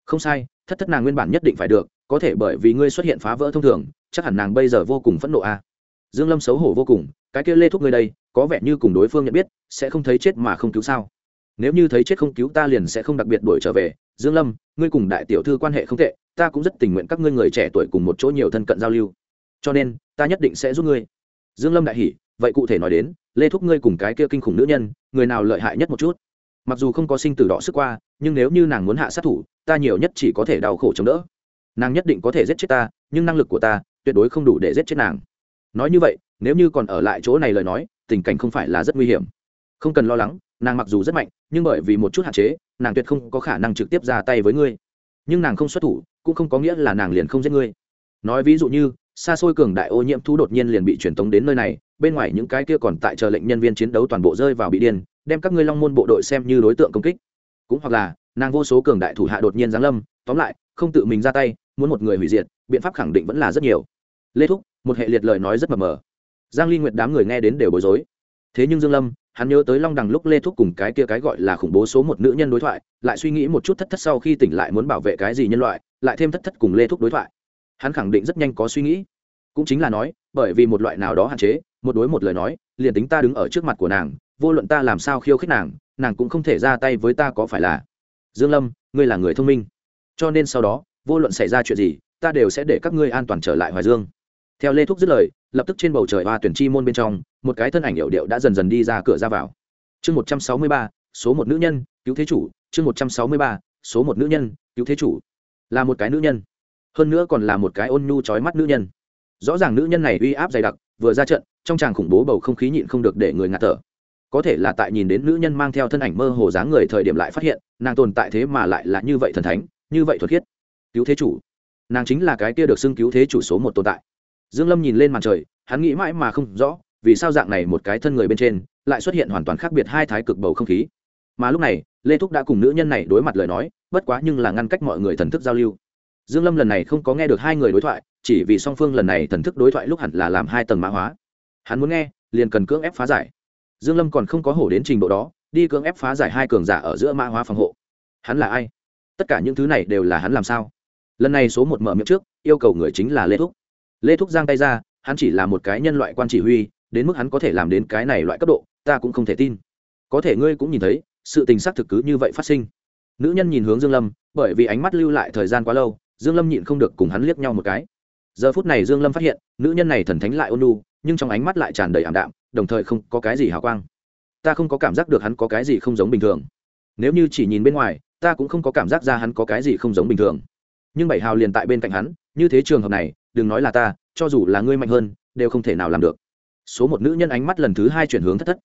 Không sai, thất thất nàng nguyên bản nhất định phải được, có thể bởi vì ngươi xuất hiện phá vỡ thông thường, chắc hẳn nàng bây giờ vô cùng phẫn nộ a. À. dương lâm xấu hổ vô cùng, cái kia lê thúc ngươi đây, có vẻ như cùng đối phương nhận biết, sẽ không thấy chết mà không cứu sao? Nếu như thấy chết không cứu ta liền sẽ không đặc biệt đuổi trở về. Dương lâm, ngươi cùng đại tiểu thư quan hệ không tệ, ta cũng rất tình nguyện các ngươi người trẻ tuổi cùng một chỗ nhiều thân cận giao lưu. Cho nên, ta nhất định sẽ giúp ngươi. Dương lâm đại hỉ vậy cụ thể nói đến, lê thúc ngươi cùng cái kia kinh khủng nữ nhân, người nào lợi hại nhất một chút? Mặc dù không có sinh tử đỏ sức qua, nhưng nếu như nàng muốn hạ sát thủ, ta nhiều nhất chỉ có thể đau khổ chống đỡ. Nàng nhất định có thể giết chết ta, nhưng năng lực của ta tuyệt đối không đủ để giết chết nàng. Nói như vậy, nếu như còn ở lại chỗ này lời nói, tình cảnh không phải là rất nguy hiểm. Không cần lo lắng, nàng mặc dù rất mạnh, nhưng bởi vì một chút hạn chế, nàng tuyệt không có khả năng trực tiếp ra tay với ngươi. Nhưng nàng không xuất thủ, cũng không có nghĩa là nàng liền không giết ngươi. Nói ví dụ như, xa xôi cường đại ô nhiễm thú đột nhiên liền bị truyền tống đến nơi này bên ngoài những cái kia còn tại chờ lệnh nhân viên chiến đấu toàn bộ rơi vào bị điên, đem các ngươi long môn bộ đội xem như đối tượng công kích. Cũng hoặc là, nàng vô số cường đại thủ hạ đột nhiên giáng lâm, tóm lại, không tự mình ra tay, muốn một người hủy diệt, biện pháp khẳng định vẫn là rất nhiều. Lê thúc, một hệ liệt lời nói rất mờ mờ. Giang ly nguyệt đám người nghe đến đều bối rối. Thế nhưng dương lâm, hắn nhớ tới long đằng lúc lê thúc cùng cái kia cái gọi là khủng bố số một nữ nhân đối thoại, lại suy nghĩ một chút thất thất sau khi tỉnh lại muốn bảo vệ cái gì nhân loại, lại thêm thất thất cùng lê thúc đối thoại. Hắn khẳng định rất nhanh có suy nghĩ. Cũng chính là nói, bởi vì một loại nào đó hạn chế một đối một lời nói, liền tính ta đứng ở trước mặt của nàng, vô luận ta làm sao khiêu khích nàng nàng cũng không thể ra tay với ta có phải là. Dương lâm, ngươi là người thông minh. Cho nên sau đó, vô luận xảy ra chuyện gì, ta đều sẽ để các ngươi an toàn trở lại hoài dương. Theo lê thúc dứt lời, lập tức trên bầu trời hoa tuyển chi môn bên trong, một cái thân ảnh hiệu điệu đã dần dần đi ra cửa ra vào. Chương một trăm sáu mươi ba, số một nữ nhân, cứu thế chủ. Chương một trăm sáu mươi ba, số một nữ nhân, cứu thế chủ. Là một cái nữ nhân. Hơn nữa còn là một cái ôn nhu trói mắt nữ nhân. Rõ ràng nữ nhân này uy áp dày đặc, vừa ra trận trong tràng khủng bố bầu không khí nhịn không được để người ngạt thở. Có thể là tại nhìn đến nữ nhân mang theo thân ảnh mơ hồ dáng người thời điểm lại phát hiện, nàng tồn tại thế mà lại là như vậy thần thánh, như vậy thuật khiết. Cứu thế chủ. Nàng chính là cái kia được xưng cứu thế chủ số một tồn tại. Dương lâm nhìn lên màn trời, hắn nghĩ mãi mà không rõ, vì sao dạng này một cái thân người bên trên lại xuất hiện hoàn toàn khác biệt hai thái cực bầu không khí. Mà lúc này, lê thúc đã cùng nữ nhân này đối mặt lời nói, bất quá nhưng là ngăn cách mọi người thần thức giao lưu. Dương lâm lần này không có nghe được hai người đối thoại, chỉ vì song phương lần này thần thức đối thoại lúc hẳn là làm hai tầng mã hóa hắn muốn nghe, liền cần cưỡng ép phá giải. Dương lâm còn không có hổ đến trình độ đó, đi cưỡng ép phá giải hai cường giả ở giữa mã hóa phòng hộ. Hắn là ai? Tất cả những thứ này đều là hắn làm sao? Lần này số một mở miệng trước, yêu cầu người chính là lê thúc. Lê thúc giang tay ra, hắn chỉ là một cái nhân loại quan chỉ huy, đến mức hắn có thể làm đến cái này loại cấp độ, ta cũng không thể tin. Có thể ngươi cũng nhìn thấy, sự tình xác thực cứ như vậy phát sinh. Nữ nhân nhìn hướng dương lâm, bởi vì ánh mắt lưu lại thời gian quá lâu, dương lâm nhịn không được cùng hắn liếc nhau một cái. Giờ phút này dương lâm phát hiện, nữ nhân này thần thánh lại ôn nhu nhưng trong ánh mắt lại tràn đầy ảm đạm, đồng thời không có cái gì hào quang. Ta không có cảm giác được hắn có cái gì không giống bình thường. Nếu như chỉ nhìn bên ngoài, ta cũng không có cảm giác ra hắn có cái gì không giống bình thường. Nhưng bảy hào liền tại bên cạnh hắn, như thế trường hợp này, đừng nói là ta, cho dù là ngươi mạnh hơn, đều không thể nào làm được. Số một nữ nhân ánh mắt lần thứ hai chuyển hướng thất thất.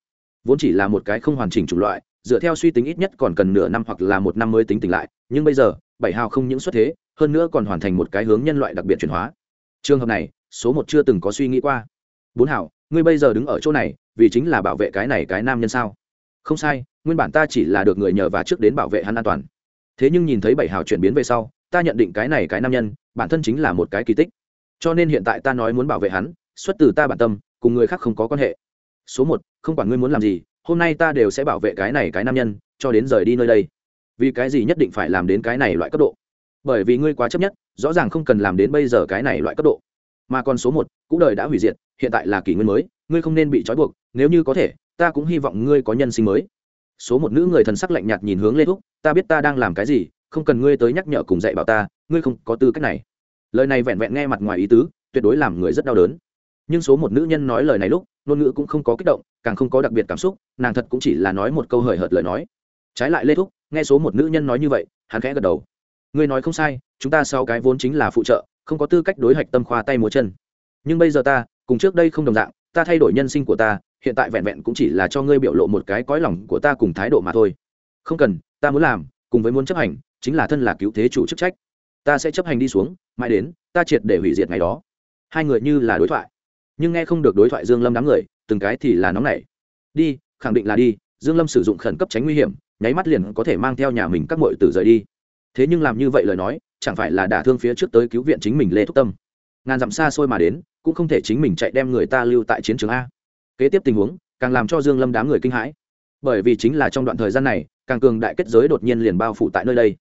Vốn chỉ là một cái không hoàn chỉnh chủng loại, dựa theo suy tính ít nhất còn cần nửa năm hoặc là một năm mới tính tỉnh lại, nhưng bây giờ, bảy hào không những xuất thế, hơn nữa còn hoàn thành một cái hướng nhân loại đặc biệt chuyển hóa. Trường hợp này, số một chưa từng có suy nghĩ qua bốn hảo, ngươi bây giờ đứng ở chỗ này, vì chính là bảo vệ cái này cái nam nhân sao? Không sai, nguyên bản ta chỉ là được người nhờ và trước đến bảo vệ hắn an toàn. Thế nhưng nhìn thấy bảy hào chuyển biến về sau, ta nhận định cái này cái nam nhân, bản thân chính là một cái kỳ tích. Cho nên hiện tại ta nói muốn bảo vệ hắn, xuất từ ta bản tâm, cùng người khác không có quan hệ. Số một, không quản ngươi muốn làm gì, hôm nay ta đều sẽ bảo vệ cái này cái nam nhân, cho đến rời đi nơi đây. Vì cái gì nhất định phải làm đến cái này loại cấp độ? Bởi vì ngươi quá chấp nhất, rõ ràng không cần làm đến bây giờ cái này loại cấp độ mà còn số một cũ đời đã hủy diệt, hiện tại là kỷ nguyên mới, ngươi không nên bị trói buộc, nếu như có thể, ta cũng hy vọng ngươi có nhân sinh mới. Số một nữ người thần sắc lạnh nhạt nhìn hướng lê thúc, ta biết ta đang làm cái gì, không cần ngươi tới nhắc nhở cùng dạy bảo ta, ngươi không có tư cách này. Lời này vẹn vẹn nghe mặt ngoài ý tứ, tuyệt đối làm người rất đau đớn. Nhưng số một nữ nhân nói lời này lúc, ngôn ngữ cũng không có kích động, càng không có đặc biệt cảm xúc, nàng thật cũng chỉ là nói một câu hời hợt lời nói. Trái lại lê thúc, nghe số một nữ nhân nói như vậy, hắn khẽ gật đầu. Ngươi nói không sai, chúng ta sau cái vốn chính là phụ trợ không có tư cách đối hạch tâm khoa tay múa chân. Nhưng bây giờ ta, cùng trước đây không đồng dạng, ta thay đổi nhân sinh của ta, hiện tại vẹn vẹn cũng chỉ là cho ngươi biểu lộ một cái cõi lòng của ta cùng thái độ mà thôi. Không cần, ta muốn làm, cùng với muốn chấp hành, chính là thân là cứu thế chủ chức trách. Ta sẽ chấp hành đi xuống, mãi đến, ta triệt để hủy diệt ngày đó. Hai người như là đối thoại. Nhưng nghe không được đối thoại dương lâm đám người, từng cái thì là nóng nảy. Đi, khẳng định là đi, dương lâm sử dụng khẩn cấp tránh nguy hiểm, nháy mắt liền có thể mang theo nhà mình các muội tử rời đi. Thế nhưng làm như vậy lời nói chẳng phải là đả thương phía trước tới cứu viện chính mình lê thúc tâm. Ngàn dặm xa xôi mà đến, cũng không thể chính mình chạy đem người ta lưu tại chiến trường a. Kế tiếp tình huống, càng làm cho dương lâm đám người kinh hãi. Bởi vì chính là trong đoạn thời gian này, càng cường đại kết giới đột nhiên liền bao phủ tại nơi đây.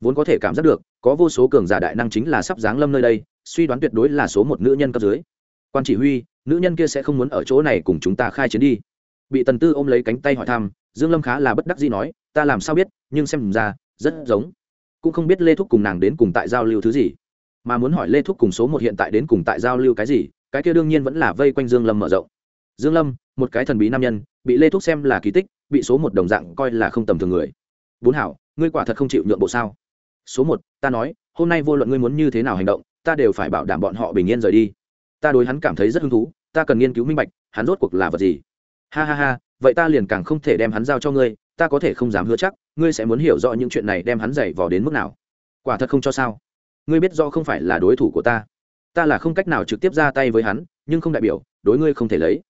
Vốn có thể cảm giác được, có vô số cường giả đại năng chính là sắp giáng lâm nơi đây, suy đoán tuyệt đối là số một nữ nhân cấp dưới. Quan chỉ huy, nữ nhân kia sẽ không muốn ở chỗ này cùng chúng ta khai chiến đi. Bị tần tư ôm lấy cánh tay hỏi thăm, dương lâm khá là bất đắc dĩ nói, ta làm sao biết, nhưng xem ra, rất giống cũng không biết lê thúc cùng nàng đến cùng tại giao lưu thứ gì mà muốn hỏi lê thúc cùng số một hiện tại đến cùng tại giao lưu cái gì cái kia đương nhiên vẫn là vây quanh dương lâm mở rộng dương lâm một cái thần bí nam nhân bị lê thúc xem là kỳ tích bị số một đồng dạng coi là không tầm thường người bốn hảo ngươi quả thật không chịu nhượng bộ sao số một ta nói hôm nay vô luận ngươi muốn như thế nào hành động ta đều phải bảo đảm bọn họ bình yên rời đi ta đối hắn cảm thấy rất hứng thú ta cần nghiên cứu minh bạch hắn rốt cuộc là vật gì ha ha ha vậy ta liền càng không thể đem hắn giao cho ngươi ta có thể không dám hứa chắc, ngươi sẽ muốn hiểu rõ những chuyện này đem hắn dày vò đến mức nào. Quả thật không cho sao. Ngươi biết do không phải là đối thủ của ta. Ta là không cách nào trực tiếp ra tay với hắn, nhưng không đại biểu, đối ngươi không thể lấy.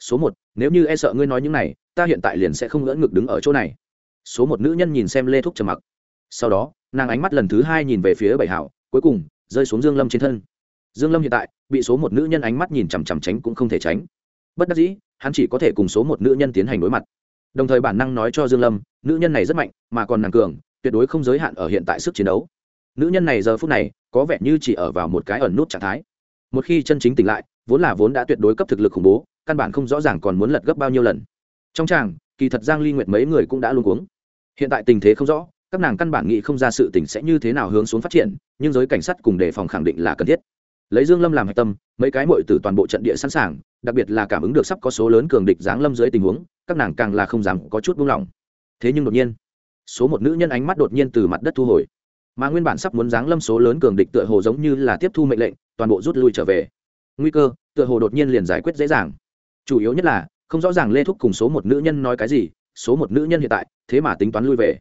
Số một, nếu như e sợ ngươi nói những này, ta hiện tại liền sẽ không ngỡ ngực đứng ở chỗ này. Số một, nữ nhân nhìn xem lê thúc trầm mặc. Sau đó, nàng ánh mắt lần thứ hai nhìn về phía bảy hảo, cuối cùng, rơi xuống dương lâm trên thân. Dương lâm hiện tại, bị số một nữ nhân ánh mắt nhìn chằm chằm tránh cũng không thể tránh. Bất đắc dĩ, hắn chỉ có thể cùng số một nữ nhân tiến hành đối mặt đồng thời bản năng nói cho dương lâm, nữ nhân này rất mạnh, mà còn nàng cường, tuyệt đối không giới hạn ở hiện tại sức chiến đấu. Nữ nhân này giờ phút này, có vẻ như chỉ ở vào một cái ẩn nút trạng thái. Một khi chân chính tỉnh lại, vốn là vốn đã tuyệt đối cấp thực lực khủng bố, căn bản không rõ ràng còn muốn lật gấp bao nhiêu lần. Trong tràng, kỳ thật giang ly nguyệt mấy người cũng đã luôn cuống. Hiện tại tình thế không rõ, các nàng căn bản nghĩ không ra sự tình sẽ như thế nào hướng xuống phát triển, nhưng giới cảnh sát cùng đề phòng khẳng định là cần thiết lấy dương lâm làm hạch tâm, mấy cái mội từ toàn bộ trận địa sẵn sàng, đặc biệt là cảm ứng được sắp có số lớn cường địch giáng lâm dưới tình huống, các nàng càng là không dám có chút buông lỏng. Thế nhưng đột nhiên, số một nữ nhân ánh mắt đột nhiên từ mặt đất thu hồi. Mà nguyên bản sắp muốn giáng lâm số lớn cường địch tựa hồ giống như là tiếp thu mệnh lệnh, toàn bộ rút lui trở về. Nguy cơ, tựa hồ đột nhiên liền giải quyết dễ dàng. Chủ yếu nhất là, không rõ ràng lê thúc cùng số một nữ nhân nói cái gì, số một nữ nhân hiện tại, thế mà tính toán lui về.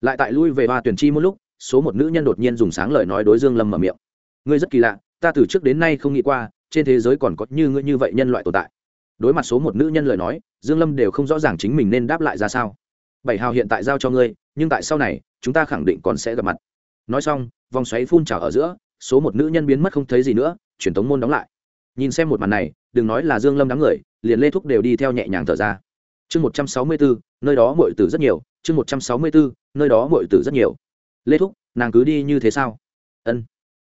Lại tại lui về hoa tuyển chi một lúc, số một nữ nhân đột nhiên dùng sáng lời nói đối dương lâm mở miệng. Ngươi rất kỳ lạ ta từ trước đến nay không nghĩ qua, trên thế giới còn có như ngươi như vậy nhân loại tồn tại. Đối mặt số một nữ nhân lời nói, dương lâm đều không rõ ràng chính mình nên đáp lại ra sao. Bảy hào hiện tại giao cho ngươi, nhưng tại sau này, chúng ta khẳng định còn sẽ gặp mặt. Nói xong, vòng xoáy phun trào ở giữa, số một nữ nhân biến mất không thấy gì nữa, truyền thống môn đóng lại. Nhìn xem một màn này, đừng nói là dương lâm đám người, liền lê thúc đều đi theo nhẹ nhàng thở ra. Chương một trăm sáu mươi bốn, nơi đó muội tử rất nhiều, chương một trăm sáu mươi bốn, nơi đó muội tử rất nhiều. Lê thúc, nàng cứ đi như thế sao? Ân.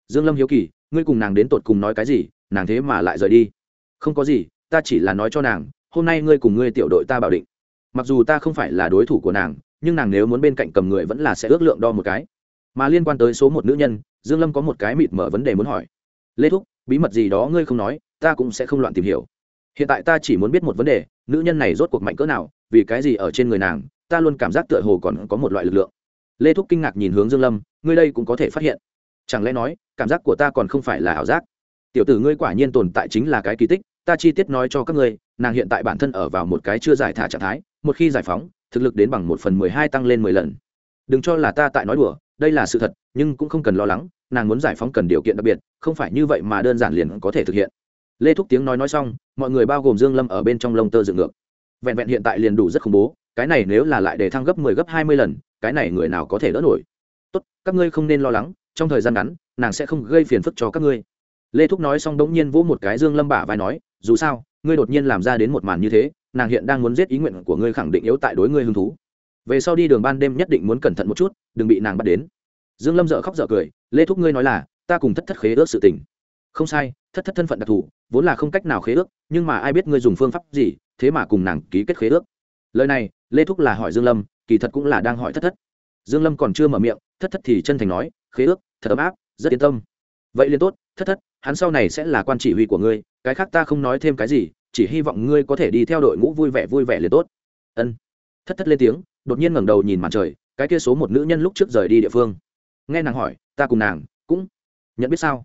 Dương lâm hiếu kỳ ngươi cùng nàng đến tột cùng nói cái gì, nàng thế mà lại rời đi. Không có gì, ta chỉ là nói cho nàng, hôm nay ngươi cùng ngươi tiểu đội ta bảo định. Mặc dù ta không phải là đối thủ của nàng, nhưng nàng nếu muốn bên cạnh cầm người vẫn là sẽ ước lượng đo một cái. Mà liên quan tới số một nữ nhân, dương lâm có một cái mịt mở vấn đề muốn hỏi. Lê thúc, bí mật gì đó ngươi không nói, ta cũng sẽ không loạn tìm hiểu. Hiện tại ta chỉ muốn biết một vấn đề, nữ nhân này rốt cuộc mạnh cỡ nào, vì cái gì ở trên người nàng, ta luôn cảm giác tựa hồ còn có một loại lực lượng. Lê thúc kinh ngạc nhìn hướng dương lâm, ngươi đây cũng có thể phát hiện chẳng lẽ nói, cảm giác của ta còn không phải là ảo giác? Tiểu tử ngươi quả nhiên tồn tại chính là cái kỳ tích, ta chi tiết nói cho các ngươi, nàng hiện tại bản thân ở vào một cái chưa giải thả trạng thái, một khi giải phóng, thực lực đến bằng một phần mười hai tăng lên mười lần. Đừng cho là ta tại nói đùa, đây là sự thật, nhưng cũng không cần lo lắng, nàng muốn giải phóng cần điều kiện đặc biệt, không phải như vậy mà đơn giản liền có thể thực hiện. Lê thúc tiếng nói nói xong, mọi người bao gồm dương lâm ở bên trong lông tơ dựng ngược. Vẹn vẹn hiện tại liền đủ rất khủng bố, cái này nếu là lại để thăng gấp mười 10 gấp hai mươi lần, cái này người nào có thể đỡ nổi? Tốt, các ngươi không nên lo lắng trong thời gian ngắn, nàng sẽ không gây phiền phức cho các ngươi. Lê thúc nói xong đống nhiên vỗ một cái dương lâm bả vai nói, dù sao, ngươi đột nhiên làm ra đến một màn như thế, nàng hiện đang muốn giết ý nguyện của ngươi khẳng định yếu tại đối ngươi hứng thú. Về sau đi đường ban đêm nhất định muốn cẩn thận một chút, đừng bị nàng bắt đến. Dương lâm dở khóc dở cười, lê thúc ngươi nói là, ta cùng thất thất khế ước sự tình. Không sai, thất thất thân phận đặc thù, vốn là không cách nào khế ước, nhưng mà ai biết ngươi dùng phương pháp gì, thế mà cùng nàng ký kết khế ước. Lời này, lê thúc là hỏi dương lâm, kỳ thật cũng là đang hỏi thất thất. Dương lâm còn chưa mở miệng, thất thất thì chân thành nói khế ước, thật ấm áp, rất yên tâm. Vậy liền tốt, thất thất, hắn sau này sẽ là quan chỉ huy của ngươi, cái khác ta không nói thêm cái gì, chỉ hy vọng ngươi có thể đi theo đội ngũ vui vẻ vui vẻ liền tốt. Ân. Thất thất lên tiếng, đột nhiên ngẩng đầu nhìn màn trời, cái kia số một nữ nhân lúc trước rời đi địa phương. Nghe nàng hỏi, ta cùng nàng, cũng nhận biết sao?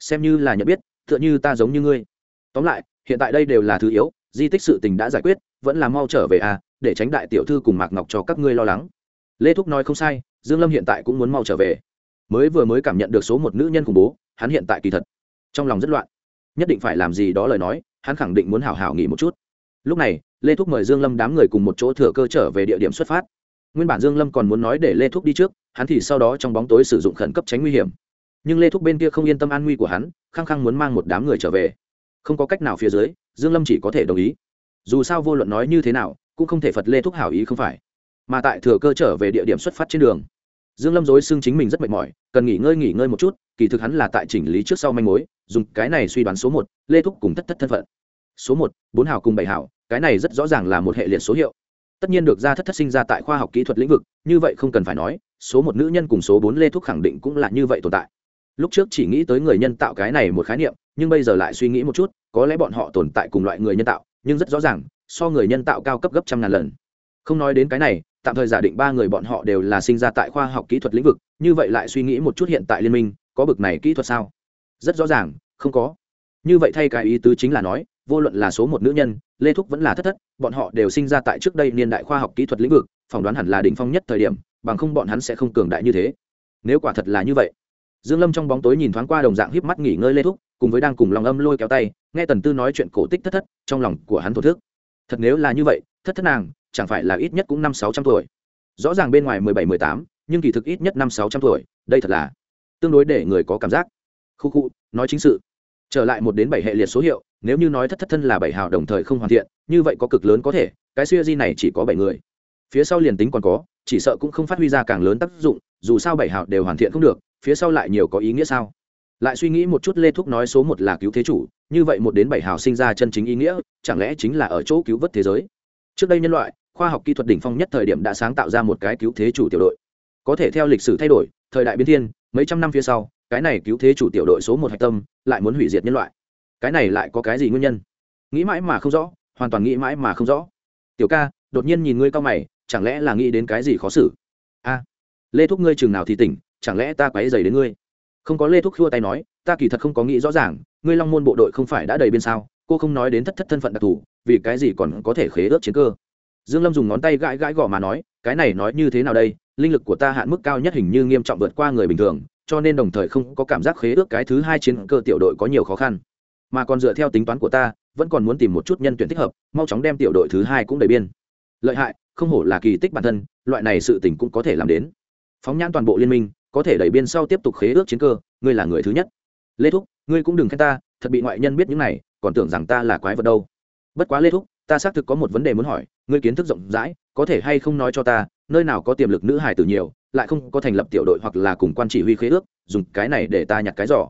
Xem như là nhận biết, tựa như ta giống như ngươi. Tóm lại, hiện tại đây đều là thứ yếu, di tích sự tình đã giải quyết, vẫn là mau trở về à để tránh đại tiểu thư cùng mạc ngọc cho các ngươi lo lắng. Lê thúc nói không sai, dương lâm hiện tại cũng muốn mau trở về mới vừa mới cảm nhận được số một nữ nhân khủng bố, hắn hiện tại kỳ thật trong lòng rất loạn. Nhất định phải làm gì đó lời nói, hắn khẳng định muốn hảo hảo nghỉ một chút. Lúc này, lê thúc mời dương lâm đám người cùng một chỗ thừa cơ trở về địa điểm xuất phát. Nguyên bản dương lâm còn muốn nói để lê thúc đi trước, hắn thì sau đó trong bóng tối sử dụng khẩn cấp tránh nguy hiểm. Nhưng lê thúc bên kia không yên tâm an nguy của hắn, khăng khăng muốn mang một đám người trở về. Không có cách nào phía dưới, dương lâm chỉ có thể đồng ý. Dù sao vô luận nói như thế nào, cũng không thể phật lê thúc hảo ý không phải. Mà tại thừa cơ trở về địa điểm xuất phát trên đường, dương lâm dối xưng chính mình rất mệt mỏi cần nghỉ ngơi nghỉ ngơi một chút, kỳ thực hắn là tại chỉnh lý trước sau manh mối, dùng cái này suy đoán số một, lê thúc cùng thất thất thân phận. Số một, bốn hảo cùng bảy hảo cái này rất rõ ràng là một hệ liệt số hiệu. Tất nhiên được ra thất thất sinh ra tại khoa học kỹ thuật lĩnh vực, như vậy không cần phải nói, số một nữ nhân cùng số bốn lê thúc khẳng định cũng là như vậy tồn tại. Lúc trước chỉ nghĩ tới người nhân tạo cái này một khái niệm, nhưng bây giờ lại suy nghĩ một chút, có lẽ bọn họ tồn tại cùng loại người nhân tạo, nhưng rất rõ ràng, so người nhân tạo cao cấp gấp trăm ngàn lần. Không nói đến cái này tạm thời giả định ba người bọn họ đều là sinh ra tại khoa học kỹ thuật lĩnh vực, như vậy lại suy nghĩ một chút hiện tại liên minh, có bực này kỹ thuật sao? Rất rõ ràng, không có. Như vậy thay cái ý tứ chính là nói, vô luận là số một nữ nhân, lê thúc vẫn là thất thất, bọn họ đều sinh ra tại trước đây niên đại khoa học kỹ thuật lĩnh vực, phỏng đoán hẳn là đỉnh phong nhất thời điểm, bằng không bọn hắn sẽ không cường đại như thế. Nếu quả thật là như vậy, dương lâm trong bóng tối nhìn thoáng qua đồng dạng híp mắt nghỉ ngơi lê thúc, cùng với đang cùng lòng âm lôi kéo tay, nghe tần tư nói chuyện cổ tích thất thất, trong lòng của hắn thổ thức. Thật nếu là như vậy, thất thất nàng chẳng phải là ít nhất cũng năm sáu trăm tuổi. Rõ ràng bên ngoài mười bảy, mười tám, nhưng kỳ thực ít nhất năm sáu trăm tuổi, đây thật là tương đối để người có cảm giác. Khu khu, nói chính sự. Trở lại một đến bảy hệ liệt số hiệu, nếu như nói thất thất thân là bảy hào đồng thời không hoàn thiện, như vậy có cực lớn có thể, cái siêu di này chỉ có bảy người. Phía sau liền tính còn có, chỉ sợ cũng không phát huy ra càng lớn tác dụng, dù sao bảy hào đều hoàn thiện không được, phía sau lại nhiều có ý nghĩa sao? Lại suy nghĩ một chút lê thúc nói số một là cứu thế chủ, như vậy một đến bảy hào sinh ra chân chính ý nghĩa, chẳng lẽ chính là ở chỗ cứu vớt thế giới? Trước đây nhân loại, khoa học kỹ thuật đỉnh phong nhất thời điểm đã sáng tạo ra một cái cứu thế chủ tiểu đội. Có thể theo lịch sử thay đổi, thời đại biến thiên, mấy trăm năm phía sau, cái này cứu thế chủ tiểu đội số một hạch tâm lại muốn hủy diệt nhân loại. Cái này lại có cái gì nguyên nhân? Nghĩ mãi mà không rõ, hoàn toàn nghĩ mãi mà không rõ. Tiểu ca, đột nhiên nhìn ngươi cao mày, chẳng lẽ là nghĩ đến cái gì khó xử? A, lê thúc ngươi chừng nào thì tỉnh, chẳng lẽ ta quấy dày đến ngươi? Không có lê thúc khua tay nói, ta kỳ thật không có nghĩ rõ ràng, ngươi long môn bộ đội không phải đã đầy bên sao cô không nói đến thất thất thân phận đặc thù, vì cái gì còn có thể khế ước chiến cơ? Dương lâm dùng ngón tay gãi gãi gõ mà nói, cái này nói như thế nào đây? Linh lực của ta hạn mức cao nhất hình như nghiêm trọng vượt qua người bình thường, cho nên đồng thời không có cảm giác khế ước cái thứ hai chiến cơ tiểu đội có nhiều khó khăn. Mà còn dựa theo tính toán của ta, vẫn còn muốn tìm một chút nhân tuyển thích hợp, mau chóng đem tiểu đội thứ hai cũng đầy biên. Lợi hại, không hổ là kỳ tích bản thân, loại này sự tình cũng có thể làm đến. Phóng nhãn toàn bộ liên minh, có thể đẩy biên sau tiếp tục khế ước chiến cơ, ngươi là người thứ nhất. Lê thúc, ngươi cũng đừng khen ta, thật bị ngoại nhân biết những này còn tưởng rằng ta là quái vật đâu. Bất quá lê thúc, ta xác thực có một vấn đề muốn hỏi, ngươi kiến thức rộng rãi, có thể hay không nói cho ta, nơi nào có tiềm lực nữ hài tử nhiều, lại không có thành lập tiểu đội hoặc là cùng quan chỉ huy khế ước, dùng cái này để ta nhặt cái giỏ.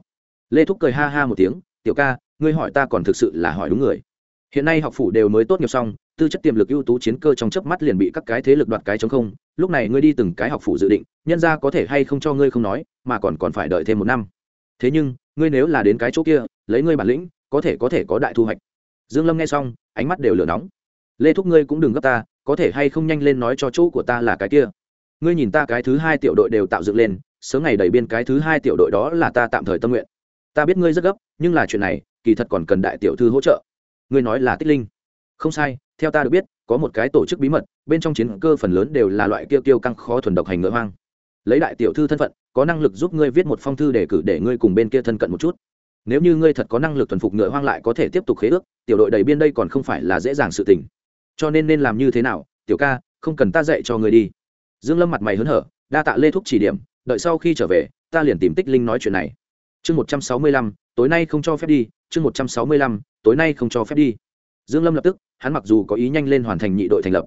Lê thúc cười ha ha một tiếng, tiểu ca, ngươi hỏi ta còn thực sự là hỏi đúng người. Hiện nay học phủ đều mới tốt nghiệp xong, tư chất tiềm lực ưu tú chiến cơ trong chớp mắt liền bị các cái thế lực đoạt cái chống không, lúc này ngươi đi từng cái học phủ dự định, nhân ra có thể hay không cho ngươi không nói, mà còn còn phải đợi thêm một năm. Thế nhưng, ngươi nếu là đến cái chỗ kia, lấy ngươi bản lĩnh có thể có thể có đại thu hoạch. Dương lâm nghe xong, ánh mắt đều lửa nóng. Lê thúc ngươi cũng đừng gấp ta, có thể hay không nhanh lên nói cho chỗ của ta là cái kia. Ngươi nhìn ta cái thứ hai tiểu đội đều tạo dựng lên, sớm ngày đẩy biên cái thứ hai tiểu đội đó là ta tạm thời tâm nguyện. Ta biết ngươi rất gấp, nhưng là chuyện này, kỳ thật còn cần đại tiểu thư hỗ trợ. Ngươi nói là tích linh. Không sai, theo ta được biết, có một cái tổ chức bí mật, bên trong chiến cơ phần lớn đều là loại kiêu tiêu căng khó thuần độc hành ngựa hoang. Lấy đại tiểu thư thân phận, có năng lực giúp ngươi viết một phong thư để cử để ngươi cùng bên kia thân cận một chút nếu như ngươi thật có năng lực thuần phục ngựa hoang lại có thể tiếp tục khế ước, tiểu đội đầy biên đây còn không phải là dễ dàng sự tình. Cho nên nên làm như thế nào, tiểu ca, không cần ta dạy cho người đi. Dương lâm mặt mày hớn hở, đa tạ lê thúc chỉ điểm, đợi sau khi trở về, ta liền tìm tích linh nói chuyện này. Chương một trăm sáu mươi lăm, tối nay không cho phép đi. Chương một trăm sáu mươi lăm, tối nay không cho phép đi. Dương lâm lập tức, hắn mặc dù có ý nhanh lên hoàn thành nhị đội thành lập,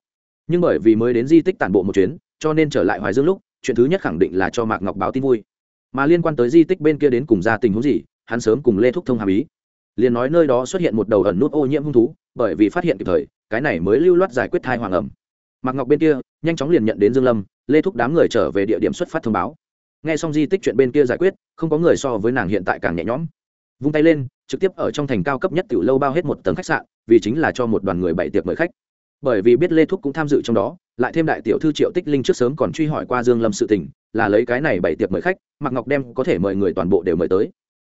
nhưng bởi vì mới đến di tích tản bộ một chuyến, cho nên trở lại hoài dương lúc, chuyện thứ nhất khẳng định là cho mạc ngọc báo tin vui. Mà liên quan tới di tích bên kia đến cùng ra tình huống gì hắn sớm cùng lê thúc thông hàm ý. Liền nói nơi đó xuất hiện một đầu ẩn nút ô nhiễm hung thú, bởi vì phát hiện kịp thời, cái này mới lưu loát giải quyết thai hoàng ẩm. Mạc ngọc bên kia, nhanh chóng liền nhận đến dương lâm, lê thúc đám người trở về địa điểm xuất phát thông báo. Nghe xong di tích chuyện bên kia giải quyết, không có người so với nàng hiện tại càng nhẹ nhõm. Vung tay lên, trực tiếp ở trong thành cao cấp nhất tiểu lâu bao hết một tầng khách sạn, vì chính là cho một đoàn người bảy tiệc mời khách. Bởi vì biết lê thúc cũng tham dự trong đó, lại thêm đại tiểu thư triệu tích linh trước sớm còn truy hỏi qua dương lâm sự tình, là lấy cái này bảy tiệc mời khách, mạc ngọc đem có thể mời người toàn bộ đều mời tới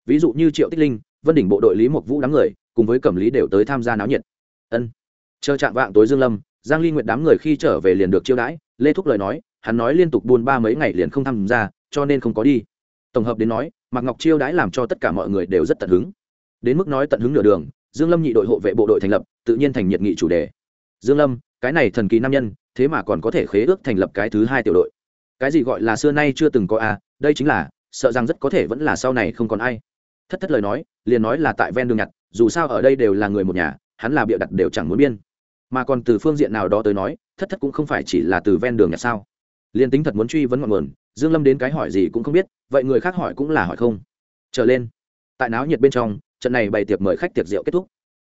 ví dụ như triệu tích linh vân đỉnh bộ đội lý mộc vũ đám người cùng với cẩm lý đều tới tham gia náo nhiệt. Ân. Chờ chạm vạng tối dương lâm giang ly nguyện đám người khi trở về liền được chiêu đãi lê thúc lời nói hắn nói liên tục buôn ba mấy ngày liền không tham gia cho nên không có đi. Tổng hợp đến nói mạc ngọc chiêu đãi làm cho tất cả mọi người đều rất tận hứng. Đến mức nói tận hứng nửa đường dương lâm nhị đội hộ vệ bộ đội thành lập tự nhiên thành nhiệt nghị chủ đề. Dương lâm cái này thần kỳ nam nhân thế mà còn có thể khế ước thành lập cái thứ hai tiểu đội. Cái gì gọi là xưa nay chưa từng có a à, đây chính là sợ rằng rất có thể vẫn là sau này không còn ai thất thất lời nói, liền nói là tại ven đường nhặt, dù sao ở đây đều là người một nhà, hắn là bịa đặt đều chẳng muốn biên. Mà còn từ phương diện nào đó tới nói, thất thất cũng không phải chỉ là từ ven đường nhặt sao. Liền tính thật muốn truy vấn ngọn nguồn, dương lâm đến cái hỏi gì cũng không biết, vậy người khác hỏi cũng là hỏi không. Trở lên, tại náo nhiệt bên trong, trận này bày tiệc mời khách tiệc rượu kết thúc.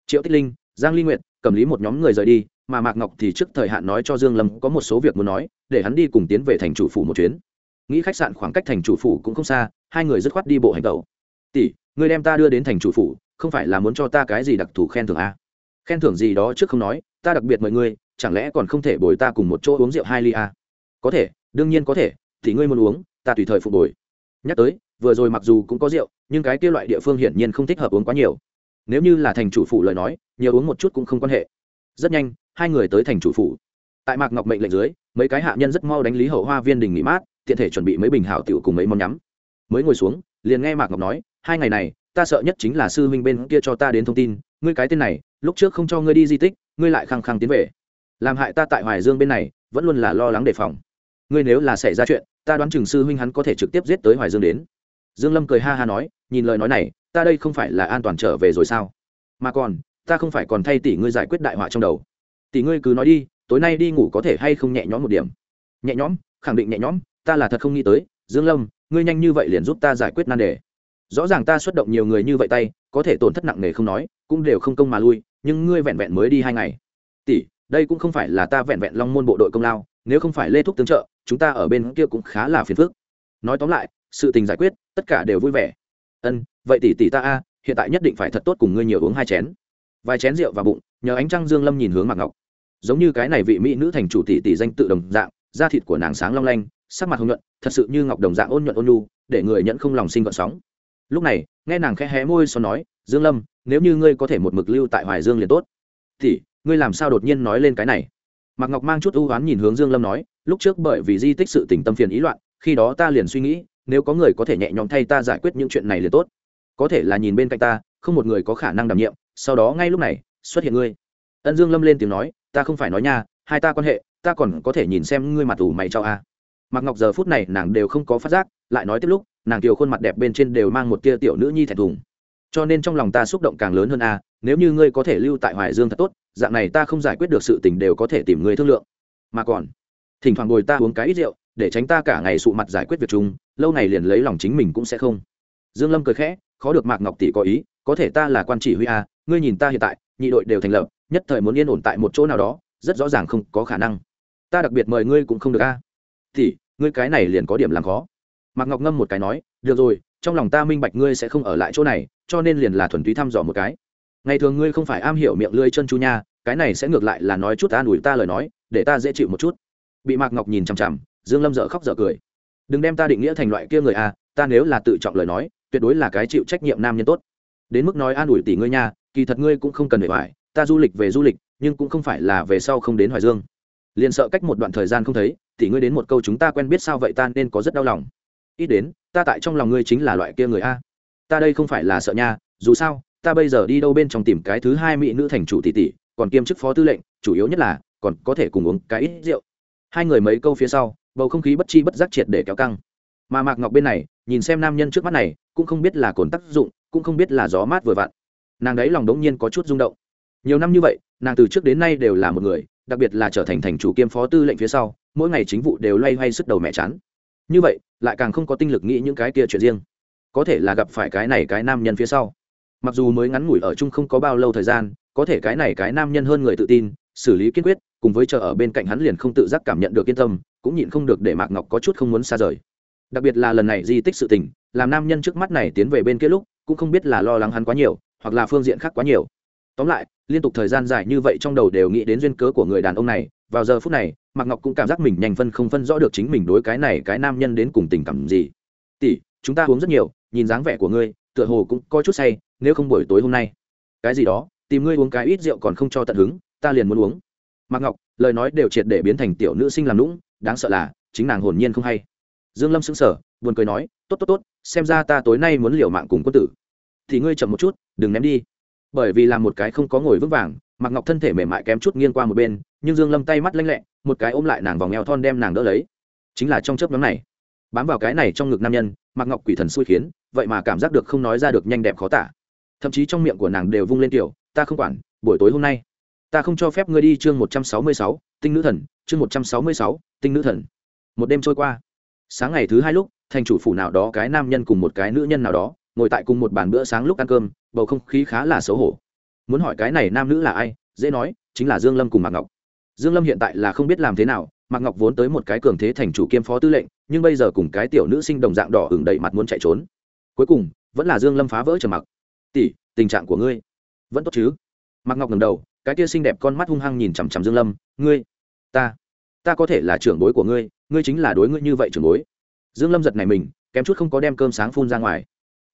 Triệu tích linh, giang ly nguyệt cầm lý một nhóm người rời đi, mà mạc ngọc thì trước thời hạn nói cho dương lâm có một số việc muốn nói, để hắn đi cùng tiến về thành chủ phủ một chuyến. Nghĩ khách sạn khoảng cách thành chủ phủ cũng không xa, hai người dứt khoát đi bộ hành tẩu tỷ người đem ta đưa đến thành chủ phủ, không phải là muốn cho ta cái gì đặc thù khen thưởng à? khen thưởng gì đó trước không nói, ta đặc biệt mời ngươi, chẳng lẽ còn không thể bồi ta cùng một chỗ uống rượu hai ly à? có thể, đương nhiên có thể thì ngươi muốn uống, ta tùy thời phục bồi. Nhắc tới, vừa rồi mặc dù cũng có rượu, nhưng cái kia loại địa phương hiển nhiên không thích hợp uống quá nhiều. Nếu như là thành chủ phủ lời nói, nhiều uống một chút cũng không quan hệ. Rất nhanh, hai người tới thành chủ phủ. Tại mạc ngọc mệnh lệnh dưới, mấy cái hạ nhân rất mau đánh lý hậu hoa viên đình nghỉ mát, tiện thể chuẩn bị mấy bình hảo tiểu cùng mấy món nhắm. Mới ngồi xuống, liền nghe mạc ngọc nói hai ngày này, ta sợ nhất chính là sư huynh bên kia cho ta đến thông tin, ngươi cái tên này, lúc trước không cho ngươi đi di tích, ngươi lại khăng khăng tiến về. Làm hại ta tại hoài dương bên này, vẫn luôn là lo lắng đề phòng. Ngươi nếu là xảy ra chuyện, ta đoán chừng sư huynh hắn có thể trực tiếp giết tới hoài dương đến. Dương lâm cười ha ha nói, nhìn lời nói này, ta đây không phải là an toàn trở về rồi sao? Mà còn, ta không phải còn thay tỷ ngươi giải quyết đại họa trong đầu. Tỷ ngươi cứ nói đi, tối nay đi ngủ có thể hay không nhẹ nhõm một điểm? Nhẹ nhõm, khẳng định nhẹ nhõm, ta là thật không nghĩ tới. Dương lâm, ngươi nhanh như vậy liền giúp ta giải quyết nan đề rõ ràng ta xuất động nhiều người như vậy tay, có thể tổn thất nặng nề không nói, cũng đều không công mà lui, nhưng ngươi vẹn vẹn mới đi hai ngày. Tỷ, đây cũng không phải là ta vẹn vẹn long môn bộ đội công lao, nếu không phải lê thúc tương trợ, chúng ta ở bên kia cũng khá là phiền phức. Nói tóm lại, sự tình giải quyết, tất cả đều vui vẻ. Ân, vậy tỷ tỷ ta a, hiện tại nhất định phải thật tốt cùng ngươi nhiều uống hai chén. Vài chén rượu vào bụng, nhờ ánh trăng dương lâm nhìn hướng mạc ngọc. Giống như cái này vị mỹ nữ thành chủ tỷ tỷ danh tự đồng dạng, da thịt của nàng sáng long lanh, sắc mặt hồng nhuận, thật sự như ngọc đồng dạng ôn nhuận ôn nhu, để người nhận không lòng sinh gợn sóng lúc này, nghe nàng khẽ hé môi so nói, dương lâm, nếu như ngươi có thể một mực lưu tại hoài dương liền tốt. Thì, ngươi làm sao đột nhiên nói lên cái này? Mạc ngọc mang chút ưu oán nhìn hướng dương lâm nói, lúc trước bởi vì di tích sự tình tâm phiền ý loạn, khi đó ta liền suy nghĩ, nếu có người có thể nhẹ nhõm thay ta giải quyết những chuyện này liền tốt. Có thể là nhìn bên cạnh ta, không một người có khả năng đảm nhiệm, sau đó ngay lúc này, xuất hiện ngươi. Ân dương lâm lên tiếng nói, ta không phải nói nha, hai ta quan hệ, ta còn có thể nhìn xem ngươi mặt ủ mày cho a. à mặc ngọc giờ phút này nàng đều không có phát giác, lại nói tiếp lúc, nàng kiều khuôn mặt đẹp bên trên đều mang một tia tiểu nữ nhi thẹn thùng. Cho nên trong lòng ta xúc động càng lớn hơn a nếu như ngươi có thể lưu tại hoài dương thật tốt, dạng này ta không giải quyết được sự tình đều có thể tìm người thương lượng. Mà còn, thỉnh thoảng ngồi ta uống cái ít rượu, để tránh ta cả ngày sụ mặt giải quyết việc chung, lâu này liền lấy lòng chính mình cũng sẽ không. Dương lâm cười khẽ, khó được mạc ngọc tỷ có ý, có thể ta là quan chỉ huy a ngươi nhìn ta hiện tại, nhị đội đều thành lập, nhất thời muốn yên ổn tại một chỗ nào đó, rất rõ ràng không có khả năng. Ta đặc biệt mời ngươi cũng không được a thì ngươi cái này liền có điểm làm khó. Mạc ngọc ngâm một cái nói, được rồi, trong lòng ta minh bạch ngươi sẽ không ở lại chỗ này, cho nên liền là thuần túy thăm dò một cái. Ngày thường ngươi không phải am hiểu miệng lưỡi chân chu nha, cái này sẽ ngược lại là nói chút an ủi ta lời nói, để ta dễ chịu một chút. Bị mạc ngọc nhìn chằm chằm, dương lâm dở khóc dở cười. Đừng đem ta định nghĩa thành loại kia người a ta nếu là tự trọng lời nói, tuyệt đối là cái chịu trách nhiệm nam nhân tốt. Đến mức nói an ủi tỷ ngươi nha, kỳ thật ngươi cũng không cần để hoài ta du lịch về du lịch, nhưng cũng không phải là về sau không đến hoài dương. Liền sợ cách một đoạn thời gian không thấy thì ngươi đến một câu chúng ta quen biết sao vậy ta nên có rất đau lòng. Ít đến, ta tại trong lòng ngươi chính là loại kia người a. Ta đây không phải là sợ nha, dù sao, ta bây giờ đi đâu bên trong tìm cái thứ hai mỹ nữ thành chủ tỷ tỷ, còn kiêm chức phó tư lệnh, chủ yếu nhất là, còn có thể cùng uống cái ít rượu. Hai người mấy câu phía sau, bầu không khí bất chi bất giác triệt để kéo căng. Mà mạc ngọc bên này, nhìn xem nam nhân trước mắt này, cũng không biết là cồn tác dụng, cũng không biết là gió mát vừa vặn. Nàng đấy lòng đống nhiên có chút rung động. Nhiều năm như vậy, nàng từ trước đến nay đều là một người đặc biệt là trở thành thành chủ kiêm phó tư lệnh phía sau, mỗi ngày chính vụ đều loay hoay sức đầu mẹ chán. Như vậy, lại càng không có tinh lực nghĩ những cái kia chuyện riêng. Có thể là gặp phải cái này cái nam nhân phía sau. Mặc dù mới ngắn ngủi ở chung không có bao lâu thời gian, có thể cái này cái nam nhân hơn người tự tin, xử lý kiên quyết, cùng với chờ ở bên cạnh hắn liền không tự giác cảm nhận được yên tâm, cũng nhịn không được để mạc ngọc có chút không muốn xa rời. Đặc biệt là lần này di tích sự tình, làm nam nhân trước mắt này tiến về bên kia lúc, cũng không biết là lo lắng hắn quá nhiều, hoặc là phương diện khác quá nhiều tóm lại, liên tục thời gian dài như vậy trong đầu đều nghĩ đến duyên cớ của người đàn ông này, vào giờ phút này, mạc ngọc cũng cảm giác mình nhanh phân không phân rõ được chính mình đối cái này cái nam nhân đến cùng tình cảm gì. Tỷ, chúng ta uống rất nhiều, nhìn dáng vẻ của ngươi, tựa hồ cũng có chút say, nếu không buổi tối hôm nay. Cái gì đó, tìm ngươi uống cái ít rượu còn không cho tận hứng, ta liền muốn uống. Mạc ngọc, lời nói đều triệt để biến thành tiểu nữ sinh làm lũng đáng sợ là, chính nàng hồn nhiên không hay. Dương lâm sững sờ, buồn cười nói, tốt tốt tốt, xem ra ta tối nay muốn liều mạng cùng quân tử. Thì ngươi chậm một chút, đừng ném đi bởi vì làm một cái không có ngồi vững vàng, mạc ngọc thân thể mềm mại kém chút nghiêng qua một bên, nhưng dương lâm tay mắt lanh lẹ, một cái ôm lại nàng vòng eo thon đem nàng đỡ lấy. Chính là trong chớp nhóm này, bám vào cái này trong ngực nam nhân, mạc ngọc quỷ thần xui khiến, vậy mà cảm giác được không nói ra được nhanh đẹp khó tả. Thậm chí trong miệng của nàng đều vung lên tiểu ta không quản, buổi tối hôm nay, ta không cho phép ngươi đi chương một trăm sáu mươi sáu, tinh nữ thần, chương một trăm sáu mươi sáu, tinh nữ thần. Một đêm trôi qua. Sáng ngày thứ hai lúc, thành chủ phủ nào đó cái nam nhân cùng một cái nữ nhân nào đó ngồi tại cùng một bàn bữa sáng lúc ăn cơm, bầu không khí khá là xấu hổ. Muốn hỏi cái này nam nữ là ai? Dễ nói, chính là dương lâm cùng mạc ngọc. Dương lâm hiện tại là không biết làm thế nào, mạc ngọc vốn tới một cái cường thế thành chủ kiêm phó tư lệnh, nhưng bây giờ cùng cái tiểu nữ sinh đồng dạng đỏ ửng đầy mặt muốn chạy trốn. Cuối cùng, vẫn là dương lâm phá vỡ trầm mặc. Tỷ, tình trạng của ngươi vẫn tốt chứ? Mạc ngọc ngẩng đầu, cái kia xinh đẹp con mắt hung hăng nhìn chằm chằm dương lâm. Ngươi, ta ta có thể là trưởng bối của ngươi ngươi chính là đối ngươi như vậy trưởng bối. Dương lâm giật này mình, kém chút không có đem cơm sáng phun ra ngoài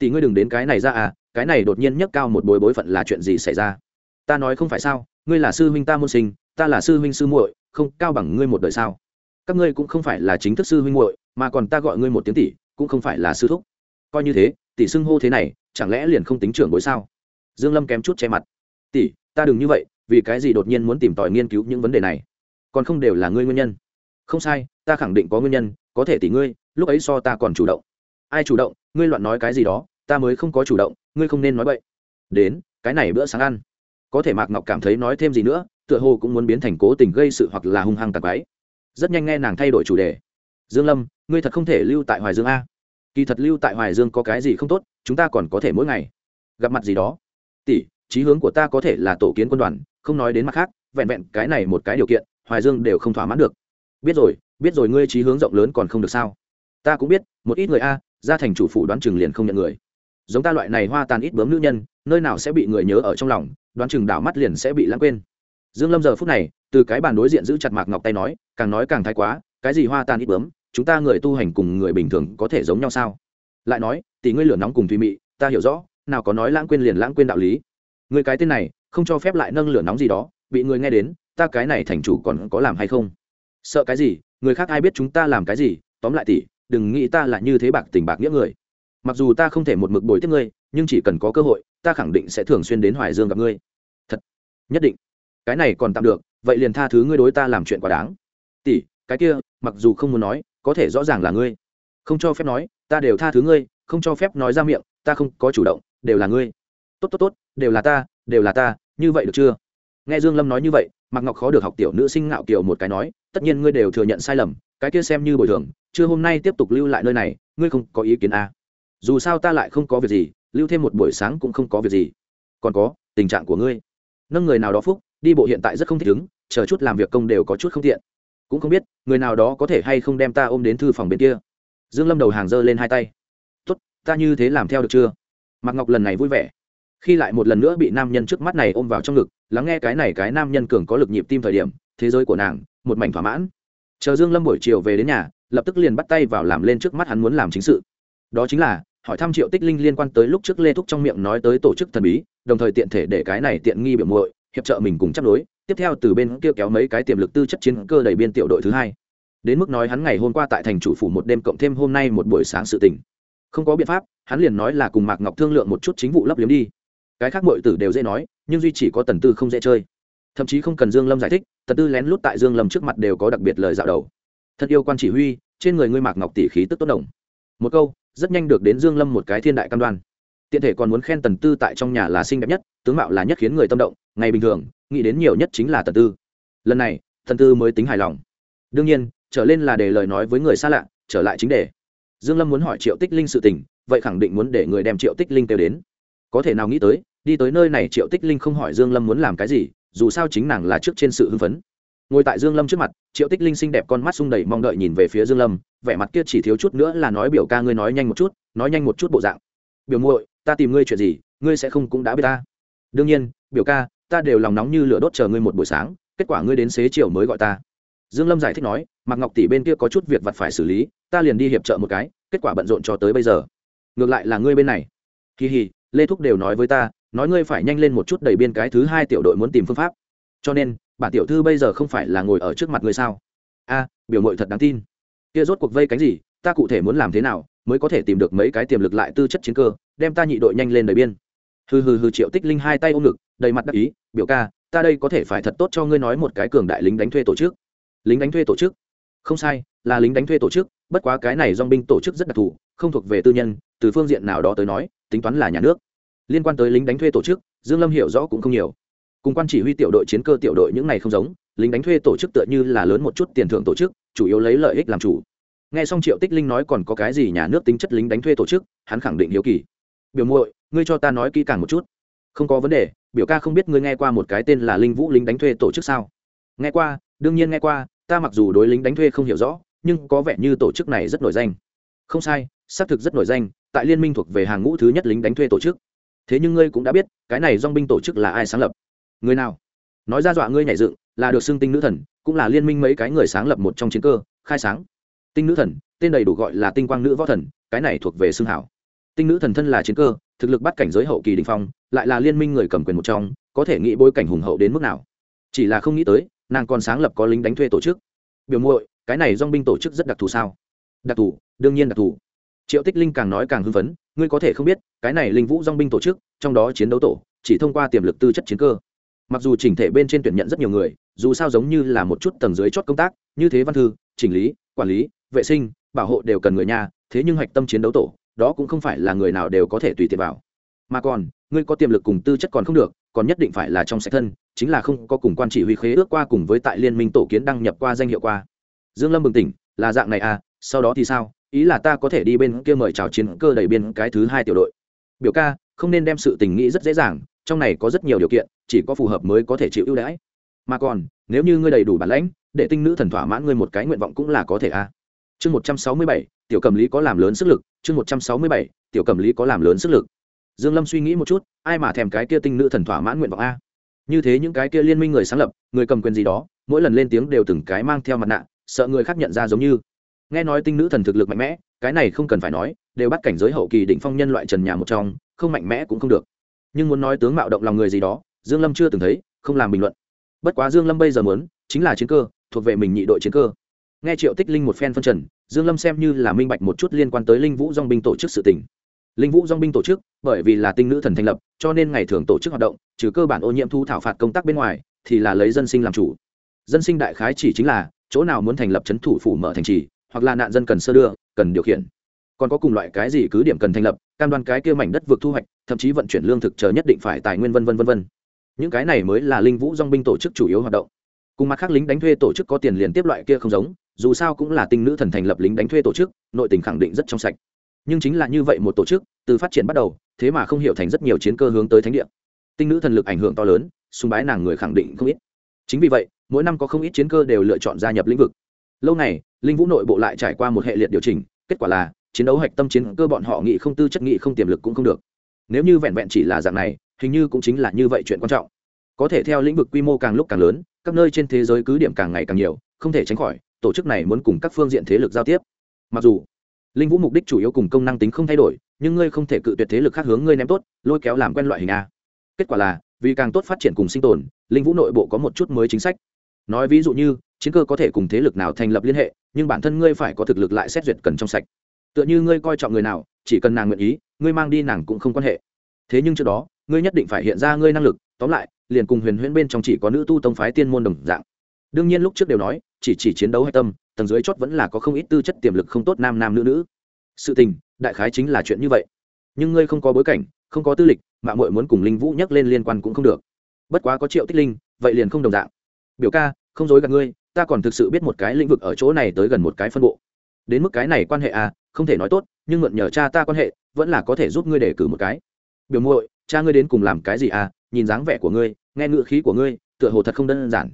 tỷ ngươi đừng đến cái này ra à cái này đột nhiên nhấc cao một bối bối phận là chuyện gì xảy ra? Ta nói không phải sao, ngươi là sư huynh ta môn sinh, ta là sư huynh sư muội, không cao bằng ngươi một đời sao? Các ngươi cũng không phải là chính thức sư huynh muội, mà còn ta gọi ngươi một tiếng tỷ, cũng không phải là sư thúc. Coi như thế, tỷ xưng hô thế này, chẳng lẽ liền không tính trưởng bối sao? Dương lâm kém chút che mặt. Tỷ, ta đừng như vậy, vì cái gì đột nhiên muốn tìm tòi nghiên cứu những vấn đề này? Còn không đều là ngươi nguyên nhân. Không sai, ta khẳng định có nguyên nhân, có thể tỷ ngươi, lúc ấy so ta còn chủ động. Ai chủ động, ngươi loạn nói cái gì đó ta mới không có chủ động, ngươi không nên nói vậy đến, cái này bữa sáng ăn. Có thể mạc ngọc cảm thấy nói thêm gì nữa, tựa hồ cũng muốn biến thành cố tình gây sự hoặc là hung hăng tạc váy rất nhanh nghe nàng thay đổi chủ đề. Dương lâm, ngươi thật không thể lưu tại hoài dương a. Kỳ thật lưu tại hoài dương có cái gì không tốt, chúng ta còn có thể mỗi ngày gặp mặt gì đó. Tỷ, chí hướng của ta có thể là tổ kiến quân đoàn, không nói đến mặt khác, vẹn vẹn cái này một cái điều kiện, hoài dương đều không thỏa mãn được. Biết rồi biết rồi ngươi chí hướng rộng lớn còn không được sao? Ta cũng biết, một ít người a ra thành chủ phụ đoán chừng liền không nhận người giống ta loại này hoa tàn ít bướm nữ nhân, nơi nào sẽ bị người nhớ ở trong lòng, đoán chừng đảo mắt liền sẽ bị lãng quên. Dương lâm giờ phút này, từ cái bàn đối diện giữ chặt mạc ngọc tay nói, càng nói càng thái quá, cái gì hoa tàn ít bướm, chúng ta người tu hành cùng người bình thường có thể giống nhau sao? Lại nói, tỷ ngươi lửa nóng cùng thùy mị, ta hiểu rõ, nào có nói lãng quên liền lãng quên đạo lý. Người cái tên này, không cho phép lại nâng lửa nóng gì đó, bị người nghe đến, ta cái này thành chủ còn có làm hay không? Sợ cái gì, người khác ai biết chúng ta làm cái gì, tóm lại tỷ, đừng nghĩ ta là như thế bạc tình bạc nghĩa người mặc dù ta không thể một mực bồi tiếp ngươi, nhưng chỉ cần có cơ hội, ta khẳng định sẽ thường xuyên đến hoài dương gặp ngươi. Thật. Nhất định. Cái này còn tạm được, vậy liền tha thứ ngươi đối ta làm chuyện quá đáng. Tỷ, cái kia, mặc dù không muốn nói, có thể rõ ràng là ngươi. Không cho phép nói, ta đều tha thứ ngươi, không cho phép nói ra miệng, ta không có chủ động, đều là ngươi. Tốt tốt tốt, đều là ta, đều là ta, như vậy được chưa? Nghe dương lâm nói như vậy, mạc ngọc khó được học tiểu nữ sinh ngạo kiều một cái nói, tất nhiên ngươi đều thừa nhận sai lầm, cái kia xem như bồi thường, chưa hôm nay tiếp tục lưu lại nơi này, ngươi không có ý kiến à dù sao ta lại không có việc gì, lưu thêm một buổi sáng cũng không có việc gì. Còn có, tình trạng của ngươi. Nâng người nào đó phúc, đi bộ hiện tại rất không thích ứng, chờ chút làm việc công đều có chút không tiện. Cũng không biết, người nào đó có thể hay không đem ta ôm đến thư phòng bên kia. Dương lâm đầu hàng giơ lên hai tay. Tốt, ta như thế làm theo được chưa? Mạc ngọc lần này vui vẻ. Khi lại một lần nữa bị nam nhân trước mắt này ôm vào trong ngực, lắng nghe cái này cái nam nhân cường có lực nhịp tim thời điểm, thế giới của nàng, một mảnh thỏa mãn. Chờ dương lâm buổi chiều về đến nhà, lập tức liền bắt tay vào làm lên trước mắt hắn muốn làm chính sự. Đó chính là hỏi thăm triệu tích linh liên quan tới lúc trước lê thúc trong miệng nói tới tổ chức thần bí, đồng thời tiện thể để cái này tiện nghi biểu muội, hiệp trợ mình cùng chấp đối. Tiếp theo từ bên kia kéo mấy cái tiềm lực tư chất chiến cơ đầy biên tiểu đội thứ hai. Đến mức nói hắn ngày hôm qua tại thành chủ phủ một đêm cộng thêm hôm nay một buổi sáng sự tình. Không có biện pháp, hắn liền nói là cùng mạc ngọc thương lượng một chút chính vụ lấp liếm đi. Cái khác mọi tử đều dễ nói, nhưng duy chỉ có tần tư không dễ chơi. Thậm chí không cần dương lâm giải thích, tần tư lén lút tại dương lâm trước mặt đều có đặc biệt lời dạo đầu. Thật yêu quan chỉ huy, trên người ngươi mạc ngọc tỷ khí tức tốt đồng. Một câu rất nhanh được đến dương lâm một cái thiên đại cam đoan. Tiện thể còn muốn khen tần tư tại trong nhà là xinh đẹp nhất, tướng mạo là nhất khiến người tâm động, ngày bình thường, nghĩ đến nhiều nhất chính là tần tư. Lần này, tần tư mới tính hài lòng. Đương nhiên, trở lên là để lời nói với người xa lạ, trở lại chính đề. Dương lâm muốn hỏi triệu tích linh sự tình, vậy khẳng định muốn để người đem triệu tích linh kêu đến. Có thể nào nghĩ tới, đi tới nơi này triệu tích linh không hỏi dương lâm muốn làm cái gì, dù sao chính nàng là trước trên sự hưng phấn ngồi tại dương lâm trước mặt, triệu tích linh xinh đẹp con mắt sung đầy mong đợi nhìn về phía dương lâm, vẻ mặt kia chỉ thiếu chút nữa là nói biểu ca ngươi nói nhanh một chút, nói nhanh một chút bộ dạng. Biểu muội, ta tìm ngươi chuyện gì, ngươi sẽ không cũng đã biết ta. Đương nhiên, biểu ca, ta đều lòng nóng như lửa đốt chờ ngươi một buổi sáng, kết quả ngươi đến xế chiều mới gọi ta. Dương lâm giải thích nói, mạc ngọc tỷ bên kia có chút việc vặt phải xử lý, ta liền đi hiệp trợ một cái, kết quả bận rộn cho tới bây giờ. Ngược lại là ngươi bên này. Kỳ hì, lê thúc đều nói với ta, nói ngươi phải nhanh lên một chút đẩy biên cái thứ hai tiểu đội muốn tìm phương pháp cho nên, bản tiểu thư bây giờ không phải là ngồi ở trước mặt ngươi sao? A, biểu mội thật đáng tin. Kia rốt cuộc vây cánh gì, ta cụ thể muốn làm thế nào mới có thể tìm được mấy cái tiềm lực lại tư chất chiến cơ, đem ta nhị đội nhanh lên đời biên. Hừ hừ hừ, triệu tích linh hai tay ôm ngực, đầy mặt đắc ý, biểu ca, ta đây có thể phải thật tốt cho ngươi nói một cái cường đại lính đánh thuê tổ chức. Lính đánh thuê tổ chức? Không sai, là lính đánh thuê tổ chức, bất quá cái này dong binh tổ chức rất đặc thù, không thuộc về tư nhân, từ phương diện nào đó tới nói, tính toán là nhà nước. Liên quan tới lính đánh thuê tổ chức, dương lâm hiểu rõ cũng không nhiều cùng quan chỉ huy tiểu đội chiến cơ tiểu đội những này không giống, lính đánh thuê tổ chức tựa như là lớn một chút tiền thưởng tổ chức, chủ yếu lấy lợi ích làm chủ. Nghe xong triệu tích linh nói còn có cái gì nhà nước tính chất lính đánh thuê tổ chức, hắn khẳng định hiếu kỳ. Biểu muội, ngươi cho ta nói kỹ càng một chút. Không có vấn đề, biểu ca không biết ngươi nghe qua một cái tên là linh vũ lính đánh thuê tổ chức sao? Nghe qua, đương nhiên nghe qua, ta mặc dù đối lính đánh thuê không hiểu rõ, nhưng có vẻ như tổ chức này rất nổi danh. Không sai, xác thực rất nổi danh, tại liên minh thuộc về hàng ngũ thứ nhất lính đánh thuê tổ chức. Thế nhưng ngươi cũng đã biết, cái này dong binh tổ chức là ai sáng lập? Người nào? Nói ra dọa ngươi nhảy dựng là được xưng tinh nữ thần, cũng là liên minh mấy cái người sáng lập một trong chiến cơ, khai sáng. Tinh nữ thần, tên đầy đủ gọi là tinh quang nữ võ thần, cái này thuộc về xưng hảo. Tinh nữ thần thân là chiến cơ, thực lực bắt cảnh giới hậu kỳ đình phong, lại là liên minh người cầm quyền một trong, có thể nghĩ bối cảnh hùng hậu đến mức nào. Chỉ là không nghĩ tới, nàng còn sáng lập có lính đánh thuê tổ chức. Biểu muội, cái này dong binh tổ chức rất đặc thù sao? Đặc thù, đương nhiên đặc thù. Triệu tích linh càng nói càng hưng phấn, ngươi có thể không biết, cái này linh vũ dong binh tổ chức, trong đó chiến đấu tổ, chỉ thông qua tiềm lực tư chất chiến cơ mặc dù chỉnh thể bên trên tuyển nhận rất nhiều người, dù sao giống như là một chút tầng dưới chót công tác, như thế văn thư, chỉnh lý, quản lý, vệ sinh, bảo hộ đều cần người nhà, thế nhưng hạch tâm chiến đấu tổ, đó cũng không phải là người nào đều có thể tùy tiện vào. Mà còn, ngươi có tiềm lực cùng tư chất còn không được, còn nhất định phải là trong sạch thân, chính là không có cùng quan chỉ huy khế ước qua cùng với tại liên minh tổ kiến đăng nhập qua danh hiệu qua. Dương lâm bừng tỉnh, là dạng này à sau đó thì sao? Ý là ta có thể đi bên kia mời chào chiến cơ đẩy biên cái thứ hai tiểu đội. Biểu ca, không nên đem sự tình nghĩ rất dễ dàng trong này có rất nhiều điều kiện, chỉ có phù hợp mới có thể chịu ưu đãi. Mà còn, nếu như ngươi đầy đủ bản lãnh, để tinh nữ thần thỏa mãn ngươi một cái nguyện vọng cũng là có thể a. À. chương một trăm sáu mươi bảy, tiểu cầm lý có làm lớn sức lực, chương một trăm sáu mươi bảy, tiểu cầm lý có làm lớn sức lực. Dương lâm suy nghĩ một chút, ai mà thèm cái kia tinh nữ thần thỏa mãn nguyện vọng a? Như thế những cái kia liên minh người sáng lập, người cầm quyền gì đó, mỗi lần lên tiếng đều từng cái mang theo mặt nạ, sợ người khác nhận ra giống như. Nghe nói tinh nữ thần thực lực mạnh mẽ, cái này không cần phải nói, đều bắt cảnh giới hậu kỳ định phong nhân loại trần nhà một trong, không mạnh mẽ cũng không được nhưng muốn nói tướng mạo động lòng người gì đó, dương lâm chưa từng thấy, không làm bình luận. Bất quá dương lâm bây giờ muốn, chính là chiến cơ, thuộc về mình nhị đội chiến cơ. Nghe triệu tích linh một phen phân trần, dương lâm xem như là minh bạch một chút liên quan tới linh vũ dong binh tổ chức sự tình. Linh vũ dong binh tổ chức, bởi vì là tinh nữ thần thành lập, cho nên ngày thường tổ chức hoạt động, trừ cơ bản ô nhiễm thu thảo phạt công tác bên ngoài, thì là lấy dân sinh làm chủ. Dân sinh đại khái chỉ chính là, chỗ nào muốn thành lập chấn thủ phủ mở thành trì, hoặc là nạn dân cần sơ đưa, cần điều khiển. Còn có cùng loại cái gì cứ điểm cần thành lập cam đoan cái kia mảnh đất vượt thu hoạch, thậm chí vận chuyển lương thực chờ nhất định phải tài nguyên vân vân vân vân. Những cái này mới là linh vũ dong binh tổ chức chủ yếu hoạt động. Cùng mặt khác lính đánh thuê tổ chức có tiền liền tiếp loại kia không giống, dù sao cũng là tinh nữ thần thành lập lính đánh thuê tổ chức, nội tình khẳng định rất trong sạch. Nhưng chính là như vậy một tổ chức, từ phát triển bắt đầu, thế mà không hiểu thành rất nhiều chiến cơ hướng tới thánh địa. Tinh nữ thần lực ảnh hưởng to lớn, sùng bái nàng người khẳng định không ít. Chính vì vậy, mỗi năm có không ít chiến cơ đều lựa chọn gia nhập lĩnh vực. Lâu này linh vũ nội bộ lại trải qua một hệ liệt điều chỉnh, kết quả là chiến đấu hạch tâm chiến cơ bọn họ nghị không tư chất nghị không tiềm lực cũng không được. Nếu như vẹn vẹn chỉ là dạng này, hình như cũng chính là như vậy chuyện quan trọng. Có thể theo lĩnh vực quy mô càng lúc càng lớn, các nơi trên thế giới cứ điểm càng ngày càng nhiều, không thể tránh khỏi, tổ chức này muốn cùng các phương diện thế lực giao tiếp. Mặc dù, linh vũ mục đích chủ yếu cùng công năng tính không thay đổi, nhưng ngươi không thể cự tuyệt thế lực khác hướng ngươi ném tốt, lôi kéo làm quen loại hình a. Kết quả là, vì càng tốt phát triển cùng sinh tồn, linh vũ nội bộ có một chút mới chính sách. Nói ví dụ như, chiến cơ có thể cùng thế lực nào thành lập liên hệ, nhưng bản thân ngươi phải có thực lực lại xét duyệt cần trong sạch tựa như ngươi coi trọng người nào, chỉ cần nàng nguyện ý, ngươi mang đi nàng cũng không quan hệ. Thế nhưng trước đó, ngươi nhất định phải hiện ra ngươi năng lực, tóm lại, liền cùng huyền huyễn bên trong chỉ có nữ tu tông phái tiên môn đồng dạng. Đương nhiên lúc trước đều nói, chỉ chỉ chiến đấu hay tâm, tầng dưới chót vẫn là có không ít tư chất tiềm lực không tốt nam nam nữ nữ. Sự tình, đại khái chính là chuyện như vậy. Nhưng ngươi không có bối cảnh, không có tư lịch mạng mội muốn cùng linh vũ nhắc lên liên quan cũng không được. Bất quá có triệu tích linh, vậy liền không đồng dạng. Biểu ca, không dối gạt ngươi, ta còn thực sự biết một cái lĩnh vực ở chỗ này tới gần một cái phân bộ. Đến mức cái này quan hệ à không thể nói tốt, nhưng mượn nhờ cha ta quan hệ, vẫn là có thể giúp ngươi đề cử một cái. Biểu muội, cha ngươi đến cùng làm cái gì à? Nhìn dáng vẻ của ngươi, nghe ngữ khí của ngươi, tựa hồ thật không đơn giản.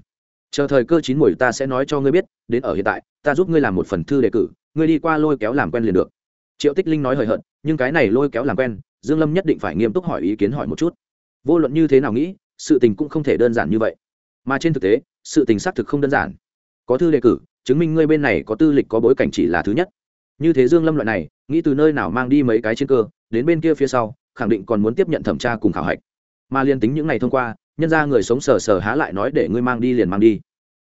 Chờ thời cơ chín mùi ta sẽ nói cho ngươi biết, đến ở hiện tại, ta giúp ngươi làm một phần thư đề cử, ngươi đi qua lôi kéo làm quen liền được. Triệu tích linh nói hời hợt, nhưng cái này lôi kéo làm quen, dương lâm nhất định phải nghiêm túc hỏi ý kiến hỏi một chút. Vô luận như thế nào nghĩ, sự tình cũng không thể đơn giản như vậy. Mà trên thực tế, sự tình xác thực không đơn giản. Có thư đề cử, chứng minh ngươi bên này có tư lịch có bối cảnh chỉ là thứ nhất như thế dương lâm loại này, nghĩ từ nơi nào mang đi mấy cái chiến cơ, đến bên kia phía sau, khẳng định còn muốn tiếp nhận thẩm tra cùng khảo hạch. Mà liên tính những ngày thông qua, nhân ra người sống sờ sờ há lại nói để ngươi mang đi liền mang đi.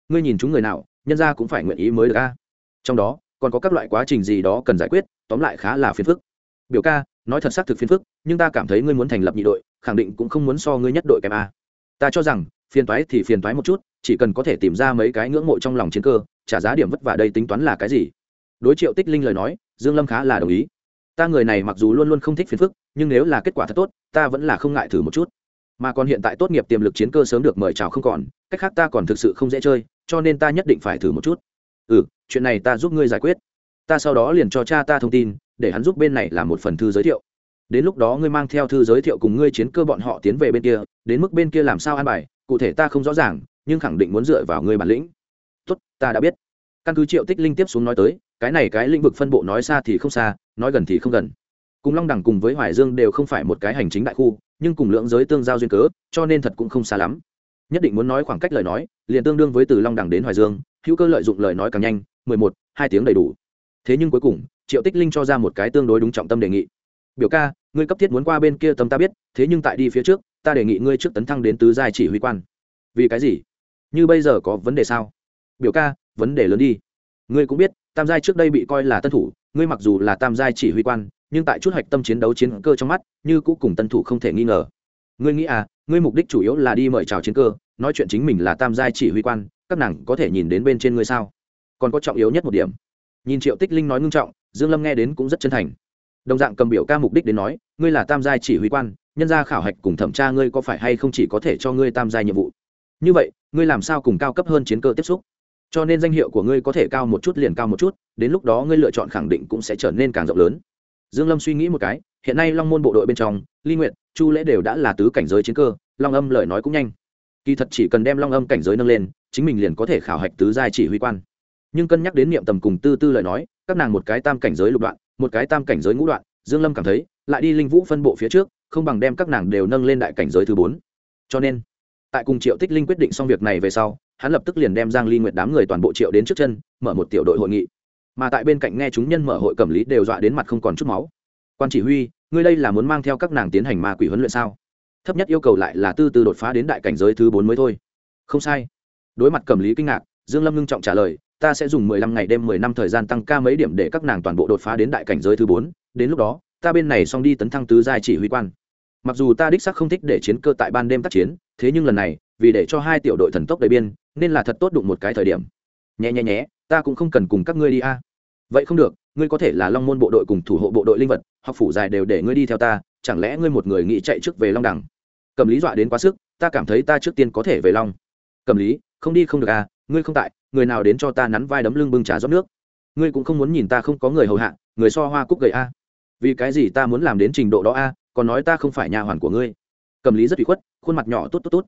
Ngươi nhìn chúng người nào, nhân ra cũng phải nguyện ý mới được a. Trong đó, còn có các loại quá trình gì đó cần giải quyết, tóm lại khá là phiền phức. Biểu ca, nói thật xác thực phiền phức, nhưng ta cảm thấy ngươi muốn thành lập nhị đội, khẳng định cũng không muốn so ngươi nhất đội kém a. Ta cho rằng, phiền toái thì phiền toái một chút, chỉ cần có thể tìm ra mấy cái ngưỡng mộ trong lòng chiến cơ, trả giá điểm vất vả đây tính toán là cái gì? Đối triệu tích linh lời nói, dương lâm khá là đồng ý. Ta người này mặc dù luôn luôn không thích phiền phức, nhưng nếu là kết quả thật tốt, ta vẫn là không ngại thử một chút. Mà còn hiện tại tốt nghiệp tiềm lực chiến cơ sớm được mời chào không còn, cách khác ta còn thực sự không dễ chơi, cho nên ta nhất định phải thử một chút. Ừ chuyện này ta giúp ngươi giải quyết. Ta sau đó liền cho cha ta thông tin, để hắn giúp bên này làm một phần thư giới thiệu. Đến lúc đó ngươi mang theo thư giới thiệu cùng ngươi chiến cơ bọn họ tiến về bên kia, đến mức bên kia làm sao an bài, cụ thể ta không rõ ràng, nhưng khẳng định muốn dựa vào ngươi bản lĩnh. Tốt, ta đã biết căn cứ triệu tích linh tiếp xuống nói tới, cái này cái lĩnh vực phân bộ nói xa thì không xa, nói gần thì không gần. Cùng long đẳng cùng với hoài dương đều không phải một cái hành chính đại khu, nhưng cùng lượng giới tương giao duyên cớ, cho nên thật cũng không xa lắm. Nhất định muốn nói khoảng cách lời nói, liền tương đương với từ long đẳng đến hoài dương, hữu cơ lợi dụng lời nói càng nhanh, mười một, hai tiếng đầy đủ. Thế nhưng cuối cùng, triệu tích linh cho ra một cái tương đối đúng trọng tâm đề nghị. Biểu ca, ngươi cấp thiết muốn qua bên kia tâm ta biết, thế nhưng tại đi phía trước, ta đề nghị ngươi trước tấn thăng đến tứ giai chỉ huy quan. Vì cái gì? Như bây giờ có vấn đề sao? Biểu ca vấn đề lớn đi. Ngươi cũng biết, tam giai trước đây bị coi là tân thủ, ngươi mặc dù là tam giai chỉ huy quan, nhưng tại chút hạch tâm chiến đấu chiến cơ trong mắt, như cũ cùng tân thủ không thể nghi ngờ. Ngươi nghĩ à ngươi mục đích chủ yếu là đi mời chào chiến cơ, nói chuyện chính mình là tam giai chỉ huy quan, các nàng có thể nhìn đến bên trên ngươi sao? Còn có trọng yếu nhất một điểm. Nhìn triệu tích linh nói ngưng trọng, dương lâm nghe đến cũng rất chân thành. Đồng dạng cầm biểu ca mục đích đến nói, ngươi là tam giai chỉ huy quan, nhân gia khảo hạch cùng thẩm tra ngươi có phải hay không chỉ có thể cho ngươi tam giai nhiệm vụ. Như vậy, ngươi làm sao cùng cao cấp hơn chiến cơ tiếp xúc? Cho nên danh hiệu của ngươi có thể cao một chút liền cao một chút, đến lúc đó ngươi lựa chọn khẳng định cũng sẽ trở nên càng rộng lớn. Dương lâm suy nghĩ một cái, hiện nay long môn bộ đội bên trong, ly nguyện chu lễ đều đã là tứ cảnh giới chiến cơ, long âm lời nói cũng nhanh. Kỳ thật chỉ cần đem long âm cảnh giới nâng lên, chính mình liền có thể khảo hạch tứ giai chỉ huy quan. Nhưng cân nhắc đến niệm tầm cùng tư tư lời nói, các nàng một cái tam cảnh giới lục đoạn, một cái tam cảnh giới ngũ đoạn, dương lâm cảm thấy, lại đi linh vũ phân bộ phía trước, không bằng đem các nàng đều nâng lên đại cảnh giới thứ bốn. Cho nên tại cùng triệu tích linh quyết định xong việc này về sau, hắn lập tức liền đem giang ly nguyệt đám người toàn bộ triệu đến trước chân, mở một tiểu đội hội nghị. Mà tại bên cạnh nghe chúng nhân mở hội cẩm lý đều dọa đến mặt không còn chút máu. Quan chỉ huy, ngươi đây là muốn mang theo các nàng tiến hành ma quỷ huấn luyện sao? Thấp nhất yêu cầu lại là tư tư đột phá đến đại cảnh giới thứ bốn mới thôi. Không sai. Đối mặt cẩm lý kinh ngạc, dương lâm ngưng trọng trả lời, ta sẽ dùng mười lăm ngày đêm mười năm thời gian tăng ca mấy điểm để các nàng toàn bộ đột phá đến đại cảnh giới thứ bốn. Đến lúc đó, ta bên này xong đi tấn thăng tứ giai chỉ huy quan mặc dù ta đích xác không thích để chiến cơ tại ban đêm tác chiến, thế nhưng lần này, vì để cho hai tiểu đội thần tốc đầy biên, nên là thật tốt đụng một cái thời điểm. Nhé nhé nhé ta cũng không cần cùng các ngươi đi a. Vậy không được, ngươi có thể là long môn bộ đội cùng thủ hộ bộ đội linh vật, học phủ dài đều để ngươi đi theo ta, chẳng lẽ ngươi một người nghĩ chạy trước về long đẳng cầm lý dọa đến quá sức, ta cảm thấy ta trước tiên có thể về long. Cầm lý, không đi không được à ngươi không tại, người nào đến cho ta nắn vai đấm lưng bưng trà rót nước? Ngươi cũng không muốn nhìn ta không có người hầu hạ, người so hoa cúc gầy a. Vì cái gì ta muốn làm đến trình độ đó a còn nói ta không phải nhà hoàn của ngươi. Cầm lý rất bị khuất, khuôn mặt nhỏ tốt tốt tốt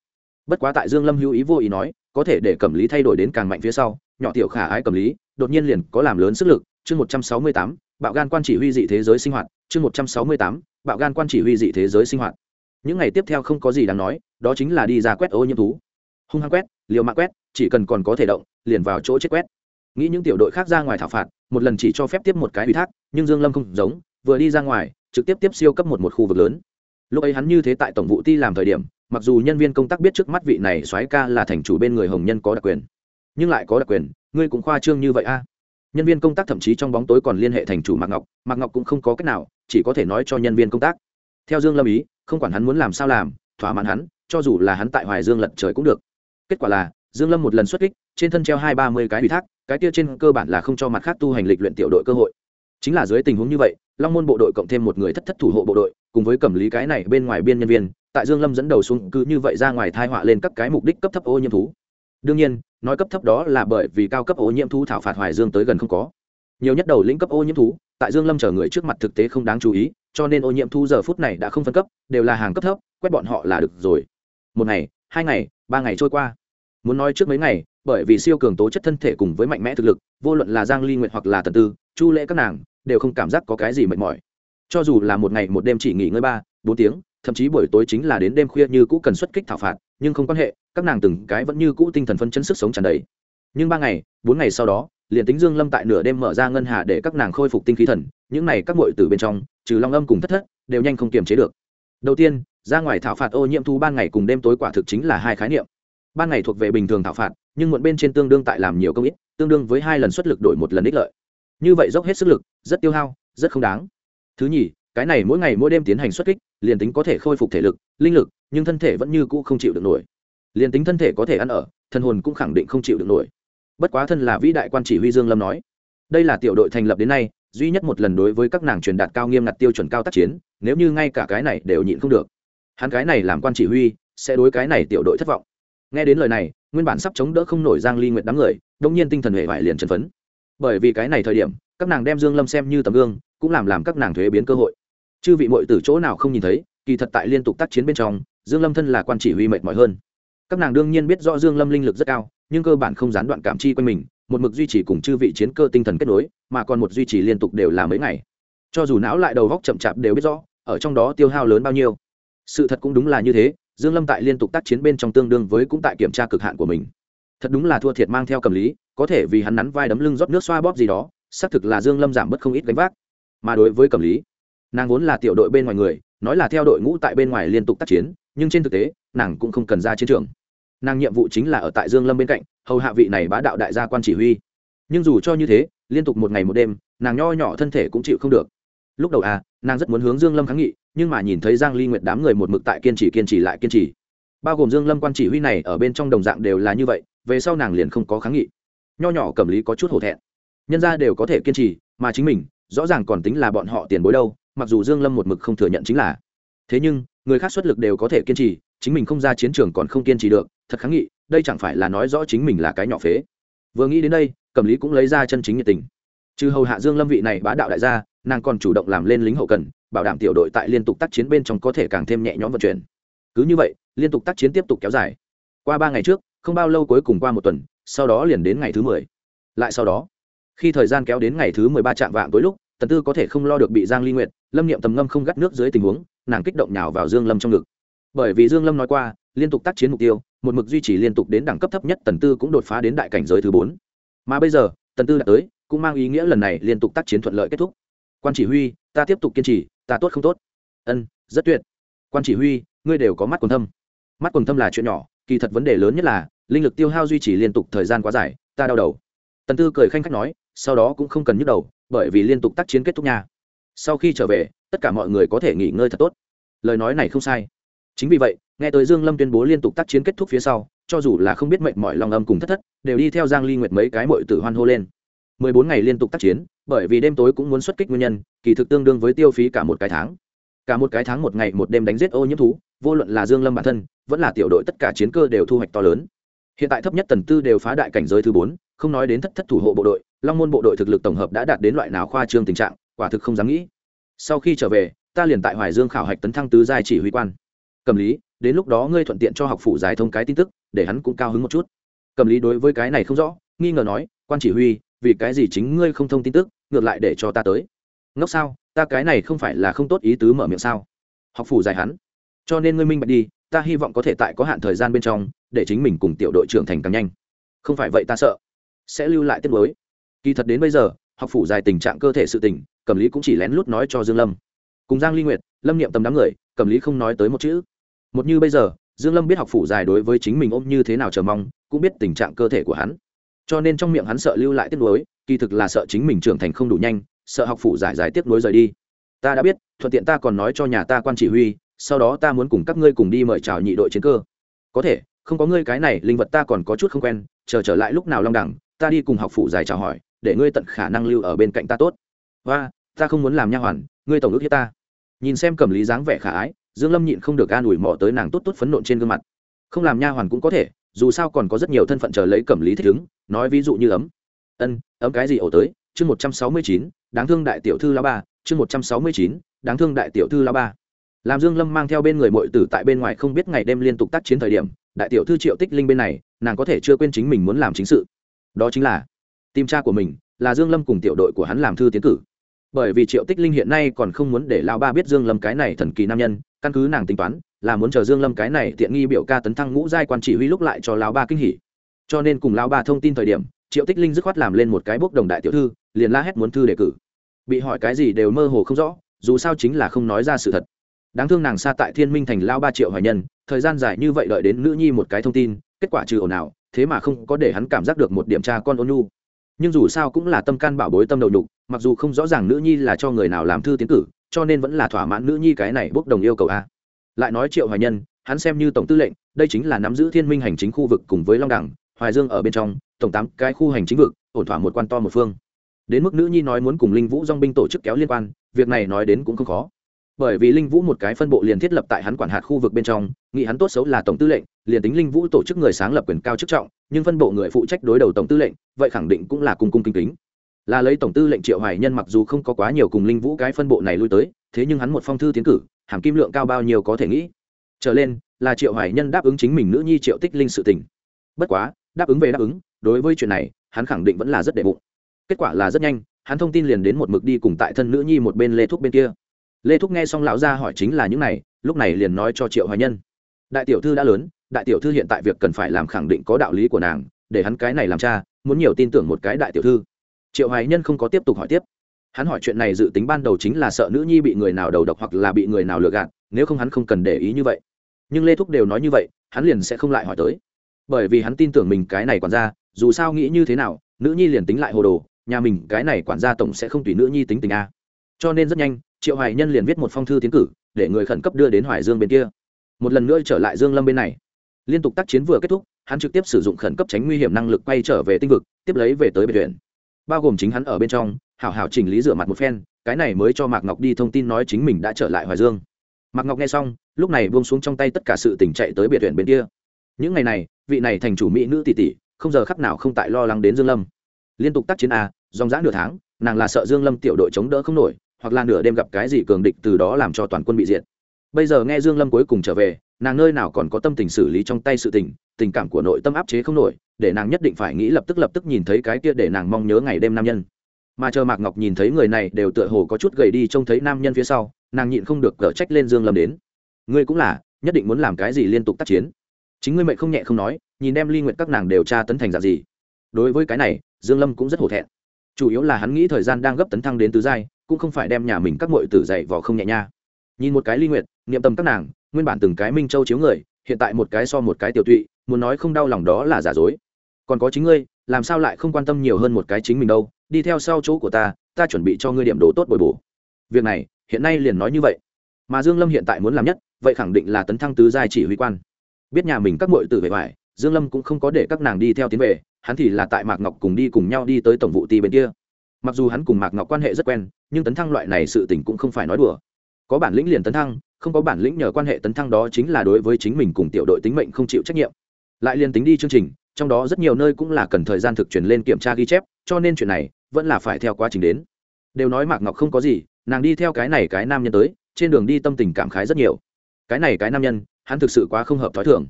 bất quá tại dương lâm hữu ý vô ý nói, có thể để cầm lý thay đổi đến càng mạnh phía sau, nhỏ tiểu khả ái cầm lý, đột nhiên liền có làm lớn sức lực. Chương một trăm sáu mươi tám, bạo gan quan chỉ huy dị thế giới sinh hoạt. Chương một trăm sáu mươi tám, bạo gan quan chỉ huy dị thế giới sinh hoạt. Những ngày tiếp theo không có gì đáng nói, đó chính là đi ra quét ô nhiễm thú. Hung hăng quét, liều mạng quét, chỉ cần còn có thể động, liền vào chỗ chết quét. Nghĩ những tiểu đội khác ra ngoài thảo phạt, một lần chỉ cho phép tiếp một cái ủy thác, nhưng dương lâm không giống, vừa đi ra ngoài trực tiếp tiếp siêu cấp một một khu vực lớn. Lúc ấy hắn như thế tại tổng vụ ti làm thời điểm, mặc dù nhân viên công tác biết trước mắt vị này soái ca là thành chủ bên người hồng nhân có đặc quyền, nhưng lại có đặc quyền, ngươi cũng khoa trương như vậy a. Nhân viên công tác thậm chí trong bóng tối còn liên hệ thành chủ mạc ngọc mạc ngọc cũng không có cách nào, chỉ có thể nói cho nhân viên công tác. Theo dương lâm ý, không quản hắn muốn làm sao làm, thỏa mãn hắn, cho dù là hắn tại hoài dương lật trời cũng được. Kết quả là, dương lâm một lần xuất kích, trên thân treo hai ba mươi cái ủy thác, cái kia trên cơ bản là không cho mặt khác tu hành lịch luyện tiểu đội cơ hội. Chính là dưới tình huống như vậy long môn bộ đội cộng thêm một người thất thất thủ hộ bộ đội, cùng với cẩm lý cái này bên ngoài biên nhân viên, tại dương lâm dẫn đầu xuống cứ như vậy ra ngoài thai họa lên các cái mục đích cấp thấp ô nhiễm thú. Đương nhiên, nói cấp thấp đó là bởi vì cao cấp ô nhiễm thú thảo phạt hoài dương tới gần không có. Nhiều nhất đầu lĩnh cấp ô nhiễm thú, tại dương lâm chờ người trước mặt thực tế không đáng chú ý, cho nên ô nhiễm thú giờ phút này đã không phân cấp, đều là hàng cấp thấp, quét bọn họ là được rồi. Một ngày, hai ngày, ba ngày trôi qua. Muốn nói trước mấy ngày, bởi vì siêu cường tố chất thân thể cùng với mạnh mẽ thực lực, vô luận là giang ly nguyện hoặc là tần tư, chu lễ các nàng đều không cảm giác có cái gì mệt mỏi. Cho dù là một ngày một đêm chỉ nghỉ ngơi ba, bốn tiếng, thậm chí buổi tối chính là đến đêm khuya như cũ cần xuất kích thảo phạt, nhưng không quan hệ, các nàng từng cái vẫn như cũ tinh thần phân chân sức sống tràn đầy. Nhưng ba ngày, bốn ngày sau đó, liền tính dương lâm tại nửa đêm mở ra ngân hà để các nàng khôi phục tinh khí thần, những này các muội từ bên trong, trừ long âm cùng thất thất, đều nhanh không kiềm chế được. Đầu tiên, ra ngoài thảo phạt ô nhiễm thu ban ngày cùng đêm tối quả thực chính là hai khái niệm. Ban ngày thuộc về bình thường thảo phạt, nhưng muộn bên trên tương đương tại làm nhiều công ít, tương đương với hai lần xuất lực đổi một lần ích lợi như vậy dốc hết sức lực, rất tiêu hao, rất không đáng. Thứ nhì, cái này mỗi ngày mỗi đêm tiến hành xuất kích, liền tính có thể khôi phục thể lực, linh lực, nhưng thân thể vẫn như cũ không chịu được nổi. Liền tính thân thể có thể ăn ở thân hồn cũng khẳng định không chịu được nổi. Bất quá thân là vĩ đại quan chỉ huy dương lâm nói, đây là tiểu đội thành lập đến nay, duy nhất một lần đối với các nàng truyền đạt cao nghiêm ngặt tiêu chuẩn cao tác chiến, nếu như ngay cả cái này đều nhịn không được. Hắn cái này làm quan chỉ huy, sẽ đối cái này tiểu đội thất vọng. Nghe đến lời này, nguyên bản sắp chống đỡ không nổi giang ly nguyệt đám người đông nhiên tinh thần hệ vải liền trần phấn bởi vì cái này thời điểm, các nàng đem dương lâm xem như tấm gương, cũng làm làm các nàng thuế biến cơ hội. Chư vị muội từ chỗ nào không nhìn thấy, kỳ thật tại liên tục tác chiến bên trong, dương lâm thân là quan chỉ huy mệt mỏi hơn. Các nàng đương nhiên biết rõ dương lâm linh lực rất cao, nhưng cơ bản không gián đoạn cảm chi quanh mình, một mực duy trì cùng chư vị chiến cơ tinh thần kết nối, mà còn một duy trì liên tục đều là mấy ngày. Cho dù não lại đầu góc chậm chạp đều biết rõ, ở trong đó tiêu hao lớn bao nhiêu. Sự thật cũng đúng là như thế, dương lâm tại liên tục tác chiến bên trong tương đương với cũng tại kiểm tra cực hạn của mình thật đúng là thua thiệt mang theo cầm lý, có thể vì hắn nắn vai đấm lưng rót nước xoa bóp gì đó, xác thực là dương lâm giảm bớt không ít gánh vác. Mà đối với cầm lý, nàng vốn là tiểu đội bên ngoài người, nói là theo đội ngũ tại bên ngoài liên tục tác chiến, nhưng trên thực tế, nàng cũng không cần ra chiến trường. Nàng nhiệm vụ chính là ở tại dương lâm bên cạnh, hầu hạ vị này bá đạo đại gia quan chỉ huy. Nhưng dù cho như thế, liên tục một ngày một đêm, nàng nho nhỏ thân thể cũng chịu không được. Lúc đầu à nàng rất muốn hướng dương lâm kháng nghị, nhưng mà nhìn thấy giang ly nguyệt đám người một mực tại kiên trì kiên trì lại kiên trì. Bao gồm dương lâm quan chỉ huy này ở bên trong đồng dạng đều là như vậy về sau nàng liền không có kháng nghị. Nho nhỏ cầm lý có chút hổ thẹn. Nhân gia đều có thể kiên trì, mà chính mình, rõ ràng còn tính là bọn họ tiền bối đâu, mặc dù dương lâm một mực không thừa nhận chính là. Thế nhưng, người khác xuất lực đều có thể kiên trì, chính mình không ra chiến trường còn không kiên trì được, thật kháng nghị, đây chẳng phải là nói rõ chính mình là cái nhỏ phế. Vừa nghĩ đến đây, cẩm lý cũng lấy ra chân chính nhiệt tình. Trừ hầu hạ dương lâm vị này bá đạo đại gia, nàng còn chủ động làm lên lính hậu cần, bảo đảm tiểu đội tại liên tục tác chiến bên trong có thể càng thêm nhẹ nhõm vận chuyển. Cứ như vậy, liên tục tác chiến tiếp tục kéo dài. Qua ba ngày trước không bao lâu cuối cùng qua một tuần, sau đó liền đến ngày thứ mười. Lại sau đó, khi thời gian kéo đến ngày thứ mười ba chạm vạng tối lúc, tần tư có thể không lo được bị giang ly Nguyệt, lâm niệm tầm ngâm không gắt nước dưới tình huống, nàng kích động nhào vào dương lâm trong ngực. Bởi vì dương lâm nói qua, liên tục tác chiến mục tiêu, một mực duy trì liên tục đến đẳng cấp thấp nhất tần tư cũng đột phá đến đại cảnh giới thứ bốn. Mà bây giờ, tần tư đã tới, cũng mang ý nghĩa lần này liên tục tác chiến thuận lợi kết thúc. Quan chỉ huy, ta tiếp tục kiên trì, ta tốt không tốt? Ân, rất tuyệt. Quan chỉ huy, ngươi đều có mắt quần thâm. Mắt quần thâm là chuyện nhỏ kỳ thật vấn đề lớn nhất là, linh lực tiêu hao duy trì liên tục thời gian quá dài, ta đau đầu. Tần tư cười khanh khách nói, sau đó cũng không cần nhức đầu, bởi vì liên tục tác chiến kết thúc nha. Sau khi trở về, tất cả mọi người có thể nghỉ ngơi thật tốt. Lời nói này không sai. Chính vì vậy, nghe tới dương lâm tuyên bố liên tục tác chiến kết thúc phía sau, cho dù là không biết mệnh mọi lòng âm cùng thất thất, đều đi theo giang ly nguyệt mấy cái mội tử hoan hô lên. 14 ngày liên tục tác chiến, bởi vì đêm tối cũng muốn xuất kích nguyên nhân, kỳ thực tương đương với tiêu phí cả một cái tháng. Cả một cái tháng một ngày một đêm đánh giết ô nhiễm thú vô luận là dương lâm bản thân, vẫn là tiểu đội tất cả chiến cơ đều thu hoạch to lớn. Hiện tại thấp nhất tần tư đều phá đại cảnh giới thứ bốn, không nói đến thất thất thủ hộ bộ đội, long môn bộ đội thực lực tổng hợp đã đạt đến loại nào khoa trương tình trạng, quả thực không dám nghĩ. Sau khi trở về, ta liền tại hoài dương khảo hạch tấn thăng tứ giai chỉ huy quan. Cầm lý, đến lúc đó ngươi thuận tiện cho học phủ giải thông cái tin tức, để hắn cũng cao hứng một chút. Cầm lý đối với cái này không rõ, nghi ngờ nói, quan chỉ huy, vì cái gì chính ngươi không thông tin tức, ngược lại để cho ta tới? Ngốc sao? Ta cái này không phải là không tốt ý tứ mở miệng sao? Học phủ giải hắn cho nên ngươi minh bạch đi ta hy vọng có thể tại có hạn thời gian bên trong để chính mình cùng tiểu đội trưởng thành càng nhanh. Không phải vậy ta sợ sẽ lưu lại tiết mới kỳ thật đến bây giờ học phủ dài tình trạng cơ thể sự tình cẩm lý cũng chỉ lén lút nói cho dương lâm. Cùng giang ly nguyệt lâm niệm tầm đám người cẩm lý không nói tới một chữ. Một như bây giờ dương lâm biết học phủ dài đối với chính mình ôm như thế nào chờ mong cũng biết tình trạng cơ thể của hắn. Cho nên trong miệng hắn sợ lưu lại tiết nối, kỳ thực là sợ chính mình trưởng thành không đủ nhanh sợ học phủ giải giải tiết nối rời đi. Ta đã biết thuận tiện ta còn nói cho nhà ta quan chỉ huy sau đó ta muốn cùng các ngươi cùng đi mời chào nhị đội chiến cơ. Có thể, không có ngươi cái này, linh vật ta còn có chút không quen, chờ trở lại lúc nào long đẳng, ta đi cùng học phụ giải chào hỏi, để ngươi tận khả năng lưu ở bên cạnh ta tốt. Và, ta không muốn làm nha hoàn, ngươi tổng ước hiếp ta. Nhìn xem cầm lý dáng vẻ khả ái, dương lâm nhịn không được an ủi mò tới nàng tốt tốt phấn nộn trên gương mặt. Không làm nha hoàn cũng có thể, dù sao còn có rất nhiều thân phận chờ lấy cẩm lý thích ứng, nói ví dụ như ấm. Ân, ấm cái gì ổ tới? Chương một trăm sáu mươi chín, đáng thương đại tiểu thư la ba chương một trăm sáu mươi chín, đáng thương đại tiểu thư la ba làm dương lâm mang theo bên người muội tử tại bên ngoài không biết ngày đêm liên tục tác chiến thời điểm, đại tiểu thư triệu tích linh bên này, nàng có thể chưa quên chính mình muốn làm chính sự. Đó chính là, tìm cha của mình là dương lâm cùng tiểu đội của hắn làm thư tiến cử. Bởi vì triệu tích linh hiện nay còn không muốn để lão ba biết dương lâm cái này thần kỳ nam nhân, căn cứ nàng tính toán, là muốn chờ dương lâm cái này tiện nghi biểu ca tấn thăng ngũ giai quan chỉ huy lúc lại cho lão ba kinh hỉ. Cho nên cùng lão ba thông tin thời điểm, triệu tích linh dứt khoát làm lên một cái bốc đồng đại tiểu thư, liền la hét muốn thư đề cử. Bị hỏi cái gì đều mơ hồ không rõ, dù sao chính là không nói ra sự thật đáng thương nàng xa tại thiên minh thành lao ba triệu hoài nhân, thời gian dài như vậy đợi đến nữ nhi một cái thông tin, kết quả trừ ồn ào, thế mà không có để hắn cảm giác được một điểm tra con ôn nhu. Nhưng dù sao cũng là tâm can bảo bối tâm đầu nhục, mặc dù không rõ ràng nữ nhi là cho người nào làm thư tiến cử, cho nên vẫn là thỏa mãn nữ nhi cái này bốc đồng yêu cầu a. Lại nói triệu hoài nhân, hắn xem như tổng tư lệnh, đây chính là nắm giữ thiên minh hành chính khu vực cùng với long đẳng, hoài dương ở bên trong, tổng tám cái khu hành chính vực, ổn thỏa một quan to một phương. Đến mức nữ nhi nói muốn cùng linh vũ dong binh tổ chức kéo liên quan, việc này nói đến cũng không khó bởi vì linh vũ một cái phân bộ liền thiết lập tại hắn quản hạt khu vực bên trong, nghĩ hắn tốt xấu là tổng tư lệnh, liền tính linh vũ tổ chức người sáng lập quyền cao chức trọng, nhưng phân bộ người phụ trách đối đầu tổng tư lệnh, vậy khẳng định cũng là cung cung kính kính. Là lấy tổng tư lệnh triệu hoài nhân mặc dù không có quá nhiều cùng linh vũ cái phân bộ này lui tới, thế nhưng hắn một phong thư tiến cử, hàm kim lượng cao bao nhiêu có thể nghĩ. Trở lên, là triệu hoài nhân đáp ứng chính mình nữ nhi triệu tích linh sự tình. Bất quá, đáp ứng về đáp ứng, đối với chuyện này, hắn khẳng định vẫn là rất đệ bụng. Kết quả là rất nhanh, hắn thông tin liền đến một mực đi cùng tại thân nữ nhi một bên lê thúc bên kia lê thúc nghe xong lão gia hỏi chính là những này, lúc này liền nói cho triệu hoài nhân. Đại tiểu thư đã lớn, đại tiểu thư hiện tại việc cần phải làm khẳng định có đạo lý của nàng, để hắn cái này làm cha, muốn nhiều tin tưởng một cái đại tiểu thư. Triệu hoài nhân không có tiếp tục hỏi tiếp. Hắn hỏi chuyện này dự tính ban đầu chính là sợ nữ nhi bị người nào đầu độc hoặc là bị người nào lừa gạt, nếu không hắn không cần để ý như vậy. Nhưng lê thúc đều nói như vậy, hắn liền sẽ không lại hỏi tới. Bởi vì hắn tin tưởng mình cái này quản gia, dù sao nghĩ như thế nào, nữ nhi liền tính lại hồ đồ, nhà mình cái này quản gia tổng sẽ không tùy nữ nhi tính tình a. Cho nên rất nhanh triệu hoài nhân liền viết một phong thư tiến cử, để người khẩn cấp đưa đến hoài dương bên kia. Một lần nữa trở lại dương lâm bên này. Liên tục tác chiến vừa kết thúc, hắn trực tiếp sử dụng khẩn cấp tránh nguy hiểm năng lực quay trở về tinh vực, tiếp lấy về tới biệt viện. Bao gồm chính hắn ở bên trong, hảo hảo chỉnh lý rửa mặt một phen, cái này mới cho mạc ngọc đi thông tin nói chính mình đã trở lại hoài dương. Mạc ngọc nghe xong, lúc này buông xuống trong tay tất cả sự tỉnh chạy tới biệt viện bên kia. Những ngày này, vị này thành chủ mỹ nữ tỷ tỷ, không giờ khắc nào không tại lo lắng đến dương lâm. Liên tục tác chiến a dòng dã nửa tháng, nàng là sợ dương lâm tiểu đội chống đỡ không nổi hoặc là nửa đêm gặp cái gì cường địch từ đó làm cho toàn quân bị diệt. Bây giờ nghe dương lâm cuối cùng trở về, nàng nơi nào còn có tâm tình xử lý trong tay sự tình tình cảm của nội tâm áp chế không nổi, để nàng nhất định phải nghĩ lập tức lập tức nhìn thấy cái kia để nàng mong nhớ ngày đêm nam nhân. Mà chờ mạc ngọc nhìn thấy người này đều tựa hồ có chút gầy đi trông thấy nam nhân phía sau, nàng nhịn không được cở trách lên dương lâm đến. Ngươi cũng là, nhất định muốn làm cái gì liên tục tác chiến. Chính ngươi mệnh không nhẹ không nói, nhìn đem ly nguyện các nàng đều tra tấn thành dạng gì. Đối với cái này, dương lâm cũng rất hổ thẹn. Chủ yếu là hắn nghĩ thời gian đang gấp tấn thăng đến tứ giai cũng không phải đem nhà mình các muội tử dạy vò không nhẹ nha. Nhìn một cái ly nguyện niệm tâm các nàng, nguyên bản từng cái minh châu chiếu người, hiện tại một cái so một cái tiểu tụy, muốn nói không đau lòng đó là giả dối. Còn có chính ngươi, làm sao lại không quan tâm nhiều hơn một cái chính mình đâu, đi theo sau chỗ của ta ta chuẩn bị cho ngươi điểm đồ tốt bồi bổ. Việc này, hiện nay liền nói như vậy. Mà dương lâm hiện tại muốn làm nhất, vậy khẳng định là tấn thăng tứ giai chỉ huy quan. Biết nhà mình các muội tử về ngoài, dương lâm cũng không có để các nàng đi theo tiến về, hắn thì là tại mạc ngọc cùng đi cùng nhau đi tới tổng vụ ti bên kia mặc dù hắn cùng mạc ngọc quan hệ rất quen, nhưng tấn thăng loại này sự tình cũng không phải nói đùa. Có bản lĩnh liền tấn thăng, không có bản lĩnh nhờ quan hệ tấn thăng đó chính là đối với chính mình cùng tiểu đội tính mệnh không chịu trách nhiệm. Lại liền tính đi chương trình, trong đó rất nhiều nơi cũng là cần thời gian thực truyền lên kiểm tra ghi chép, cho nên chuyện này vẫn là phải theo quá trình đến. Đều nói mạc ngọc không có gì, nàng đi theo cái này cái nam nhân tới, trên đường đi tâm tình cảm khái rất nhiều. Cái này cái nam nhân, hắn thực sự quá không hợp thói thường.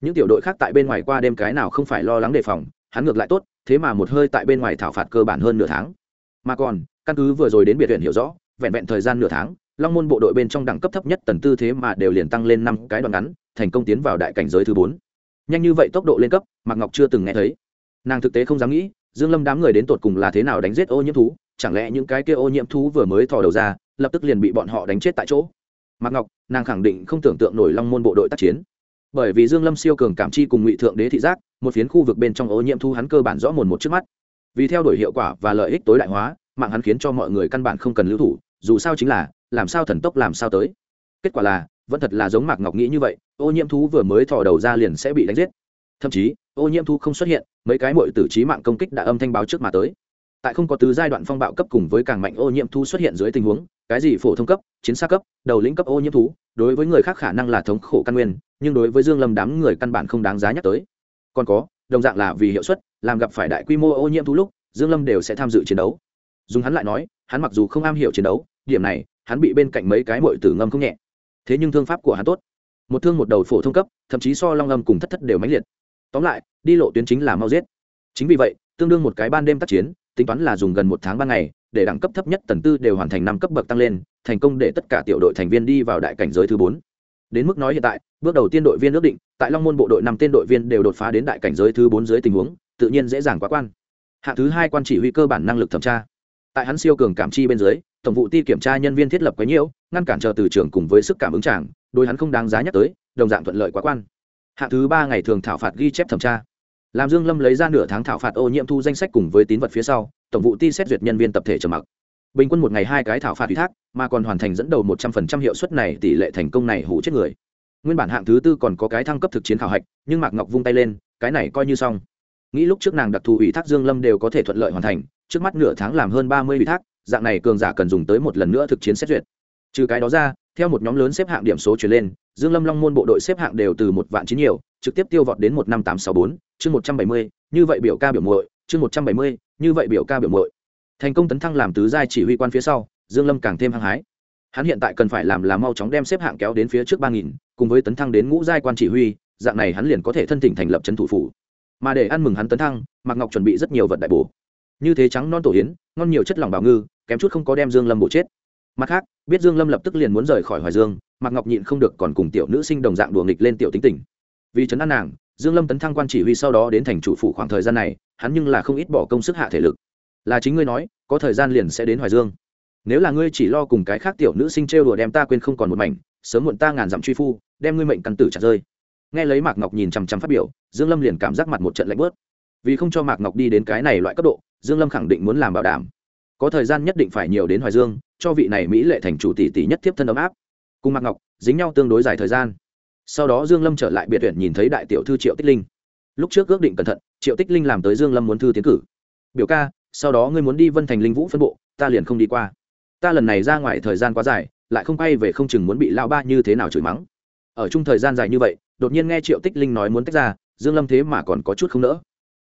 Những tiểu đội khác tại bên ngoài qua đêm cái nào không phải lo lắng đề phòng, hắn ngược lại tốt, thế mà một hơi tại bên ngoài thảo phạt cơ bản hơn nửa tháng mà còn, căn cứ vừa rồi đến biệt viện hiểu rõ, vẹn vẹn thời gian nửa tháng, long môn bộ đội bên trong đẳng cấp thấp nhất tần tư thế mà đều liền tăng lên năm cái đoạn ngắn, thành công tiến vào đại cảnh giới thứ bốn. Nhanh như vậy tốc độ lên cấp, mạc ngọc chưa từng nghe thấy. Nàng thực tế không dám nghĩ, dương lâm đám người đến tột cùng là thế nào đánh giết ô nhiễm thú, chẳng lẽ những cái kia ô nhiễm thú vừa mới thò đầu ra, lập tức liền bị bọn họ đánh chết tại chỗ? Mạc ngọc, nàng khẳng định không tưởng tượng nổi long môn bộ đội tác chiến. Bởi vì dương lâm siêu cường cảm chi cùng ngụy thượng đế thị giác, một phiến khu vực bên trong ô nhiễm thú hắn cơ bản rõ mồn một trước mắt vì theo đuổi hiệu quả và lợi ích tối đại hóa, mạng hắn khiến cho mọi người căn bản không cần lưu thủ, dù sao chính là, làm sao thần tốc làm sao tới. Kết quả là, vẫn thật là giống mạc ngọc nghĩ như vậy, ô nhiễm thú vừa mới thò đầu ra liền sẽ bị đánh giết. Thậm chí, ô nhiễm thú không xuất hiện, mấy cái mội tử trí mạng công kích đã âm thanh báo trước mà tới. Tại không có từ giai đoạn phong bạo cấp cùng với càng mạnh ô nhiễm thú xuất hiện dưới tình huống, cái gì phổ thông cấp, chiến xa cấp, đầu lĩnh cấp ô nhiễm thú, đối với người khác khả năng là thống khổ căn nguyên, nhưng đối với dương lâm đám người căn bản không đáng giá nhắc tới. Còn có, đồng dạng là vì hiệu suất làm gặp phải đại quy mô ô nhiễm thú lúc, dương lâm đều sẽ tham dự chiến đấu. Dùng hắn lại nói, hắn mặc dù không am hiểu chiến đấu, điểm này, hắn bị bên cạnh mấy cái mội tử ngâm không nhẹ. Thế nhưng thương pháp của hắn tốt. Một thương một đầu phổ thông cấp, thậm chí so long âm cùng thất thất đều mãnh liệt. Tóm lại, đi lộ tuyến chính là mau giết. Chính vì vậy, tương đương một cái ban đêm tác chiến, tính toán là dùng gần một tháng ban ngày, để đẳng cấp thấp nhất tần tư đều hoàn thành năm cấp bậc tăng lên, thành công để tất cả tiểu đội thành viên đi vào đại cảnh giới thứ bốn. Đến mức nói hiện tại, bước đầu tiên đội viên ước định, tại long môn bộ đội năm tên đội viên đều đột phá đến đại cảnh giới thứ bốn dưới tình huống tự nhiên dễ dàng quá quan. Hạng thứ hai quan chỉ huy cơ bản năng lực thẩm tra. Tại hắn siêu cường cảm chi bên dưới, tổng vụ ti kiểm tra nhân viên thiết lập quấy nhiễu, ngăn cản chờ từ trường cùng với sức cảm ứng chàng, đối hắn không đáng giá nhắc tới, đồng dạng thuận lợi quá quan. Hạng thứ ba ngày thường thảo phạt ghi chép thẩm tra. Làm dương lâm lấy ra nửa tháng thảo phạt ô nhiễm thu danh sách cùng với tín vật phía sau, tổng vụ ti xét duyệt nhân viên tập thể trầm mặc. Bình quân một ngày hai cái thảo phạt ủy thác, mà còn hoàn thành dẫn đầu một trăm phần trăm hiệu suất này, tỷ lệ thành công này hủ chết người. Nguyên bản hạng thứ tư còn có cái thăng cấp thực chiến khảo hạch, nhưng mạc ngọc vung tay lên, cái này coi như xong nghĩ lúc trước nàng đặc thù ủy thác dương lâm đều có thể thuận lợi hoàn thành, trước mắt nửa tháng làm hơn ba mươi ủy thác, dạng này cường giả cần dùng tới một lần nữa thực chiến xét duyệt. Trừ cái đó ra, theo một nhóm lớn xếp hạng điểm số chuyển lên, dương lâm long môn bộ đội xếp hạng đều từ một vạn chín nhiều, trực tiếp tiêu vọt đến một năm tám sáu bốn, chương một trăm bảy mươi, như vậy biểu ca biểu muội, chương một trăm bảy mươi, như vậy biểu ca biểu muội. Thành công tấn thăng làm tứ giai chỉ huy quan phía sau, dương lâm càng thêm hăng hái. Hắn hiện tại cần phải làm là mau chóng đem xếp hạng kéo đến phía trước ba nghìn, cùng với tấn thăng đến ngũ giai quan chỉ huy, dạng này hắn liền có thể thân thỉnh thành lập trấn thủ phủ mà để ăn mừng hắn tấn thăng mạc ngọc chuẩn bị rất nhiều vật đại bổ. Như thế trắng non tổ hiến, ngon nhiều chất lỏng bào ngư kém chút không có đem dương lâm bổ chết. Mặt khác biết dương lâm lập tức liền muốn rời khỏi hoài dương mạc ngọc nhịn không được còn cùng tiểu nữ sinh đồng dạng đùa nghịch lên tiểu tính tình. Vì chấn an nàng dương lâm tấn thăng quan chỉ huy sau đó đến thành chủ phủ khoảng thời gian này hắn nhưng là không ít bỏ công sức hạ thể lực. Là chính ngươi nói có thời gian liền sẽ đến hoài dương. Nếu là ngươi chỉ lo cùng cái khác tiểu nữ sinh trêu đùa đem ta quên không còn một mảnh sớm muộn ta ngàn dặm truy phu đem ngươi mệnh căn tử chặt rơi nghe lấy mạc ngọc nhìn chằm chằm phát biểu, dương lâm liền cảm giác mặt một trận lạnh bớt. Vì không cho mạc ngọc đi đến cái này loại cấp độ, dương lâm khẳng định muốn làm bảo đảm. Có thời gian nhất định phải nhiều đến hoài dương, cho vị này mỹ lệ thành chủ tỷ tỷ nhất tiếp thân ấm áp. Cùng mạc ngọc, dính nhau tương đối dài thời gian. Sau đó dương lâm trở lại biệt viện nhìn thấy đại tiểu thư triệu tích linh. Lúc trước ước định cẩn thận, triệu tích linh làm tới dương lâm muốn thư tiến cử. Biểu ca, sau đó ngươi muốn đi vân thành linh vũ phân bộ, ta liền không đi qua. Ta lần này ra ngoài thời gian quá dài, lại không quay về không chừng muốn bị lao ba như thế nào chửi mắng. Ở chung thời gian dài như vậy đột nhiên nghe triệu tích linh nói muốn tách ra, dương lâm thế mà còn có chút không nỡ.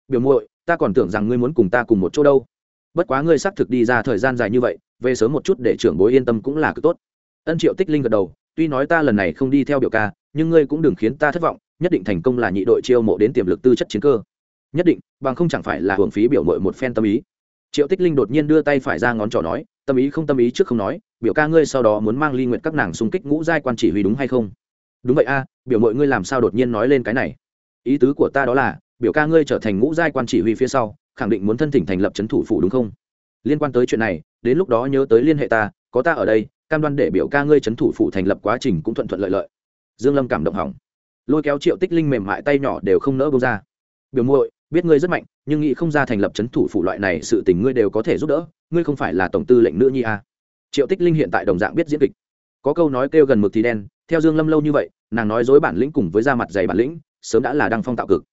Biểu muội, ta còn tưởng rằng ngươi muốn cùng ta cùng một chỗ đâu. Bất quá ngươi xác thực đi ra thời gian dài như vậy, về sớm một chút để trưởng bối yên tâm cũng là cực tốt. Ân triệu tích linh gật đầu, tuy nói ta lần này không đi theo biểu ca, nhưng ngươi cũng đừng khiến ta thất vọng, nhất định thành công là nhị đội chiêu mộ đến tiềm lực tư chất chiến cơ. Nhất định, bằng không chẳng phải là hưởng phí biểu mội một phen tâm ý. Triệu tích linh đột nhiên đưa tay phải ra ngón trỏ nói, tâm ý không tâm ý trước không nói, biểu ca ngươi sau đó muốn mang ly nguyện các nàng xung kích ngũ giai quan chỉ huy đúng hay không? Đúng vậy a, biểu mội ngươi làm sao đột nhiên nói lên cái này? Ý tứ của ta đó là, biểu ca ngươi trở thành ngũ giai quan chỉ huy phía sau, khẳng định muốn thân thỉnh thành lập c thủ phủ đúng không? Liên quan tới chuyện này, đến lúc đó nhớ tới liên hệ ta, có ta ở đây, cam đoan để biểu ca ngươi c thủ phủ thành lập quá trình cũng thuận thuận lợi lợi. Dương lâm cảm động hỏng. Lôi kéo triệu tích linh mềm mại tay nhỏ đều không nỡ bông ra. Biểu muội, biết ngươi rất mạnh, nhưng nghĩ không ra thành lập c h ấ n thủ phủ loại này sự tình ngươi đều có thể giúp đỡ, ngươi không phải là tổng tư lệnh nữ nhi à. triệu tích linh hiện tại đồng dạng biết diễn kịch. Có câu nói kêu gần mực thì đen theo dương lâm lâu như vậy, nàng nói dối bản lĩnh cùng với da mặt dày bản lĩnh, sớm đã là đăng phong tạo cực.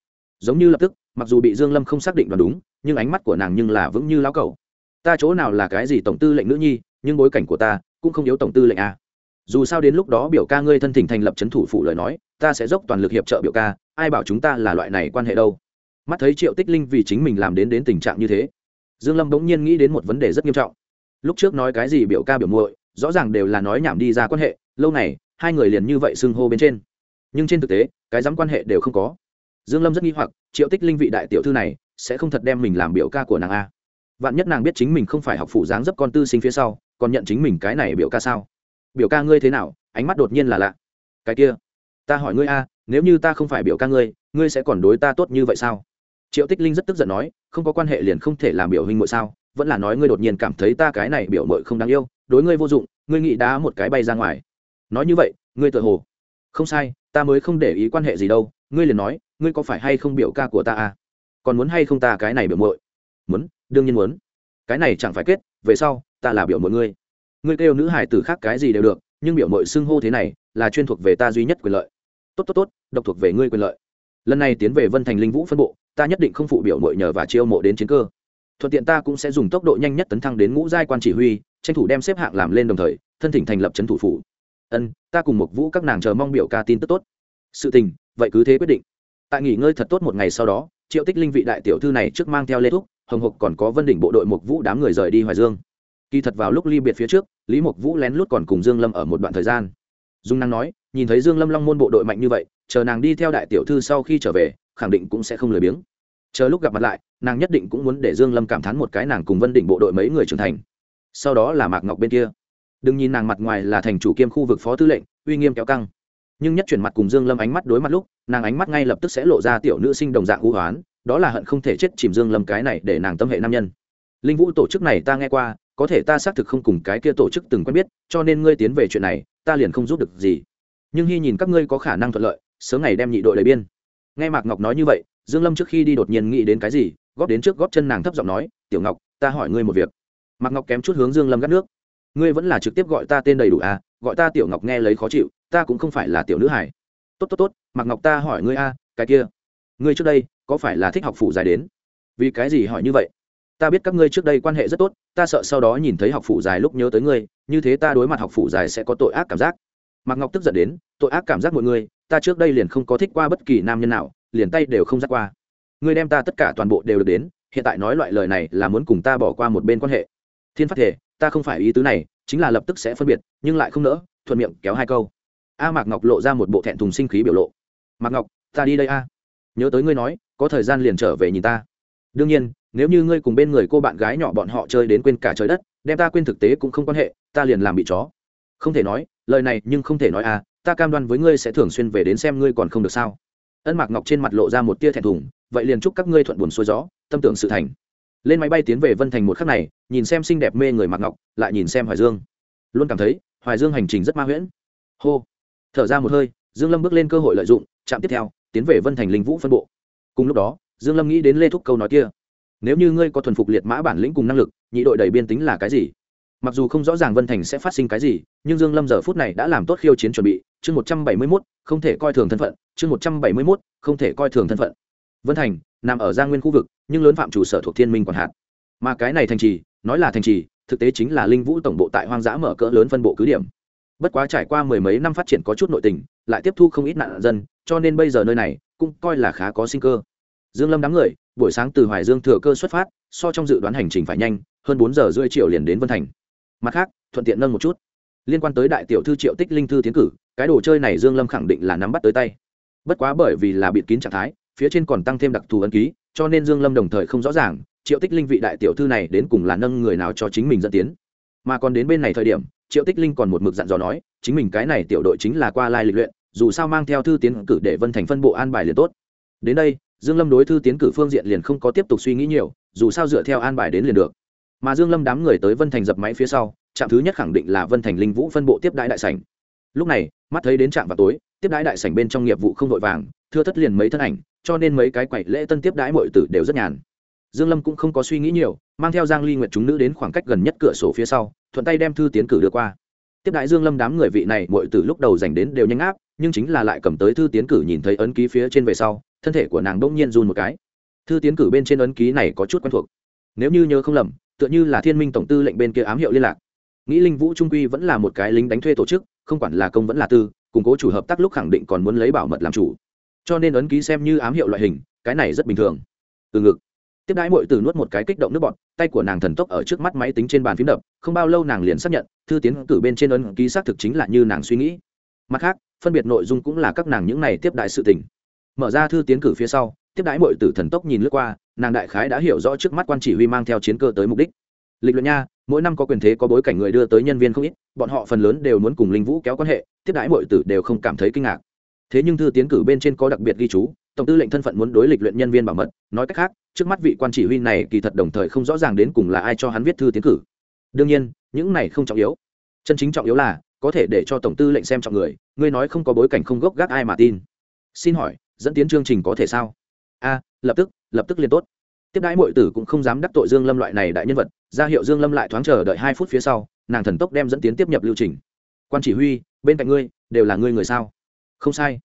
Giống như lập tức, mặc dù bị dương lâm không xác định đoán đúng, nhưng ánh mắt của nàng nhưng là vững như lão cẩu. ta chỗ nào là cái gì tổng tư lệnh nữ nhi, nhưng bối cảnh của ta cũng không yếu tổng tư lệnh à dù sao đến lúc đó biểu ca ngươi thân thỉnh thành lập c h ấ n thủ phủ lời nói, ta sẽ dốc toàn lực hiệp trợ biểu ca, ai bảo chúng ta là loại này quan hệ đâu. Mắt thấy triệu tích linh vì chính mình làm đến đến tình trạng như thế, dương lâm bỗng nhiên nghĩ đến một vấn đề rất nghiêm trọng. Lúc trước nói cái gì biểu ca biểu muội, rõ ràng đều là nói nhảm đi ra quan hệ, lâu này hai người liền như vậy xưng hô bên trên. Nhưng trên thực tế, cái dám quan hệ đều không có. Dương lâm rất nghi hoặc, triệu tích linh vị đại tiểu thư này sẽ không thật đem mình làm biểu ca của nàng a. Vạn nhất nàng biết chính mình không phải học phụ dáng dấp con tư sinh phía sau, còn nhận chính mình cái này biểu ca sao? Biểu ca ngươi thế nào? Ánh mắt đột nhiên là lạ. Cái kia, ta hỏi ngươi a, nếu như ta không phải biểu ca ngươi ngươi sẽ còn đối ta tốt như vậy sao? Triệu tích linh rất tức giận nói, không có quan hệ liền không thể làm biểu hình mội sao? Vẫn là nói ngươi đột nhiên cảm thấy ta cái này biểu mội không đáng yêu, đối ngươi vô dụng, ngươi nghĩ đá một cái bay ra ngoài nói như vậy, ngươi tự hồ. Không sai, ta mới không để ý quan hệ gì đâu, ngươi liền nói, ngươi có phải hay không biểu ca của ta à? Còn muốn hay không ta cái này biểu mội muốn, đương nhiên muốn. Cái này chẳng phải kết, về sau, ta là biểu mội ngươi. Ngươi kêu nữ hải tử khác cái gì đều được, nhưng biểu mội xưng hô thế này, là chuyên thuộc về ta duy nhất quyền lợi. Tốt tốt tốt, độc thuộc về ngươi quyền lợi. Lần này tiến về vân thành linh vũ phân bộ, ta nhất định không phụ biểu mội nhờ và chiêu mộ đến chiến cơ. Thuận tiện ta cũng sẽ dùng tốc độ nhanh nhất tấn thăng đến ngũ giai quan chỉ huy, tranh thủ đem xếp hạng làm lên đồng thời, thân thỉnh thành lập trấn thủ phủ ân, ta cùng một vũ các nàng chờ mong biểu ca tin tức tốt. Sự tình, vậy cứ thế quyết định. Tại nghỉ ngơi thật tốt một ngày sau đó, triệu tích linh vị đại tiểu thư này trước mang theo lê thúc, hồng hộc còn có vân đỉnh bộ đội mục vũ đám người rời đi hoài dương. Kỳ thật vào lúc ly biệt phía trước, lý mục vũ lén lút còn cùng dương lâm ở một đoạn thời gian. Dung năng nói, nhìn thấy dương lâm long môn bộ đội mạnh như vậy, chờ nàng đi theo đại tiểu thư sau khi trở về, khẳng định cũng sẽ không lười biếng. Chờ lúc gặp mặt lại, nàng nhất định cũng muốn để dương lâm cảm thán một cái nàng cùng vân đỉnh bộ đội mấy người trưởng thành. Sau đó là mạc ngọc bên kia đừng nhìn nàng mặt ngoài là thành chủ kiêm khu vực phó tư lệnh, uy nghiêm kéo căng. Nhưng nhất chuyển mặt cùng dương lâm ánh mắt đối mặt lúc, nàng ánh mắt ngay lập tức sẽ lộ ra tiểu nữ sinh đồng dạng hú hoán, đó là hận không thể chết chìm dương lâm cái này để nàng tâm hệ nam nhân. Linh vũ tổ chức này ta nghe qua, có thể ta xác thực không cùng cái kia tổ chức từng quen biết, cho nên ngươi tiến về chuyện này, ta liền không giúp được gì. Nhưng hy nhìn các ngươi có khả năng thuận lợi, sớm ngày đem nhị đội đầy biên. Nghe mạc ngọc nói như vậy, dương lâm trước khi đi đột nhiên nghĩ đến cái gì, góp đến trước góp chân nàng thấp giọng nói, tiểu ngọc, ta hỏi ngươi một việc. Mạc ngọc kém chút hướng dương lâm gắt nước ngươi vẫn là trực tiếp gọi ta tên đầy đủ à gọi ta tiểu ngọc nghe lấy khó chịu ta cũng không phải là tiểu nữ hải tốt tốt tốt Mặc ngọc ta hỏi ngươi a à, cái kia. Ngươi trước đây có phải là thích học phụ dài đến? Vì cái gì hỏi như vậy? Ta biết các ngươi trước đây quan hệ rất tốt ta sợ sau đó nhìn thấy học phụ dài lúc nhớ tới ngươi như thế ta đối mặt học phụ dài sẽ có tội ác cảm giác. Mạc ngọc tức giận đến tội ác cảm giác mọi người ta trước đây liền không có thích qua bất kỳ nam nhân nào liền tay đều không dắt qua. Ngươi đem ta tất cả toàn bộ đều được đến hiện tại nói loại lời này là muốn cùng ta bỏ qua một bên quan hệ. Thiên phát thể ta không phải ý tứ này, chính là lập tức sẽ phân biệt, nhưng lại không nỡ, thuận miệng kéo hai câu. A mạc ngọc lộ ra một bộ thẹn thùng sinh khí biểu lộ. Mạc ngọc, ta đi đây a. Nhớ tới ngươi nói, có thời gian liền trở về nhìn ta. Đương nhiên, nếu như ngươi cùng bên người cô bạn gái nhỏ bọn họ chơi đến quên cả trời đất, đem ta quên thực tế cũng không quan hệ, ta liền làm bị chó. Không thể nói, lời này nhưng không thể nói à ta cam đoan với ngươi sẽ thường xuyên về đến xem ngươi còn không được sao. Ân mạc ngọc trên mặt lộ ra một tia thẹn thùng, vậy liền chúc các ngươi thuận buồn xuôi gió, tâm tưởng sự thành lên máy bay tiến về vân thành một khắc này nhìn xem xinh đẹp mê người mạc ngọc lại nhìn xem hoài dương. Luôn cảm thấy hoài dương hành trình rất ma huyễn. Hô. Thở ra một hơi dương lâm bước lên cơ hội lợi dụng chạm tiếp theo tiến về vân thành linh vũ phân bộ. Cùng lúc đó dương lâm nghĩ đến lê thúc câu nói kia. Nếu như ngươi có thuần phục liệt mã bản lĩnh cùng năng lực nhị đội đầy biên tính là cái gì? Mặc dù không rõ ràng vân thành sẽ phát sinh cái gì nhưng dương lâm giờ phút này đã làm tốt khiêu chiến chuẩn bị. Chương một trăm bảy mươi 171, không thể coi thường thân phận. Chương một trăm bảy mươi 171, không thể coi thường thân phận. Vân thành nằm ở giang nguyên khu vực, nhưng lớn phạm chủ sở thuộc thiên minh quản hạt. Mà cái này thành trì, nói là thành trì, thực tế chính là linh vũ tổng bộ tại hoang dã mở cỡ lớn phân bộ cứ điểm. Bất quá trải qua mười mấy năm phát triển có chút nội tình, lại tiếp thu không ít nạn dân, cho nên bây giờ nơi này cũng coi là khá có sinh cơ. Dương lâm đám người, buổi sáng từ hoài dương thừa cơ xuất phát, so trong dự đoán hành trình phải nhanh, hơn bốn giờ rưỡi triệu liền đến vân thành. Mặt khác, thuận tiện nâng một chút. Liên quan tới đại tiểu thư triệu tích linh thư tiến cử, cái đồ chơi này dương lâm khẳng định là nắm bắt tới tay. Bất quá bởi vì là bịt kín trạng thái phía trên còn tăng thêm đặc thù ấn ký, cho nên dương lâm đồng thời không rõ ràng, triệu tích linh vị đại tiểu thư này đến cùng là nâng người nào cho chính mình dẫn tiến. Mà còn đến bên này thời điểm, triệu tích linh còn một mực dặn dò nói, chính mình cái này tiểu đội chính là qua lai lịch luyện, dù sao mang theo thư tiến cử để vân thành phân bộ an bài liền tốt. Đến đây, dương lâm đối thư tiến cử phương diện liền không có tiếp tục suy nghĩ nhiều, dù sao dựa theo an bài đến liền được. Mà dương lâm đám người tới vân thành dập máy phía sau, trạm thứ nhất khẳng định là vân thành linh vũ phân bộ tiếp đại đại sảnh. Lúc này, mắt thấy đến trạm vào tối tiếp đãi đại sảnh bên trong nghiệp vụ không vội vàng, thưa thất liền mấy thân ảnh, cho nên mấy cái quậy lễ tân tiếp đãi mọi tử đều rất nhàn. Dương lâm cũng không có suy nghĩ nhiều, mang theo giang ly nguyệt chúng nữ đến khoảng cách gần nhất cửa sổ phía sau, thuận tay đem thư tiến cử đưa qua. Tiếp đại dương lâm đám người vị này, mọi tử lúc đầu dành đến đều nhanh áp, nhưng chính là lại cầm tới thư tiến cử nhìn thấy ấn ký phía trên về sau, thân thể của nàng đông nhiên run một cái. Thư tiến cử bên trên ấn ký này có chút quen thuộc. Nếu như nhớ không lầm, tựa như là thiên minh tổng tư lệnh bên kia ám hiệu liên lạc. Nghĩ linh vũ trung quy vẫn là một cái lính đánh thuê tổ chức, không quản là công vẫn là tư củng cố chủ hợp tác lúc khẳng định còn muốn lấy bảo mật làm chủ. Cho nên ấn ký xem như ám hiệu loại hình, cái này rất bình thường. Từ ngực. Tiếp đãi mội từ nuốt một cái kích động nước bọt, tay của nàng thần tốc ở trước mắt máy tính trên bàn phím đập, không bao lâu nàng liền xác nhận, thư tiến cử bên trên ấn ký xác thực chính là như nàng suy nghĩ. Mặt khác, phân biệt nội dung cũng là các nàng những này tiếp đại sự tình. Mở ra thư tiến cử phía sau, tiếp đãi mội từ thần tốc nhìn lướt qua, nàng đại khái đã hiểu rõ trước mắt quan chỉ huy mang theo chiến cơ tới mục đích lịch luyện nha, mỗi năm có quyền thế có bối cảnh người đưa tới nhân viên không ít, bọn họ phần lớn đều muốn cùng linh vũ kéo quan hệ, tiếp đãi mọi tử đều không cảm thấy kinh ngạc. Thế nhưng thư tiến cử bên trên có đặc biệt ghi chú, tổng tư lệnh thân phận muốn đối lịch luyện nhân viên bảo mật, nói cách khác, trước mắt vị quan chỉ huy này kỳ thật đồng thời không rõ ràng đến cùng là ai cho hắn viết thư tiến cử. Đương nhiên, những này không trọng yếu. Chân chính trọng yếu là, có thể để cho tổng tư lệnh xem trọng người, ngươi nói không có bối cảnh không gốc gác ai mà tin. Xin hỏi, dẫn tiến chương trình có thể sao? A, lập tức lập tức liền tốt tiếp đãi mọi tử cũng không dám đắc tội dương lâm loại này đại nhân vật, ra hiệu dương lâm lại thoáng chờ đợi hai phút phía sau, nàng thần tốc đem dẫn tiến tiếp nhập lưu trình. Quan chỉ huy, bên cạnh ngươi, đều là ngươi người sao? Không sai.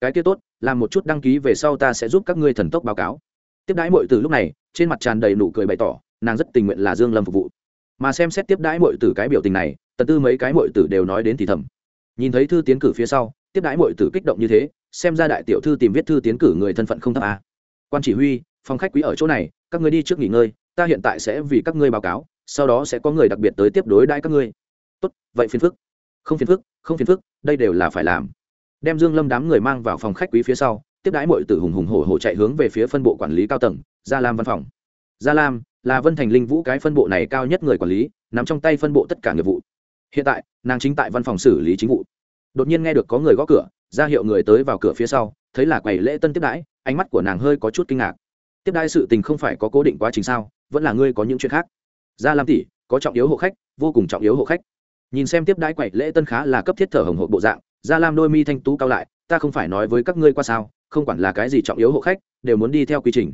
Cái kia tốt, làm một chút đăng ký về sau ta sẽ giúp các ngươi thần tốc báo cáo. Tiếp đãi mọi tử lúc này, trên mặt tràn đầy nụ cười bày tỏ, nàng rất tình nguyện là dương lâm phục vụ. Mà xem xét tiếp đãi mọi tử cái biểu tình này, tần tư mấy cái mọi tử đều nói đến thì thầm. Nhìn thấy thư tiến cử phía sau, tiếp đãi mọi tử kích động như thế, xem ra đại tiểu thư tìm viết thư tiến cử người thân phận không thấp à. quan chỉ huy phòng khách quý ở chỗ này, các ngươi đi trước nghỉ ngơi, ta hiện tại sẽ vì các ngươi báo cáo, sau đó sẽ có người đặc biệt tới tiếp đối đãi các ngươi. Tốt, vậy phiền phức. Không phiền phức, không phiền phức, đây đều là phải làm. Đem dương lâm đám người mang vào phòng khách quý phía sau, tiếp đãi mọi tử hùng hùng hổ hổ chạy hướng về phía phân bộ quản lý cao tầng, gia lam văn phòng. Gia lam là vân thành linh vũ cái phân bộ này cao nhất người quản lý nắm trong tay phân bộ tất cả nghiệp vụ. Hiện tại, nàng chính tại văn phòng xử lý chính vụ. Đột nhiên nghe được có người gõ cửa, ra hiệu người tới vào cửa phía sau, thấy là quầy lễ tân tiếp đãi, ánh mắt của nàng hơi có chút kinh ngạc tiếp đai sự tình không phải có cố định quá trình sao, vẫn là ngươi có những chuyện khác. Gia lam tỷ, có trọng yếu hộ khách, vô cùng trọng yếu hộ khách. Nhìn xem tiếp đãi quậy lễ tân khá là cấp thiết thở hồng hộ bộ dạng, gia lam đôi mi thanh tú cao lại, ta không phải nói với các ngươi qua sao, không quản là cái gì trọng yếu hộ khách, đều muốn đi theo quy trình.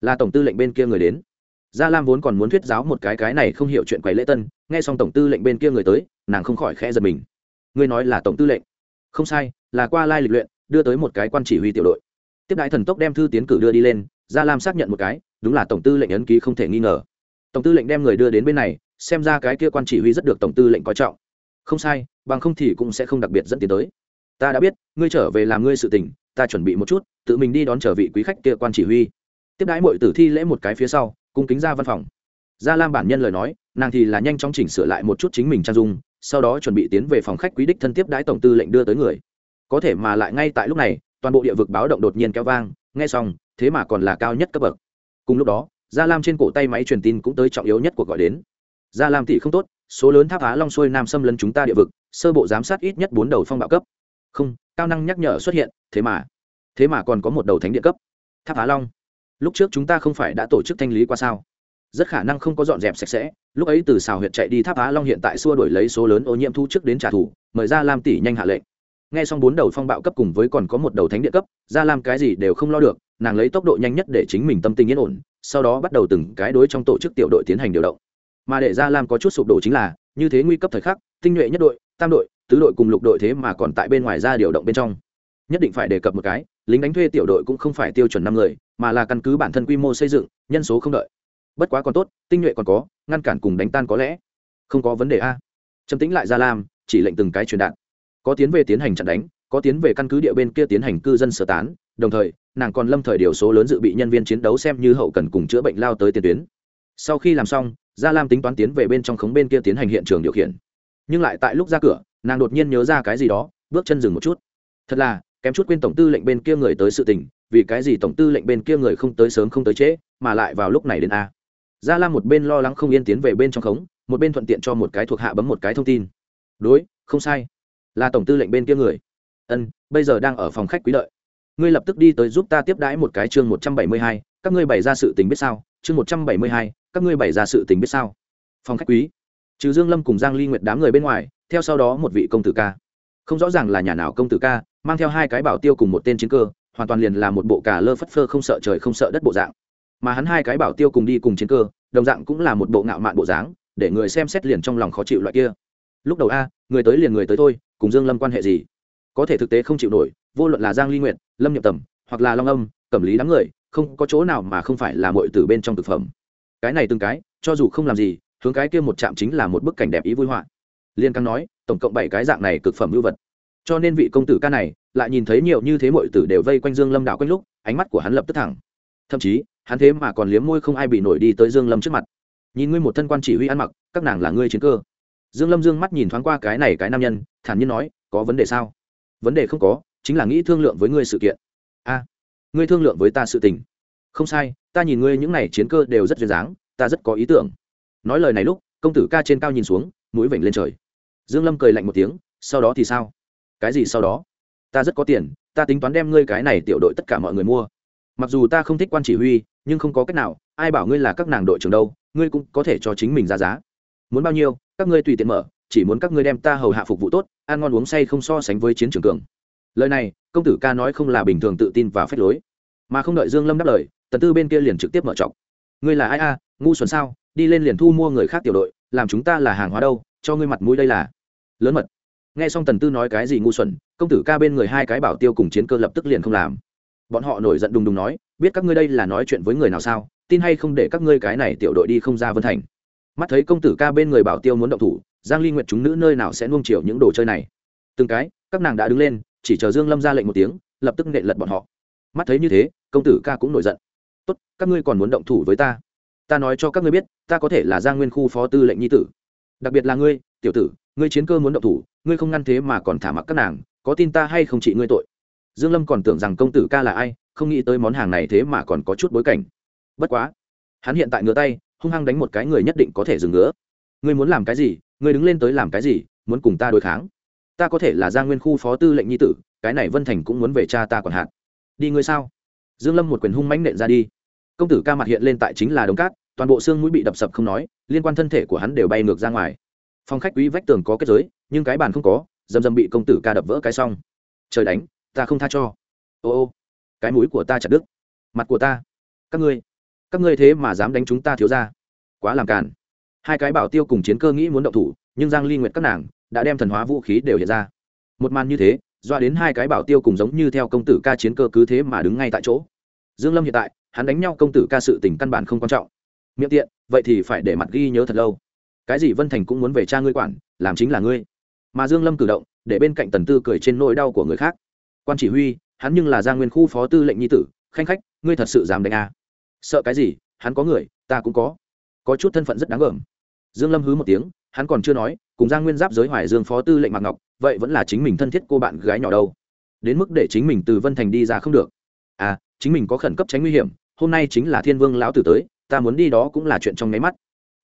Là tổng tư lệnh bên kia người đến. Gia lam vốn còn muốn thuyết giáo một cái cái này không hiểu chuyện quậy lễ tân, nghe xong tổng tư lệnh bên kia người tới, nàng không khỏi khẽ giật mình. Ngươi nói là tổng tư lệnh? Không sai, là qua lai lịch luyện, đưa tới một cái quan chỉ huy tiểu đội. Tiếp đại thần tốc đem thư tiến cử đưa đi lên gia lam xác nhận một cái, đúng là tổng tư lệnh ấn ký không thể nghi ngờ. Tổng tư lệnh đem người đưa đến bên này, xem ra cái kia quan chỉ huy rất được tổng tư lệnh coi trọng. Không sai, bằng không thì cũng sẽ không đặc biệt dẫn tiến tới. Ta đã biết, ngươi trở về làm ngươi sự tình, ta chuẩn bị một chút, tự mình đi đón trở vị quý khách kia quan chỉ huy. Tiếp đái mọi tử thi lễ một cái phía sau, cung kính ra văn phòng. Gia lam bản nhân lời nói, nàng thì là nhanh chóng chỉnh sửa lại một chút chính mình trang dung, sau đó chuẩn bị tiến về phòng khách quý đích thân tiếp đái tổng tư lệnh đưa tới người. Có thể mà lại ngay tại lúc này, toàn bộ địa vực báo động đột nhiên kéo vang, nghe xong thế mà còn là cao nhất cấp bậc. Cùng lúc đó, gia lam trên cổ tay máy truyền tin cũng tới trọng yếu nhất của gọi đến. Gia lam tỷ không tốt, số lớn tháp á long xuôi nam xâm lấn chúng ta địa vực, sơ bộ giám sát ít nhất bốn đầu phong bạo cấp. Không, cao năng nhắc nhở xuất hiện, thế mà thế mà còn có một đầu thánh địa cấp. Tháp á long, lúc trước chúng ta không phải đã tổ chức thanh lý qua sao? Rất khả năng không có dọn dẹp sạch sẽ, lúc ấy từ xào huyện chạy đi tháp á long hiện tại xua đổi lấy số lớn ô nhiễm thu trước đến trả thù, mời ra lam tỷ nhanh hạ lệnh nghe xong bốn đầu phong bạo cấp cùng với còn có một đầu thánh địa cấp ra lam cái gì đều không lo được, nàng lấy tốc độ nhanh nhất để chính mình tâm tình yên ổn, sau đó bắt đầu từng cái đối trong tổ chức tiểu đội tiến hành điều động. Mà để ra lam có chút sụp đổ chính là, như thế nguy cấp thời khắc, tinh nhuệ nhất đội, tam đội, tứ đội cùng lục đội thế mà còn tại bên ngoài ra điều động bên trong. Nhất định phải đề cập một cái, lính đánh thuê tiểu đội cũng không phải tiêu chuẩn năm người, mà là căn cứ bản thân quy mô xây dựng, nhân số không đợi. Bất quá còn tốt, tinh nhuệ còn có, ngăn cản cùng đánh tan có lẽ. Không có vấn đề a. Trầm tĩnh lại ra lam, chỉ lệnh từng cái truyền đạt có tiến về tiến hành chặn đánh, có tiến về căn cứ địa bên kia tiến hành cư dân sơ tán, đồng thời, nàng còn lâm thời điều số lớn dự bị nhân viên chiến đấu xem như hậu cần cùng chữa bệnh lao tới tiền tuyến. Sau khi làm xong, gia lam tính toán tiến về bên trong khống bên kia tiến hành hiện trường điều khiển. Nhưng lại tại lúc ra cửa, nàng đột nhiên nhớ ra cái gì đó, bước chân dừng một chút. Thật là, kém chút quên tổng tư lệnh bên kia người tới sự tình, vì cái gì tổng tư lệnh bên kia người không tới sớm không tới trễ, mà lại vào lúc này đến a. Gia lam một bên lo lắng không yên tiến về bên trong khống, một bên thuận tiện cho một cái thuộc hạ bấm một cái thông tin. Đối, không sai là tổng tư lệnh bên kia người. Ân, bây giờ đang ở phòng khách quý đợi ngươi lập tức đi tới giúp ta tiếp đãi một cái chương một trăm bảy mươi hai, các ngươi bày ra sự tình biết sao? Chương một trăm bảy mươi hai, các ngươi bày ra sự tình biết sao? Phòng khách quý, trừ dương lâm cùng giang ly nguyệt đám người bên ngoài, theo sau đó một vị công tử ca. Không rõ ràng là nhà nào công tử ca, mang theo hai cái bảo tiêu cùng một tên chiến cơ, hoàn toàn liền là một bộ cà lơ phất phơ không sợ trời không sợ đất bộ dạng. Mà hắn hai cái bảo tiêu cùng đi cùng chiến cơ, đồng dạng cũng là một bộ ngạo mạn bộ dáng, để người xem xét liền trong lòng khó chịu loại kia lúc đầu a, người tới liền người tới thôi, cùng dương lâm quan hệ gì? Có thể thực tế không chịu nổi, vô luận là giang ly nguyệt, lâm nhậm tầm, hoặc là long âm, cẩm lý đám người, không, có chỗ nào mà không phải là muội từ bên trong thực phẩm. Cái này từng cái, cho dù không làm gì, hướng cái kia một chạm chính là một bức cảnh đẹp ý vui họa. Liên căng nói, tổng cộng bảy cái dạng này cực phẩm lưu vật. Cho nên vị công tử ca này, lại nhìn thấy nhiều như thế muội tử đều vây quanh dương lâm đảo quanh lúc, ánh mắt của hắn lập tức thẳng. Thậm chí, hắn thế mà còn liếm môi không ai bị nổi đi tới dương lâm trước mặt. Nhìn ngươi một thân quan chỉ huy ăn mặc, các nàng là ngươi chiến cơ dương lâm dương mắt nhìn thoáng qua cái này cái nam nhân, thản nhiên nói, có vấn đề sao? Vấn đề không có, chính là nghĩ thương lượng với ngươi sự kiện. A, ngươi thương lượng với ta sự tình. Không sai, ta nhìn ngươi những này chiến cơ đều rất duyên dáng, ta rất có ý tưởng. Nói lời này lúc, công tử ca trên cao nhìn xuống, mũi vểnh lên trời. Dương lâm cười lạnh một tiếng, sau đó thì sao? Cái gì sau đó? Ta rất có tiền, ta tính toán đem ngươi cái này tiểu đội tất cả mọi người mua. Mặc dù ta không thích quan chỉ huy, nhưng không có cách nào, ai bảo ngươi là các nàng đội trưởng đâu, ngươi cũng có thể cho chính mình ra giá. Muốn bao nhiêu các ngươi tùy tiện mở, chỉ muốn các ngươi đem ta hầu hạ phục vụ tốt, ăn ngon uống say không so sánh với chiến trường cường. Lời này, công tử ca nói không là bình thường tự tin và phép lối. Mà không đợi dương lâm đáp lời, tần tư bên kia liền trực tiếp mở trọng ngươi là ai a? Ngu xuẩn sao? Đi lên liền thu mua người khác tiểu đội, làm chúng ta là hàng hóa đâu, cho ngươi mặt mũi đây là. Lớn mật. Nghe xong tần tư nói cái gì ngu xuẩn, công tử ca bên người hai cái bảo tiêu cùng chiến cơ lập tức liền không làm. Bọn họ nổi giận đùng đùng nói, biết các ngươi đây là nói chuyện với người nào sao? Tin hay không để các ngươi cái này tiểu đội đi không ra vân thành? Mắt thấy công tử ca bên người bảo tiêu muốn động thủ, giang ly nguyện chúng nữ nơi nào sẽ nuông chiều những đồ chơi này. Từng cái, các nàng đã đứng lên, chỉ chờ dương lâm ra lệnh một tiếng, lập tức nện lật bọn họ. Mắt thấy như thế, công tử ca cũng nổi giận. Tốt, các ngươi còn muốn động thủ với ta? Ta nói cho các ngươi biết, ta có thể là giang nguyên khu phó tư lệnh nhi tử. Đặc biệt là ngươi, tiểu tử, ngươi chiến cơ muốn động thủ, ngươi không ngăn thế mà còn thả mặc các nàng, có tin ta hay không trị ngươi tội? Dương lâm còn tưởng rằng công tử ca là ai, không nghĩ tới món hàng này thế mà còn có chút bối cảnh. Bất quá, hắn hiện tại ngửa tay hung hăng đánh một cái người nhất định có thể dừng ngứa. Ngươi muốn làm cái gì, ngươi đứng lên tới làm cái gì, muốn cùng ta đối kháng. Ta có thể là giang nguyên khu phó tư lệnh nhi tử, cái này vân thành cũng muốn về cha ta còn hạn đi ngươi sao? Dương lâm một quyền hung mãnh nện ra đi. Công tử ca mặt hiện lên tại chính là đống cát, toàn bộ xương mũi bị đập sập không nói, liên quan thân thể của hắn đều bay ngược ra ngoài. Phòng khách quý vách tường có kết giới, nhưng cái bàn không có, dầm dầm bị công tử ca đập vỡ cái xong. Trời đánh, ta không tha cho. Ô ô, cái mũi của ta chặt đứt. Mặt của ta, các ngươi các ngươi thế mà dám đánh chúng ta thiếu ra quá làm càn. Hai cái bảo tiêu cùng chiến cơ nghĩ muốn động thủ, nhưng giang ly nguyệt các nàng đã đem thần hóa vũ khí đều hiện ra. Một màn như thế, doa đến hai cái bảo tiêu cùng giống như theo công tử ca chiến cơ cứ thế mà đứng ngay tại chỗ. Dương lâm hiện tại, hắn đánh nhau công tử ca sự tình căn bản không quan trọng. Miệng tiện, vậy thì phải để mặt ghi nhớ thật lâu. Cái gì vân thành cũng muốn về cha ngươi quản, làm chính là ngươi. Mà dương lâm cử động, để bên cạnh tần tư cười trên nỗi đau của người khác. Quan chỉ huy, hắn nhưng là gia nguyên khu phó tư lệnh nhi tử, khanh khách, ngươi thật sự dám đánh à sợ cái gì, hắn có người, ta cũng có. Có chút thân phận rất đáng gờm dương lâm hứ một tiếng, hắn còn chưa nói, cùng giang nguyên giáp giới hoài dương phó tư lệnh mạc ngọc, vậy vẫn là chính mình thân thiết cô bạn gái nhỏ đâu. Đến mức để chính mình từ vân thành đi ra không được. À chính mình có khẩn cấp tránh nguy hiểm, hôm nay chính là thiên vương lão tử tới, ta muốn đi đó cũng là chuyện trong nháy mắt.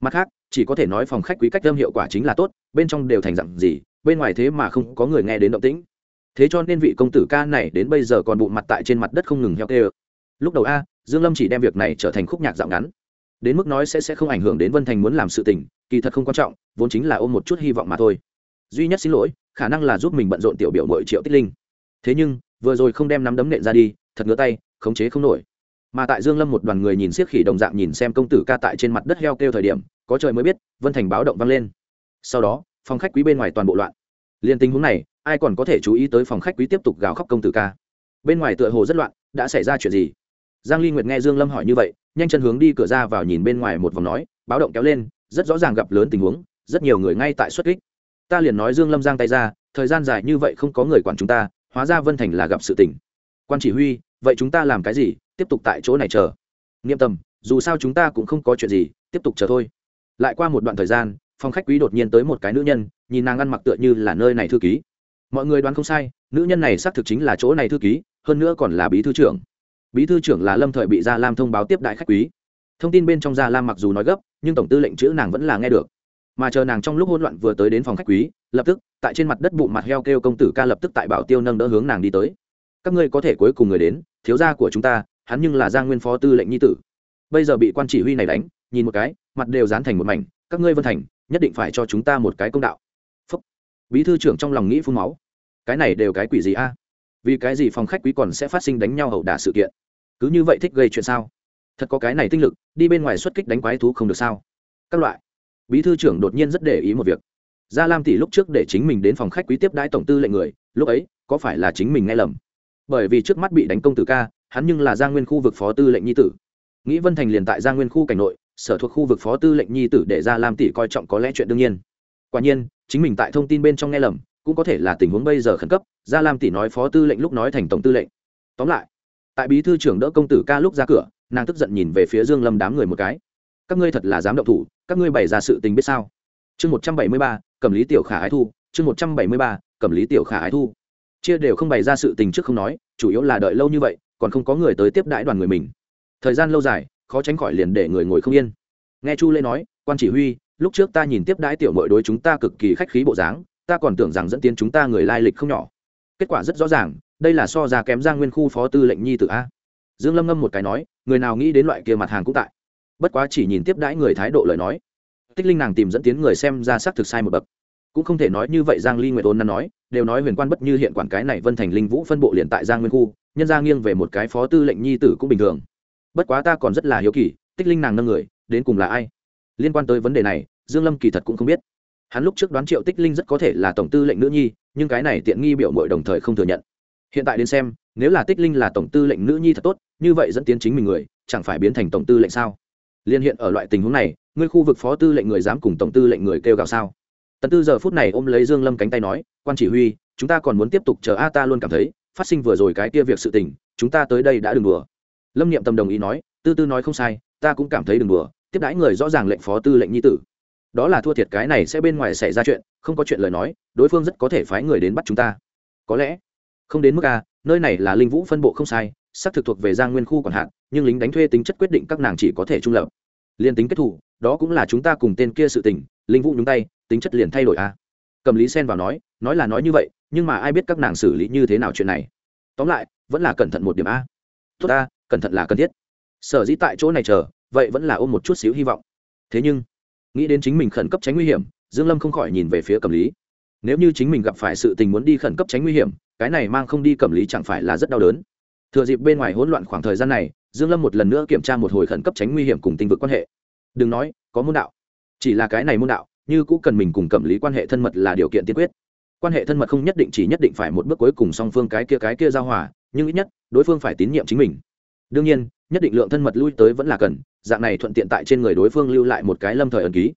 Mặt khác, chỉ có thể nói phòng khách quý cách âm hiệu quả chính là tốt, bên trong đều thành dặn gì, bên ngoài thế mà không có người nghe đến động tĩnh. Thế cho nên vị công tử ca này đến bây giờ còn bụng mặt tại trên mặt đất không ngừng heo kê lúc đầu a, dương lâm chỉ đem việc này trở thành khúc nhạc dạo ngắn. Đến mức nói sẽ sẽ không ảnh hưởng đến vân thành muốn làm sự tình, kỳ thật không quan trọng, vốn chính là ôm một chút hy vọng mà thôi. Duy nhất xin lỗi, khả năng là giúp mình bận rộn tiểu biểu mỗi triệu tích linh. Thế nhưng, vừa rồi không đem nắm đấm nện ra đi, thật ngứa tay, khống chế không nổi. Mà tại dương lâm một đoàn người nhìn siết khỉ đồng dạng nhìn xem công tử ca tại trên mặt đất heo kêu thời điểm, có trời mới biết, vân thành báo động vang lên. Sau đó, phòng khách quý bên ngoài toàn bộ loạn. Liên tình huống này, ai còn có thể chú ý tới phòng khách quý tiếp tục gào khóc công tử ca? Bên ngoài tựa hồ rất loạn, đã xảy ra chuyện gì? Giang ly nguyệt nghe dương lâm hỏi như vậy, nhanh chân hướng đi cửa ra vào nhìn bên ngoài một vòng nói, báo động kéo lên, rất rõ ràng gặp lớn tình huống, rất nhiều người ngay tại xuất kích. Ta liền nói dương lâm giang tay ra, thời gian dài như vậy không có người quản chúng ta, hóa ra vân thành là gặp sự tình. Quan chỉ huy, vậy chúng ta làm cái gì, tiếp tục tại chỗ này chờ. Nghiêm tâm dù sao chúng ta cũng không có chuyện gì, tiếp tục chờ thôi. Lại qua một đoạn thời gian, phòng khách quý đột nhiên tới một cái nữ nhân, nhìn nàng ăn mặc tựa như là nơi này thư ký. Mọi người đoán không sai, nữ nhân này xác thực chính là chỗ này thư ký, hơn nữa còn là bí thư trưởng bí thư trưởng là lâm thời bị gia lam thông báo tiếp đại khách quý. Thông tin bên trong gia lam mặc dù nói gấp, nhưng tổng tư lệnh chữ nàng vẫn là nghe được. Mà chờ nàng trong lúc hỗn loạn vừa tới đến phòng khách quý, lập tức, tại trên mặt đất bụng mặt heo kêu công tử ca lập tức tại bảo tiêu nâng đỡ hướng nàng đi tới. Các ngươi có thể cuối cùng người đến, thiếu gia của chúng ta, hắn nhưng là giang nguyên phó tư lệnh nhi tử. Bây giờ bị quan chỉ huy này đánh, nhìn một cái, mặt đều dán thành một mảnh, các ngươi vân thành, nhất định phải cho chúng ta một cái công đạo. Phúc. bí thư trưởng trong lòng nghĩ phun máu. Cái này đều cái quỷ gì a? Vì cái gì phòng khách quý còn sẽ phát sinh đánh nhau hậu đả sự kiện? Cứ như vậy thích gây chuyện sao? Thật có cái này tinh lực, đi bên ngoài xuất kích đánh quái thú không được sao? Các loại. Bí thư trưởng đột nhiên rất để ý một việc. Gia lam tỷ lúc trước để chính mình đến phòng khách quý tiếp đãi tổng tư lệnh người, lúc ấy, có phải là chính mình nghe lầm? Bởi vì trước mắt bị đánh công tử ca, hắn nhưng là gia nguyên khu vực phó tư lệnh nhi tử. Nghĩ vân thành liền tại gia nguyên khu cảnh nội, sở thuộc khu vực phó tư lệnh nhi tử để gia lam tỷ coi trọng có lẽ chuyện đương nhiên. Quả nhiên, chính mình tại thông tin bên trong nghe lầm cũng có thể là tình huống bây giờ khẩn cấp, gia lam tỷ nói phó tư lệnh lúc nói thành tổng tư lệnh. Tóm lại, tại bí thư trưởng đỡ công tử ca lúc ra cửa, nàng tức giận nhìn về phía dương lâm đám người một cái. Các ngươi thật là dám động thủ, các ngươi bày ra sự tình biết sao? Chương một trăm bảy mươi ba, cẩm lý tiểu khả ái thu, chương một trăm bảy mươi ba, cẩm lý tiểu khả ái thu. Chia đều không bày ra sự tình trước không nói, chủ yếu là đợi lâu như vậy, còn không có người tới tiếp đãi đoàn người mình. Thời gian lâu dài, khó tránh khỏi liền để người ngồi không yên. Nghe chu lê nói, quan chỉ huy, lúc trước ta nhìn tiếp đãi tiểu mội đối chúng ta cực kỳ khách khí bộ dáng ta còn tưởng rằng dẫn tiến chúng ta người lai lịch không nhỏ. Kết quả rất rõ ràng, đây là so ra kém giang nguyên khu phó tư lệnh nhi tử a. Dương lâm ngâm một cái nói, người nào nghĩ đến loại kia mặt hàng cũng tại. Bất quá chỉ nhìn tiếp đãi người thái độ lời nói. Tích linh nàng tìm dẫn tiến người xem ra xác thực sai một bậc. Cũng không thể nói như vậy giang ly nguyệt ôn năn nói, đều nói huyền quan bất như hiện quản cái này vân thành linh vũ phân bộ liền tại giang nguyên khu, nhân ra nghiêng về một cái phó tư lệnh nhi tử cũng bình thường. Bất quá ta còn rất là hiếu kỳ, tích linh nàng nâng người, đến cùng là ai? Liên quan tới vấn đề này, dương lâm kỳ thật cũng không biết hắn lúc trước đoán triệu tích linh rất có thể là tổng tư lệnh nữ nhi, nhưng cái này tiện nghi biểu mội đồng thời không thừa nhận. Hiện tại đến xem, nếu là tích linh là tổng tư lệnh nữ nhi thật tốt, như vậy dẫn tiến chính mình người, chẳng phải biến thành tổng tư lệnh sao? Liên hiện ở loại tình huống này, ngươi khu vực phó tư lệnh người dám cùng tổng tư lệnh người kêu gào sao? Tần tư giờ phút này ôm lấy dương lâm cánh tay nói, quan chỉ huy, chúng ta còn muốn tiếp tục chờ a ta luôn cảm thấy, phát sinh vừa rồi cái kia việc sự tình, chúng ta tới đây đã đừng đùa. Lâm niệm tâm đồng ý nói, tư tư nói không sai, ta cũng cảm thấy đừng đùa, tiếp đãi người rõ ràng lệnh phó tư lệnh nhi tử đó là thua thiệt cái này sẽ bên ngoài xảy ra chuyện, không có chuyện lời nói, đối phương rất có thể phái người đến bắt chúng ta. Có lẽ, không đến mức a nơi này là linh vũ phân bộ không sai, xác thực thuộc về giang nguyên khu còn hạn nhưng lính đánh thuê tính chất quyết định các nàng chỉ có thể trung lập. Liên tính kết thủ, đó cũng là chúng ta cùng tên kia sự tình, linh vũ nhúng tay, tính chất liền thay đổi a cầm lý sen vào nói nói là nói như vậy, nhưng mà ai biết các nàng xử lý như thế nào chuyện này. Tóm lại, vẫn là cẩn thận một điểm a tốt a cẩn thận là cần thiết. Sở dĩ tại chỗ này chờ, vậy vẫn là ôm một chút xíu hy vọng. Thế nhưng nghĩ đến chính mình khẩn cấp tránh nguy hiểm, dương lâm không khỏi nhìn về phía Cẩm lý. Nếu như chính mình gặp phải sự tình muốn đi khẩn cấp tránh nguy hiểm, cái này mang không đi Cẩm lý chẳng phải là rất đau đớn. Thừa dịp bên ngoài hỗn loạn khoảng thời gian này, dương lâm một lần nữa kiểm tra một hồi khẩn cấp tránh nguy hiểm cùng tinh vực quan hệ. Đừng nói, có môn đạo. Chỉ là cái này môn đạo, như cũng cần mình cùng cẩm lý quan hệ thân mật là điều kiện tiên quyết. Quan hệ thân mật không nhất định chỉ nhất định phải một bước cuối cùng song phương cái kia cái kia giao hòa, nhưng ít nhất, đối phương phải tín nhiệm chính mình. Đương nhiên nhất định lượng thân mật lui tới vẫn là cần, dạng này thuận tiện tại trên người đối phương lưu lại một cái lâm thời ấn ký.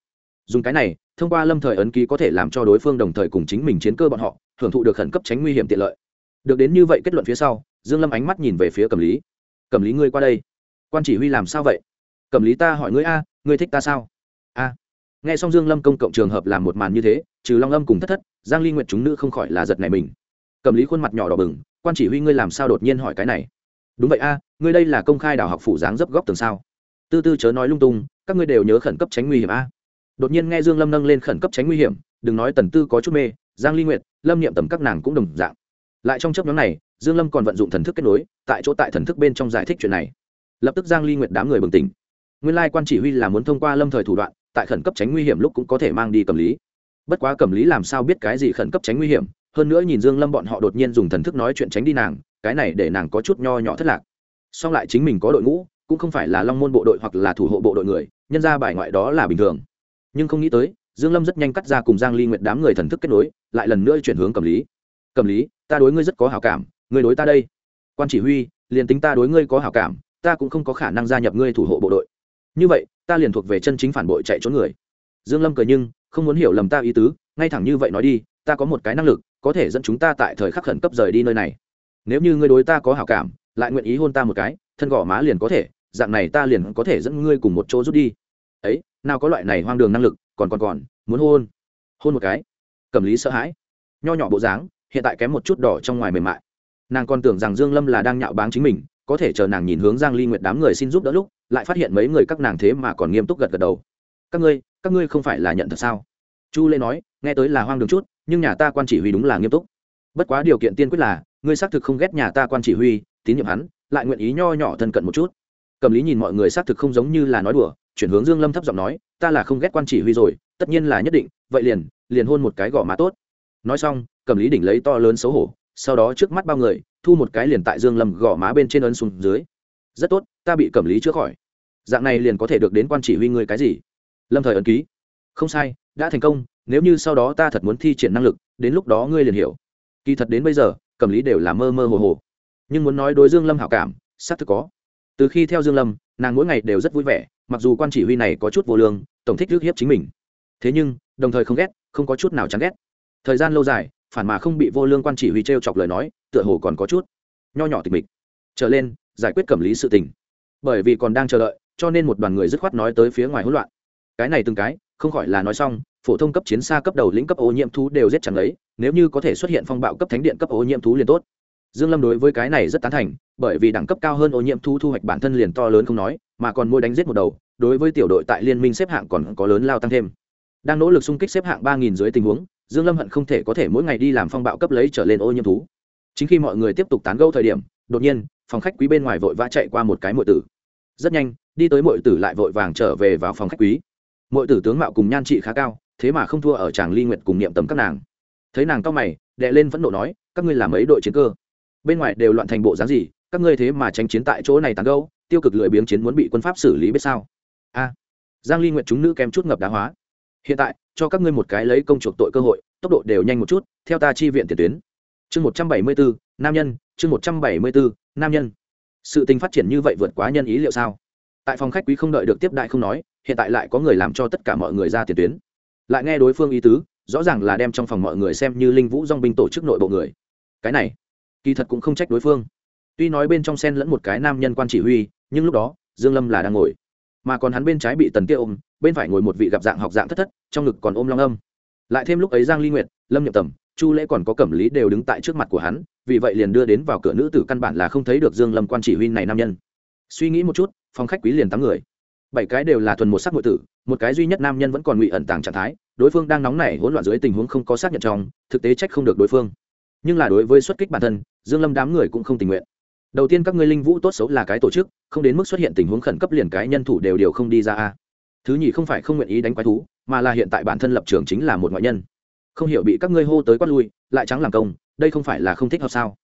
Dùng cái này, thông qua lâm thời ấn ký có thể làm cho đối phương đồng thời cùng chính mình chiến cơ bọn họ, hưởng thụ được khẩn cấp tránh nguy hiểm tiện lợi. Được đến như vậy kết luận phía sau, dương lâm ánh mắt nhìn về phía cẩm lý. Cẩm lý ngươi qua đây. Quan chỉ huy làm sao vậy? Cẩm lý ta hỏi ngươi a, ngươi thích ta sao? A. Nghe xong dương lâm công cộng trường hợp làm một màn như thế, trừ long âm cùng thất thất, giang ly nguyện chúng nữ không khỏi là giật này mình. Cẩm lý khuôn mặt nhỏ đỏ bừng, quan chỉ huy ngươi làm sao đột nhiên hỏi cái này? Đúng vậy a, ngươi đây là công khai đảo học phủ dáng dấp góc tường sao? Tư tư chớ nói lung tung, các ngươi đều nhớ khẩn cấp tránh nguy hiểm a. Đột nhiên nghe dương lâm nâng lên khẩn cấp tránh nguy hiểm, đừng nói tần tư có chút mê, giang ly nguyệt, lâm niệm tầm các nàng cũng đồng dạng. Lại trong chấp nhóm này, dương lâm còn vận dụng thần thức kết nối, tại chỗ tại thần thức bên trong giải thích chuyện này. Lập tức giang ly nguyệt đám người bừng tỉnh. Nguyên lai quan chỉ huy là muốn thông qua lâm thời thủ đoạn, tại khẩn cấp tránh nguy hiểm lúc cũng có thể mang đi cầm lý. Bất quá cầm lý làm sao biết cái gì khẩn cấp tránh nguy hiểm, hơn nữa nhìn dương lâm bọn họ đột nhiên dùng thần thức nói chuyện tránh đi nàng cái này để nàng có chút nho nhỏ thất lạc. Song lại chính mình có đội ngũ, cũng không phải là long môn bộ đội hoặc là thủ hộ bộ đội người, nhân ra bài ngoại đó là bình thường. Nhưng không nghĩ tới, dương lâm rất nhanh cắt ra cùng giang ly nguyệt đám người thần thức kết nối, lại lần nữa chuyển hướng cầm lý. Cầm lý, ta đối ngươi rất có hảo cảm, ngươi đối ta đây. Quan chỉ huy, liền tính ta đối ngươi có hảo cảm, ta cũng không có khả năng gia nhập ngươi thủ hộ bộ đội. Như vậy, ta liền thuộc về chân chính phản bội chạy trốn người. Dương lâm cười nhưng, không muốn hiểu lầm ta ý tứ, ngay thẳng như vậy nói đi, ta có một cái năng lực, có thể dẫn chúng ta tại thời khắc khẩn cấp rời đi nơi này nếu như ngươi đối ta có hảo cảm, lại nguyện ý hôn ta một cái, thân gò má liền có thể, dạng này ta liền có thể dẫn ngươi cùng một chỗ rút đi. Ấy, nào có loại này hoang đường năng lực, còn còn còn, muốn hôn. Hôn một cái. Cầm lý sợ hãi. Nho nhỏ bộ dáng, hiện tại kém một chút đỏ trong ngoài mềm mại. Nàng còn tưởng rằng dương lâm là đang nhạo báng chính mình, có thể chờ nàng nhìn hướng giang ly nguyệt đám người xin giúp đỡ lúc, lại phát hiện mấy người các nàng thế mà còn nghiêm túc gật gật đầu. Các ngươi các ngươi không phải là nhận thật sao? Chu lê nói, nghe tới là hoang đường chút, nhưng nhà ta quan chỉ huy đúng là nghiêm túc. Bất quá điều kiện tiên quyết là ngươi xác thực không ghét nhà ta quan chỉ huy, tín nhiệm hắn, lại nguyện ý nho nhỏ thân cận một chút. Cầm lý nhìn mọi người xác thực không giống như là nói đùa, chuyển hướng dương lâm thấp giọng nói, ta là không ghét quan chỉ huy rồi, tất nhiên là nhất định, vậy liền liền hôn một cái gò má tốt. Nói xong, cầm lý đỉnh lấy to lớn xấu hổ, sau đó trước mắt bao người, thu một cái liền tại dương lâm gò má bên trên ấn xuống dưới. Rất tốt, ta bị cầm lý chữa khỏi. Dạng này liền có thể được đến quan chỉ huy người cái gì? Lâm thời ấn ký. Không sai, đã thành công, nếu như sau đó ta thật muốn thi triển năng lực, đến lúc đó ngươi liền hiểu. Kỳ thật đến bây giờ cầm lý đều là mơ mơ hồ hồ. Nhưng muốn nói đối dương lâm hảo cảm, xác thực có. Từ khi theo dương lâm, nàng mỗi ngày đều rất vui vẻ, mặc dù quan chỉ huy này có chút vô lương, tổng thích rước hiếp chính mình. Thế nhưng, đồng thời không ghét, không có chút nào chán ghét. Thời gian lâu dài, phản mà không bị vô lương quan chỉ huy trêu chọc lời nói, tựa hồ còn có chút nho nhỏ tịch mịch. Trở lên, giải quyết cẩm lý sự tình. Bởi vì còn đang chờ đợi, cho nên một đoàn người dứt khoát nói tới phía ngoài hỗn loạn. Cái này từng cái, không khỏi là nói xong phổ thông cấp chiến xa cấp đầu lĩnh cấp ô nhiễm thú đều giết chẳng lấy, nếu như có thể xuất hiện phong bạo cấp thánh điện cấp ô nhiễm thú liền tốt. Dương lâm đối với cái này rất tán thành, bởi vì đẳng cấp cao hơn ô nhiễm thú thu hoạch bản thân liền to lớn không nói, mà còn môi đánh giết một đầu, đối với tiểu đội tại liên minh xếp hạng còn có lớn lao tăng thêm. Đang nỗ lực xung kích xếp hạng ba nghìn dưới tình huống, dương lâm hận không thể có thể mỗi ngày đi làm phong bạo cấp lấy trở lên ô nhiễm thú. Chính khi mọi người tiếp tục tán gẫu thời điểm, đột nhiên, phòng khách quý bên ngoài vội vã chạy qua một cái muội tử. Rất nhanh, đi tới muội tử lại vội vàng trở về vào phòng khách quý. Muội tử tướng mạo cùng nhan trị khá cao thế mà không thua ở chàng ly nguyệt cùng niệm tầm các nàng. Thấy nàng cao mày, đệ lên vẫn nộ nói, các ngươi làm mấy đội chiến cơ? Bên ngoài đều loạn thành bộ dáng gì, các ngươi thế mà tránh chiến tại chỗ này tàn gâu tiêu cực lười biếng chiến muốn bị quân pháp xử lý biết sao? A, giang ly Nguyệt chúng nữ kém chút ngập đá hóa. Hiện tại, cho các ngươi một cái lấy công chuộc tội cơ hội, tốc độ đều nhanh một chút, theo ta chi viện tiền tuyến. Chương một trăm bảy mươi bốn nam nhân, chương một trăm bảy mươi bốn nam nhân. Sự tình phát triển như vậy vượt quá nhân ý liệu sao? Tại phòng khách quý không đợi được tiếp đại không nói, hiện tại lại có người làm cho tất cả mọi người ra tiền tuyến lại nghe đối phương ý tứ, rõ ràng là đem trong phòng mọi người xem như linh vũ dong binh tổ chức nội bộ người. Cái này, kỳ thật cũng không trách đối phương. Tuy nói bên trong sen lẫn một cái nam nhân quan chỉ huy, nhưng lúc đó, dương lâm là đang ngồi. Mà còn hắn bên trái bị tần tiêu ôm, bên phải ngồi một vị gặp dạng học dạng thất thất, trong ngực còn ôm long âm. Lại thêm lúc ấy giang ly nguyệt, lâm nhậm tầm, chu lễ còn có cẩm lý đều đứng tại trước mặt của hắn, vì vậy liền đưa đến vào cửa nữ tử căn bản là không thấy được dương lâm quan chỉ huy này nam nhân. Suy nghĩ một chút, phòng khách quý liền tám người. Bảy cái đều là thuần một sắc nội tử một cái duy nhất nam nhân vẫn còn ngụy ẩn tàng trạng thái, đối phương đang nóng nảy hỗn loạn dưới tình huống không có xác nhận trong, thực tế trách không được đối phương. Nhưng là đối với xuất kích bản thân, dương lâm đám người cũng không tình nguyện. Đầu tiên các ngươi linh vũ tốt xấu là cái tổ chức, không đến mức xuất hiện tình huống khẩn cấp liền cái nhân thủ đều đều không đi ra a. Thứ nhì không phải không nguyện ý đánh quái thú, mà là hiện tại bản thân lập trường chính là một ngoại nhân. Không hiểu bị các ngươi hô tới quát lui, lại trắng làm công, đây không phải là không thích hợp sao?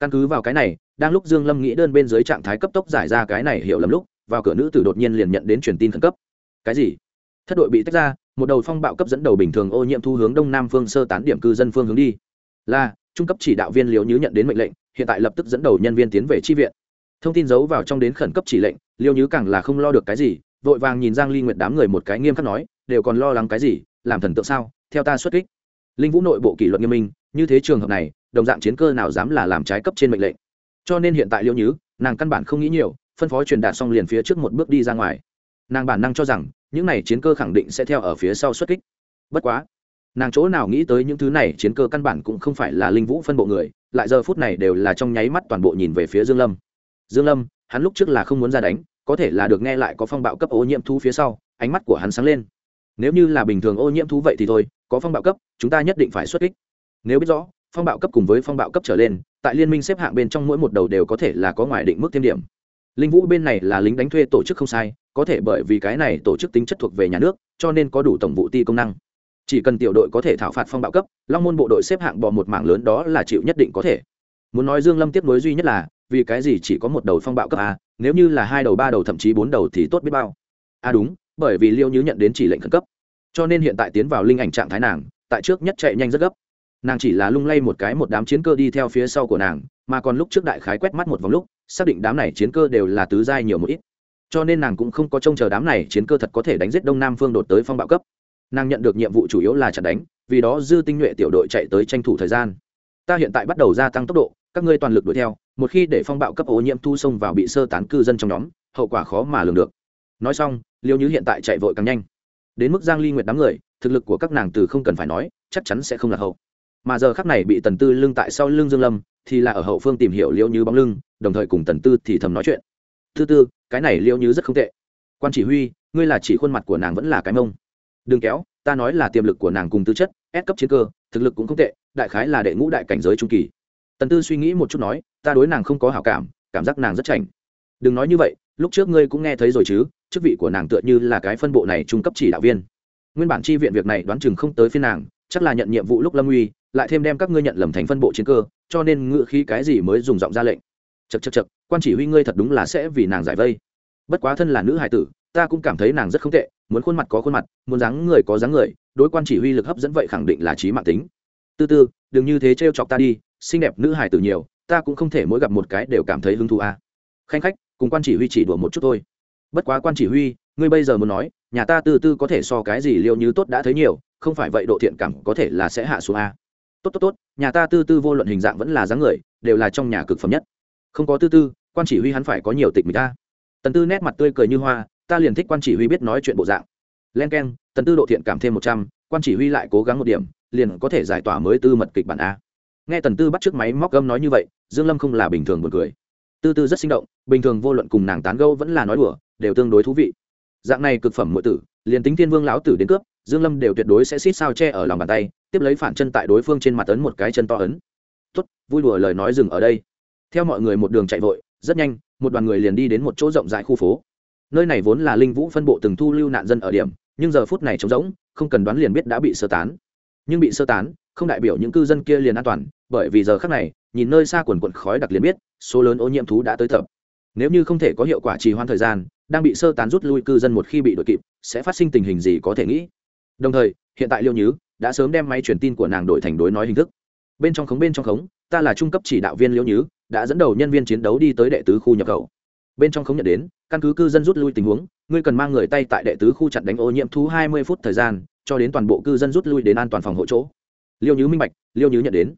Căn cứ vào cái này, đang lúc dương lâm nghĩ đơn bên dưới trạng thái cấp tốc giải ra cái này hiểu lầm lúc, vào cửa nữ tử đột nhiên liền nhận đến truyền tin khẩn cấp. Cái gì? Thất đội bị tách ra, một đầu phong bạo cấp dẫn đầu bình thường ô nhiễm thu hướng đông nam phương sơ tán điểm cư dân phương hướng đi. Là, trung cấp chỉ đạo viên liễu nhứ nhận đến mệnh lệnh, hiện tại lập tức dẫn đầu nhân viên tiến về tri viện. Thông tin giấu vào trong đến khẩn cấp chỉ lệnh liêu nhứ càng là không lo được cái gì, vội vàng nhìn giang ly nguyệt đám người một cái nghiêm khắc nói, đều còn lo lắng cái gì, làm thần tượng sao? Theo ta xuất kích. Linh vũ nội bộ kỷ luật nghiêm minh, như thế trường hợp này, đồng dạng chiến cơ nào dám là làm trái cấp trên mệnh lệnh. Cho nên hiện tại liêu nhứ nàng căn bản không nghĩ nhiều, phân phó truyền đạt xong liền phía trước một bước đi ra ngoài. Nàng bản năng cho rằng những này chiến cơ khẳng định sẽ theo ở phía sau xuất kích. Bất quá, nàng chỗ nào nghĩ tới những thứ này chiến cơ căn bản cũng không phải là linh vũ phân bộ người, lại giờ phút này đều là trong nháy mắt toàn bộ nhìn về phía dương lâm. Dương lâm, hắn lúc trước là không muốn ra đánh, có thể là được nghe lại có phong bạo cấp ô nhiễm thú phía sau, ánh mắt của hắn sáng lên. Nếu như là bình thường ô nhiễm thú vậy thì thôi, có phong bạo cấp, chúng ta nhất định phải xuất kích. Nếu biết rõ, phong bạo cấp cùng với phong bạo cấp trở lên, tại liên minh xếp hạng bên trong mỗi một đầu đều có thể là có ngoài định mức thêm điểm. Linh vũ bên này là lính đánh thuê tổ chức không sai có thể bởi vì cái này tổ chức tính chất thuộc về nhà nước, cho nên có đủ tổng vụ ti công năng. Chỉ cần tiểu đội có thể thảo phạt phong bạo cấp, long môn bộ đội xếp hạng bò một mảng lớn đó là chịu nhất định có thể. Muốn nói dương lâm tiếp nối duy nhất là, vì cái gì chỉ có một đầu phong bạo cấp a, nếu như là hai đầu, ba đầu, thậm chí bốn đầu thì tốt biết bao. A đúng, bởi vì liêu nhứ nhận đến chỉ lệnh khẩn cấp. Cho nên hiện tại tiến vào linh ảnh trạng thái nàng, tại trước nhất chạy nhanh rất gấp. Nàng chỉ là lung lay một cái một đám chiến cơ đi theo phía sau của nàng, mà còn lúc trước đại khái quét mắt một vòng lúc, xác định đám này chiến cơ đều là tứ giai nhiều một ít cho nên nàng cũng không có trông chờ đám này chiến cơ thật có thể đánh giết đông nam phương đột tới phong bạo cấp. Nàng nhận được nhiệm vụ chủ yếu là chặn đánh, vì đó dư tinh nhuệ tiểu đội chạy tới tranh thủ thời gian. Ta hiện tại bắt đầu gia tăng tốc độ, các ngươi toàn lực đuổi theo, một khi để phong bạo cấp ô nhiễm thu xông vào bị sơ tán cư dân trong nhóm, hậu quả khó mà lường được. Nói xong, liêu như hiện tại chạy vội càng nhanh. Đến mức giang ly nguyệt đám người, thực lực của các nàng từ không cần phải nói, chắc chắn sẽ không là hậu. Mà giờ khắc này bị tần tư lưng tại sau lưng dương lâm, thì là ở hậu phương tìm hiểu liêu như bóng lưng, đồng thời cùng tần tư thì thầm nói chuyện. Thứ tư cái này liêu như rất không tệ. Quan chỉ huy, ngươi là chỉ khuôn mặt của nàng vẫn là cái mông. Đừng kéo, ta nói là tiềm lực của nàng cùng tư chất ép cấp chiến cơ, thực lực cũng không tệ, đại khái là đệ ngũ đại cảnh giới trung kỳ. Tần tư suy nghĩ một chút nói, ta đối nàng không có hảo cảm cảm giác nàng rất chảnh. Đừng nói như vậy, lúc trước ngươi cũng nghe thấy rồi chứ, chức vị của nàng tựa như là cái phân bộ này trung cấp chỉ đạo viên. Nguyên bản chi viện việc này đoán chừng không tới phiên nàng, chắc là nhận nhiệm vụ lúc lâm uy, lại thêm đem các ngươi nhận lầm thành phân bộ chiến cơ, cho nên ngự khí cái gì mới dùng giọng ra lệnh. Chật chật chật quan chỉ huy ngươi thật đúng là sẽ vì nàng giải vây. Bất quá thân là nữ hải tử, ta cũng cảm thấy nàng rất không tệ, muốn khuôn mặt có khuôn mặt, muốn dáng người có dáng người, đối quan chỉ huy lực hấp dẫn vậy khẳng định là trí mạng tính. Tư tư đừng như thế t chọc ta đi, xinh đẹp nữ hải tử nhiều, ta cũng không thể mỗi gặp một cái đều cảm thấy hứng thú à. khanh khách, cùng quan chỉ huy chỉ đùa một chút thôi. Bất quá quan chỉ huy, ngươi bây giờ muốn nói, nhà ta tư tư có thể so cái gì liệu như tốt đã thấy nhiều, không phải vậy độ thiện cảm có thể là sẽ hạ xuống a tốt tốt tốt, nhà ta tư tư vô luận hình dạng vẫn là dáng người, đều là trong nhà cực phẩm nhất. Không có tư tư quan chỉ huy hắn phải có nhiều tịch mình ta. Tần tư nét mặt tươi cười như hoa, ta liền thích quan chỉ huy biết nói chuyện bộ dạng. Len k e n tần tư độ thiện cảm thêm một trăm, quan chỉ huy lại cố gắng một điểm, liền có thể giải tỏa mới tư mật kịch bản a. Nghe tần tư bắt t r ư ớ c máy móc gâm nói như vậy, dương lâm không là bình thường b u ồ n cười. Tư tư rất sinh động, bình thường vô luận cùng nàng tán gâu vẫn là nói đùa, đều tương đối thú vị. Dạng này cực phẩm ngụy tử, liền tính thiên vương lão tử đến cướp, dương lâm đều tuyệt đối sẽ xít sao che ở lòng bàn tay, tiếp lấy phản chân tại đối phương trên mặt ấn một cái chân to ấn. Tốt, vui đùa lời nói dừng ở đây. Theo mọi người một đường chạy vội rất nhanh, một đoàn người liền đi đến một chỗ rộng rãi khu phố. Nơi này vốn là linh vũ phân bộ từng thu lưu nạn dân ở điểm, nhưng giờ phút này trống rỗng, không cần đoán liền biết đã bị sơ tán. Nhưng bị sơ tán, không đại biểu những cư dân kia liền an toàn, bởi vì giờ khác này, nhìn nơi xa quần quận khói đặc liền biết, số lớn ô nhiễm thú đã tới thập. nếu như không thể có hiệu quả trì hoãn thời gian, đang bị sơ tán rút lui cư dân một khi bị đội kịp, sẽ phát sinh tình hình gì có thể nghĩ. Đồng thời, hiện tại liêu nhứ đã sớm đem máy truyền tin của nàng đổi thành đối nói hình thức. Bên trong khống bên trong khống, ta là trung cấp chỉ đạo viên liêu nhứ đã dẫn đầu nhân viên chiến đấu đi tới đệ tứ khu nhập khẩu. Bên trong khống nhận đến, căn cứ cư dân rút lui tình huống, ngươi cần mang người tay tại đệ tứ khu chặn đánh ô nhiễm thú hai mươi phút thời gian, cho đến toàn bộ cư dân rút lui đến an toàn phòng hộ chỗ. Liêu nhứ minh bạch, liêu nhứ nhận đến.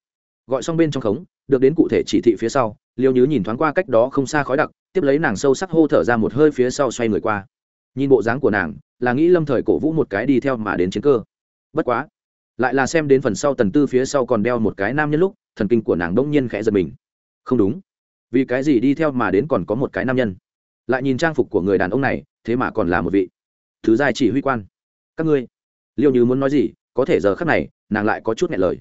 Gọi xong bên trong khống, được đến cụ thể chỉ thị phía sau, liêu nhứ nhìn thoáng qua cách đó không xa khói đặc, tiếp lấy nàng sâu sắc hô thở ra một hơi phía sau xoay người qua. Nhìn bộ dáng của nàng, là nghĩ lâm thời cổ vũ một cái đi theo mà đến chiến cơ. Bất quá, lại là xem đến phần sau tần tư phía sau còn đeo một cái nam nhân lúc, thần kinh của nàng đông nhiên khẽ giật mình không đúng. Vì cái gì đi theo mà đến còn có một cái nam nhân? Lại nhìn trang phục của người đàn ông này, thế mà còn là một vị. Thứ giai chỉ huy quan. Các ngươi liệu như muốn nói gì, có thể giờ khắc này, nàng lại có chút nghẹn lời.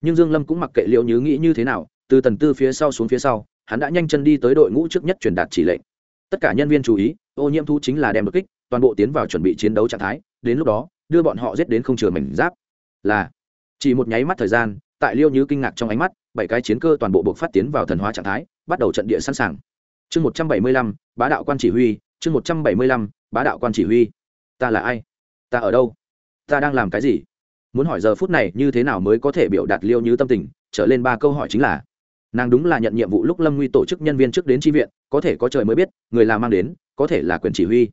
Nhưng dương lâm cũng mặc kệ liệu như nghĩ như thế nào, từ tần tư phía sau xuống phía sau, hắn đã nhanh chân đi tới đội ngũ trước nhất truyền đạt chỉ lệnh. Tất cả nhân viên chú ý, ô nhiễm thu chính là đem đột kích, toàn bộ tiến vào chuẩn bị chiến đấu trạng thái, đến lúc đó, đưa bọn họ giết đến không chừa mảnh giáp. Là, chỉ một nháy mắt thời gian tại liêu như kinh ngạc trong ánh mắt, bảy cái chiến cơ toàn bộ buộc phát tiến vào thần hóa trạng thái, bắt đầu trận địa sẵn sàng. Chương một trăm bảy mươi lăm, bá đạo quan chỉ huy, chương một trăm bảy mươi lăm, bá đạo quan chỉ huy. Ta là ai? Ta ở đâu? Ta đang làm cái gì? Muốn hỏi giờ phút này như thế nào mới có thể biểu đạt liêu như tâm tình, trở lên ba câu hỏi chính là, nàng đúng là nhận nhiệm vụ lúc lâm nguy tổ chức nhân viên trước đến tri viện, có thể có trời mới biết, người làm mang đến, có thể là quyền chỉ huy.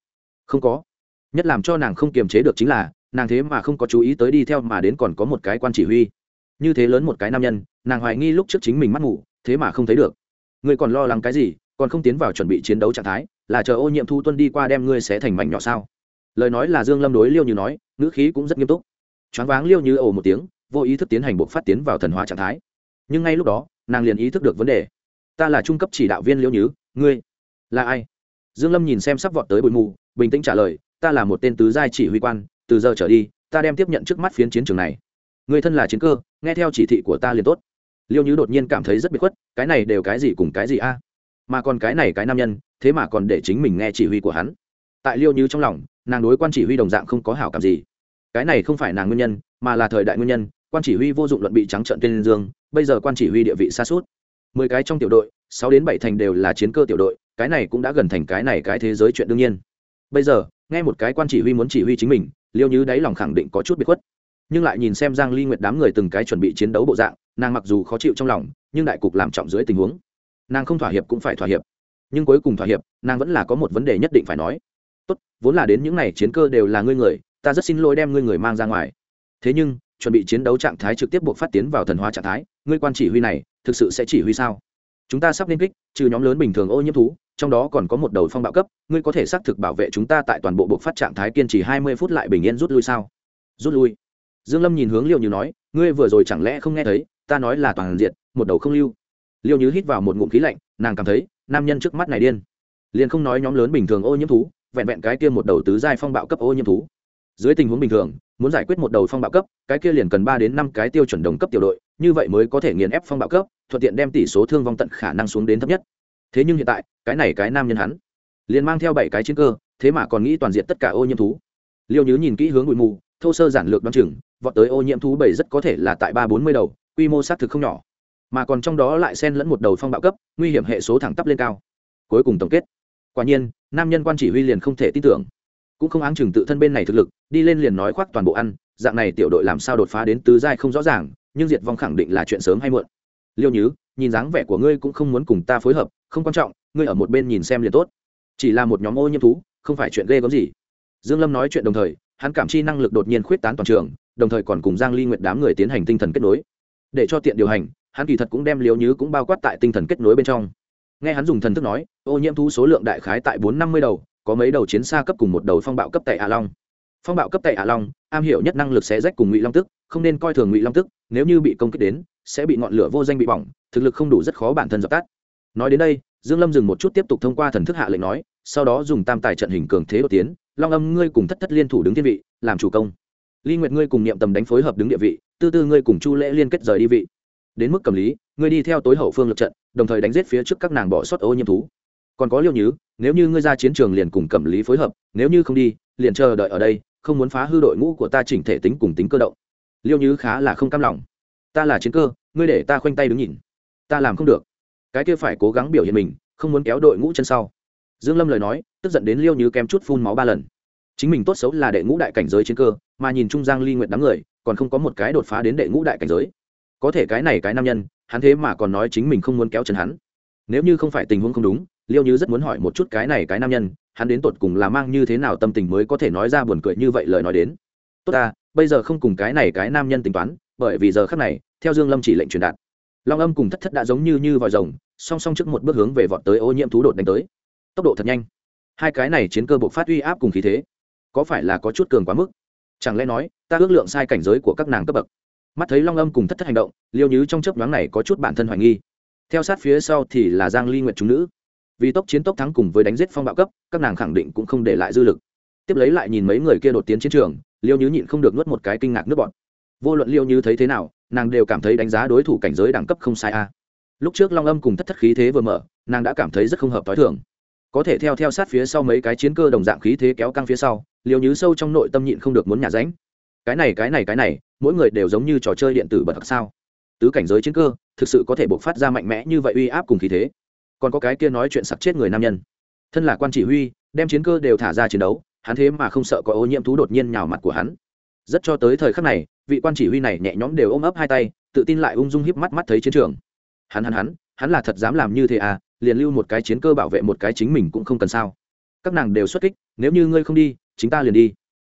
Không có. Nhất làm cho nàng không kiềm chế được chính là, nàng thế mà không có chú ý tới đi theo mà đến còn có một cái quan chỉ huy như thế lớn một cái nam nhân nàng hoài nghi lúc trước chính mình mắt ngủ thế mà không thấy được. Ngươi còn lo lắng cái gì còn không tiến vào chuẩn bị chiến đấu trạng thái là chờ ô nhiễm thu tuân đi qua đem ngươi sẽ thành mảnh nhỏ sao? Lời nói là dương lâm đối liêu như nói ngữ khí cũng rất nghiêm túc. Choáng váng liêu như ồ một tiếng vô ý thức tiến hành buộc phát tiến vào thần hóa trạng thái. Nhưng ngay lúc đó nàng liền ý thức được vấn đề. Ta là trung cấp chỉ đạo viên liêu Như, ngươi là ai? Dương lâm nhìn xem sắp vọt tới bụi mù bình tĩnh trả lời ta là một tên tứ giai chỉ huy quan từ giờ trở đi ta đem tiếp nhận trước mắt phiến chiến trường này người thân là chiến cơ, nghe theo chỉ thị của ta liền tốt. Liêu nhứ đột nhiên cảm thấy rất bị khuất, cái này đều cái gì cùng cái gì a? Mà còn cái này cái nam nhân, thế mà còn để chính mình nghe chỉ huy của hắn. Tại liêu nhứ trong lòng, nàng đối quan chỉ huy đồng dạng không có hảo cảm gì. Cái này không phải nàng nguyên nhân, mà là thời đại nguyên nhân, quan chỉ huy vô dụng luận bị trắng trợn tên dương, bây giờ quan chỉ huy địa vị xa suốt. Mười cái trong tiểu đội, sáu đến bảy thành đều là chiến cơ tiểu đội, cái này cũng đã gần thành cái này cái thế giới chuyện đương nhiên. Bây giờ, nghe một cái quan chỉ huy muốn chỉ huy chính mình, liêu như đáy lòng khẳng định có chút bị khuất nhưng lại nhìn xem giang ly nguyệt đám người từng cái chuẩn bị chiến đấu bộ dạng, nàng mặc dù khó chịu trong lòng, nhưng đại cục làm trọng dưới tình huống. Nàng không thỏa hiệp cũng phải thỏa hiệp. Nhưng cuối cùng thỏa hiệp, nàng vẫn là có một vấn đề nhất định phải nói. Tốt, vốn là đến những này chiến cơ đều là ngươi người, ta rất xin lỗi đem ngươi người mang ra ngoài. Thế nhưng, chuẩn bị chiến đấu trạng thái trực tiếp buộc phát tiến vào thần hóa trạng thái, ngươi quan chỉ huy này, thực sự sẽ chỉ huy sao? Chúng ta sắp lên kích, trừ nhóm lớn bình thường ô nhiễm thú, trong đó còn có một đầu phong bạo cấp, ngươi có thể xác thực bảo vệ chúng ta tại toàn bộ buộc phát trạng thái kiên trì hai mươi phút lại bình yên rút lui sao? Rút lui dương lâm nhìn hướng liêu như nói, ngươi vừa rồi chẳng lẽ không nghe thấy, ta nói là toàn diện, một đầu không lưu. Liêu như hít vào một ngụm khí lạnh, nàng cảm thấy, nam nhân trước mắt này điên. Liền không nói nhóm lớn bình thường ô nhiễm thú, vẹn vẹn cái kia một đầu tứ giai phong bạo cấp ô nhiễm thú. Dưới tình huống bình thường, muốn giải quyết một đầu phong bạo cấp, cái kia liền cần ba đến năm cái tiêu chuẩn đồng cấp tiểu đội, như vậy mới có thể nghiền ép phong bạo cấp, thuận tiện đem tỷ số thương vong tận khả năng xuống đến thấp nhất. Thế nhưng hiện tại, cái này cái nam nhân hắn, liền mang theo bảy cái chiến cơ, thế mà còn nghĩ toàn diện tất cả ô nhiễm thú. Liêu nhứ nhìn kỹ hướng bụi mù, thô sơ giản lược đ o á n chừng vọt tới ô nhiễm thú bảy rất có thể là tại ba bốn mươi đầu, quy mô xác thực không nhỏ. Mà còn trong đó lại xen lẫn một đầu phong bạo cấp, nguy hiểm hệ số thẳng tắp lên cao. Cuối cùng tổng kết. Quả nhiên, nam nhân quan chỉ huy liền không thể tin tưởng. Cũng không áng chừng tự thân bên này thực lực, đi lên liền nói khoác toàn bộ ăn, dạng này tiểu đội làm sao đột phá đến tứ giai không rõ ràng, nhưng diệt vong khẳng định là chuyện sớm hay muộn. Liêu nhứ, nhìn dáng vẻ của ngươi cũng không muốn cùng ta phối hợp, không quan trọng, ngươi ở một bên nhìn xem liền tốt. Chỉ là một nhóm ô nhiễm thú, không phải chuyện ghê gớm gì. Dương lâm nói chuyện đồng thời, hắn cảm chi năng lực đột nhiên khuyết tán toàn trường đồng thời còn cùng giang ly nguyệt đám người tiến hành tinh thần kết nối. Để cho tiện điều hành, hắn kỳ thật cũng đem liếu nhứ cũng bao quát tại tinh thần kết nối bên trong. Nghe hắn dùng thần thức nói, ô nhiễm thú số lượng đại khái tại bốn năm mươi đầu, có mấy đầu chiến xa cấp cùng một đầu phong bạo cấp tại hạ long. Phong bạo cấp tại hạ long, am hiểu nhất năng lực xé rách cùng ngụy long tức, không nên coi thường ngụy long tức, nếu như bị công kích đến, sẽ bị ngọn lửa vô danh bị bỏng, thực lực không đủ rất khó bản thân dập tắt. Nói đến đây, dương lâm dừng một chút tiếp tục thông qua thần thức hạ lệnh nói, sau đó dùng tam tài trận hình cường thế đột tiến, long âm, ngươi cùng thất thất liên thủ đứng thiên vị, làm chủ công ly nguyệt ngươi cùng niệm tầm đánh phối hợp đứng địa vị, tư tư ngươi cùng chu lễ liên kết rời đi vị. Đến mức cầm lý, ngươi đi theo tối hậu phương lực trận, đồng thời đánh giết phía trước các nàng bỏ sót ô nhiễm thú. Còn có liêu nhứ, nếu như ngươi ra chiến trường liền cùng cầm lý phối hợp, nếu như không đi, liền chờ đợi ở đây, không muốn phá hư đội ngũ của ta chỉnh thể tính cùng tính cơ động. Liêu nhứ khá là không cam lòng. Ta là chiến cơ, ngươi để ta khoanh tay đứng nhìn. Ta làm không được. Cái kia phải cố gắng biểu hiện mình, không muốn kéo đội ngũ chân sau. Dương lâm lời nói, tức giận đến liêu như kém chút phun máu ba lần. Chính mình tốt xấu là đệ ngũ đại cảnh giới chiến cơ mà nhìn trung giang ly nguyện đám người, còn không có một cái đột phá đến đệ ngũ đại cảnh giới. Có thể cái này cái nam nhân, hắn thế mà còn nói chính mình không muốn kéo chân hắn. Nếu như không phải tình huống không đúng, liêu như rất muốn hỏi một chút cái này cái nam nhân, hắn đến tột cùng là mang như thế nào tâm tình mới có thể nói ra buồn cười như vậy lời nói đến. Tốt ta, bây giờ không cùng cái này cái nam nhân tính toán, bởi vì giờ khắc này, theo dương lâm chỉ lệnh truyền đạt. Long âm cùng thất thất đã giống như như vòi rồng, song song trước một bước hướng về vọt tới ô nhiễm thú đột đánh tới. Tốc độ thật nhanh. Hai cái này chiến cơ bộ phát uy áp cùng khí thế, có phải là có chút cường quá mức? Chẳng lẽ nói, ta ước lượng sai cảnh giới của các nàng cấp bậc? Mắt thấy long âm cùng thất thất hành động, liêu nhứ trong chớp nhoáng này có chút bản thân hoài nghi. Theo sát phía sau thì là giang ly nguyện chúng nữ. Vì tốc chiến tốc thắng cùng với đánh giết phong bạo cấp, các nàng khẳng định cũng không để lại dư lực. Tiếp lấy lại nhìn mấy người kia đột tiến chiến trường, liêu nhứ nhịn không được nuốt một cái kinh ngạc nước bọn vô luận liêu nhứ thấy thế nào, nàng đều cảm thấy đánh giá đối thủ cảnh giới đẳng cấp không sai a. Lúc trước long âm cùng thất thất khí thế vừa mở, nàng đã cảm thấy rất không hợp t h o i thường. Có thể theo theo sát phía sau mấy cái chiến cơ đồng dạng khí thế kéo căng phía sau liều nhứ sâu trong nội tâm nhịn không được muốn nhả ránh. Cái này cái này cái này, mỗi người đều giống như trò chơi điện tử bật thật sao? Tứ cảnh giới chiến cơ, thực sự có thể buộc phát ra mạnh mẽ như vậy uy áp cùng khí thế. Còn có cái kia nói chuyện sặc chết người nam nhân. Thân là quan chỉ huy, đem chiến cơ đều thả ra chiến đấu, hắn thế mà không sợ có ô nhiễm thú đột nhiên nhào mặt của hắn. Rất cho tới thời khắc này, vị quan chỉ huy này nhẹ nhõm đều ôm ấp hai tay, tự tin lại ung dung hiếp mắt mắt thấy chiến trường. Hắn hắn hắn hắn là thật dám làm như thế à? Liền lưu một cái chiến cơ bảo vệ một cái chính mình cũng không cần sao. Các nàng đều xuất kích, nếu như ngươi không đi chính ta liền đi.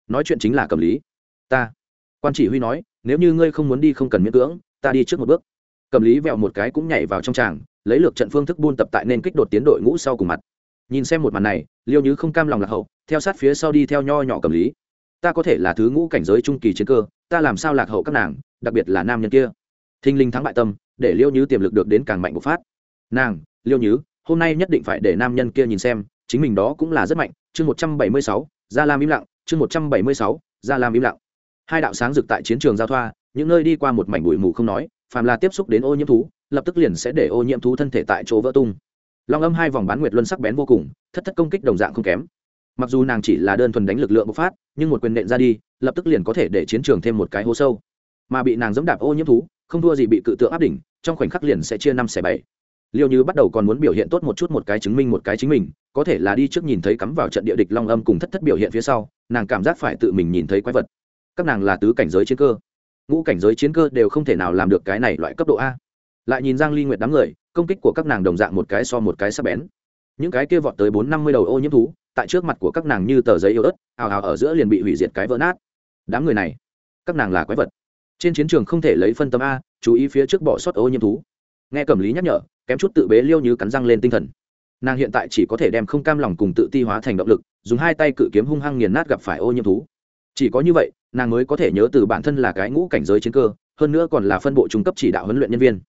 Nói chuyện chính là cầm lý. Ta. Quan chỉ huy nói, nếu như ngươi không muốn đi không cần miễn cưỡng, ta đi trước một bước. Cầm lý vẹo một cái cũng nhảy vào trong tràng, lấy lược trận phương thức buôn tập tại nên kích đột tiến đội ngũ sau cùng mặt. Nhìn xem một màn này, liêu như không cam lòng lạc hậu, theo sát phía sau đi theo nho nhỏ cầm lý. Ta có thể là thứ ngũ cảnh giới trung kỳ chiến cơ, ta làm sao lạc hậu các nàng, đặc biệt là nam nhân kia. Thinh linh thắng bại tâm, để liêu như tiềm lực được đến càng mạnh bộc phát. Nàng, liêu như hôm nay nhất định phải để nam nhân kia nhìn xem, chính mình đó cũng là rất mạnh. Chương một trăm bảy mươi sáu gia lam im lặng, chương một trăm bảy mươi sáu, gia lam im lặng. Hai đạo sáng rực tại chiến trường giao thoa, những nơi đi qua một mảnh bụi mù không nói, phàm là tiếp xúc đến ô nhiễm thú, lập tức liền sẽ để ô nhiễm thú thân thể tại chỗ vỡ tung. Long âm hai vòng bán nguyệt luân sắc bén vô cùng, thất thất công kích đồng dạng không kém. Mặc dù nàng chỉ là đơn thuần đánh lực lượng bộc phát, nhưng một quyền nện ra đi, lập tức liền có thể để chiến trường thêm một cái hố sâu. Mà bị nàng dẫm đạp ô nhiễm thú, không thua gì bị cự tượng áp đỉnh, trong khoảnh khắc liền sẽ chia năm xẻ bảy liêu như bắt đầu còn muốn biểu hiện tốt một chút một cái chứng minh một cái chính mình, có thể là đi trước nhìn thấy cắm vào trận địa địch long âm cùng thất thất biểu hiện phía sau, nàng cảm giác phải tự mình nhìn thấy quái vật. Các nàng là tứ cảnh giới chiến cơ. Ngũ cảnh giới chiến cơ đều không thể nào làm được cái này loại cấp độ a. Lại nhìn giang ly nguyệt đám người, công kích của các nàng đồng dạng một cái so một cái sắc bén. Những cái kia vọt tới bốn năm mươi đầu ô nhiễm thú, tại trước mặt của các nàng như tờ giấy yếu ớt, ào ào ở giữa liền bị hủy diệt cái vỡ nát. Đám người này, các nàng là quái vật. Trên chiến trường không thể lấy phân tâm a, chú ý phía trước bỏ sót ô nhiễm thú. Nghe cẩm lý nhắc nhở kém chút tự bế liêu như cắn răng lên tinh thần. Nàng hiện tại chỉ có thể đem không cam lòng cùng tự ti hóa thành động lực, dùng hai tay cự kiếm hung hăng nghiền nát gặp phải ô nhiễm thú. Chỉ có như vậy, nàng mới có thể nhớ từ bản thân là cái ngũ cảnh giới chiến cơ, hơn nữa còn là phân bộ trung cấp chỉ đạo huấn luyện nhân viên.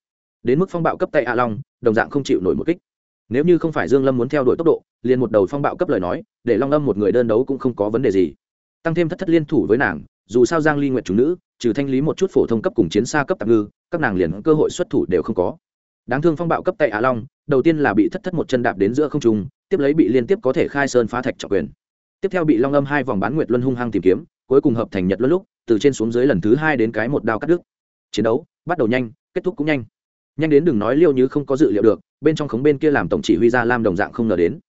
Đến mức phong bạo cấp tay a long, đồng dạng không chịu nổi một kích. Nếu như không phải dương lâm muốn theo đuổi tốc độ, liền một đầu phong bạo cấp lời nói, để long lâm một người đơn đấu cũng không có vấn đề gì. Tăng thêm thất thất liên thủ với nàng, dù sao giang ly nguyện chủ nữ, trừ thanh lý một chút phổ thông cấp cùng chiến xa cấp tạm ngư, các nàng liền cơ hội xuất thủ đều không có đáng thương phong bạo cấp tay á long, đầu tiên là bị thất thất một chân đạp đến giữa không trung, tiếp lấy bị liên tiếp có thể khai sơn phá thạch trọng quyền. Tiếp theo bị long âm hai vòng bán nguyệt luân hung hăng tìm kiếm, cuối cùng hợp thành nhật luân lúc, từ trên xuống dưới lần thứ hai đến cái một đao cắt đứt. Chiến đấu bắt đầu nhanh, kết thúc cũng nhanh. Nhanh đến đừng nói liêu như không có dự liệu được, bên trong khống bên kia làm tổng chỉ huy gia lam đồng dạng không ngờ đến.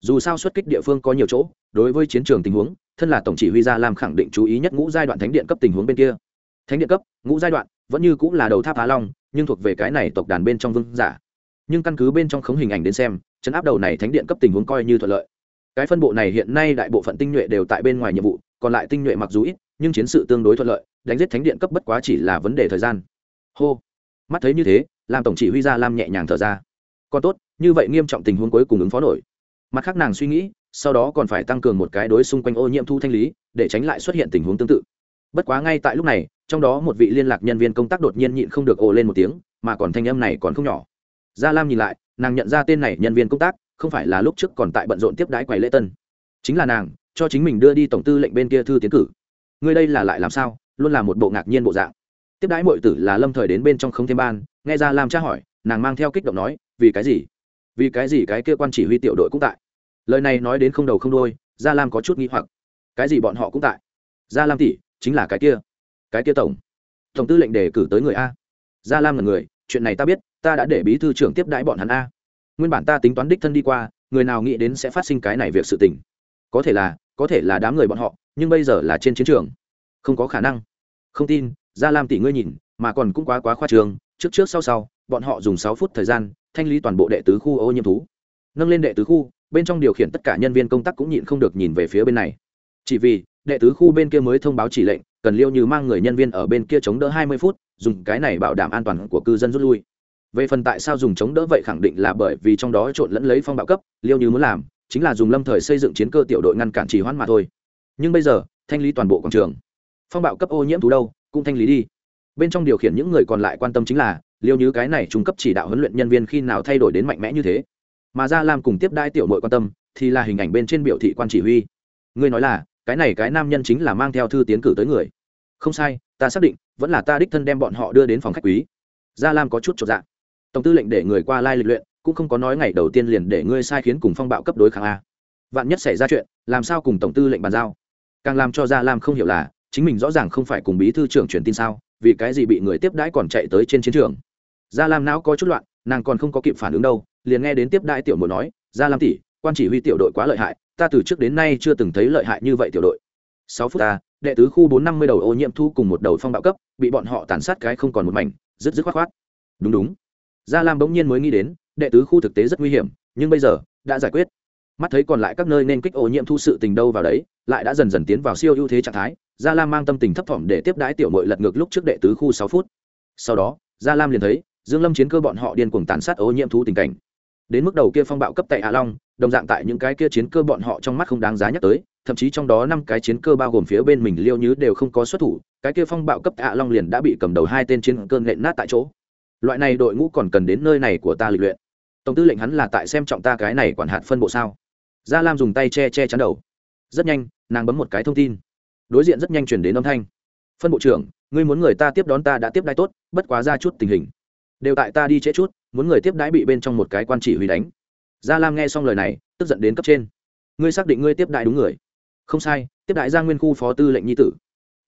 Dù sao xuất kích địa phương có nhiều chỗ, đối với chiến trường tình huống, thân là tổng chỉ huy gia lam khẳng định chú ý nhất ngũ giai đoạn thánh điện cấp tình huống bên kia. Thánh điện cấp, ngũ giai đoạn, vẫn như cũng là đầu tháp á long nhưng thuộc về cái này tộc đàn bên trong vương giả. Nhưng căn cứ bên trong khống hình ảnh đến xem chấn áp đầu này thánh điện cấp tình huống coi như thuận lợi. Cái phân bộ này hiện nay đại bộ phận tinh nhuệ đều tại bên ngoài nhiệm vụ, còn lại tinh nhuệ mặc dù ít, nhưng chiến sự tương đối thuận lợi, đánh giết thánh điện cấp bất quá chỉ là vấn đề thời gian. Hô. Mắt thấy như thế làm tổng chỉ huy ra lam nhẹ nhàng thở ra. Còn tốt, như vậy nghiêm trọng tình huống cuối cùng ứng phó nổi. Mặt khác nàng suy nghĩ, sau đó còn phải tăng cường một cái đối xung quanh ô nhiễm thu thanh lý, để tránh lại xuất hiện tình huống tương tự. Bất quá ngay tại lúc này trong đó một vị liên lạc nhân viên công tác đột nhiên nhịn không được ồ lên một tiếng, mà còn thanh âm này còn không nhỏ. Gia lam nhìn lại, nàng nhận ra tên này nhân viên công tác, không phải là lúc trước còn tại bận rộn tiếp đái quầy lễ tân. Chính là nàng, cho chính mình đưa đi tổng tư lệnh bên kia thư tiến cử. Ngươi đây là lại làm sao, luôn là một bộ ngạc nhiên bộ dạng. Tiếp đái mọi tử là lâm thời đến bên trong không thêm ban, nghe ra lam tra hỏi, nàng mang theo kích động nói, vì cái gì? Vì cái gì cái kia quan chỉ huy tiểu đội cũng tại? Lời này nói đến không đầu không đôi gia lam có chút nghi hoặc. Cái gì bọn họ cũng tại? Gia lam tỷ, chính là cái kia cái kia tổng. Tổng tư lệnh đề cử tới người a. Gia lam là người, chuyện này ta biết, ta đã để bí thư trưởng tiếp đãi bọn hắn a. Nguyên bản ta tính toán đích thân đi qua, người nào nghĩ đến sẽ phát sinh cái này việc sự tình. Có thể là, có thể là đám người bọn họ, nhưng bây giờ là trên chiến trường. Không có khả năng. Không tin, gia lam tỷ ngươi nhìn, mà còn cũng quá quá khoa trường, trước trước sau sau, bọn họ dùng sáu phút thời gian, thanh lý toàn bộ đệ tứ khu ô nhiễm thú. Nâng lên đệ tứ khu, bên trong điều khiển tất cả nhân viên công tác cũng nhịn không được nhìn về phía bên này. Chỉ vì, đệ tứ khu bên kia mới thông báo chỉ lệnh cần liêu như mang người nhân viên ở bên kia chống đỡ hai mươi phút, dùng cái này bảo đảm an toàn của cư dân rút lui. Về phần tại sao dùng chống đỡ vậy khẳng định là bởi vì trong đó trộn lẫn lấy phong bạo cấp, liêu như muốn làm, chính là dùng lâm thời xây dựng chiến cơ tiểu đội ngăn cản trì hoãn mà thôi. Nhưng bây giờ, thanh lý toàn bộ quảng trường. Phong bạo cấp ô nhiễm thú đâu, cũng thanh lý đi. Bên trong điều khiển những người còn lại quan tâm chính là, liêu như cái này trung cấp chỉ đạo huấn luyện nhân viên khi nào thay đổi đến mạnh mẽ như thế. Mà ra làm cùng tiếp đai tiểu đội quan tâm, thì là hình ảnh bên trên biểu thị quan chỉ huy. Ngươi nói là cái này cái nam nhân chính là mang theo thư tiến cử tới người. Không sai, ta xác định, vẫn là ta đích thân đem bọn họ đưa đến phòng khách quý. Gia lam có chút trọn dạng tổng tư lệnh để người qua lai lịch luyện, cũng không có nói ngày đầu tiên liền để ngươi sai khiến cùng phong bạo cấp đối kháng a. Vạn nhất xảy ra chuyện, làm sao cùng tổng tư lệnh bàn giao? Càng làm cho gia lam không hiểu là, chính mình rõ ràng không phải cùng bí thư trưởng truyền tin sao, vì cái gì bị người tiếp đãi còn chạy tới trên chiến trường? Gia lam não có chút loạn, nàng còn không có kịp phản ứng đâu, liền nghe đến tiếp đãi tiểu mộ nói, gia lam tỷ quan chỉ huy tiểu đội quá lợi hại, ta từ trước đến nay chưa từng thấy lợi hại như vậy tiểu đội. Sáu phút ta, đệ tứ khu bốn năm mươi đầu ô nhiễm thu cùng một đầu phong bạo cấp, bị bọn họ tàn sát cái không còn một mảnh rất dứt khoát khoát. Đúng đúng. Gia lam bỗng nhiên mới nghĩ đến, đệ tứ khu thực tế rất nguy hiểm, nhưng bây giờ, đã giải quyết. Mắt thấy còn lại các nơi nên kích ô nhiễm thu sự tình đâu vào đấy, lại đã dần dần tiến vào siêu ưu thế trạng thái, gia lam mang tâm tình thấp thỏm để tiếp đái tiểu mội lật ngược lúc trước đệ tứ khu sáu phút. Sau đó, gia lam liền thấy, dương lâm chiến cơ bọn họ điên cuồng tàn sát ô nhiễm thu tình cảnh đến mức đầu kia phong bạo cấp tại hạ long, đồng dạng tại những cái kia chiến cơ bọn họ trong mắt không đáng giá nhắc tới, thậm chí trong đó năm cái chiến cơ bao gồm phía bên mình liêu như đều không có xuất thủ, cái kia phong bạo cấp hạ long liền đã bị cầm đầu hai tên chiến cơ nện nát tại chỗ. Loại này đội ngũ còn cần đến nơi này của ta lịch luyện. Tổng tư lệnh hắn là tại xem trọng ta cái này quản hạt phân bộ sao? Gia lam dùng tay che che chắn đầu. Rất nhanh, nàng bấm một cái thông tin. Đối diện rất nhanh chuyển đến âm thanh. Phân bộ trưởng, ngươi muốn người ta tiếp đón ta đã tiếp đai tốt, bất quá ra chút tình hình. Đều tại ta đi trễ chút muốn người tiếp đãi bị bên trong một cái quan chỉ huy đánh. Gia lam nghe xong lời này, tức giận đến cấp trên. Ngươi xác định ngươi tiếp đại đúng người? Không sai, tiếp đại gia nguyên khu phó tư lệnh nhi tử.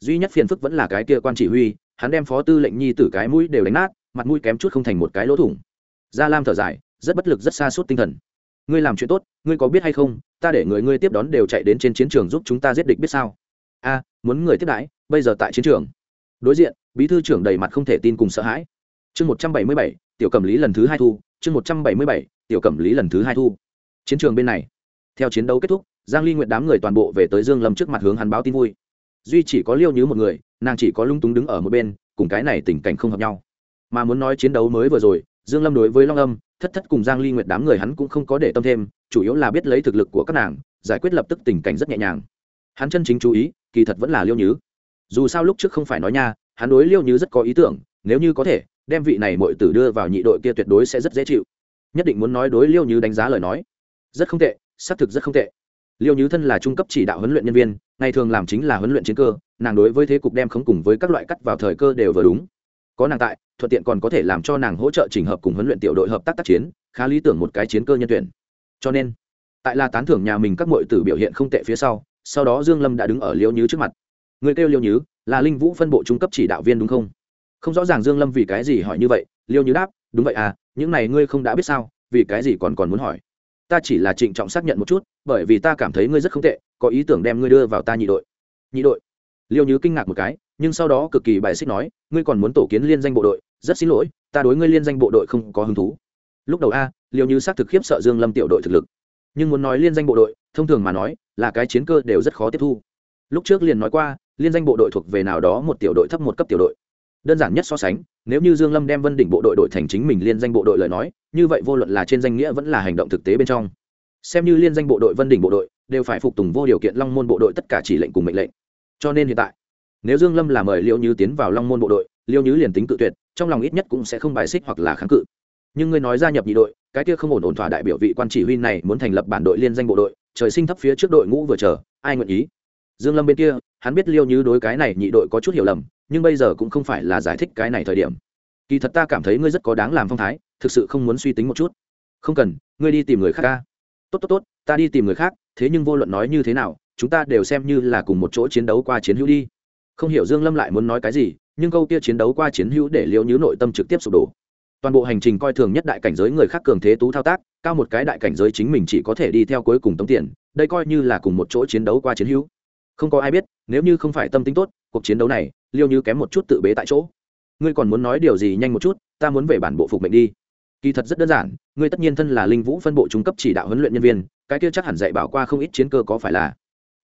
Duy nhất phiền phức vẫn là cái kia quan chỉ huy, hắn đem phó tư lệnh nhi tử cái mũi đều đánh nát, mặt mũi kém chút không thành một cái lỗ thủng. Gia lam thở dài, rất bất lực, rất xa suốt tinh thần. Ngươi làm chuyện tốt, ngươi có biết hay không, ta để người ngươi tiếp đón đều chạy đến trên chiến trường giúp chúng ta giết địch biết sao? A, muốn người tiếp đãi, bây giờ tại chiến trường. Đối diện, bí thư trưởng đầy mặt không thể tin cùng sợ hãi chương một trăm bảy mươi bảy, tiểu cẩm lý lần thứ hai thu, chương một trăm bảy mươi bảy, tiểu cẩm lý lần thứ hai thu. Chiến trường bên này, theo chiến đấu kết thúc, giang ly nguyện đám người toàn bộ về tới dương lâm trước mặt hướng hắn báo tin vui. Duy chỉ có liêu như một người, nàng chỉ có lung túng đứng ở một bên, cùng cái này tình cảnh không hợp nhau. Mà muốn nói chiến đấu mới vừa rồi, dương lâm đối với long âm, thất thất cùng giang ly nguyệt đám người hắn cũng không có để tâm thêm, chủ yếu là biết lấy thực lực của các nàng, giải quyết lập tức tình cảnh rất nhẹ nhàng. Hắn chân chính chú ý, kỳ thật vẫn là liêu nhứ. Dù sao lúc trước không phải nói nha, hắn đối liêu nhứ rất có ý tưởng, nếu như có thể đem vị này mọi tử đưa vào nhị đội kia tuyệt đối sẽ rất dễ chịu. Nhất định muốn nói đối liêu như đánh giá lời nói. Rất không tệ, xác thực rất không tệ. Liêu như thân là trung cấp chỉ đạo huấn luyện nhân viên, ngày thường làm chính là huấn luyện chiến cơ, nàng đối với thế cục đem khống cùng với các loại cắt vào thời cơ đều vừa đúng. Có nàng tại, thuận tiện còn có thể làm cho nàng hỗ trợ trình hợp cùng huấn luyện tiểu đội hợp tác tác chiến, khá lý tưởng một cái chiến cơ nhân tuyển. Cho nên, tại là tán thưởng nhà mình các mọi tử biểu hiện không tệ phía sau sau đó dương lâm đã đứng ở liêu như trước mặt. Người kêu liêu như, là linh vũ phân bộ trung cấp chỉ đạo viên đúng không? Không rõ ràng dương lâm vì cái gì hỏi như vậy, liêu như đáp, đúng vậy à những này ngươi không đã biết sao, vì cái gì còn còn muốn hỏi? Ta chỉ là trịnh trọng xác nhận một chút, bởi vì ta cảm thấy ngươi rất không tệ, có ý tưởng đem ngươi đưa vào ta nhị đội. Nhị đội? Liêu như kinh ngạc một cái, nhưng sau đó cực kỳ bài xích nói, ngươi còn muốn tổ kiến liên danh bộ đội, rất xin lỗi, ta đối ngươi liên danh bộ đội không có hứng thú. Lúc đầu a, liêu như xác thực khiếp sợ dương lâm tiểu đội thực lực, nhưng muốn nói liên danh bộ đội, thông thường mà nói, là cái chiến cơ đều rất khó tiếp thu. Lúc trước liền nói qua, liên danh bộ đội thuộc về nào đó một tiểu đội thấp một cấp tiểu đội đơn giản nhất so sánh, nếu như dương lâm đem vân đỉnh bộ đội đội thành chính mình liên danh bộ đội lời nói, như vậy vô luận là trên danh nghĩa vẫn là hành động thực tế bên trong. Xem như liên danh bộ đội vân đỉnh bộ đội, đều phải phục tùng vô điều kiện long môn bộ đội tất cả chỉ lệnh cùng mệnh lệnh. Cho nên hiện tại, nếu dương lâm là mời liêu như tiến vào long môn bộ đội liêu như liền tính cự tuyệt, trong lòng ít nhất cũng sẽ không bài xích hoặc là kháng cự. Nhưng ngươi nói gia nhập nhị đội, cái kia không ổn ổn thỏa đại biểu vị quan chỉ huy này muốn thành lập bản đội liên danh bộ đội, trời sinh thấp phía trước đội ngũ vừa chờ, ai nguyện ý? Dương lâm bên kia, hắn biết liêu như đối cái này nhị đội có chút hiểu lầm, nhưng bây giờ cũng không phải là giải thích cái này thời điểm. Kỳ thật ta cảm thấy ngươi rất có đáng làm phong thái, thực sự không muốn suy tính một chút. Không cần, ngươi đi tìm người khác ca. Tốt tốt tốt, ta đi tìm người khác, thế nhưng vô luận nói như thế nào, chúng ta đều xem như là cùng một chỗ chiến đấu qua chiến hữu đi. Không hiểu dương lâm lại muốn nói cái gì, nhưng câu kia chiến đấu qua chiến hữu để liễu nhứ nội tâm trực tiếp sụp đổ. Toàn bộ hành trình coi thường nhất đại cảnh giới người khác cường thế tú thao tác, cao một cái đại cảnh giới chính mình chỉ có thể đi theo cuối cùng tống tiền, đây coi như là cùng một chỗ chiến đấu qua chiến hữu không có ai biết, nếu như không phải tâm tính tốt, cuộc chiến đấu này, liêu như kém một chút tự bế tại chỗ. Ngươi còn muốn nói điều gì nhanh một chút, ta muốn về bản bộ phục mệnh đi. Kỳ thật rất đơn giản, ngươi tất nhiên thân là linh vũ phân bộ trung cấp chỉ đạo huấn luyện nhân viên, cái kia chắc hẳn dạy bảo qua không ít chiến cơ có phải là?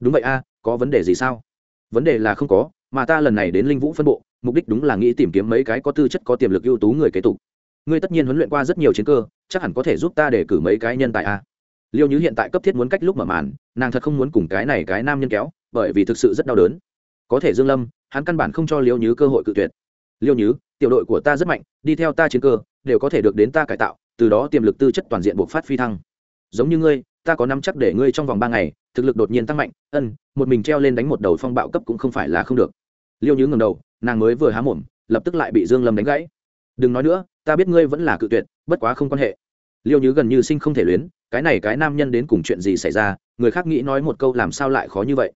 Đúng vậy a, có vấn đề gì sao? Vấn đề là không có, mà ta lần này đến linh vũ phân bộ, mục đích đúng là nghĩ tìm kiếm mấy cái có tư chất, có tiềm lực ưu tú người kế tục. Ngươi tất nhiên huấn luyện qua rất nhiều chiến cơ, chắc hẳn có thể giúp ta để cử mấy cái nhân tài a. Liêu như hiện tại cấp thiết muốn cách lúc mở màn, nàng thật không muốn cùng cái này cái nam nhân kéo bởi vì thực sự rất đau đớn. Có thể dương lâm, hắn căn bản không cho liêu nhứ cơ hội cự tuyệt. Liêu nhứ, tiểu đội của ta rất mạnh, đi theo ta chiến cơ, đều có thể được đến ta cải tạo, từ đó tiềm lực tư chất toàn diện buộc phát phi thăng. Giống như ngươi, ta có nắm chắc để ngươi trong vòng ba ngày, thực lực đột nhiên tăng mạnh, ân, một mình treo lên đánh một đầu phong bạo cấp cũng không phải là không được. Liêu nhứ ngầm đầu, nàng mới vừa há mồm, lập tức lại bị dương lâm đánh gãy. Đừng nói nữa, ta biết ngươi vẫn là cự tuyệt, bất quá không quan hệ. Liêu nhứ gần như sinh không thể luyến, cái này cái nam nhân đến cùng chuyện gì xảy ra, người khác nghĩ nói một câu làm sao lại khó như vậy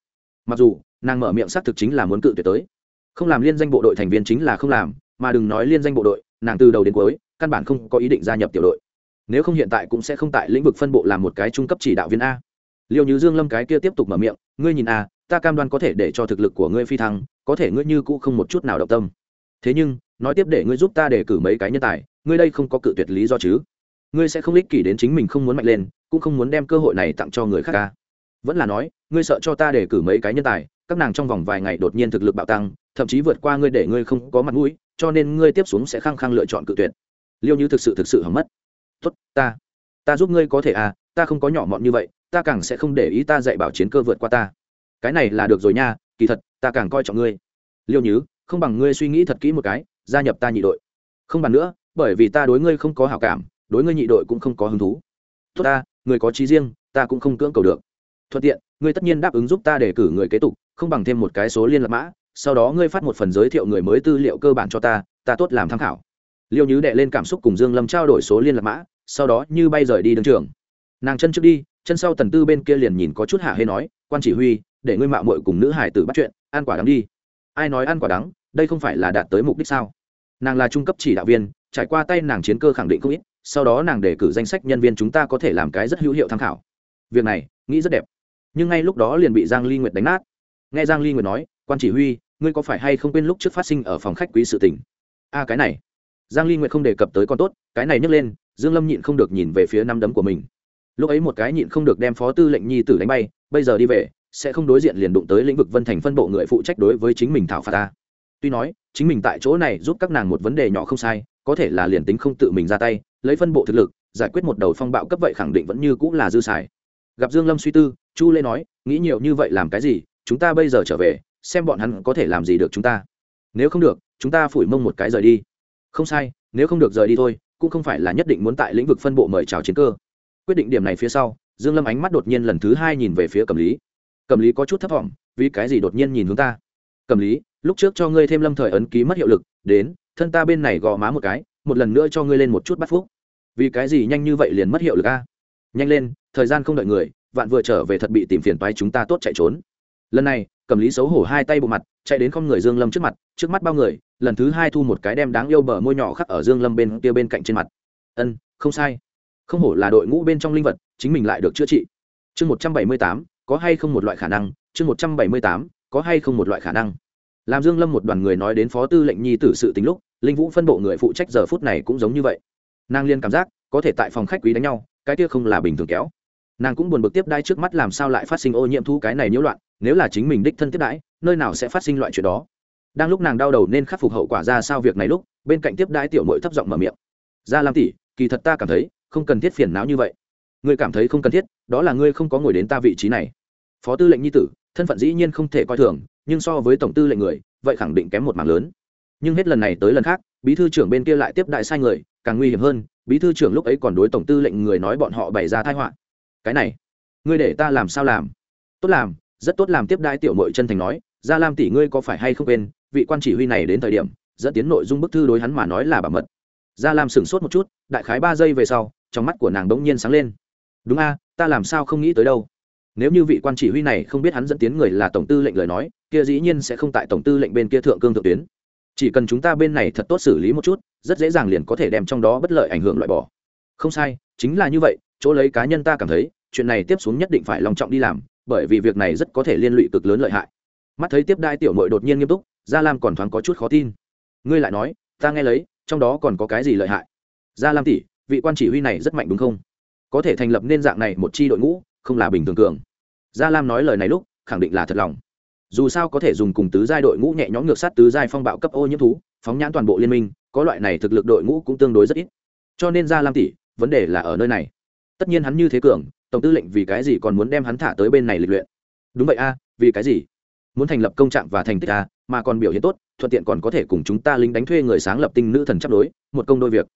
mặc dù, nàng mở miệng xác thực chính là muốn cự tuyệt tới. Không làm liên danh bộ đội thành viên chính là không làm, mà đừng nói liên danh bộ đội, nàng từ đầu đến cuối, căn bản không có ý định gia nhập tiểu đội. Nếu không hiện tại cũng sẽ không tại lĩnh vực phân bộ làm một cái trung cấp chỉ đạo viên a. Liêu như dương lâm cái kia tiếp tục mở miệng, ngươi nhìn a ta cam đoan có thể để cho thực lực của ngươi phi thăng, có thể ngươi như cũ không một chút nào động tâm. Thế nhưng, nói tiếp để ngươi giúp ta để cử mấy cái nhân tài, ngươi đây không có cự tuyệt lý do chứ. Ngươi sẽ không ích kỷ đến chính mình không muốn mạnh lên, cũng không muốn đem cơ hội này tặng cho người khác ca vẫn là nói, ngươi sợ cho ta để cử mấy cái nhân tài, các nàng trong vòng vài ngày đột nhiên thực lực bạo tăng, thậm chí vượt qua ngươi để ngươi không có mặt mũi, cho nên ngươi tiếp xuống sẽ khăng khăng lựa chọn cự tuyệt. Liêu như thực sự thực sự hỏng mất. Tốt, ta ta giúp ngươi có thể à ta không có nhỏ mọn như vậy, ta càng sẽ không để ý ta dạy bảo chiến cơ vượt qua ta. Cái này là được rồi nha, kỳ thật, ta càng coi trọng ngươi. Liêu nhứ không bằng ngươi suy nghĩ thật kỹ một cái, gia nhập ta nhị đội. Không bàn nữa, bởi vì ta đối ngươi không có hảo cảm, đối ngươi nhị đội cũng không có hứng thú. Tốt ta, người có trí riêng, ta cũng không cưỡng cầu được thuận tiện, ngươi tất nhiên đáp ứng giúp ta để cử người kế tục, không bằng thêm một cái số liên lạc mã, sau đó ngươi phát một phần giới thiệu người mới tư liệu cơ bản cho ta ta tốt làm tham khảo. Liêu nhứ đệ lên cảm xúc cùng dương lâm trao đổi số liên lạc mã, sau đó như bay rời đi đường trường. Nàng chân trước đi, chân sau tần tư bên kia liền nhìn có chút hạ hay nói, quan chỉ huy, để ngươi mạo muội cùng nữ hải tử bắt chuyện, ăn quả đắng đi. Ai nói ăn quả đắng, đây không phải là đạt tới mục đích sao? Nàng là trung cấp chỉ đạo viên, trải qua tay nàng chiến cơ khẳng định không ít, sau đó nàng đề cử danh sách nhân viên chúng ta có thể làm cái rất hữu hiệu tham khảo. Việc này, nghĩ rất đẹp nhưng ngay lúc đó liền bị giang ly nguyệt đánh nát. Nghe giang ly nguyệt nói, quan chỉ huy, ngươi có phải hay không quên lúc trước phát sinh ở phòng khách quý sự tình? A, cái này. Giang ly nguyệt không đề cập tới con tốt, cái này nhấc lên, dương lâm nhịn không được nhìn về phía năm đấm của mình. Lúc ấy một cái nhịn không được đem phó tư lệnh nhi tử đánh bay, bây giờ đi về, sẽ không đối diện liền đụng tới lĩnh vực vân thành phân bộ người phụ trách đối với chính mình thảo phạt ta. Tuy nói, chính mình tại chỗ này giúp các nàng một vấn đề nhỏ không sai, có thể là liền tính không tự mình ra tay, lấy phân bộ thực lực, giải quyết một đầu phong bạo cấp vậy khẳng định vẫn như cũng là dư xài gặp dương lâm suy tư, chu lê nói, nghĩ nhiều như vậy làm cái gì? Chúng ta bây giờ trở về, xem bọn hắn có thể làm gì được chúng ta. Nếu không được, chúng ta phủi mông một cái rời đi. Không sai, nếu không được rời đi thôi, cũng không phải là nhất định muốn tại lĩnh vực phân bộ mời chào chiến cơ. Quyết định điểm này phía sau, dương lâm ánh mắt đột nhiên lần thứ hai nhìn về phía cẩm lý. Cẩm lý có chút thấp thỏm, vì cái gì đột nhiên nhìn hướng ta? Cẩm lý, lúc trước cho ngươi thêm lâm thời ấn ký mất hiệu lực, đến, thân ta bên này gò má một cái, một lần nữa cho ngươi lên một chút bắt phúc. Vì cái gì nhanh như vậy liền mất hiệu lực a? Nhanh lên thời gian không đợi người, vạn vừa trở về thật bị tìm phiền toái chúng ta tốt chạy trốn. Lần này, cầm lý xấu hổ hai tay bộ mặt, chạy đến không người dương lâm trước mặt, trước mắt bao người, lần thứ hai thu một cái đem đáng yêu bờ môi nhỏ khắc ở dương lâm bên kia bên cạnh trên mặt. Ân, không sai. Không hổ là đội ngũ bên trong linh vật, chính mình lại được chữa trị. Chương một trăm bảy mươi tám, có hay không một loại khả năng? Chương một trăm bảy mươi tám, có hay không một loại khả năng? Làm dương lâm một đoàn người nói đến phó tư lệnh nhi tử sự tính lúc, linh vũ phân bộ người phụ trách giờ phút này cũng giống như vậy. Nàng liên cảm giác, có thể tại phòng khách quý đánh nhau, cái kia không là bình thường kéo nàng cũng buồn bực tiếp đai trước mắt làm sao lại phát sinh ô nhiễm thu cái này nhiễu loạn, nếu là chính mình đích thân tiếp đãi, nơi nào sẽ phát sinh loại chuyện đó. Đang lúc nàng đau đầu nên khắc phục hậu quả ra sao việc này lúc, bên cạnh tiếp đãi tiểu mội thấp giọng mở miệng. Ra làm tỷ, kỳ thật ta cảm thấy, không cần thiết phiền não như vậy. Ngươi cảm thấy không cần thiết, đó là ngươi không có ngồi đến ta vị trí này. Phó tư lệnh nhi tử, thân phận dĩ nhiên không thể coi thường, nhưng so với tổng tư lệnh người, vậy khẳng định kém một mảng lớn. Nhưng hết lần này tới lần khác, bí thư trưởng bên kia lại tiếp đại sai người, càng nguy hiểm hơn, bí thư trưởng lúc ấy còn đối tổng tư lệnh người nói bọn họ bày ra thai họa cái này, ngươi để ta làm sao làm? Tốt làm, rất tốt làm, tiếp đãi tiểu mội chân thành nói, gia lam tỷ ngươi có phải hay không quên, vị quan chỉ huy này đến thời điểm, dẫn tiến nội dung bức thư đối hắn mà nói là bảo mật. Gia lam sửng sốt một chút, đại khái ba giây về sau, trong mắt của nàng đ ỗ n g nhiên sáng lên. Đúng a, ta làm sao không nghĩ tới đâu? Nếu như vị quan chỉ huy này không biết hắn dẫn tiến người là tổng tư lệnh lời nói, kia dĩ nhiên sẽ không tại tổng tư lệnh bên kia thượng cương thượng tuyến. Chỉ cần chúng ta bên này thật tốt xử lý một chút, rất dễ dàng liền có thể đem trong đó bất lợi ảnh hưởng loại bỏ. Không sai, chính là như vậy chỗ lấy cá nhân ta cảm thấy, chuyện này tiếp xuống nhất định phải lòng trọng đi làm, bởi vì việc này rất có thể liên lụy cực lớn lợi hại. Mắt thấy tiếp đai tiểu mội đột nhiên nghiêm túc, gia lam còn thoáng có chút khó tin. Ngươi lại nói, ta nghe lấy, trong đó còn có cái gì lợi hại? Gia lam tỷ, vị quan chỉ huy này rất mạnh đúng không? Có thể thành lập nên dạng này một c h i đội ngũ, không là bình thường cường. Gia lam nói lời này lúc, khẳng định là thật lòng. Dù sao có thể dùng cùng tứ giai đội ngũ nhẹ nhõm ngược sát tứ giai phong bạo cấp ô nhiễm thú, phóng nhãn toàn bộ liên minh, có loại này thực lực đội ngũ cũng tương đối rất ít. Cho nên gia lam tỷ, vấn đề là ở nơi này tất nhiên hắn như thế cường, tổng tư lệnh vì cái gì còn muốn đem hắn thả tới bên này lịch luyện? Đúng vậy a, vì cái gì? Muốn thành lập công trạng và thành tích a, mà còn biểu hiện tốt, thuận tiện còn có thể cùng chúng ta lính đánh thuê người sáng lập tinh nữ thần chấp đối, một công đôi việc.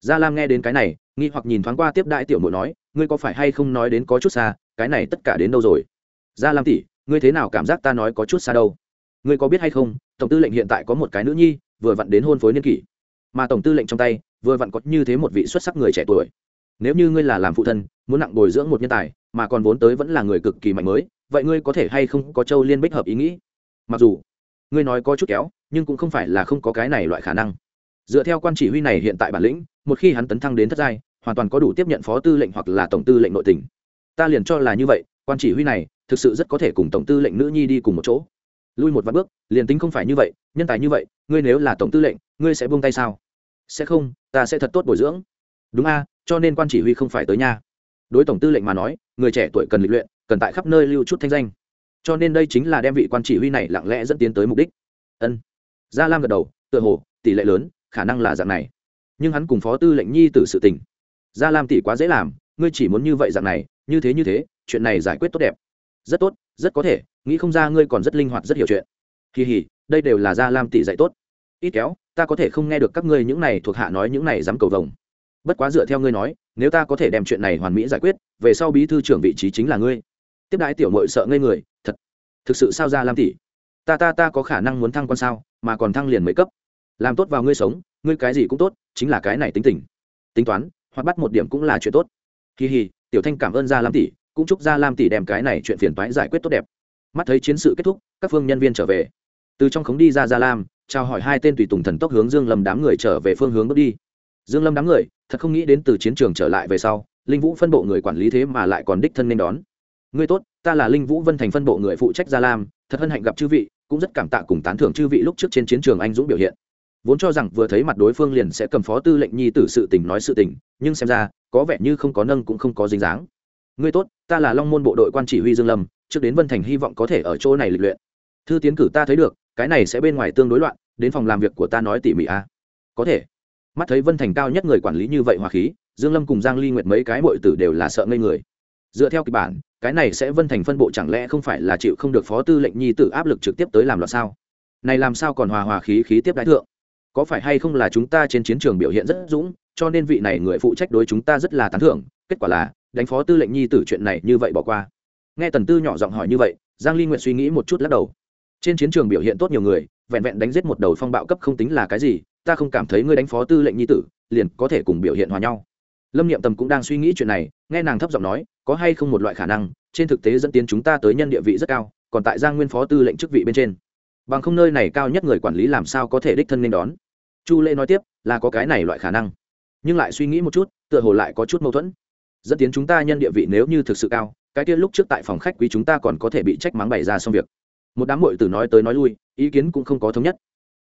Gia lam nghe đến cái này, nghi hoặc nhìn thoáng qua tiếp đại tiểu mội nói, ngươi có phải hay không nói đến có chút xa, cái này tất cả đến đâu rồi? Gia lam tỷ, ngươi thế nào cảm giác ta nói có chút xa đâu? Ngươi có biết hay không, tổng tư lệnh hiện tại có một cái nữ nhi, vừa vặn đến hôn phối niên kỷ. Mà tổng tư lệnh trong tay, vừa vặn có như thế một vị xuất sắc người trẻ tuổi nếu như ngươi là làm phụ thân, muốn nặng bồi dưỡng một nhân tài, mà còn vốn tới vẫn là người cực kỳ mạnh mới, vậy ngươi có thể hay không có châu liên bích hợp ý nghĩ? Mặc dù, ngươi nói có chút kéo, nhưng cũng không phải là không có cái này loại khả năng. Dựa theo quan chỉ huy này hiện tại bản lĩnh, một khi hắn tấn thăng đến thất giai, hoàn toàn có đủ tiếp nhận phó tư lệnh hoặc là tổng tư lệnh nội tỉnh ta liền cho là như vậy, quan chỉ huy này thực sự rất có thể cùng tổng tư lệnh nữ nhi đi cùng một chỗ. Lui một vài bước, liền tính không phải như vậy, nhân tài như vậy, ngươi nếu là tổng tư lệnh, ngươi sẽ buông tay sao? Sẽ không, ta sẽ thật tốt bồi dưỡng. Đúng a cho nên quan chỉ huy không phải tới nha. Đối tổng tư lệnh mà nói, người trẻ tuổi cần lịch luyện, cần tại khắp nơi lưu chút thanh danh. Cho nên đây chính là đem vị quan chỉ huy này lặng lẽ dẫn tiến tới mục đích. Ân. Gia lam gật đầu, tựa hồ, tỷ lệ lớn, khả năng là dạng này. Nhưng hắn cùng phó tư lệnh nhi tử sự tình. Gia lam tỷ quá dễ làm, ngươi chỉ muốn như vậy dạng này, như thế như thế, chuyện này giải quyết tốt đẹp. Rất tốt, rất có thể, nghĩ không ra ngươi còn rất linh hoạt, rất hiểu chuyện. Kỳ hỉ, đây đều là gia lam tỷ dạy tốt. Ít kéo, ta có thể không nghe được các ngươi những này thuộc hạ nói những này dám cầu vồng bất quá dựa theo ngươi nói, nếu ta có thể đem chuyện này hoàn mỹ giải quyết, về sau bí thư trưởng vị trí chính là ngươi. Tiếp đãi tiểu mội sợ ngây người, thật. Thực sự sao ra lam tỷ? Ta ta ta có khả năng muốn thăng quan sao, mà còn thăng liền mấy cấp. Làm tốt vào ngươi sống, ngươi cái gì cũng tốt, chính là cái này tính tình. Tính toán, hoặc bắt một điểm cũng là chuyện tốt. Kỳ hì tiểu thanh cảm ơn gia lam tỷ, cũng chúc gia lam tỷ đem cái này chuyện phiền toái giải quyết tốt đẹp. Mắt thấy chiến sự kết thúc, các phương nhân viên trở về. Từ trong khống đi ra gia lam, chào hỏi hai tên tùy tùng thần tốc hướng dương lâm đám người trở về phương hướng bước đi dương lâm đám người, thật không nghĩ đến từ chiến trường trở lại về sau, linh vũ phân bộ người quản lý thế mà lại còn đích thân nên đón. Ngươi tốt, ta là linh vũ vân thành phân bộ người phụ trách gia lam, thật hân hạnh gặp chư vị, cũng rất cảm tạ cùng tán thưởng chư vị lúc trước trên chiến trường anh dũng biểu hiện. Vốn cho rằng vừa thấy mặt đối phương liền sẽ cầm phó tư lệnh nhi tử sự tình nói sự tình, nhưng xem ra, có vẻ như không có nâng cũng không có dính dáng. Ngươi tốt, ta là long môn bộ đội quan chỉ huy dương lâm, trước đến vân thành hy vọng có thể ở chỗ này lịch luyện. Thư tiến cử ta thấy được, cái này sẽ bên ngoài tương đối loạn, đến phòng làm việc của ta nói tỉ mỉ a. À. có thể mắt thấy vân thành cao nhất người quản lý như vậy hòa khí, dương lâm cùng giang ly nguyệt mấy cái bội tử đều là sợ ngây người. Dựa theo kịch bản, cái này sẽ vân thành phân bộ chẳng lẽ không phải là chịu không được phó tư lệnh nhi tử áp lực trực tiếp tới làm loạn sao? Này làm sao còn hòa hòa khí khí tiếp đại thượng? Có phải hay không là chúng ta trên chiến trường biểu hiện rất dũng, cho nên vị này người phụ trách đối chúng ta rất là tán thưởng, kết quả là, đánh phó tư lệnh nhi tử chuyện này như vậy bỏ qua. Nghe tần tư nhỏ giọng hỏi như vậy, giang ly nguyện suy nghĩ một chút lắc đầu. Trên chiến trường biểu hiện tốt nhiều người, vẹn vẹn đánh giết một đầu phong bạo cấp không tính là cái gì ta không cảm thấy ngươi đánh phó tư lệnh nhi tử, liền có thể cùng biểu hiện hòa nhau. Lâm niệm tầm cũng đang suy nghĩ chuyện này, nghe nàng thấp giọng nói, có hay không một loại khả năng, trên thực tế dẫn tiến chúng ta tới nhân địa vị rất cao, còn tại giang nguyên phó tư lệnh chức vị bên trên. Bằng không nơi này cao nhất người quản lý làm sao có thể đích thân nên đón? Chu lễ nói tiếp, là có cái này loại khả năng. Nhưng lại suy nghĩ một chút, tựa hồ lại có chút mâu thuẫn. Dẫn tiến chúng ta nhân địa vị nếu như thực sự cao, cái kia lúc trước tại phòng khách quý chúng ta còn có thể bị trách mắng bày ra xong việc. Một đám mội từ nói tới nói lui, ý kiến cũng không có thống nhất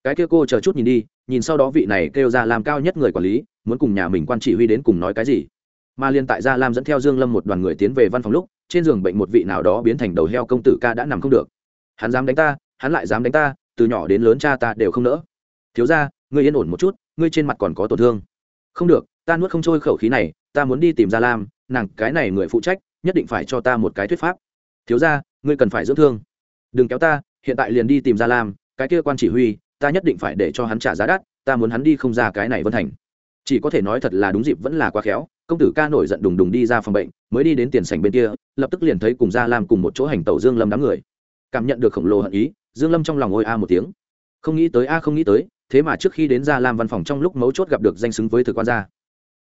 cái kia cô chờ chút nhìn đi, nhìn sau đó vị này kêu ra làm cao nhất người quản lý, muốn cùng nhà mình quan chỉ huy đến cùng nói cái gì. Mà liên tại gia lam dẫn theo dương lâm một đoàn người tiến về văn phòng lúc, trên giường bệnh một vị nào đó biến thành đầu heo công tử ca đã nằm không được. Hắn dám đánh ta, hắn lại dám đánh ta, từ nhỏ đến lớn cha ta đều không nỡ. Thiếu ra ngươi yên ổn một chút, ngươi trên mặt còn có tổn thương. Không được, ta nuốt không trôi khẩu khí này, ta muốn đi tìm gia lam, nàng cái này người phụ trách, nhất định phải cho ta một cái thuyết pháp. Thiếu ra ngươi cần phải dưỡng thương. Đừng kéo ta, hiện tại liền đi tìm gia lam, cái kia quan chỉ huy ta nhất định phải để cho hắn trả giá đắt, ta muốn hắn đi không ra cái này vân thành. Chỉ có thể nói thật là đúng dịp vẫn là quá khéo, công tử ca nổi giận đùng đùng đi ra phòng bệnh, mới đi đến tiền sảnh bên kia, lập tức liền thấy cùng gia lam cùng một chỗ hành tẩu dương lâm đám người. Cảm nhận được khổng lồ hận ý, dương lâm trong lòng ôi a một tiếng. Không nghĩ tới a không nghĩ tới, thế mà trước khi đến gia lam văn phòng trong lúc mấu chốt gặp được danh xứng với thực quan gia.